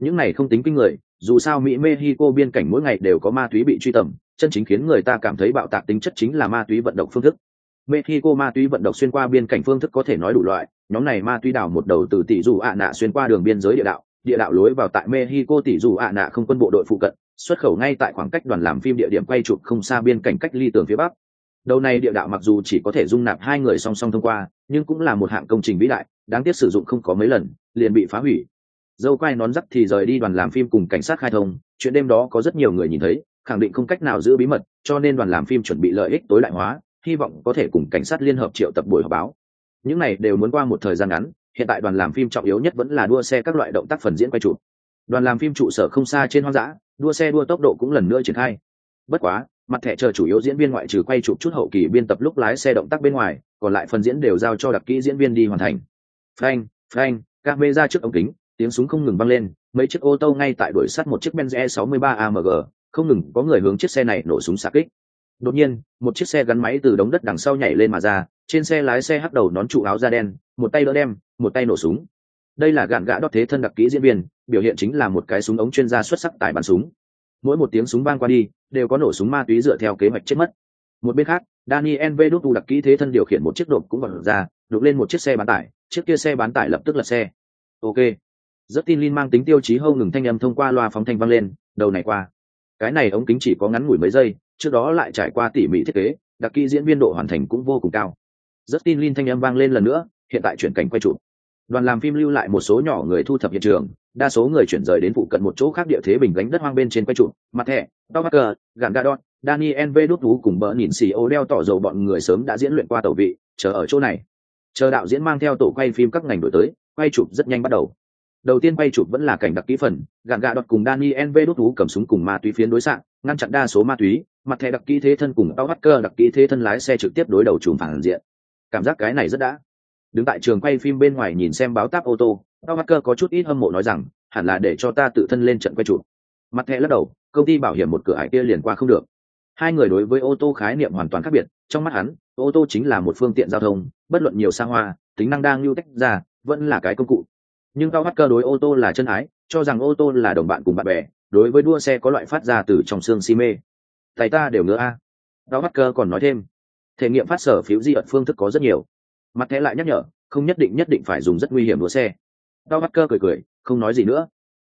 Speaker 1: Những này không tính kinh người, dù sao mỹ mexico biên cảnh mỗi ngày đều có ma túy bị truy tầm, chân chính khiến người ta cảm thấy bạo tạc tính chất chính là ma túy vận động phương thức. Mexico ma túy vận động xuyên qua biên cảnh phương thức có thể nói đủ loại, nhóm này ma túy đào một đầu từ tỷ dù ạ nạ xuyên qua đường biên giới địa đạo địa đạo lối vào tại mexico tỷ dù ạ nạ không quân bộ đội phụ cận, xuất khẩu ngay tại khoảng cách đoàn làm phim địa điểm quay chụp không xa biên cảnh cách ly tường phía bắc. Đầu này địa đạo mặc dù chỉ có thể dung nạp hai người song song thông qua, nhưng cũng là một hạng công trình vĩ đại, đáng tiếc sử dụng không có mấy lần, liền bị phá hủy. Dâu quai nón dắt thì rời đi đoàn làm phim cùng cảnh sát khai thông, chuyện đêm đó có rất nhiều người nhìn thấy, khẳng định không cách nào giữ bí mật, cho nên đoàn làm phim chuẩn bị lợi ích tối đại hóa, hy vọng có thể cùng cảnh sát liên hợp triệu tập buổi họp báo. Những này đều muốn qua một thời gian ngắn hiện tại đoàn làm phim trọng yếu nhất vẫn là đua xe các loại động tác phần diễn quay chụp. Đoàn làm phim trụ sở không xa trên hoang dã, đua xe đua tốc độ cũng lần nữa triển khai. Bất quá, mặt thẻ chờ chủ yếu diễn viên ngoại trừ quay chụp chút hậu kỳ biên tập lúc lái xe động tác bên ngoài, còn lại phần diễn đều giao cho đặc kỹ diễn viên đi hoàn thành. Frank frank các mê ra trước ống kính, tiếng súng không ngừng vang lên, mấy chiếc ô tô ngay tại đuổi sắt một chiếc benz e 63 amg không ngừng có người hướng chiếc xe này nổ súng xạ kích. Đột nhiên, một chiếc xe gắn máy từ đống đất đằng sau nhảy lên mà ra trên xe lái xe hắc đầu nón trụ áo da đen, một tay đỡ đem, một tay nổ súng. Đây là gạn gã đót thế thân đặc kỹ diễn viên, biểu hiện chính là một cái súng ống chuyên gia xuất sắc tại bắn súng. Mỗi một tiếng súng vang qua đi, đều có nổ súng ma túy dựa theo kế hoạch chết mất. Một bên khác, daniel v đốt đặc kỹ thế thân điều khiển một chiếc đột cũng vọt ra đục lên một chiếc xe bán tải, chiếc kia xe bán tải lập tức lật xe. Ok. Rất tin linh mang tính tiêu chí hâu ngừng thanh âm thông qua loa phóng thanh vang lên, đầu này qua. Cái này ống kính chỉ có ngắn ngủi mấy giây, trước đó lại trải qua tỉ mỉ thiết kế, đặc kỹ diễn viên độ hoàn thành cũng vô cùng cao rất tin linh thanh âm vang lên lần nữa, hiện tại chuyển cảnh quay trụ đoàn làm phim lưu lại một số nhỏ người thu thập hiện trường, đa số người chuyển rời đến phụ cận một chỗ khác địa thế bình gánh đất hoang bên trên quay trụ mặt thẻ tao bắc cờ gạn daniel v đút thú cùng bỡ nhìn xì ô đeo tỏ dầu bọn người sớm đã diễn luyện qua tàu vị, chờ ở chỗ này. Chờ đạo diễn mang theo tổ quay phim các ngành đổi tới, quay chụp rất nhanh bắt đầu. Đầu tiên quay chụp vẫn là cảnh đặc kỹ phần, gạn gạ đọt cùng daniel v đút thú cầm súng cùng ma túy phiến đối xạ, ngăn chặn đa số ma túy, mặt thẻ đặc kỹ thế thân cùng tao cơ đặc kỹ thế thân lái xe trực tiếp đối đầu chùm phản diện cảm giác cái này rất đã. Đứng tại trường quay phim bên ngoài nhìn xem báo táp ô tô, tao cơ có chút ít hâm mộ nói rằng, hẳn là để cho ta tự thân lên trận quay chụp. Mặt thẻ lắc đầu, công ty bảo hiểm một cửa ải kia liền qua không được. Hai người đối với ô tô khái niệm hoàn toàn khác biệt, trong mắt hắn, ô tô chính là một phương tiện giao thông, bất luận nhiều xa hoa, tính năng đang lưu tách ra, vẫn là cái công cụ. Nhưng tao hacker cơ đối ô tô là chân ái, cho rằng ô tô là đồng bạn cùng bạn bè, đối với đua xe có loại phát ra từ trong xương si mê. Tay ta đều ngứa a. Tao hacker cơ còn nói thêm thể nghiệm phát sở phiếu di ẩn phương thức có rất nhiều. Mặt thẻ lại nhắc nhở, không nhất định nhất định phải dùng rất nguy hiểm đua xe. Đau bắt cơ cười cười, không nói gì nữa.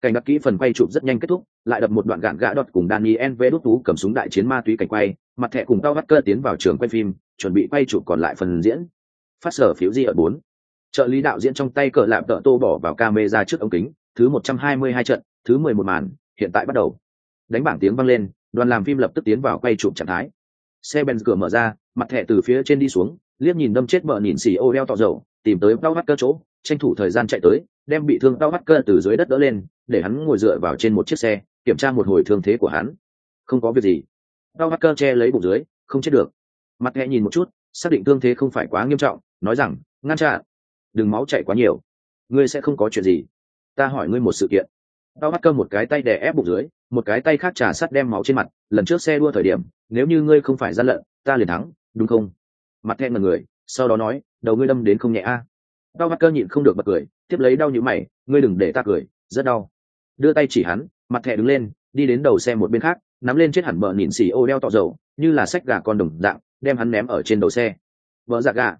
Speaker 1: Cảnh đặc kỹ phần quay chụp rất nhanh kết thúc, lại đập một đoạn gạn gã đọt cùng daniel vê đút tú cầm súng đại chiến ma túy cảnh quay, mặt thẻ cùng đau bắt cơ tiến vào trường quay phim, chuẩn bị quay chụp còn lại phần diễn. Phát sở phiếu di ở bốn. Trợ lý đạo diễn trong tay cờ lạm tợ tô bỏ vào camera trước ống kính, thứ một trăm hai mươi hai trận, thứ mười một màn, hiện tại bắt đầu. Đánh bảng tiếng vang lên, đoàn làm phim lập tức tiến vào quay chụp trạng thái. Xe benz cửa mở ra mặt thẻ từ phía trên đi xuống, liếc nhìn đâm chết mợ nhìn xì ô đeo tọ dầu, tìm tới đau mắt cơ chỗ, tranh thủ thời gian chạy tới, đem bị thương đau mắt cơ từ dưới đất đỡ lên, để hắn ngồi dựa vào trên một chiếc xe, kiểm tra một hồi thương thế của hắn. Không có việc gì. Đau mắt cơ che lấy bụng dưới, không chết được. Mặt thẻ nhìn một chút, xác định thương thế không phải quá nghiêm trọng, nói rằng, ngăn chặn. Đừng máu chảy quá nhiều. Ngươi sẽ không có chuyện gì. Ta hỏi ngươi một sự kiện. Đau mắt cơ một cái tay đè ép bụng dưới, một cái tay khác trà sắt đem máu trên mặt, lần trước xe đua thời điểm, nếu như ngươi không phải gian lận, ta liền thắng đúng không? Mặt thẹn là người, sau đó nói, đầu ngươi đâm đến không nhẹ a. À. mắt cơ nhịn không được bật cười, tiếp lấy đau như mày, ngươi đừng để ta cười, rất đau. Đưa tay chỉ hắn, mặt thẹ đứng lên, đi đến đầu xe một bên khác, nắm lên chết hẳn bờ nhìn xì ô đeo tọ dầu, như là sách gà con đồng dạng, đem hắn ném ở trên đầu xe. Vợ dạ gà.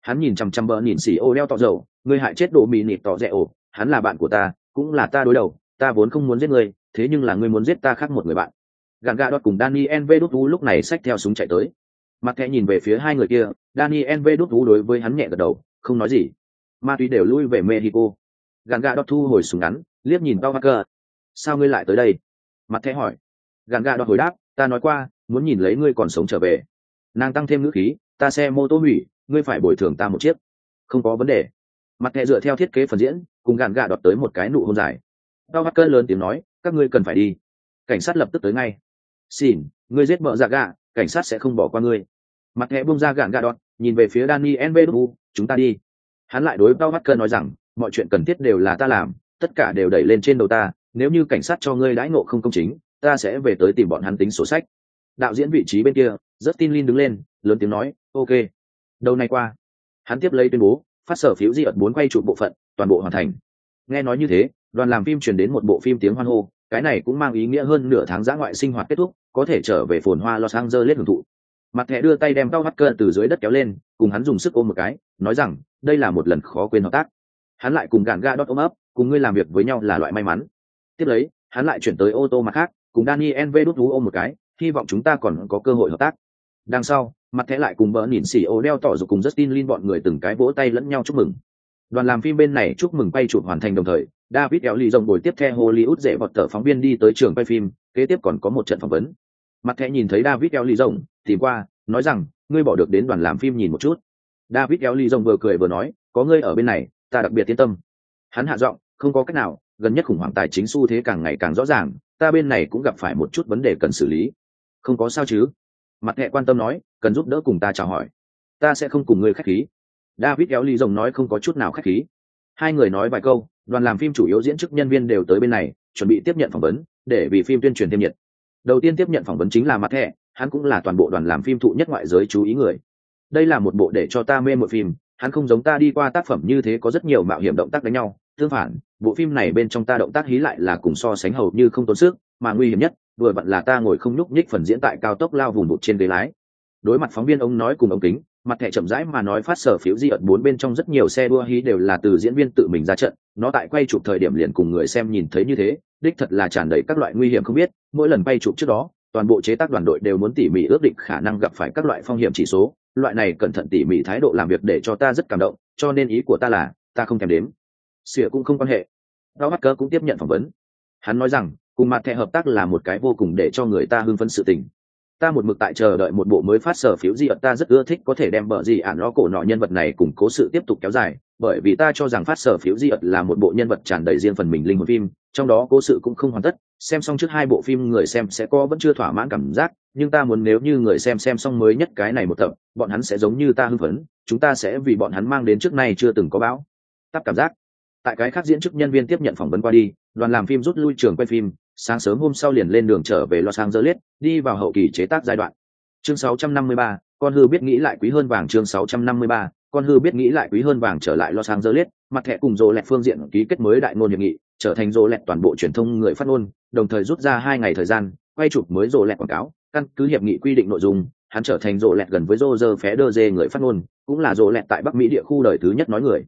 Speaker 1: Hắn nhìn chằm chằm bờ nhìn xì ô đeo tọ dầu, ngươi hại chết đồ mì nịt tỏ rẽ ổ, hắn là bạn của ta, cũng là ta đối đầu, ta vốn không muốn giết ngươi, thế nhưng là ngươi muốn giết ta khác một người bạn. Gạn gạ đọt cùng daniel v đút lúc này xách theo súng chạy tới mặt thẻ nhìn về phía hai người kia, daniel v đút đối với hắn nhẹ gật đầu, không nói gì. Ma túy đều lui về mexico. Gàn gà đọc thu hồi súng ngắn, liếc nhìn tao hacker sao ngươi lại tới đây? Mặt thẻ hỏi. Gàn gà đọc hồi đáp, ta nói qua, muốn nhìn lấy ngươi còn sống trở về. Nàng tăng thêm ngữ khí, ta xe mô tô hủy, ngươi phải bồi thường ta một chiếc. Không có vấn đề. Mặt thẻ dựa theo thiết kế phần diễn, cùng gàn gà đọc tới một cái nụ hôn dài. Tao hacker lớn tiếng nói, các ngươi cần phải đi. Cảnh sát lập tức tới ngay. Xin, ngươi giết vợ dạ gà cảnh sát sẽ không bỏ qua ngươi mặt thẻ bung ra gạn gà đọt, nhìn về phía Danny nbdu chúng ta đi. Hắn lại đối đôi mắt cơn nói rằng, mọi chuyện cần thiết đều là ta làm, tất cả đều đẩy lên trên đầu ta, nếu như cảnh sát cho ngươi đãi ngộ không công chính, ta sẽ về tới tìm bọn hắn tính sổ sách. Đạo diễn vị trí bên kia rất tin Lin đứng lên, lớn tiếng nói, ok. Đầu này qua, hắn tiếp lấy tuyên bố, phát sở phiếu di ẩn bốn quay chụp bộ phận, toàn bộ hoàn thành. Nghe nói như thế, đoàn làm phim chuyển đến một bộ phim tiếng hoan hô, cái này cũng mang ý nghĩa hơn nửa tháng giã ngoại sinh hoạt kết thúc, có thể trở về phồn hoa los angeles hưởng thụ mặt thẻ đưa tay đem cao hắt cơ từ dưới đất kéo lên, cùng hắn dùng sức ôm một cái, nói rằng, đây là một lần khó quên hợp tác. Hắn lại cùng gạn ga đốt ôm ấp, cùng ngươi làm việc với nhau là loại may mắn. Tiếp lấy, hắn lại chuyển tới ô tô mặt khác, cùng daniel v đút thú ôm một cái, hy vọng chúng ta còn có cơ hội hợp tác. Đằng sau, mặt thẻ lại cùng bỡ nhìn xỉ ô đeo tỏ dục cùng justin lin bọn người từng cái vỗ tay lẫn nhau chúc mừng. Đoàn làm phim bên này chúc mừng quay chụp hoàn thành đồng thời, david eo ly rồng buổi tiếp theo hollywood dễ vọt tờ phóng viên đi tới trường quay phim, kế tiếp còn có một trận phỏng vấn mặt thẻ nhìn thấy david eo ly rồng, tìm qua, nói rằng, ngươi bỏ được đến đoàn làm phim nhìn một chút. David eo ly rồng vừa cười vừa nói, có ngươi ở bên này, ta đặc biệt yên tâm. Hắn hạ giọng, không có cách nào, gần nhất khủng hoảng tài chính xu thế càng ngày càng rõ ràng, ta bên này cũng gặp phải một chút vấn đề cần xử lý. Không có sao chứ? Mặt thẹ quan tâm nói, cần giúp đỡ cùng ta chào hỏi. Ta sẽ không cùng ngươi khách khí. David éo ly rồng nói không có chút nào khách khí. Hai người nói vài câu, đoàn làm phim chủ yếu diễn chức nhân viên đều tới bên này, chuẩn bị tiếp nhận phỏng vấn, để vì phim tuyên truyền thêm nhiệt đầu tiên tiếp nhận phỏng vấn chính là mặt thẻ hắn cũng là toàn bộ đoàn làm phim thụ nhất ngoại giới chú ý người. Đây là một bộ để cho ta mê một phim, hắn không giống ta đi qua tác phẩm như thế có rất nhiều mạo hiểm động tác đánh nhau. Tương phản, bộ phim này bên trong ta động tác hí lại là cùng so sánh hầu như không tốn sức, mà nguy hiểm nhất, vừa vặn là ta ngồi không nhúc nhích phần diễn tại cao tốc lao vùng một trên ghế lái. Đối mặt phóng viên ông nói cùng ống kính, mặt thẻ chậm rãi mà nói phát sở phiếu di ẩn bốn bên trong rất nhiều xe đua hí đều là từ diễn viên tự mình ra trận, nó tại quay chụp thời điểm liền cùng người xem nhìn thấy như thế đích thật là tràn đầy các loại nguy hiểm không biết, mỗi lần bay chụp trước đó, toàn bộ chế tác đoàn đội đều muốn tỉ mỉ ước định khả năng gặp phải các loại phong hiểm chỉ số. Loại này cẩn thận tỉ mỉ thái độ làm việc để cho ta rất cảm động, cho nên ý của ta là, ta không thèm đếm. Sỉa cũng không quan hệ. Đau mắt cớ cũng tiếp nhận phỏng vấn. Hắn nói rằng, cùng mặt thẻ hợp tác là một cái vô cùng để cho người ta hưng phấn sự tình. Ta một mực tại chờ đợi một bộ mới phát sở phiếu di ẩn ta rất ưa thích có thể đem bờ gì ạn lo cổ nọ nhân vật này củng cố sự tiếp tục kéo dài bởi vì ta cho rằng phát sở phiếu di ật là một bộ nhân vật tràn đầy riêng phần mình linh hồn phim trong đó cố sự cũng không hoàn tất xem xong trước hai bộ phim người xem sẽ có vẫn chưa thỏa mãn cảm giác nhưng ta muốn nếu như người xem xem xong mới nhất cái này một tập bọn hắn sẽ giống như ta hưng phấn chúng ta sẽ vì bọn hắn mang đến trước nay chưa từng có bão tắp cảm giác tại cái khác diễn chức nhân viên tiếp nhận phỏng vấn qua đi đoàn làm phim rút lui trường quay phim sáng sớm hôm sau liền lên đường trở về Los Angeles, đi vào hậu kỳ chế tác giai đoạn. Chương 653, con hư biết nghĩ lại quý hơn vàng chương 653, con hư biết nghĩ lại quý hơn vàng trở lại lo sang dơ liết, mặt thẻ cùng Rô Lẹt phương diện ký kết mới đại ngôn hiệp nghị, trở thành Rô Lẹt toàn bộ truyền thông người phát ngôn, đồng thời rút ra hai ngày thời gian, quay chụp mới Rô Lẹt quảng cáo, căn cứ hiệp nghị quy định nội dung, hắn trở thành Rô Lẹt gần với Roger Federer người phát ngôn, cũng là Rô Lẹt tại Bắc Mỹ địa khu đời thứ nhất nói người.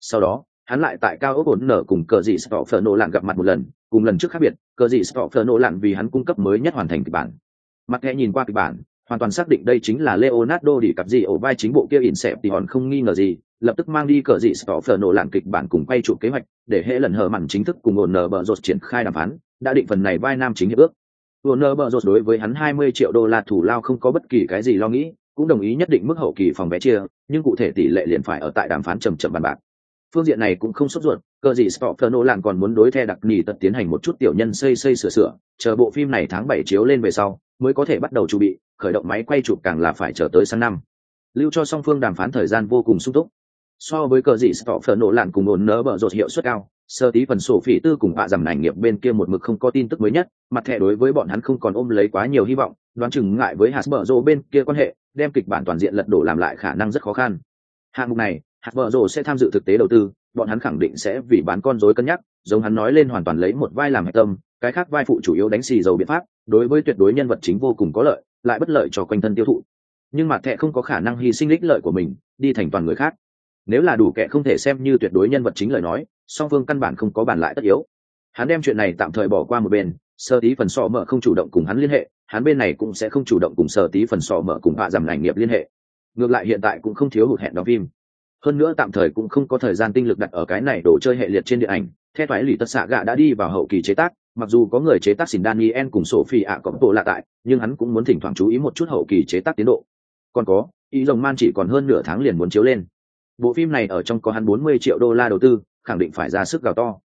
Speaker 1: Sau đó, hắn lại tại cao ốc ổn nở cùng cờ dị Stoffer nổ lạn gặp mặt một lần, cùng lần trước khác biệt, cờ dị Stoffer nổ lạn vì hắn cung cấp mới nhất hoàn thành kịch bản. Mặt thẻ nhìn qua kịch bản, hoàn toàn xác định đây chính là Leonardo đi cặp gì ổ vai chính bộ kia ỉn xẹp thì hòn không nghi ngờ gì, lập tức mang đi cờ dị phở nổ lạn kịch bản cùng quay chụp kế hoạch, để hệ lần hở mặn chính thức cùng ổn nở bờ rột triển khai đàm phán, đã định phần này vai nam chính hiệp ước. Warner Bros. đối với hắn 20 triệu đô la thủ lao không có bất kỳ cái gì lo nghĩ, cũng đồng ý nhất định mức hậu kỳ phòng vé chia, nhưng cụ thể tỷ lệ liền phải ở tại đàm phán chậm chậm bàn bạc phương diện này cũng không sốt ruột cờ gì Stoffer lạn còn muốn đối theo đặc nỉ tật tiến hành một chút tiểu nhân xây xây sửa sửa, chờ bộ phim này tháng bảy chiếu lên về sau, mới có thể bắt đầu chuẩn bị, khởi động máy quay chụp càng là phải chờ tới sang năm. Lưu cho song phương đàm phán thời gian vô cùng sung túc. So với cờ gì Stoffer lạn cùng ổn nỡ bở rột hiệu suất cao, sơ tí phần sổ phỉ tư cùng bạ giảm ảnh nghiệp bên kia một mực không có tin tức mới nhất, mặt thẻ đối với bọn hắn không còn ôm lấy quá nhiều hy vọng, đoán chừng ngại với hạt bở rộ bên kia quan hệ, đem kịch bản toàn diện lật đổ làm lại khả năng rất khó khăn. Hạng mục này hạt vợ rồ sẽ tham dự thực tế đầu tư, bọn hắn khẳng định sẽ vì bán con rối cân nhắc, giống hắn nói lên hoàn toàn lấy một vai làm hạch tâm, cái khác vai phụ chủ yếu đánh xì dầu biện pháp, đối với tuyệt đối nhân vật chính vô cùng có lợi, lại bất lợi cho quanh thân tiêu thụ. Nhưng mặt thẹ không có khả năng hy sinh lích lợi của mình, đi thành toàn người khác. Nếu là đủ kệ không thể xem như tuyệt đối nhân vật chính lời nói, song phương căn bản không có bàn lại tất yếu. Hắn đem chuyện này tạm thời bỏ qua một bên, sơ tí phần sọ mở không chủ động cùng hắn liên hệ, hắn bên này cũng sẽ không chủ động cùng sơ tí phần sọ mở cùng hạ giảm ngành nghiệp liên hệ. Ngược lại hiện tại cũng không thiếu hụt hẹn đóng phim hơn nữa tạm thời cũng không có thời gian tinh lực đặt ở cái này đồ chơi hệ liệt trên điện ảnh. Theo thoái lì tất xạ gạ đã đi vào hậu kỳ chế tác, mặc dù có người chế tác xin daniel cùng sophie ạ có bộ lạ tại, nhưng hắn cũng muốn thỉnh thoảng chú ý một chút hậu kỳ chế tác tiến độ. Còn có, ý rồng man chỉ còn hơn nửa tháng liền muốn chiếu lên. Bộ phim này ở trong có hắn bốn mươi triệu đô la đầu tư, khẳng định phải ra sức gào to.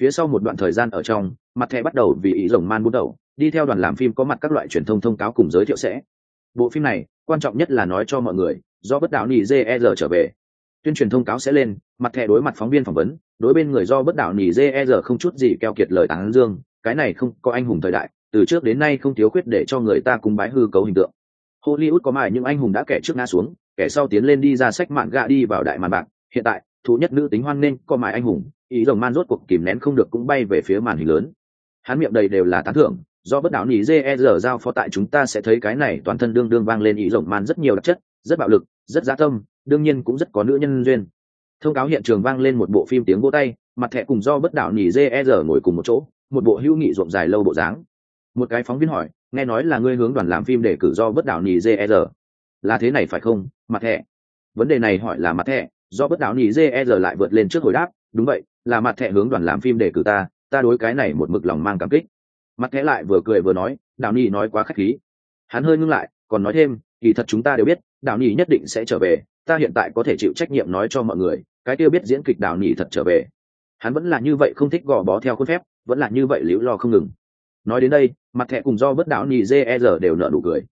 Speaker 1: Phía sau một đoạn thời gian ở trong, mặt thẻ bắt đầu vì ý rồng man bút đầu, đi theo đoàn làm phim có mặt các loại truyền thông thông cáo cùng giới thiệu sẽ. Bộ phim này, quan trọng nhất là nói cho mọi người, do bất đạo nỉ jer trở về tuyên truyền thông cáo sẽ lên, mặt thẻ đối mặt phóng viên phỏng vấn, đối bên người do bất đạo nỉ dê e giờ không chút gì keo kiệt lời tán dương, cái này không có anh hùng thời đại, từ trước đến nay không thiếu khuyết để cho người ta cùng bái hư cấu hình tượng. Hollywood có mải những anh hùng đã kẻ trước ngã xuống, kẻ sau tiến lên đi ra sách mạn gạ đi vào đại màn bạc, hiện tại thủ nhất nữ tính hoan nên có mải anh hùng, ý rồng man rốt cuộc kìm nén không được cũng bay về phía màn hình lớn. Hắn miệng đầy đều là tán thưởng, do bất đạo nỉ dê e giờ giao phó tại chúng ta sẽ thấy cái này toàn thân đương đương vang lên ý rồng man rất nhiều đặc chất, rất bạo lực, rất giá tâm đương nhiên cũng rất có nữ nhân duyên. Thông cáo hiện trường vang lên một bộ phim tiếng vô tay, mặt thẻ cùng do bất đạo nhì dê e rờ ngồi cùng một chỗ, một bộ hữu nghị rộng dài lâu bộ dáng. Một cái phóng viên hỏi, nghe nói là ngươi hướng đoàn làm phim để cử do bất đạo nhì dê e rờ là thế này phải không, mặt thẻ? Vấn đề này hỏi là mặt thẻ, do bất đạo nhì dê e rờ lại vượt lên trước hồi đáp, đúng vậy, là mặt thẻ hướng đoàn làm phim để cử ta ta đối cái này một mực lòng mang cảm kích. Mặt thẻ lại vừa cười vừa nói đạo nhì nói quá khách khí. Hắn hơi ngưng lại, còn nói thêm, kỳ thật chúng ta đều biết đạo nhì nhất định sẽ trở về ta hiện tại có thể chịu trách nhiệm nói cho mọi người, cái kia biết diễn kịch đạo nhi thật trở về. Hắn vẫn là như vậy không thích gò bó theo khuôn phép, vẫn là như vậy liễu lo không ngừng. Nói đến đây, mặt thẻ cùng do bất đạo nhi jer đều nợ nụ cười.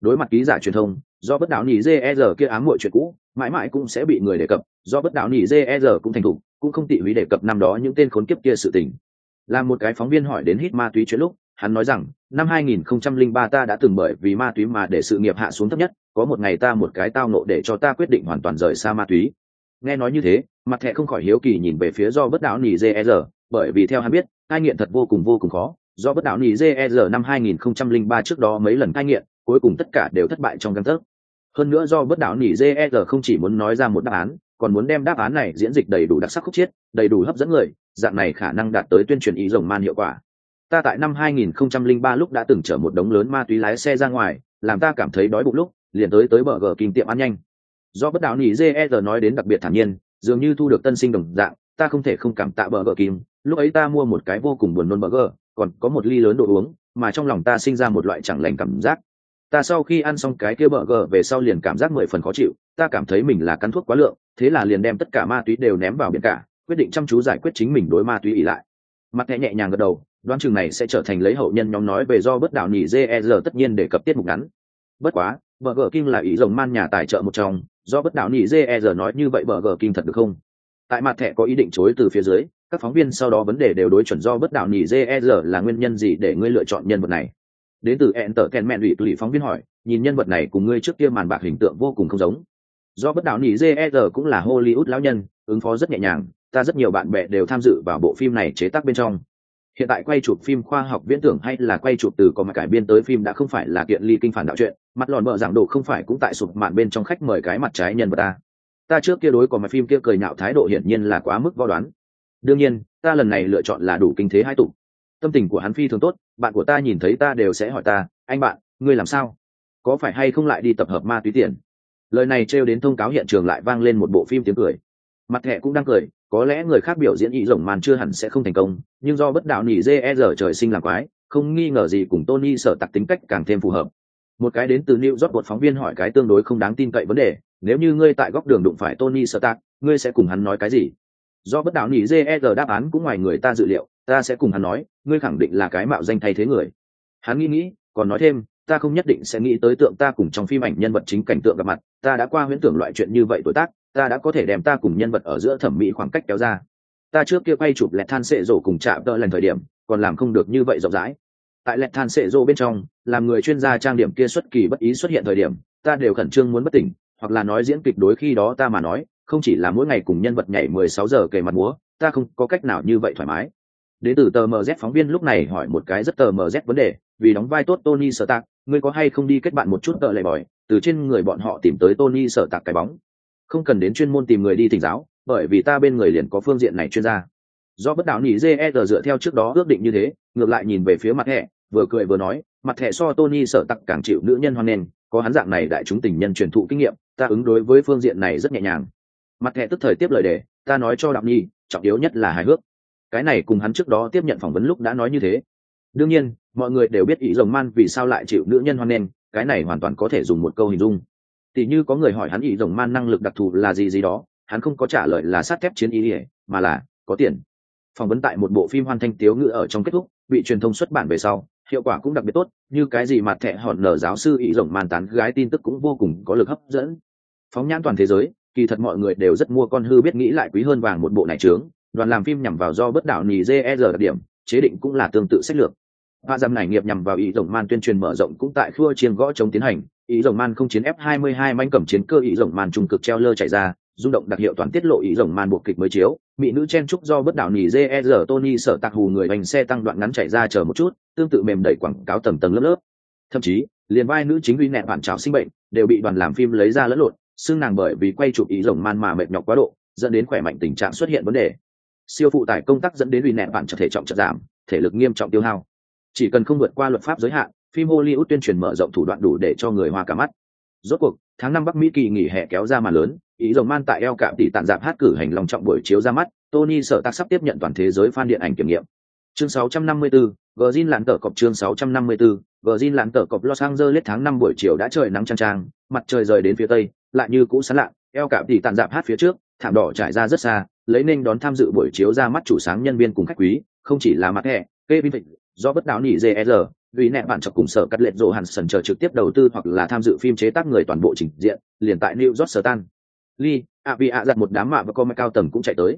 Speaker 1: Đối mặt ký giả truyền thông, do bất đạo nỉ jer kia ám muội chuyện cũ, mãi mãi cũng sẽ bị người đề cập, do bất đạo nỉ jer cũng thành thục, cũng không tị húy đề cập năm đó những tên khốn kiếp kia sự tình. Là một cái phóng viên hỏi đến hít ma túy chuyện lúc, hắn nói rằng, năm 2003 ta đã từng bởi vì ma túy mà để sự nghiệp hạ xuống thấp nhất có một ngày ta một cái tao nộ để cho ta quyết định hoàn toàn rời xa ma túy. Nghe nói như thế, mặt thẻ không khỏi hiếu kỳ nhìn về phía do bất đạo nỉ jer bởi vì theo hắn biết, cai nghiện thật vô cùng vô cùng khó. Do bất đạo nỉ jer năm 2003 trước đó mấy lần cai nghiện, cuối cùng tất cả đều thất bại trong găng thức. hơn nữa do bất đạo nỉ jer không chỉ muốn nói ra một đáp án, còn muốn đem đáp án này diễn dịch đầy đủ đặc sắc khúc chiết, đầy đủ hấp dẫn người, dạng này khả năng đạt tới tuyên truyền ý rồng man hiệu quả. Ta tại năm 2003 lúc đã từng chở một đống lớn ma túy lái xe ra ngoài, làm ta cảm thấy đói bụng lúc liền tới tới bờ gờ kinh tiệm ăn nhanh. Do bất đạo nỉ jer nói đến đặc biệt thản nhiên, dường như thu được tân sinh đồng dạng, ta không thể không cảm tạ bờ gờ kim. Lúc ấy ta mua một cái vô cùng buồn nôn bờ gờ, còn có một ly lớn đồ uống, mà trong lòng ta sinh ra một loại chẳng lành cảm giác. Ta sau khi ăn xong cái kia bờ gờ về sau liền cảm giác mười phần khó chịu, ta cảm thấy mình là cắn thuốc quá lượng, thế là liền đem tất cả ma túy đều ném vào biển cả, quyết định chăm chú giải quyết chính mình đối ma túy ỉ lại. Mặt nhẹ nhẹ nhàng gật đầu, đoán chừng này sẽ trở thành lấy hậu nhân nhóm nói về do bất đạo nhỉ jer tất nhiên để cập tiết mục ngắn. Bất quá bờ gờ kim là ý rồng man nhà tài trợ một trong, do bất đạo nhỉ jer nói như vậy bờ gờ kim thật được không? Tại mặt thẻ có ý định chối từ phía dưới, các phóng viên sau đó vấn đề đều đối chuẩn do bất đạo nhỉ jer là nguyên nhân gì để ngươi lựa chọn nhân vật này? Đến từ ẹn tở kèn mẹn ủy tùy phóng viên hỏi, nhìn nhân vật này cùng ngươi trước kia màn bạc hình tượng vô cùng không giống. Do bất đạo nỉ giờ cũng là hollywood lão nhân, ứng phó rất nhẹ nhàng, ta rất nhiều bạn bè đều tham dự vào bộ phim này chế tác bên trong hiện tại quay chụp phim khoa học viễn tưởng hay là quay chụp từ có mặt cải biên tới phim đã không phải là kiện ly kinh phản đạo chuyện, mặt lòn mở giảng đồ không phải cũng tại sụp mạn bên trong khách mời cái mặt trái nhân vật ta. Ta trước kia đối có mặt phim kia cười nhạo thái độ hiển nhiên là quá mức võ đoán. Đương nhiên, ta lần này lựa chọn là đủ kinh thế hai tụ. Tâm tình của hắn phi thường tốt, bạn của ta nhìn thấy ta đều sẽ hỏi ta, anh bạn, ngươi làm sao? Có phải hay không lại đi tập hợp ma túy tiền? Lời này trêu đến thông cáo hiện trường lại vang lên một bộ phim tiếng cười. Mặt thẻ cũng đang cười có lẽ người khác biểu diễn ý rồng màn chưa hẳn sẽ không thành công, nhưng do bất đạo nỉ dê e giờ trời sinh làm quái, không nghi ngờ gì cùng tony sở tặc tính cách càng thêm phù hợp. Một cái đến từ new york một phóng viên hỏi cái tương đối không đáng tin cậy vấn đề, nếu như ngươi tại góc đường đụng phải tony sở tặc ngươi sẽ cùng hắn nói cái gì? Do bất đạo nỉ dê e giờ đáp án cũng ngoài người ta dự liệu, ta sẽ cùng hắn nói, ngươi khẳng định là cái mạo danh thay thế người. Hắn nghĩ nghĩ, còn nói thêm, ta không nhất định sẽ nghĩ tới tượng ta cùng trong phim ảnh nhân vật chính cảnh tượng gặp mặt, ta đã qua huyễn tưởng loại chuyện như vậy tuổi tác ta đã có thể đem ta cùng nhân vật ở giữa thẩm mỹ khoảng cách kéo ra. Ta trước kia quay chụp lẹt than sệ rổ cùng chạm đỡ lần thời điểm, còn làm không được như vậy rộng rãi. Tại lẹt than sệ rổ bên trong, làm người chuyên gia trang điểm kia xuất kỳ bất ý xuất hiện thời điểm, ta đều khẩn trương muốn bất tỉnh, hoặc là nói diễn kịch đối khi đó ta mà nói, không chỉ là mỗi ngày cùng nhân vật nhảy mười sáu giờ kề mặt múa, ta không có cách nào như vậy thoải mái. Đến từ tờ mz phóng viên lúc này hỏi một cái rất tờ mz vấn đề, vì đóng vai tốt tony sở tạc ngươi có hay không đi kết bạn một chút tợ lệ bòi, từ trên người bọn họ tìm tới tony sở tạc cái bóng không cần đến chuyên môn tìm người đi thỉnh giáo, bởi vì ta bên người liền có phương diện này chuyên gia. Do bất đạo nỉ jer dựa theo trước đó ước định như thế, ngược lại nhìn về phía mặt hẹ, vừa cười vừa nói, mặt hẹ so tony sở tặc càng chịu nữ nhân hoan nghênh, có hắn dạng này đại chúng tình nhân truyền thụ kinh nghiệm, ta ứng đối với phương diện này rất nhẹ nhàng. Mặt hẹ tức thời tiếp lời đề ta nói cho đạo nhi, trọng yếu nhất là hài hước. Cái này cùng hắn trước đó tiếp nhận phỏng vấn lúc đã nói như thế. Đương nhiên, mọi người đều biết ý rồng man vì sao lại chịu nữ nhân hoan nghênh, cái này hoàn toàn có thể dùng một câu hình dung tỉ như có người hỏi hắn ý rồng man năng lực đặc thù là gì gì đó hắn không có trả lời là sát thép chiến ý ỉa mà là có tiền. Phỏng vấn tại một bộ phim hoàn thanh tiếu ngữ ở trong kết thúc bị truyền thông xuất bản về sau hiệu quả cũng đặc biệt tốt như cái gì mặt thẹ hòn nở giáo sư ý rồng man tán gái tin tức cũng vô cùng có lực hấp dẫn. Phóng nhãn toàn thế giới kỳ thật mọi người đều rất mua con hư biết nghĩ lại quý hơn vàng một bộ này trướng đoàn làm phim nhằm vào do bất đạo nì ger đặc điểm chế định cũng là tương tự sách lược. Hoa dầm này nghiệp nhằm vào ý rồng man tuyên truyền mở rộng cũng tại khua chiêng gõ chống tiến hành, ý rồng man không chiến F22 manh cầm chiến cơ ý rồng man trung cực treo lơ chạy ra, rung động đặc hiệu toàn tiết lộ ý rồng man buộc kịch mới chiếu, mỹ nữ chen trúc do bất đảo nỉ JR e Tony sở tạc hù người hành xe tăng đoạn ngắn chạy ra chờ một chút, tương tự mềm đẩy quảng cáo tầng tầng lớp lớp. Thậm chí, liền vai nữ chính uy nẹt bản trào sinh bệnh, đều bị đoàn làm phim lấy ra lẫn lộn, xương nàng bởi vì quay chụp ý rồng man mà mệt nhọc quá độ, dẫn đến khỏe mạnh tình trạng xuất hiện vấn đề. Siêu phụ tải công tác dẫn đến uy nẹt bản trở thể trọng chậm giảm, thể lực nghiêm trọng tiêu hao chỉ cần không vượt qua luật pháp giới hạn phim hollywood tuyên truyền mở rộng thủ đoạn đủ để cho người hoa cả mắt rốt cuộc tháng năm bắc mỹ kỳ nghỉ hè kéo ra mà lớn ý rồng man tại eo cạm tỷ tàn giảm hát cử hành lòng trọng buổi chiếu ra mắt Tony sở tác sắp tiếp nhận toàn thế giới fan điện ảnh kiểm nghiệm. Chương 654, Virgin lãng tờ cọc chương 654, Virgin lãng tờ cọc Los Angeles tháng 5 buổi chiều đã trời nắng trang trang, mặt trời rời đến phía tây, lại như cũ sáng lạ, eo cạm tỷ tàn giảm hát phía trước, thảm đỏ trải ra rất xa, lấy nên đón tham dự buổi chiếu ra mắt chủ sáng nhân viên cùng khách quý, không chỉ là mặt hệ, Kevin Vịnh, do bất đáo nỉ JR, e vì nẹ bạn chọc cùng sở cắt lệnh rộ hẳn sần chờ trực tiếp đầu tư hoặc là tham dự phim chế tác người toàn bộ trình diện, liền tại New York sở tan. Lee, ạ vì ạ giặt một đám mạ và con cao tầng cũng chạy tới.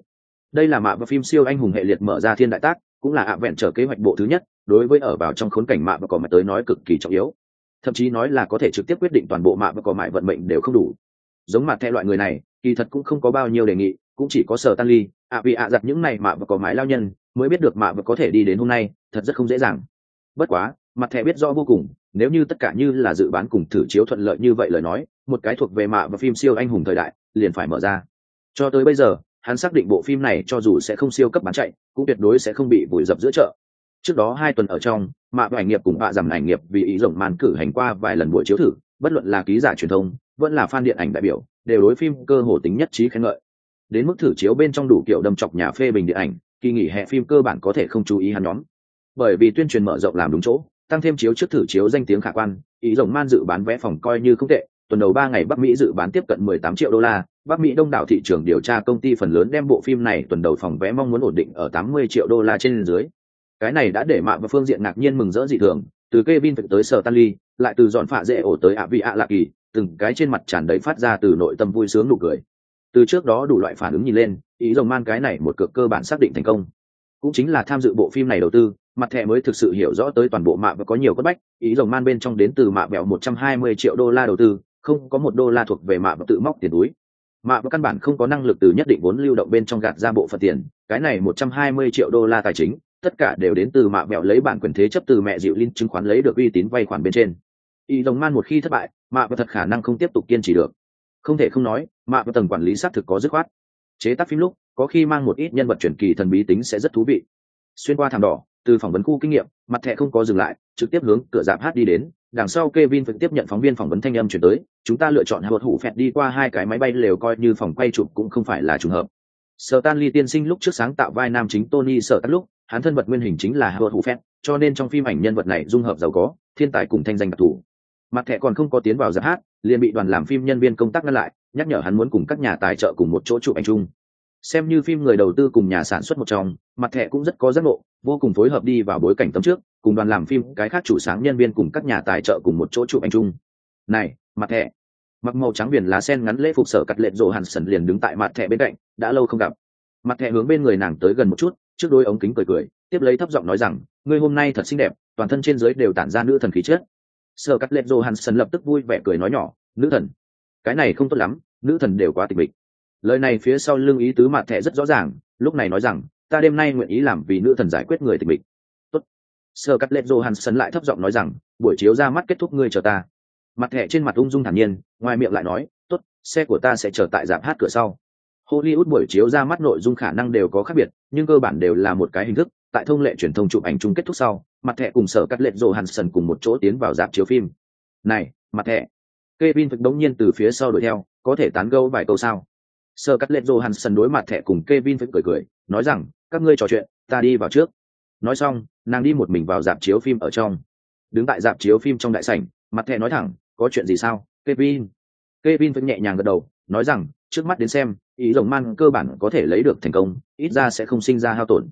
Speaker 1: Đây là mạ và phim siêu anh hùng hệ liệt mở ra thiên đại tác, cũng là ạ vẹn trở kế hoạch bộ thứ nhất, đối với ở vào trong khốn cảnh mạ và cỏ mại tới nói cực kỳ trọng yếu thậm chí nói là có thể trực tiếp quyết định toàn bộ mạ và cỏ mại vận mệnh đều không đủ giống mặt theo loại người này kỳ thật cũng không có bao nhiêu đề nghị cũng chỉ có sở tan ly ạ vì ạ giặt những này mạ và có mái lao nhân, mới biết được mạ và có thể đi đến hôm nay, thật rất không dễ dàng. Bất quá, mặt thẻ biết rõ vô cùng, nếu như tất cả như là dự bán cùng thử chiếu thuận lợi như vậy lời nói, một cái thuộc về mạ và phim siêu anh hùng thời đại, liền phải mở ra. Cho tới bây giờ, hắn xác định bộ phim này cho dù sẽ không siêu cấp bán chạy, cũng tuyệt đối sẽ không bị vùi dập giữa chợ. Trước đó hai tuần ở trong, mạ và ảnh nghiệp cùng bạ giảm ảnh nghiệp vì ý rộng màn cử hành qua vài lần buổi chiếu thử, bất luận là ký giả truyền thông, vẫn là fan điện ảnh đại biểu, đều đối phim cơ hồ tính nhất trí khen ngợi đến mức thử chiếu bên trong đủ kiểu đâm chọc nhà phê bình điện ảnh kỳ nghỉ hè phim cơ bản có thể không chú ý hắn nhóm bởi vì tuyên truyền mở rộng làm đúng chỗ tăng thêm chiếu trước thử chiếu danh tiếng khả quan ý rộng man dự bán vé phòng coi như không tệ tuần đầu ba ngày bắc mỹ dự bán tiếp cận 18 triệu đô la bắc mỹ đông đảo thị trường điều tra công ty phần lớn đem bộ phim này tuần đầu phòng vé mong muốn ổn định ở 80 triệu đô la trên dưới cái này đã để mạ và phương diện ngạc nhiên mừng rỡ dị thường từ Kevin tới sở Stanley, lại từ dọn phạ dễ ổ tới ạ vị ạ lạ kỳ, từng cái trên mặt tràn đầy phát ra từ nội tâm vui sướng nụ cười. Từ trước đó đủ loại phản ứng nhìn lên, ý rồng man cái này một cực cơ bản xác định thành công. Cũng chính là tham dự bộ phim này đầu tư, mặt thẻ mới thực sự hiểu rõ tới toàn bộ mạ và có nhiều cốt bách, ý rồng man bên trong đến từ mạ bẹo 120 triệu đô la đầu tư, không có một đô la thuộc về mạ và tự móc tiền túi. Mạ và căn bản không có năng lực từ nhất định vốn lưu động bên trong gạt ra bộ phận tiền, cái này 120 triệu đô la tài chính, tất cả đều đến từ mạ bẹo lấy bản quyền thế chấp từ mẹ dịu linh chứng khoán lấy được uy tín vay khoản bên trên ý rồng man một khi thất bại mạ và thật khả năng không tiếp tục kiên trì được không thể không nói mạ và tầng quản lý xác thực có dứt khoát chế tác phim lúc có khi mang một ít nhân vật truyền kỳ thần bí tính sẽ rất thú vị xuyên qua thảm đỏ từ phỏng vấn khu kinh nghiệm mặt thẻ không có dừng lại trực tiếp hướng cửa dạp hát đi đến đằng sau Kevin phải tiếp nhận phóng viên phỏng vấn thanh âm chuyển tới, chúng ta lựa chọn một hủ phẹt đi qua hai cái máy bay lều coi như phòng quay chụp cũng không phải là trùng hợp. Sở Tan tiên sinh lúc trước sáng tạo vai nam chính Tony Sở Tắt lúc, hắn thân vật nguyên hình chính là hợp hủ phẹt, cho nên trong phim ảnh nhân vật này dung hợp giàu có, thiên tài cùng thanh danh đặc thù. Mặt thẻ còn không có tiến vào giáp hát, liền bị đoàn làm phim nhân viên công tác ngăn lại, nhắc nhở hắn muốn cùng các nhà tài trợ cùng một chỗ chụp ảnh chung. Xem như phim người đầu tư cùng nhà sản xuất một trong, mặt thẻ cũng rất có giác ngộ, vô cùng phối hợp đi vào bối cảnh tấm trước, cùng đoàn làm phim cái khác chủ sáng nhân viên cùng các nhà tài trợ cùng một chỗ chụp ảnh chung. Này, mặt thẻ. Mặc màu trắng biển lá sen ngắn lễ phục sở cắt lệ rộ hàn sần liền đứng tại mặt thẻ bên cạnh, đã lâu không gặp. Mặt thẻ hướng bên người nàng tới gần một chút, trước đôi ống kính cười cười tiếp lấy thấp giọng nói rằng ngươi hôm nay thật xinh đẹp toàn thân trên dưới đều tản ra nữ thần khí chết sơ cắt lệ johansson lập tức vui vẻ cười nói nhỏ nữ thần cái này không tốt lắm nữ thần đều quá tịch mịch. Lời này phía sau lưng ý tứ mặt thẻ rất rõ ràng lúc này nói rằng ta đêm nay nguyện ý làm vì nữ thần giải quyết người tịch mịch. Tốt. Sơ cắt lệ johansson lại thấp giọng nói rằng buổi chiếu ra mắt kết thúc ngươi chờ ta. Mặt thẻ trên mặt ung dung thản nhiên ngoài miệng lại nói tốt xe của ta sẽ chờ tại giảm hát cửa sau. Hollywood buổi chiếu ra mắt nội dung khả năng đều có khác biệt, nhưng cơ bản đều là một cái hình thức. Tại thông lệ truyền thông chụp ảnh chung kết thúc sau, mặt thẻ cùng sở cắt lệnh rồ sần cùng một chỗ tiến vào dạp chiếu phim. Này, mặt thẻ. Kevin thực đống nhiên từ phía sau đuổi theo, có thể tán gẫu vài câu sao? Sở cắt lệnh rồ đối mặt thẻ cùng Kevin vẫn cười cười, nói rằng, các ngươi trò chuyện, ta đi vào trước. Nói xong, nàng đi một mình vào dạp chiếu phim ở trong. Đứng tại dạp chiếu phim trong đại sảnh, mặt thẻ nói thẳng, có chuyện gì sao? Kevin. Kevin vẫn nhẹ nhàng gật đầu, nói rằng, trước mắt đến xem ý rồng man cơ bản có thể lấy được thành công ít ra sẽ không sinh ra hao tổn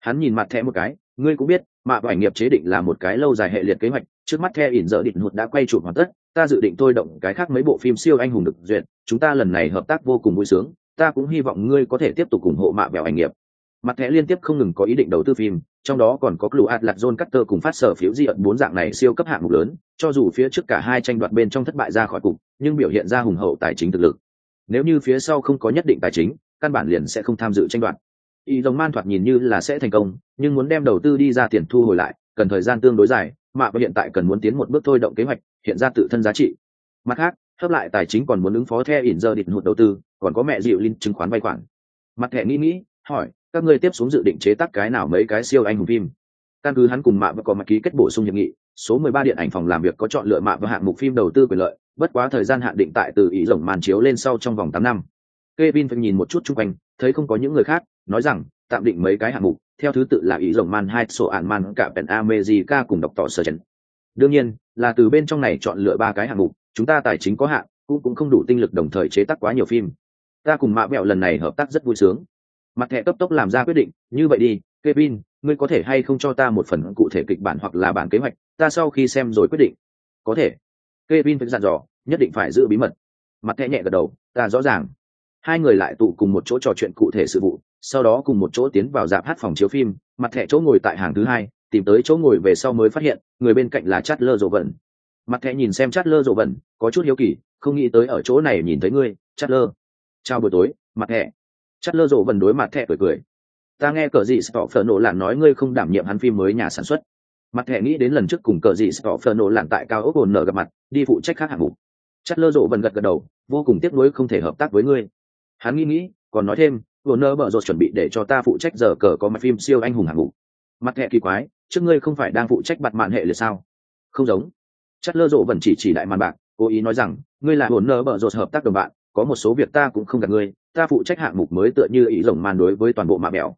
Speaker 1: hắn nhìn mặt thẻ một cái ngươi cũng biết mạ và nghiệp chế định là một cái lâu dài hệ liệt kế hoạch trước mắt the ỉn dở định hụt đã quay chụp hoàn tất ta dự định thôi động cái khác mấy bộ phim siêu anh hùng được duyệt chúng ta lần này hợp tác vô cùng vui sướng ta cũng hy vọng ngươi có thể tiếp tục ủng hộ mạ vẹo ảnh nghiệp. Mặt thẻ liên tiếp không ngừng có ý định đầu tư phim trong đó còn có Blue Atlas John cutter cùng phát sở phiếu di ẩn bốn dạng này siêu cấp hạng mục lớn, cho dù phía trước cả hai tranh đoạt bên trong thất bại ra khỏi cục, nhưng biểu hiện ra hùng hậu tài chính thực lực. Nếu như phía sau không có nhất định tài chính căn bản liền sẽ không tham dự tranh đoạt y dòng man thoạt nhìn như là sẽ thành công nhưng muốn đem đầu tư đi ra tiền thu hồi lại cần thời gian tương đối dài mạ và hiện tại cần muốn tiến một bước thôi động kế hoạch hiện ra tự thân giá trị. Mặt khác hấp lại tài chính còn muốn ứng phó theo ỉn giờ định hụt đầu tư còn có mẹ dịu linh chứng khoán vay khoản. Mặt thẻ nghĩ nghĩ hỏi các ngươi tiếp xuống dự định chế tác cái nào mấy cái siêu anh hùng phim? Căn cứ hắn cùng mạ và có mặt ký kết bổ sung hiệp nghị số 13 điện ảnh phòng làm việc có chọn lựa mạ và hạng mục phim đầu tư quyền lợi bất quá thời gian hạn định tại từ ý rồng màn chiếu lên sau trong vòng tám năm. Kevin phải nhìn một chút chung quanh, thấy không có những người khác, nói rằng, tạm định mấy cái hạng mục, theo thứ tự là ý rồng man hai, sổ ạn man, cả pèn amejica cùng đọc tỏ sở chấn đương nhiên, là từ bên trong này chọn lựa ba cái hạng mục, chúng ta tài chính có hạn, cũng cũng không đủ tinh lực đồng thời chế tác quá nhiều phim. Ta cùng mạ mẹo lần này hợp tác rất vui sướng. Mặt thẻ cấp tốc làm ra quyết định, như vậy đi, kevin, ngươi có thể hay không cho ta một phần cụ thể kịch bản hoặc là bản kế hoạch, ta sau khi xem rồi quyết định. Có thể. Kevin phải dặn dò, nhất định phải giữ bí mật. Mặt thẻ nhẹ gật đầu, ta rõ ràng. Hai người lại tụ cùng một chỗ trò chuyện cụ thể sự vụ sau đó cùng một chỗ tiến vào dạp hát phòng chiếu phim, mặt thẻ chỗ ngồi tại hàng thứ hai, tìm tới chỗ ngồi về sau mới phát hiện, người bên cạnh là chát lơ rộ vẩn. Mặt thẻ nhìn xem chát lơ rộ vẩn, có chút hiếu kỳ, không nghĩ tới ở chỗ này nhìn thấy ngươi chát lơ chào buổi tối, mặt thẻ. Chát lơ rộ vẩn đối mặt thẻ cười cười. Ta nghe cờ gì stop phở nổ lạn nói ngươi không đảm nhiệm hắn phim mới nhà sản xuất. Mặt thẻ nghĩ đến lần trước cùng cờ gì stop phở nổ lạn tại cao ốc hồn nở gặp mặt, đi phụ trách khác hạng mục. Chát lơ rộ vẩn gật gật đầu, vô cùng tiếc nuối không thể hợp tác với ngươi. Hắn nghĩ nghĩ, còn nói thêm vừa nơ bở rột chuẩn bị để cho ta phụ trách giờ cờ có mặt phim siêu anh hùng hạng mục. Mặt hệ kỳ quái, trước ngươi không phải đang phụ trách bặt mạn hệ liệt sao? Không giống. Chất lơ rộ vẫn chỉ chỉ đại màn bạc, cố ý nói rằng, ngươi là hồn nơ bở rột hợp tác đồng bạn, có một số việc ta cũng không gặp ngươi, ta phụ trách hạng mục mới tựa như ý rồng man đối với toàn bộ mạ bẹo.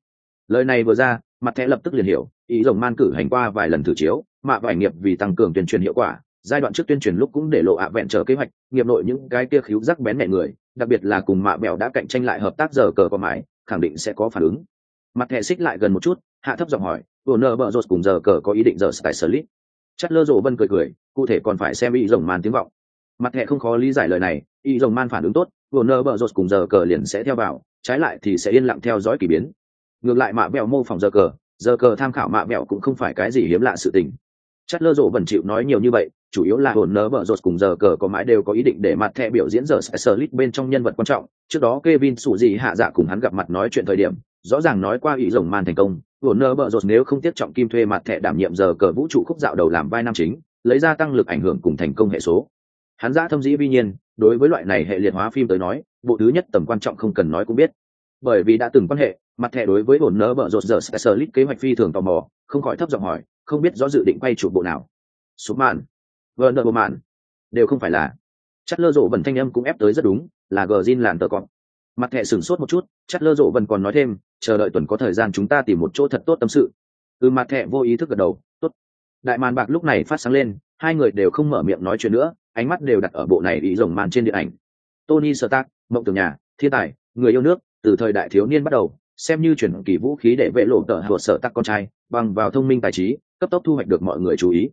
Speaker 1: lời này vừa ra, mặt hệ lập tức liền hiểu, ý rồng man cử hành qua vài lần thử chiếu, mạ vải nghiệp vì tăng cường tuyên truyền hiệu quả, giai đoạn trước tuyên truyền lúc cũng để lộ ạ vẹn trở kế hoạch, nghiệp nội những cái kia khíu rắc bén mẹ người đặc biệt là cùng mạ bèo đã cạnh tranh lại hợp tác giờ cờ có mãi, khẳng định sẽ có phản ứng. Mặt thẻ xích lại gần một chút, hạ thấp giọng hỏi vừa nợ bợ rột cùng giờ cờ có ý định giờ tại sở lít chất lơ rộ vân cười cười, cụ thể còn phải xem y rồng man tiếng vọng. Mặt thẻ không khó lý giải lời này, y rồng man phản ứng tốt vừa nợ bợ rột cùng giờ cờ liền sẽ theo vào, trái lại thì sẽ yên lặng theo dõi kỳ biến. Ngược lại mạ bèo mô phỏng giờ cờ giờ cờ tham khảo mạ bèo cũng không phải cái gì hiếm lạ sự tình. Chất lơ rộ vần chịu nói nhiều như vậy chủ yếu là hồn nớ bở rột cùng giờ cờ có mãi đều có ý định để mặt thẻ biểu diễn giờ sẽ sờ lít bên trong nhân vật quan trọng. Trước đó Kevin sủ gì hạ dạ cùng hắn gặp mặt nói chuyện thời điểm, rõ ràng nói qua ý rồng man thành công. Hồn nơ bở rột nếu không tiếp trọng kim thuê mặt thẻ đảm nhiệm giờ cờ vũ trụ khúc dạo đầu làm vai nam chính, lấy ra tăng lực ảnh hưởng cùng thành công hệ số. Hắn ra thâm dĩ vi nhiên, đối với loại này hệ liệt hóa phim tới nói, bộ thứ nhất tầm quan trọng không cần nói cũng biết. Bởi vì đã từng quan hệ, mặt thẻ đối với hồn nơ bở rột giờ sẽ sờ lít kế hoạch phi thường tò mò, không khỏi thấp giọng hỏi, không biết rõ dự định quay chụp bộ nào. Số màn vợ nợ bộ mạn. Đều không phải là. Chất lơ rộ vần thanh âm cũng ép tới rất đúng, là gờ zin làn tờ cọp. Mặt thẻ sửng sốt một chút chất lơ rộ vần còn nói thêm, chờ đợi tuần có thời gian chúng ta tìm một chỗ thật tốt tâm sự. Từ mặt thẻ vô ý thức gật đầu, tốt. Đại màn bạc lúc này phát sáng lên, hai người đều không mở miệng nói chuyện nữa, ánh mắt đều đặt ở bộ này ý rồng màn trên điện ảnh. Tony stark, mộng tường nhà, thiên tài, người yêu nước, từ thời đại thiếu niên bắt đầu, xem như chuyển kỳ vũ khí để vệ lộ tờ hạ sở tắc con trai, bằng vào thông minh tài trí, cấp tốc thu hoạch được mọi người chú ý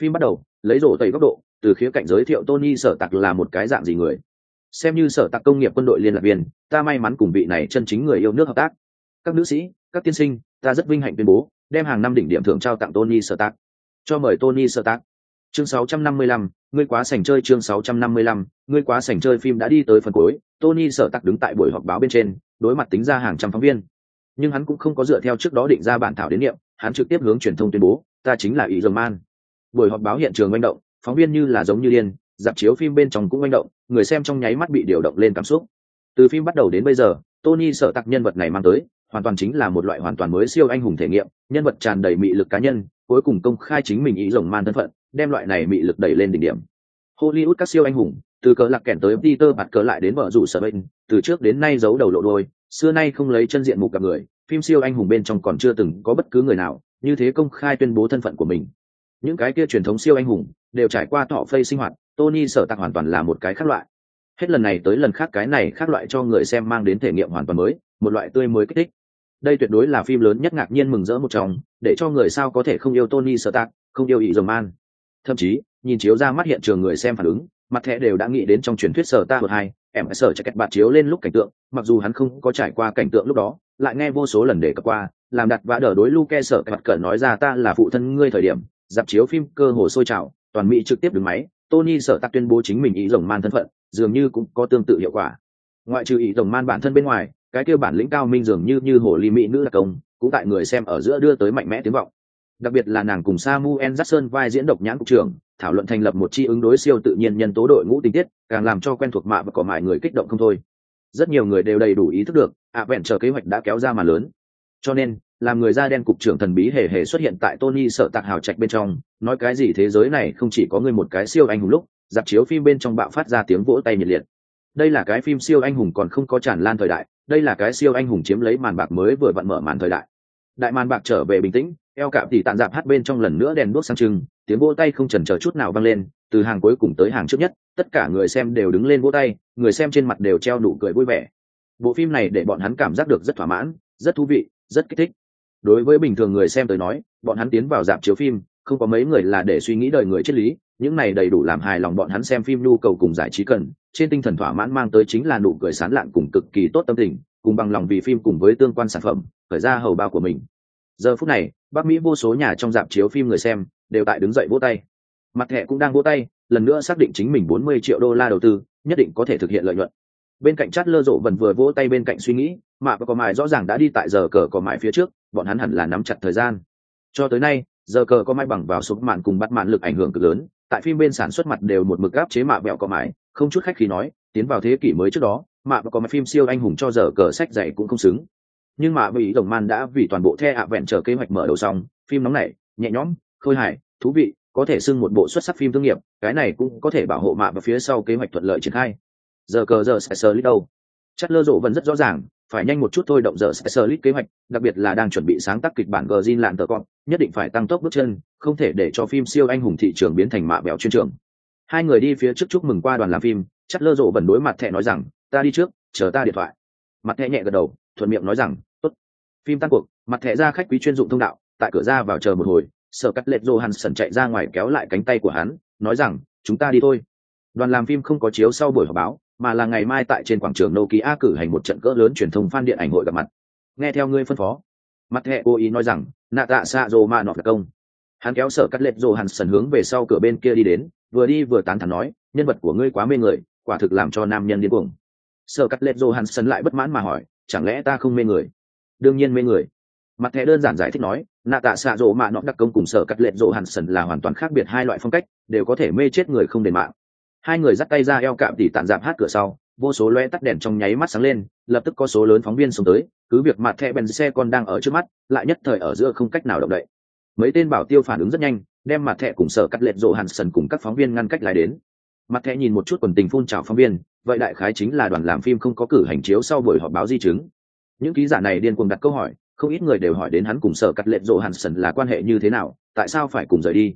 Speaker 1: phim bắt đầu lấy rổ tẩy góc độ từ khía cạnh giới thiệu tony sở tặc là một cái dạng gì người. Xem như sở tặc công nghiệp quân đội liên lạc viên ta may mắn cùng vị này chân chính người yêu nước hợp tác. Các nữ sĩ các tiên sinh ta rất vinh hạnh tuyên bố đem hàng năm đỉnh điểm thưởng trao tặng tony sở tặc cho mời tony sở tặc chương 655, ngươi quá sành chơi chương 655, ngươi quá sành chơi phim đã đi tới phần cuối. Tony sở tặc đứng tại buổi họp báo bên trên đối mặt tính ra hàng trăm phóng viên. Nhưng hắn cũng không có dựa theo trước đó định ra bản thảo đến niệm hắn trực tiếp hướng truyền thông tuyên bố ta chính là ý dầm man buổi họp báo hiện trường manh động, phóng viên như là giống như điên, dạp chiếu phim bên trong cũng manh động, người xem trong nháy mắt bị điều động lên cảm xúc. Từ phim bắt đầu đến bây giờ, tony sợ tặc nhân vật này mang tới, hoàn toàn chính là một loại hoàn toàn mới siêu anh hùng thể nghiệm, nhân vật tràn đầy mị lực cá nhân, cuối cùng công khai chính mình ý rồng man thân phận, đem loại này mị lực đẩy lên đỉnh điểm. Hollywood các siêu anh hùng, từ cờ lạc kèn tới peter bạt cờ lại đến vợ rủ sở bên, từ trước đến nay giấu đầu lộ đôi, xưa nay không lấy chân diện mục gặp người, phim siêu anh hùng bên trong còn chưa từng có bất cứ người nào, như thế công khai tuyên bố thân phận của mình những cái kia truyền thống siêu anh hùng đều trải qua thọ phây sinh hoạt, tony sở tạc hoàn toàn là một cái khác loại. Hết lần này tới lần khác cái này khác loại cho người xem mang đến thể nghiệm hoàn toàn mới, một loại tươi mới kích thích. Đây tuyệt đối là phim lớn nhất ngạc nhiên mừng rỡ một chồng để cho người sao có thể không yêu tony sở tạc, không yêu ý dầm man thậm chí, nhìn chiếu ra mắt hiện trường người xem phản ứng, mặt thẻ đều đã nghĩ đến trong truyền thuyết sở ta một hai, em sở chắc kẹt bạt chiếu lên lúc cảnh tượng, mặc dù hắn không có trải qua cảnh tượng lúc đó, lại nghe vô số lần để cập qua, làm đặt vã đỡ đối luke sở mặt cẩn nói ra ta là phụ thân ngươi thời điểm dạp chiếu phim cơ hồ sôi trào toàn mỹ trực tiếp đứng máy tony sở tắc tuyên bố chính mình ý rồng man thân phận dường như cũng có tương tự hiệu quả ngoại trừ ý rồng man bản thân bên ngoài cái kêu bản lĩnh cao minh dường như như hồ ly mỹ nữ đặc công cũng tại người xem ở giữa đưa tới mạnh mẽ tiếng vọng đặc biệt là nàng cùng Samuel Jackson vai diễn độc nhãn cục trưởng, thảo luận thành lập một chi ứng đối siêu tự nhiên nhân tố đội ngũ tình tiết, càng làm cho quen thuộc mạ và cỏ mại người kích động không thôi. Rất nhiều người đều đầy đủ ý thức được, ạ vẹn chờ kế hoạch đã kéo ra mà lớn. Cho nên, làm người da đen cục trưởng thần bí hề hề xuất hiện tại Tony sợ tạc hào trạch bên trong, nói cái gì thế giới này không chỉ có người một cái siêu anh hùng lúc, dạp chiếu phim bên trong bạo phát ra tiếng vỗ tay nhiệt liệt. Đây là cái phim siêu anh hùng còn không có tràn lan thời đại, đây là cái siêu anh hùng chiếm lấy màn bạc mới vừa vặn mở màn thời đại. Đại màn bạc trở về bình tĩnh eo cạm thì tàn dạp hát bên trong lần nữa đèn đuốc sang trưng tiếng vỗ tay không chần chờ chút nào vang lên từ hàng cuối cùng tới hàng trước nhất tất cả người xem đều đứng lên vỗ tay người xem trên mặt đều treo nụ cười vui vẻ. Bộ phim này để bọn hắn cảm giác được rất thỏa mãn rất thú vị rất kích thích đối với bình thường người xem tới nói, bọn hắn tiến vào dạp chiếu phim, không có mấy người là để suy nghĩ đời người triết lý, những này đầy đủ làm hài lòng bọn hắn xem phim nhu cầu cùng giải trí cần, trên tinh thần thỏa mãn mang tới chính là nụ cười sán lạn cùng cực kỳ tốt tâm tình, cùng bằng lòng vì phim cùng với tương quan sản phẩm, khởi ra hầu bao của mình. Giờ phút này bắc mỹ vô số nhà trong dạp chiếu phim người xem đều tại đứng dậy vỗ tay. Mặt thẻ cũng đang vỗ tay, lần nữa xác định chính mình 40 triệu đô la đầu tư, nhất định có thể thực hiện lợi nhuận. Bên cạnh chát lơ rộ vần vừa vỗ tay bên cạnh suy nghĩ, mà có mài rõ ràng đã đi tại giờ cờ có mài phía trước bọn hắn hẳn là nắm chặt thời gian. Cho tới nay, giờ cờ có may bằng vào số màn cùng bắt màn lực ảnh hưởng cực lớn, tại phim bên sản xuất mặt đều một mực gáp chế mạ bẹo có mãi, không chút khách khí nói, tiến vào thế kỷ mới trước đó, mạ có mài phim siêu anh hùng cho giờ cờ sách dạy cũng không xứng. Nhưng mà bị đồng man đã vì toàn bộ the ạ vẹn chờ kế hoạch mở đầu xong, phim nóng này, nhẹ nhõm, khôi hài, thú vị, có thể xưng một bộ xuất sắc phim thương nghiệp, cái này cũng có thể bảo hộ mạ và phía sau kế hoạch thuận lợi triển khai. Giờ cờ giờ sẽ sờ lít đâu? Chất lơ rộ vẫn rất rõ ràng phải nhanh một chút thôi động giờ sẽ sơ lít kế hoạch, đặc biệt là đang chuẩn bị sáng tác kịch bản gờ zin lạn tờ con, nhất định phải tăng tốc bước chân, không thể để cho phim siêu anh hùng thị trường biến thành mạ bèo chuyên trường. Hai người đi phía trước chúc mừng qua đoàn làm phim, chắc lơ rộ bẩn đối mặt thẹ nói rằng, ta đi trước, chờ ta điện thoại. Mặt thẹ nhẹ gật đầu, thuận miệng nói rằng, tốt. Phim tăng cuộc, mặt thẹ ra khách quý chuyên dụng thông đạo, tại cửa ra vào chờ một hồi, sở cắt lệch johansson chạy ra ngoài kéo lại cánh tay của hắn, nói rằng, chúng ta đi thôi. Đoàn làm phim không có chiếu sau buổi họp báo mà là ngày mai tại trên quảng trường nokia cử hành một trận cỡ lớn truyền thông phan điện ảnh hội gặp mặt. Nghe theo ngươi phân phó, mặt hệ cô ý nói rằng, nạ tạ xạ rồ mà nọ là công. Hắn kéo sở cắt lệch johansson hướng về sau cửa bên kia đi đến, vừa đi vừa tán thắn nói, nhân vật của ngươi quá mê người, quả thực làm cho nam nhân điên cuồng. Sở cắt lệch johansson lại bất mãn mà hỏi, chẳng lẽ ta không mê người? Đương nhiên mê người. Mặt hệ đơn giản giải thích nói, nạ tạ xạ rồ mà nọ đặc công cùng sở cắt lệch rồ hàn sần là hoàn toàn khác biệt hai loại phong cách, đều có thể mê chết người không đền mạng hai người dắt tay ra eo cạm tỉ tản dạp hát cửa sau, vô số loe tắt đèn trong nháy mắt sáng lên, lập tức có số lớn phóng viên xuống tới, cứ việc mặt thẻ bèn xe con đang ở trước mắt, lại nhất thời ở giữa không cách nào động đậy. Mấy tên bảo tiêu phản ứng rất nhanh, đem mặt thẻ cùng sở cắt lệch rộ hàn sần cùng các phóng viên ngăn cách lại đến. Mặt thẻ nhìn một chút quần tình phun trào phóng viên, vậy đại khái chính là đoàn làm phim không có cử hành chiếu sau buổi họp báo di chứng. Những ký giả này điên cuồng đặt câu hỏi, không ít người đều hỏi đến hắn cùng sở cắt lệch rộ hàn sần là quan hệ như thế nào, tại sao phải cùng rời đi.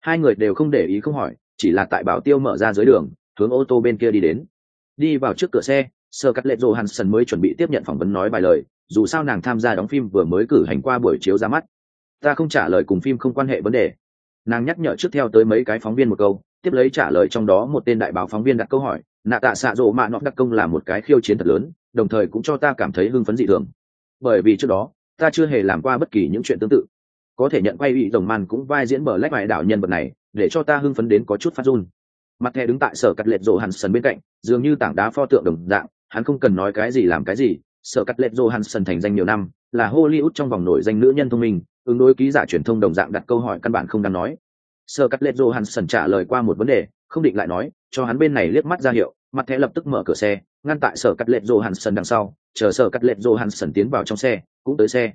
Speaker 1: Hai người đều không để ý không hỏi chỉ là tại bảo tiêu mở ra dưới đường, hướng ô tô bên kia đi đến. Đi vào trước cửa xe sơ cắt lệ dô hansen mới chuẩn bị tiếp nhận phỏng vấn nói vài lời, dù sao nàng tham gia đóng phim vừa mới cử hành qua buổi chiếu ra mắt. Ta không trả lời cùng phim không quan hệ vấn đề. Nàng nhắc nhở trước theo tới mấy cái phóng viên một câu, tiếp lấy trả lời trong đó một tên đại báo phóng viên đặt câu hỏi, nạ tạ xạ rộ mạ nọ đặc công là một cái khiêu chiến thật lớn, đồng thời cũng cho ta cảm thấy hưng phấn dị thường. Bởi vì trước đó, ta chưa hề làm qua bất kỳ những chuyện tương tự. Có thể nhận quay ủy rồng man cũng vai diễn bờ lách bài đảo nhân vật này để cho ta hưng phấn đến có chút phát run. Mặt thẻ đứng tại sở cắt lệch rồ hàn sần bên cạnh, dường như tảng đá pho tượng đồng dạng, hắn không cần nói cái gì làm cái gì. Sở cắt lệch rộ hàn sần thành danh nhiều năm, là hollywood trong vòng nổi danh nữ nhân thông minh, ứng đối ký giả truyền thông đồng dạng đặt câu hỏi căn bản không đáng nói. Sở cắt lệch rộ hàn sần trả lời qua một vấn đề, không định lại nói, cho hắn bên này liếc mắt ra hiệu, mặt thẻ lập tức mở cửa xe, ngăn tại sở cắt lệch rộ hàn sần đằng sau, chờ sở cắt lệch rộ hàn sần tiến vào trong xe, cũng tới xe.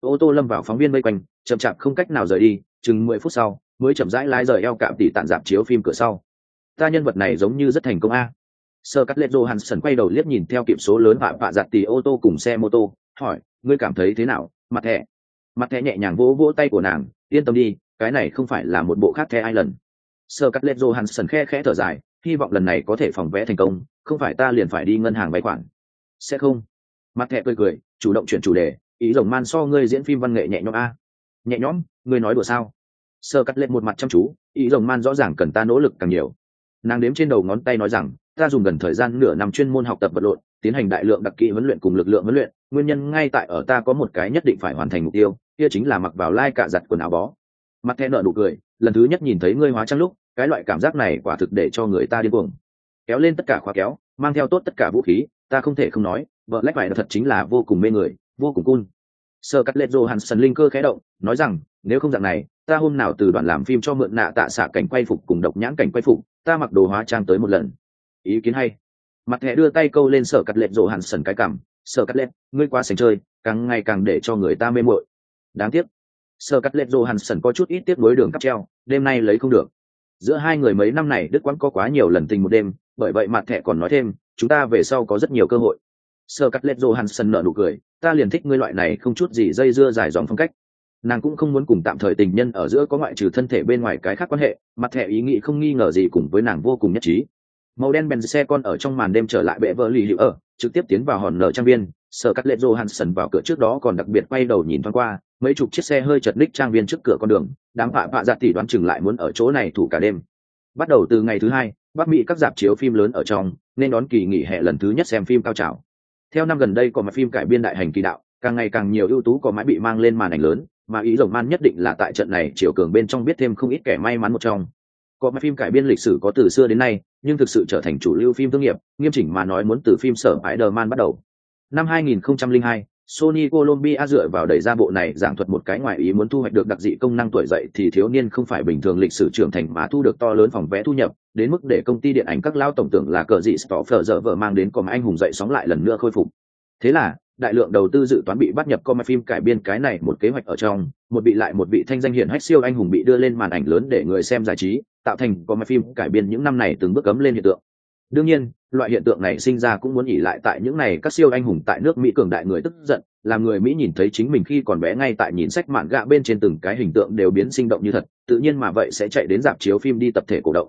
Speaker 1: Ô tô lâm vào phóng viên vây quanh, chậm chạp không cách nào rời đi, chừng mười phút sau mới chậm rãi lái rời eo cạm tỉ tản dạp chiếu phim cửa sau. Ta nhân vật này giống như rất thành công a. Sơ cắt lệ johansson quay đầu liếc nhìn theo kịp số lớn vạ vạ giặt tỉ ô tô cùng xe mô tô, hỏi, ngươi cảm thấy thế nào? Mặt thẻ. Mặt thẻ nhẹ nhàng vỗ vỗ tay của nàng, yên tâm đi, cái này không phải là một bộ khác thẻ ai lần sơ cắt lệ johansson khe khẽ thở dài, hy vọng lần này có thể phòng vẽ thành công, không phải ta liền phải đi ngân hàng vay khoản. Sẽ không. Mặt thẻ cười cười, chủ động chuyển chủ đề, ý rồng man so ngươi diễn phim văn nghệ nhẹ nhõm a. Nhẹ nhõm, ngươi nói đùa sao? Sơ cắt lên một mặt chăm chú, ý rồng man rõ ràng cần ta nỗ lực càng nhiều. Nàng đếm trên đầu ngón tay nói rằng, ta dùng gần thời gian nửa năm chuyên môn học tập vật lộn, tiến hành đại lượng đặc kỹ huấn luyện cùng lực lượng huấn luyện, nguyên nhân ngay tại ở ta có một cái nhất định phải hoàn thành mục tiêu, kia chính là mặc vào lai cả giặt quần áo bó. Mặt thẹn nợ nụ cười, lần thứ nhất nhìn thấy ngươi hóa trang lúc, cái loại cảm giác này quả thực để cho người ta điên cuồng. Kéo lên tất cả khóa kéo, mang theo tốt tất cả vũ khí, ta không thể không nói, vợ lách phải thật chính là vô cùng mê người, vô cùng cun sơ cắt lệ johansson hàn linh cơ khẽ động, nói rằng, nếu không dạng này ta hôm nào từ đoàn làm phim cho mượn nạ tạ xạ cảnh quay phục cùng độc nhãn cảnh quay phục, ta mặc đồ hóa trang tới một lần. Ý kiến hay. Mặt thẻ đưa tay câu lên sở cắt lệ rộ hàn sần cái cảm. Sở cắt lệ ngươi quá sành chơi, càng ngày càng để cho người ta mê mội đáng tiếc. Sở cắt lệ rộ hàn sần có chút ít tiếp nối đường cắp treo, đêm nay lấy không được. Giữa hai người mấy năm này đức quán có quá nhiều lần tình một đêm, bởi vậy mặt thẻ còn nói thêm, chúng ta về sau có rất nhiều cơ hội. Sở cắt lết johansson nở nụ cười, ta liền thích ngươi loại này không chút gì dây dưa dài dòng phong cách nàng cũng không muốn cùng tạm thời tình nhân ở giữa có ngoại trừ thân thể bên ngoài cái khác quan hệ, mặt thẻ ý nghĩ không nghi ngờ gì cùng với nàng vô cùng nhất trí. Màu đen bèn xe con ở trong màn đêm trở lại bệ vợ lì hữu ở, trực tiếp tiến vào hòn nở trang viên sở cắt lệ johansson vào cửa trước đó còn đặc biệt quay đầu nhìn thoáng qua, mấy chục chiếc xe hơi chật ních trang viên trước cửa con đường, đám họa vạ dạ tỷ đoán chừng lại muốn ở chỗ này thủ cả đêm. Bắt đầu từ ngày thứ hai, bắc mỹ các dạp chiếu phim lớn ở trong, nên đón kỳ nghỉ hè lần thứ nhất xem phim cao trào. Theo năm gần đây có mặt phim cải biên đại hành kỳ đạo, càng ngày càng nhiều ưu tú có mãi bị mang lên màn ảnh lớn mà ý rồng man nhất định là tại trận này chiều cường bên trong biết thêm không ít kẻ may mắn một trong có mấy phim cải biên lịch sử có từ xưa đến nay nhưng thực sự trở thành chủ lưu phim thương nghiệp nghiêm chỉnh mà nói muốn từ phim sở Spider-Man bắt đầu năm 2002 Sony Colombia dựa vào đẩy ra bộ này giảng thuật một cái ngoài ý muốn thu hoạch được đặc dị công năng tuổi dậy thì thiếu niên không phải bình thường lịch sử trưởng thành mà thu được to lớn phòng vé thu nhập, đến mức để công ty điện ảnh các lao tổng tưởng là cờ dị Stoffer dở vợ mang đến còn anh hùng dậy sóng lại lần nữa khôi phục. Thế là, đại lượng đầu tư dự toán bị bắt nhập com phim cải biên cái này một kế hoạch ở trong, một bị lại một vị thanh danh hiển hách siêu anh hùng bị đưa lên màn ảnh lớn để người xem giải trí, tạo thành com phim cải biên những năm này từng bước cấm lên hiện tượng. Đương nhiên loại hiện tượng này sinh ra cũng muốn nghỉ lại tại những này các siêu anh hùng tại nước mỹ cường đại người tức giận làm người mỹ nhìn thấy chính mình khi còn bé ngay tại nhìn sách mạn gạ bên trên từng cái hình tượng đều biến sinh động như thật tự nhiên mà vậy sẽ chạy đến dạp chiếu phim đi tập thể cổ động.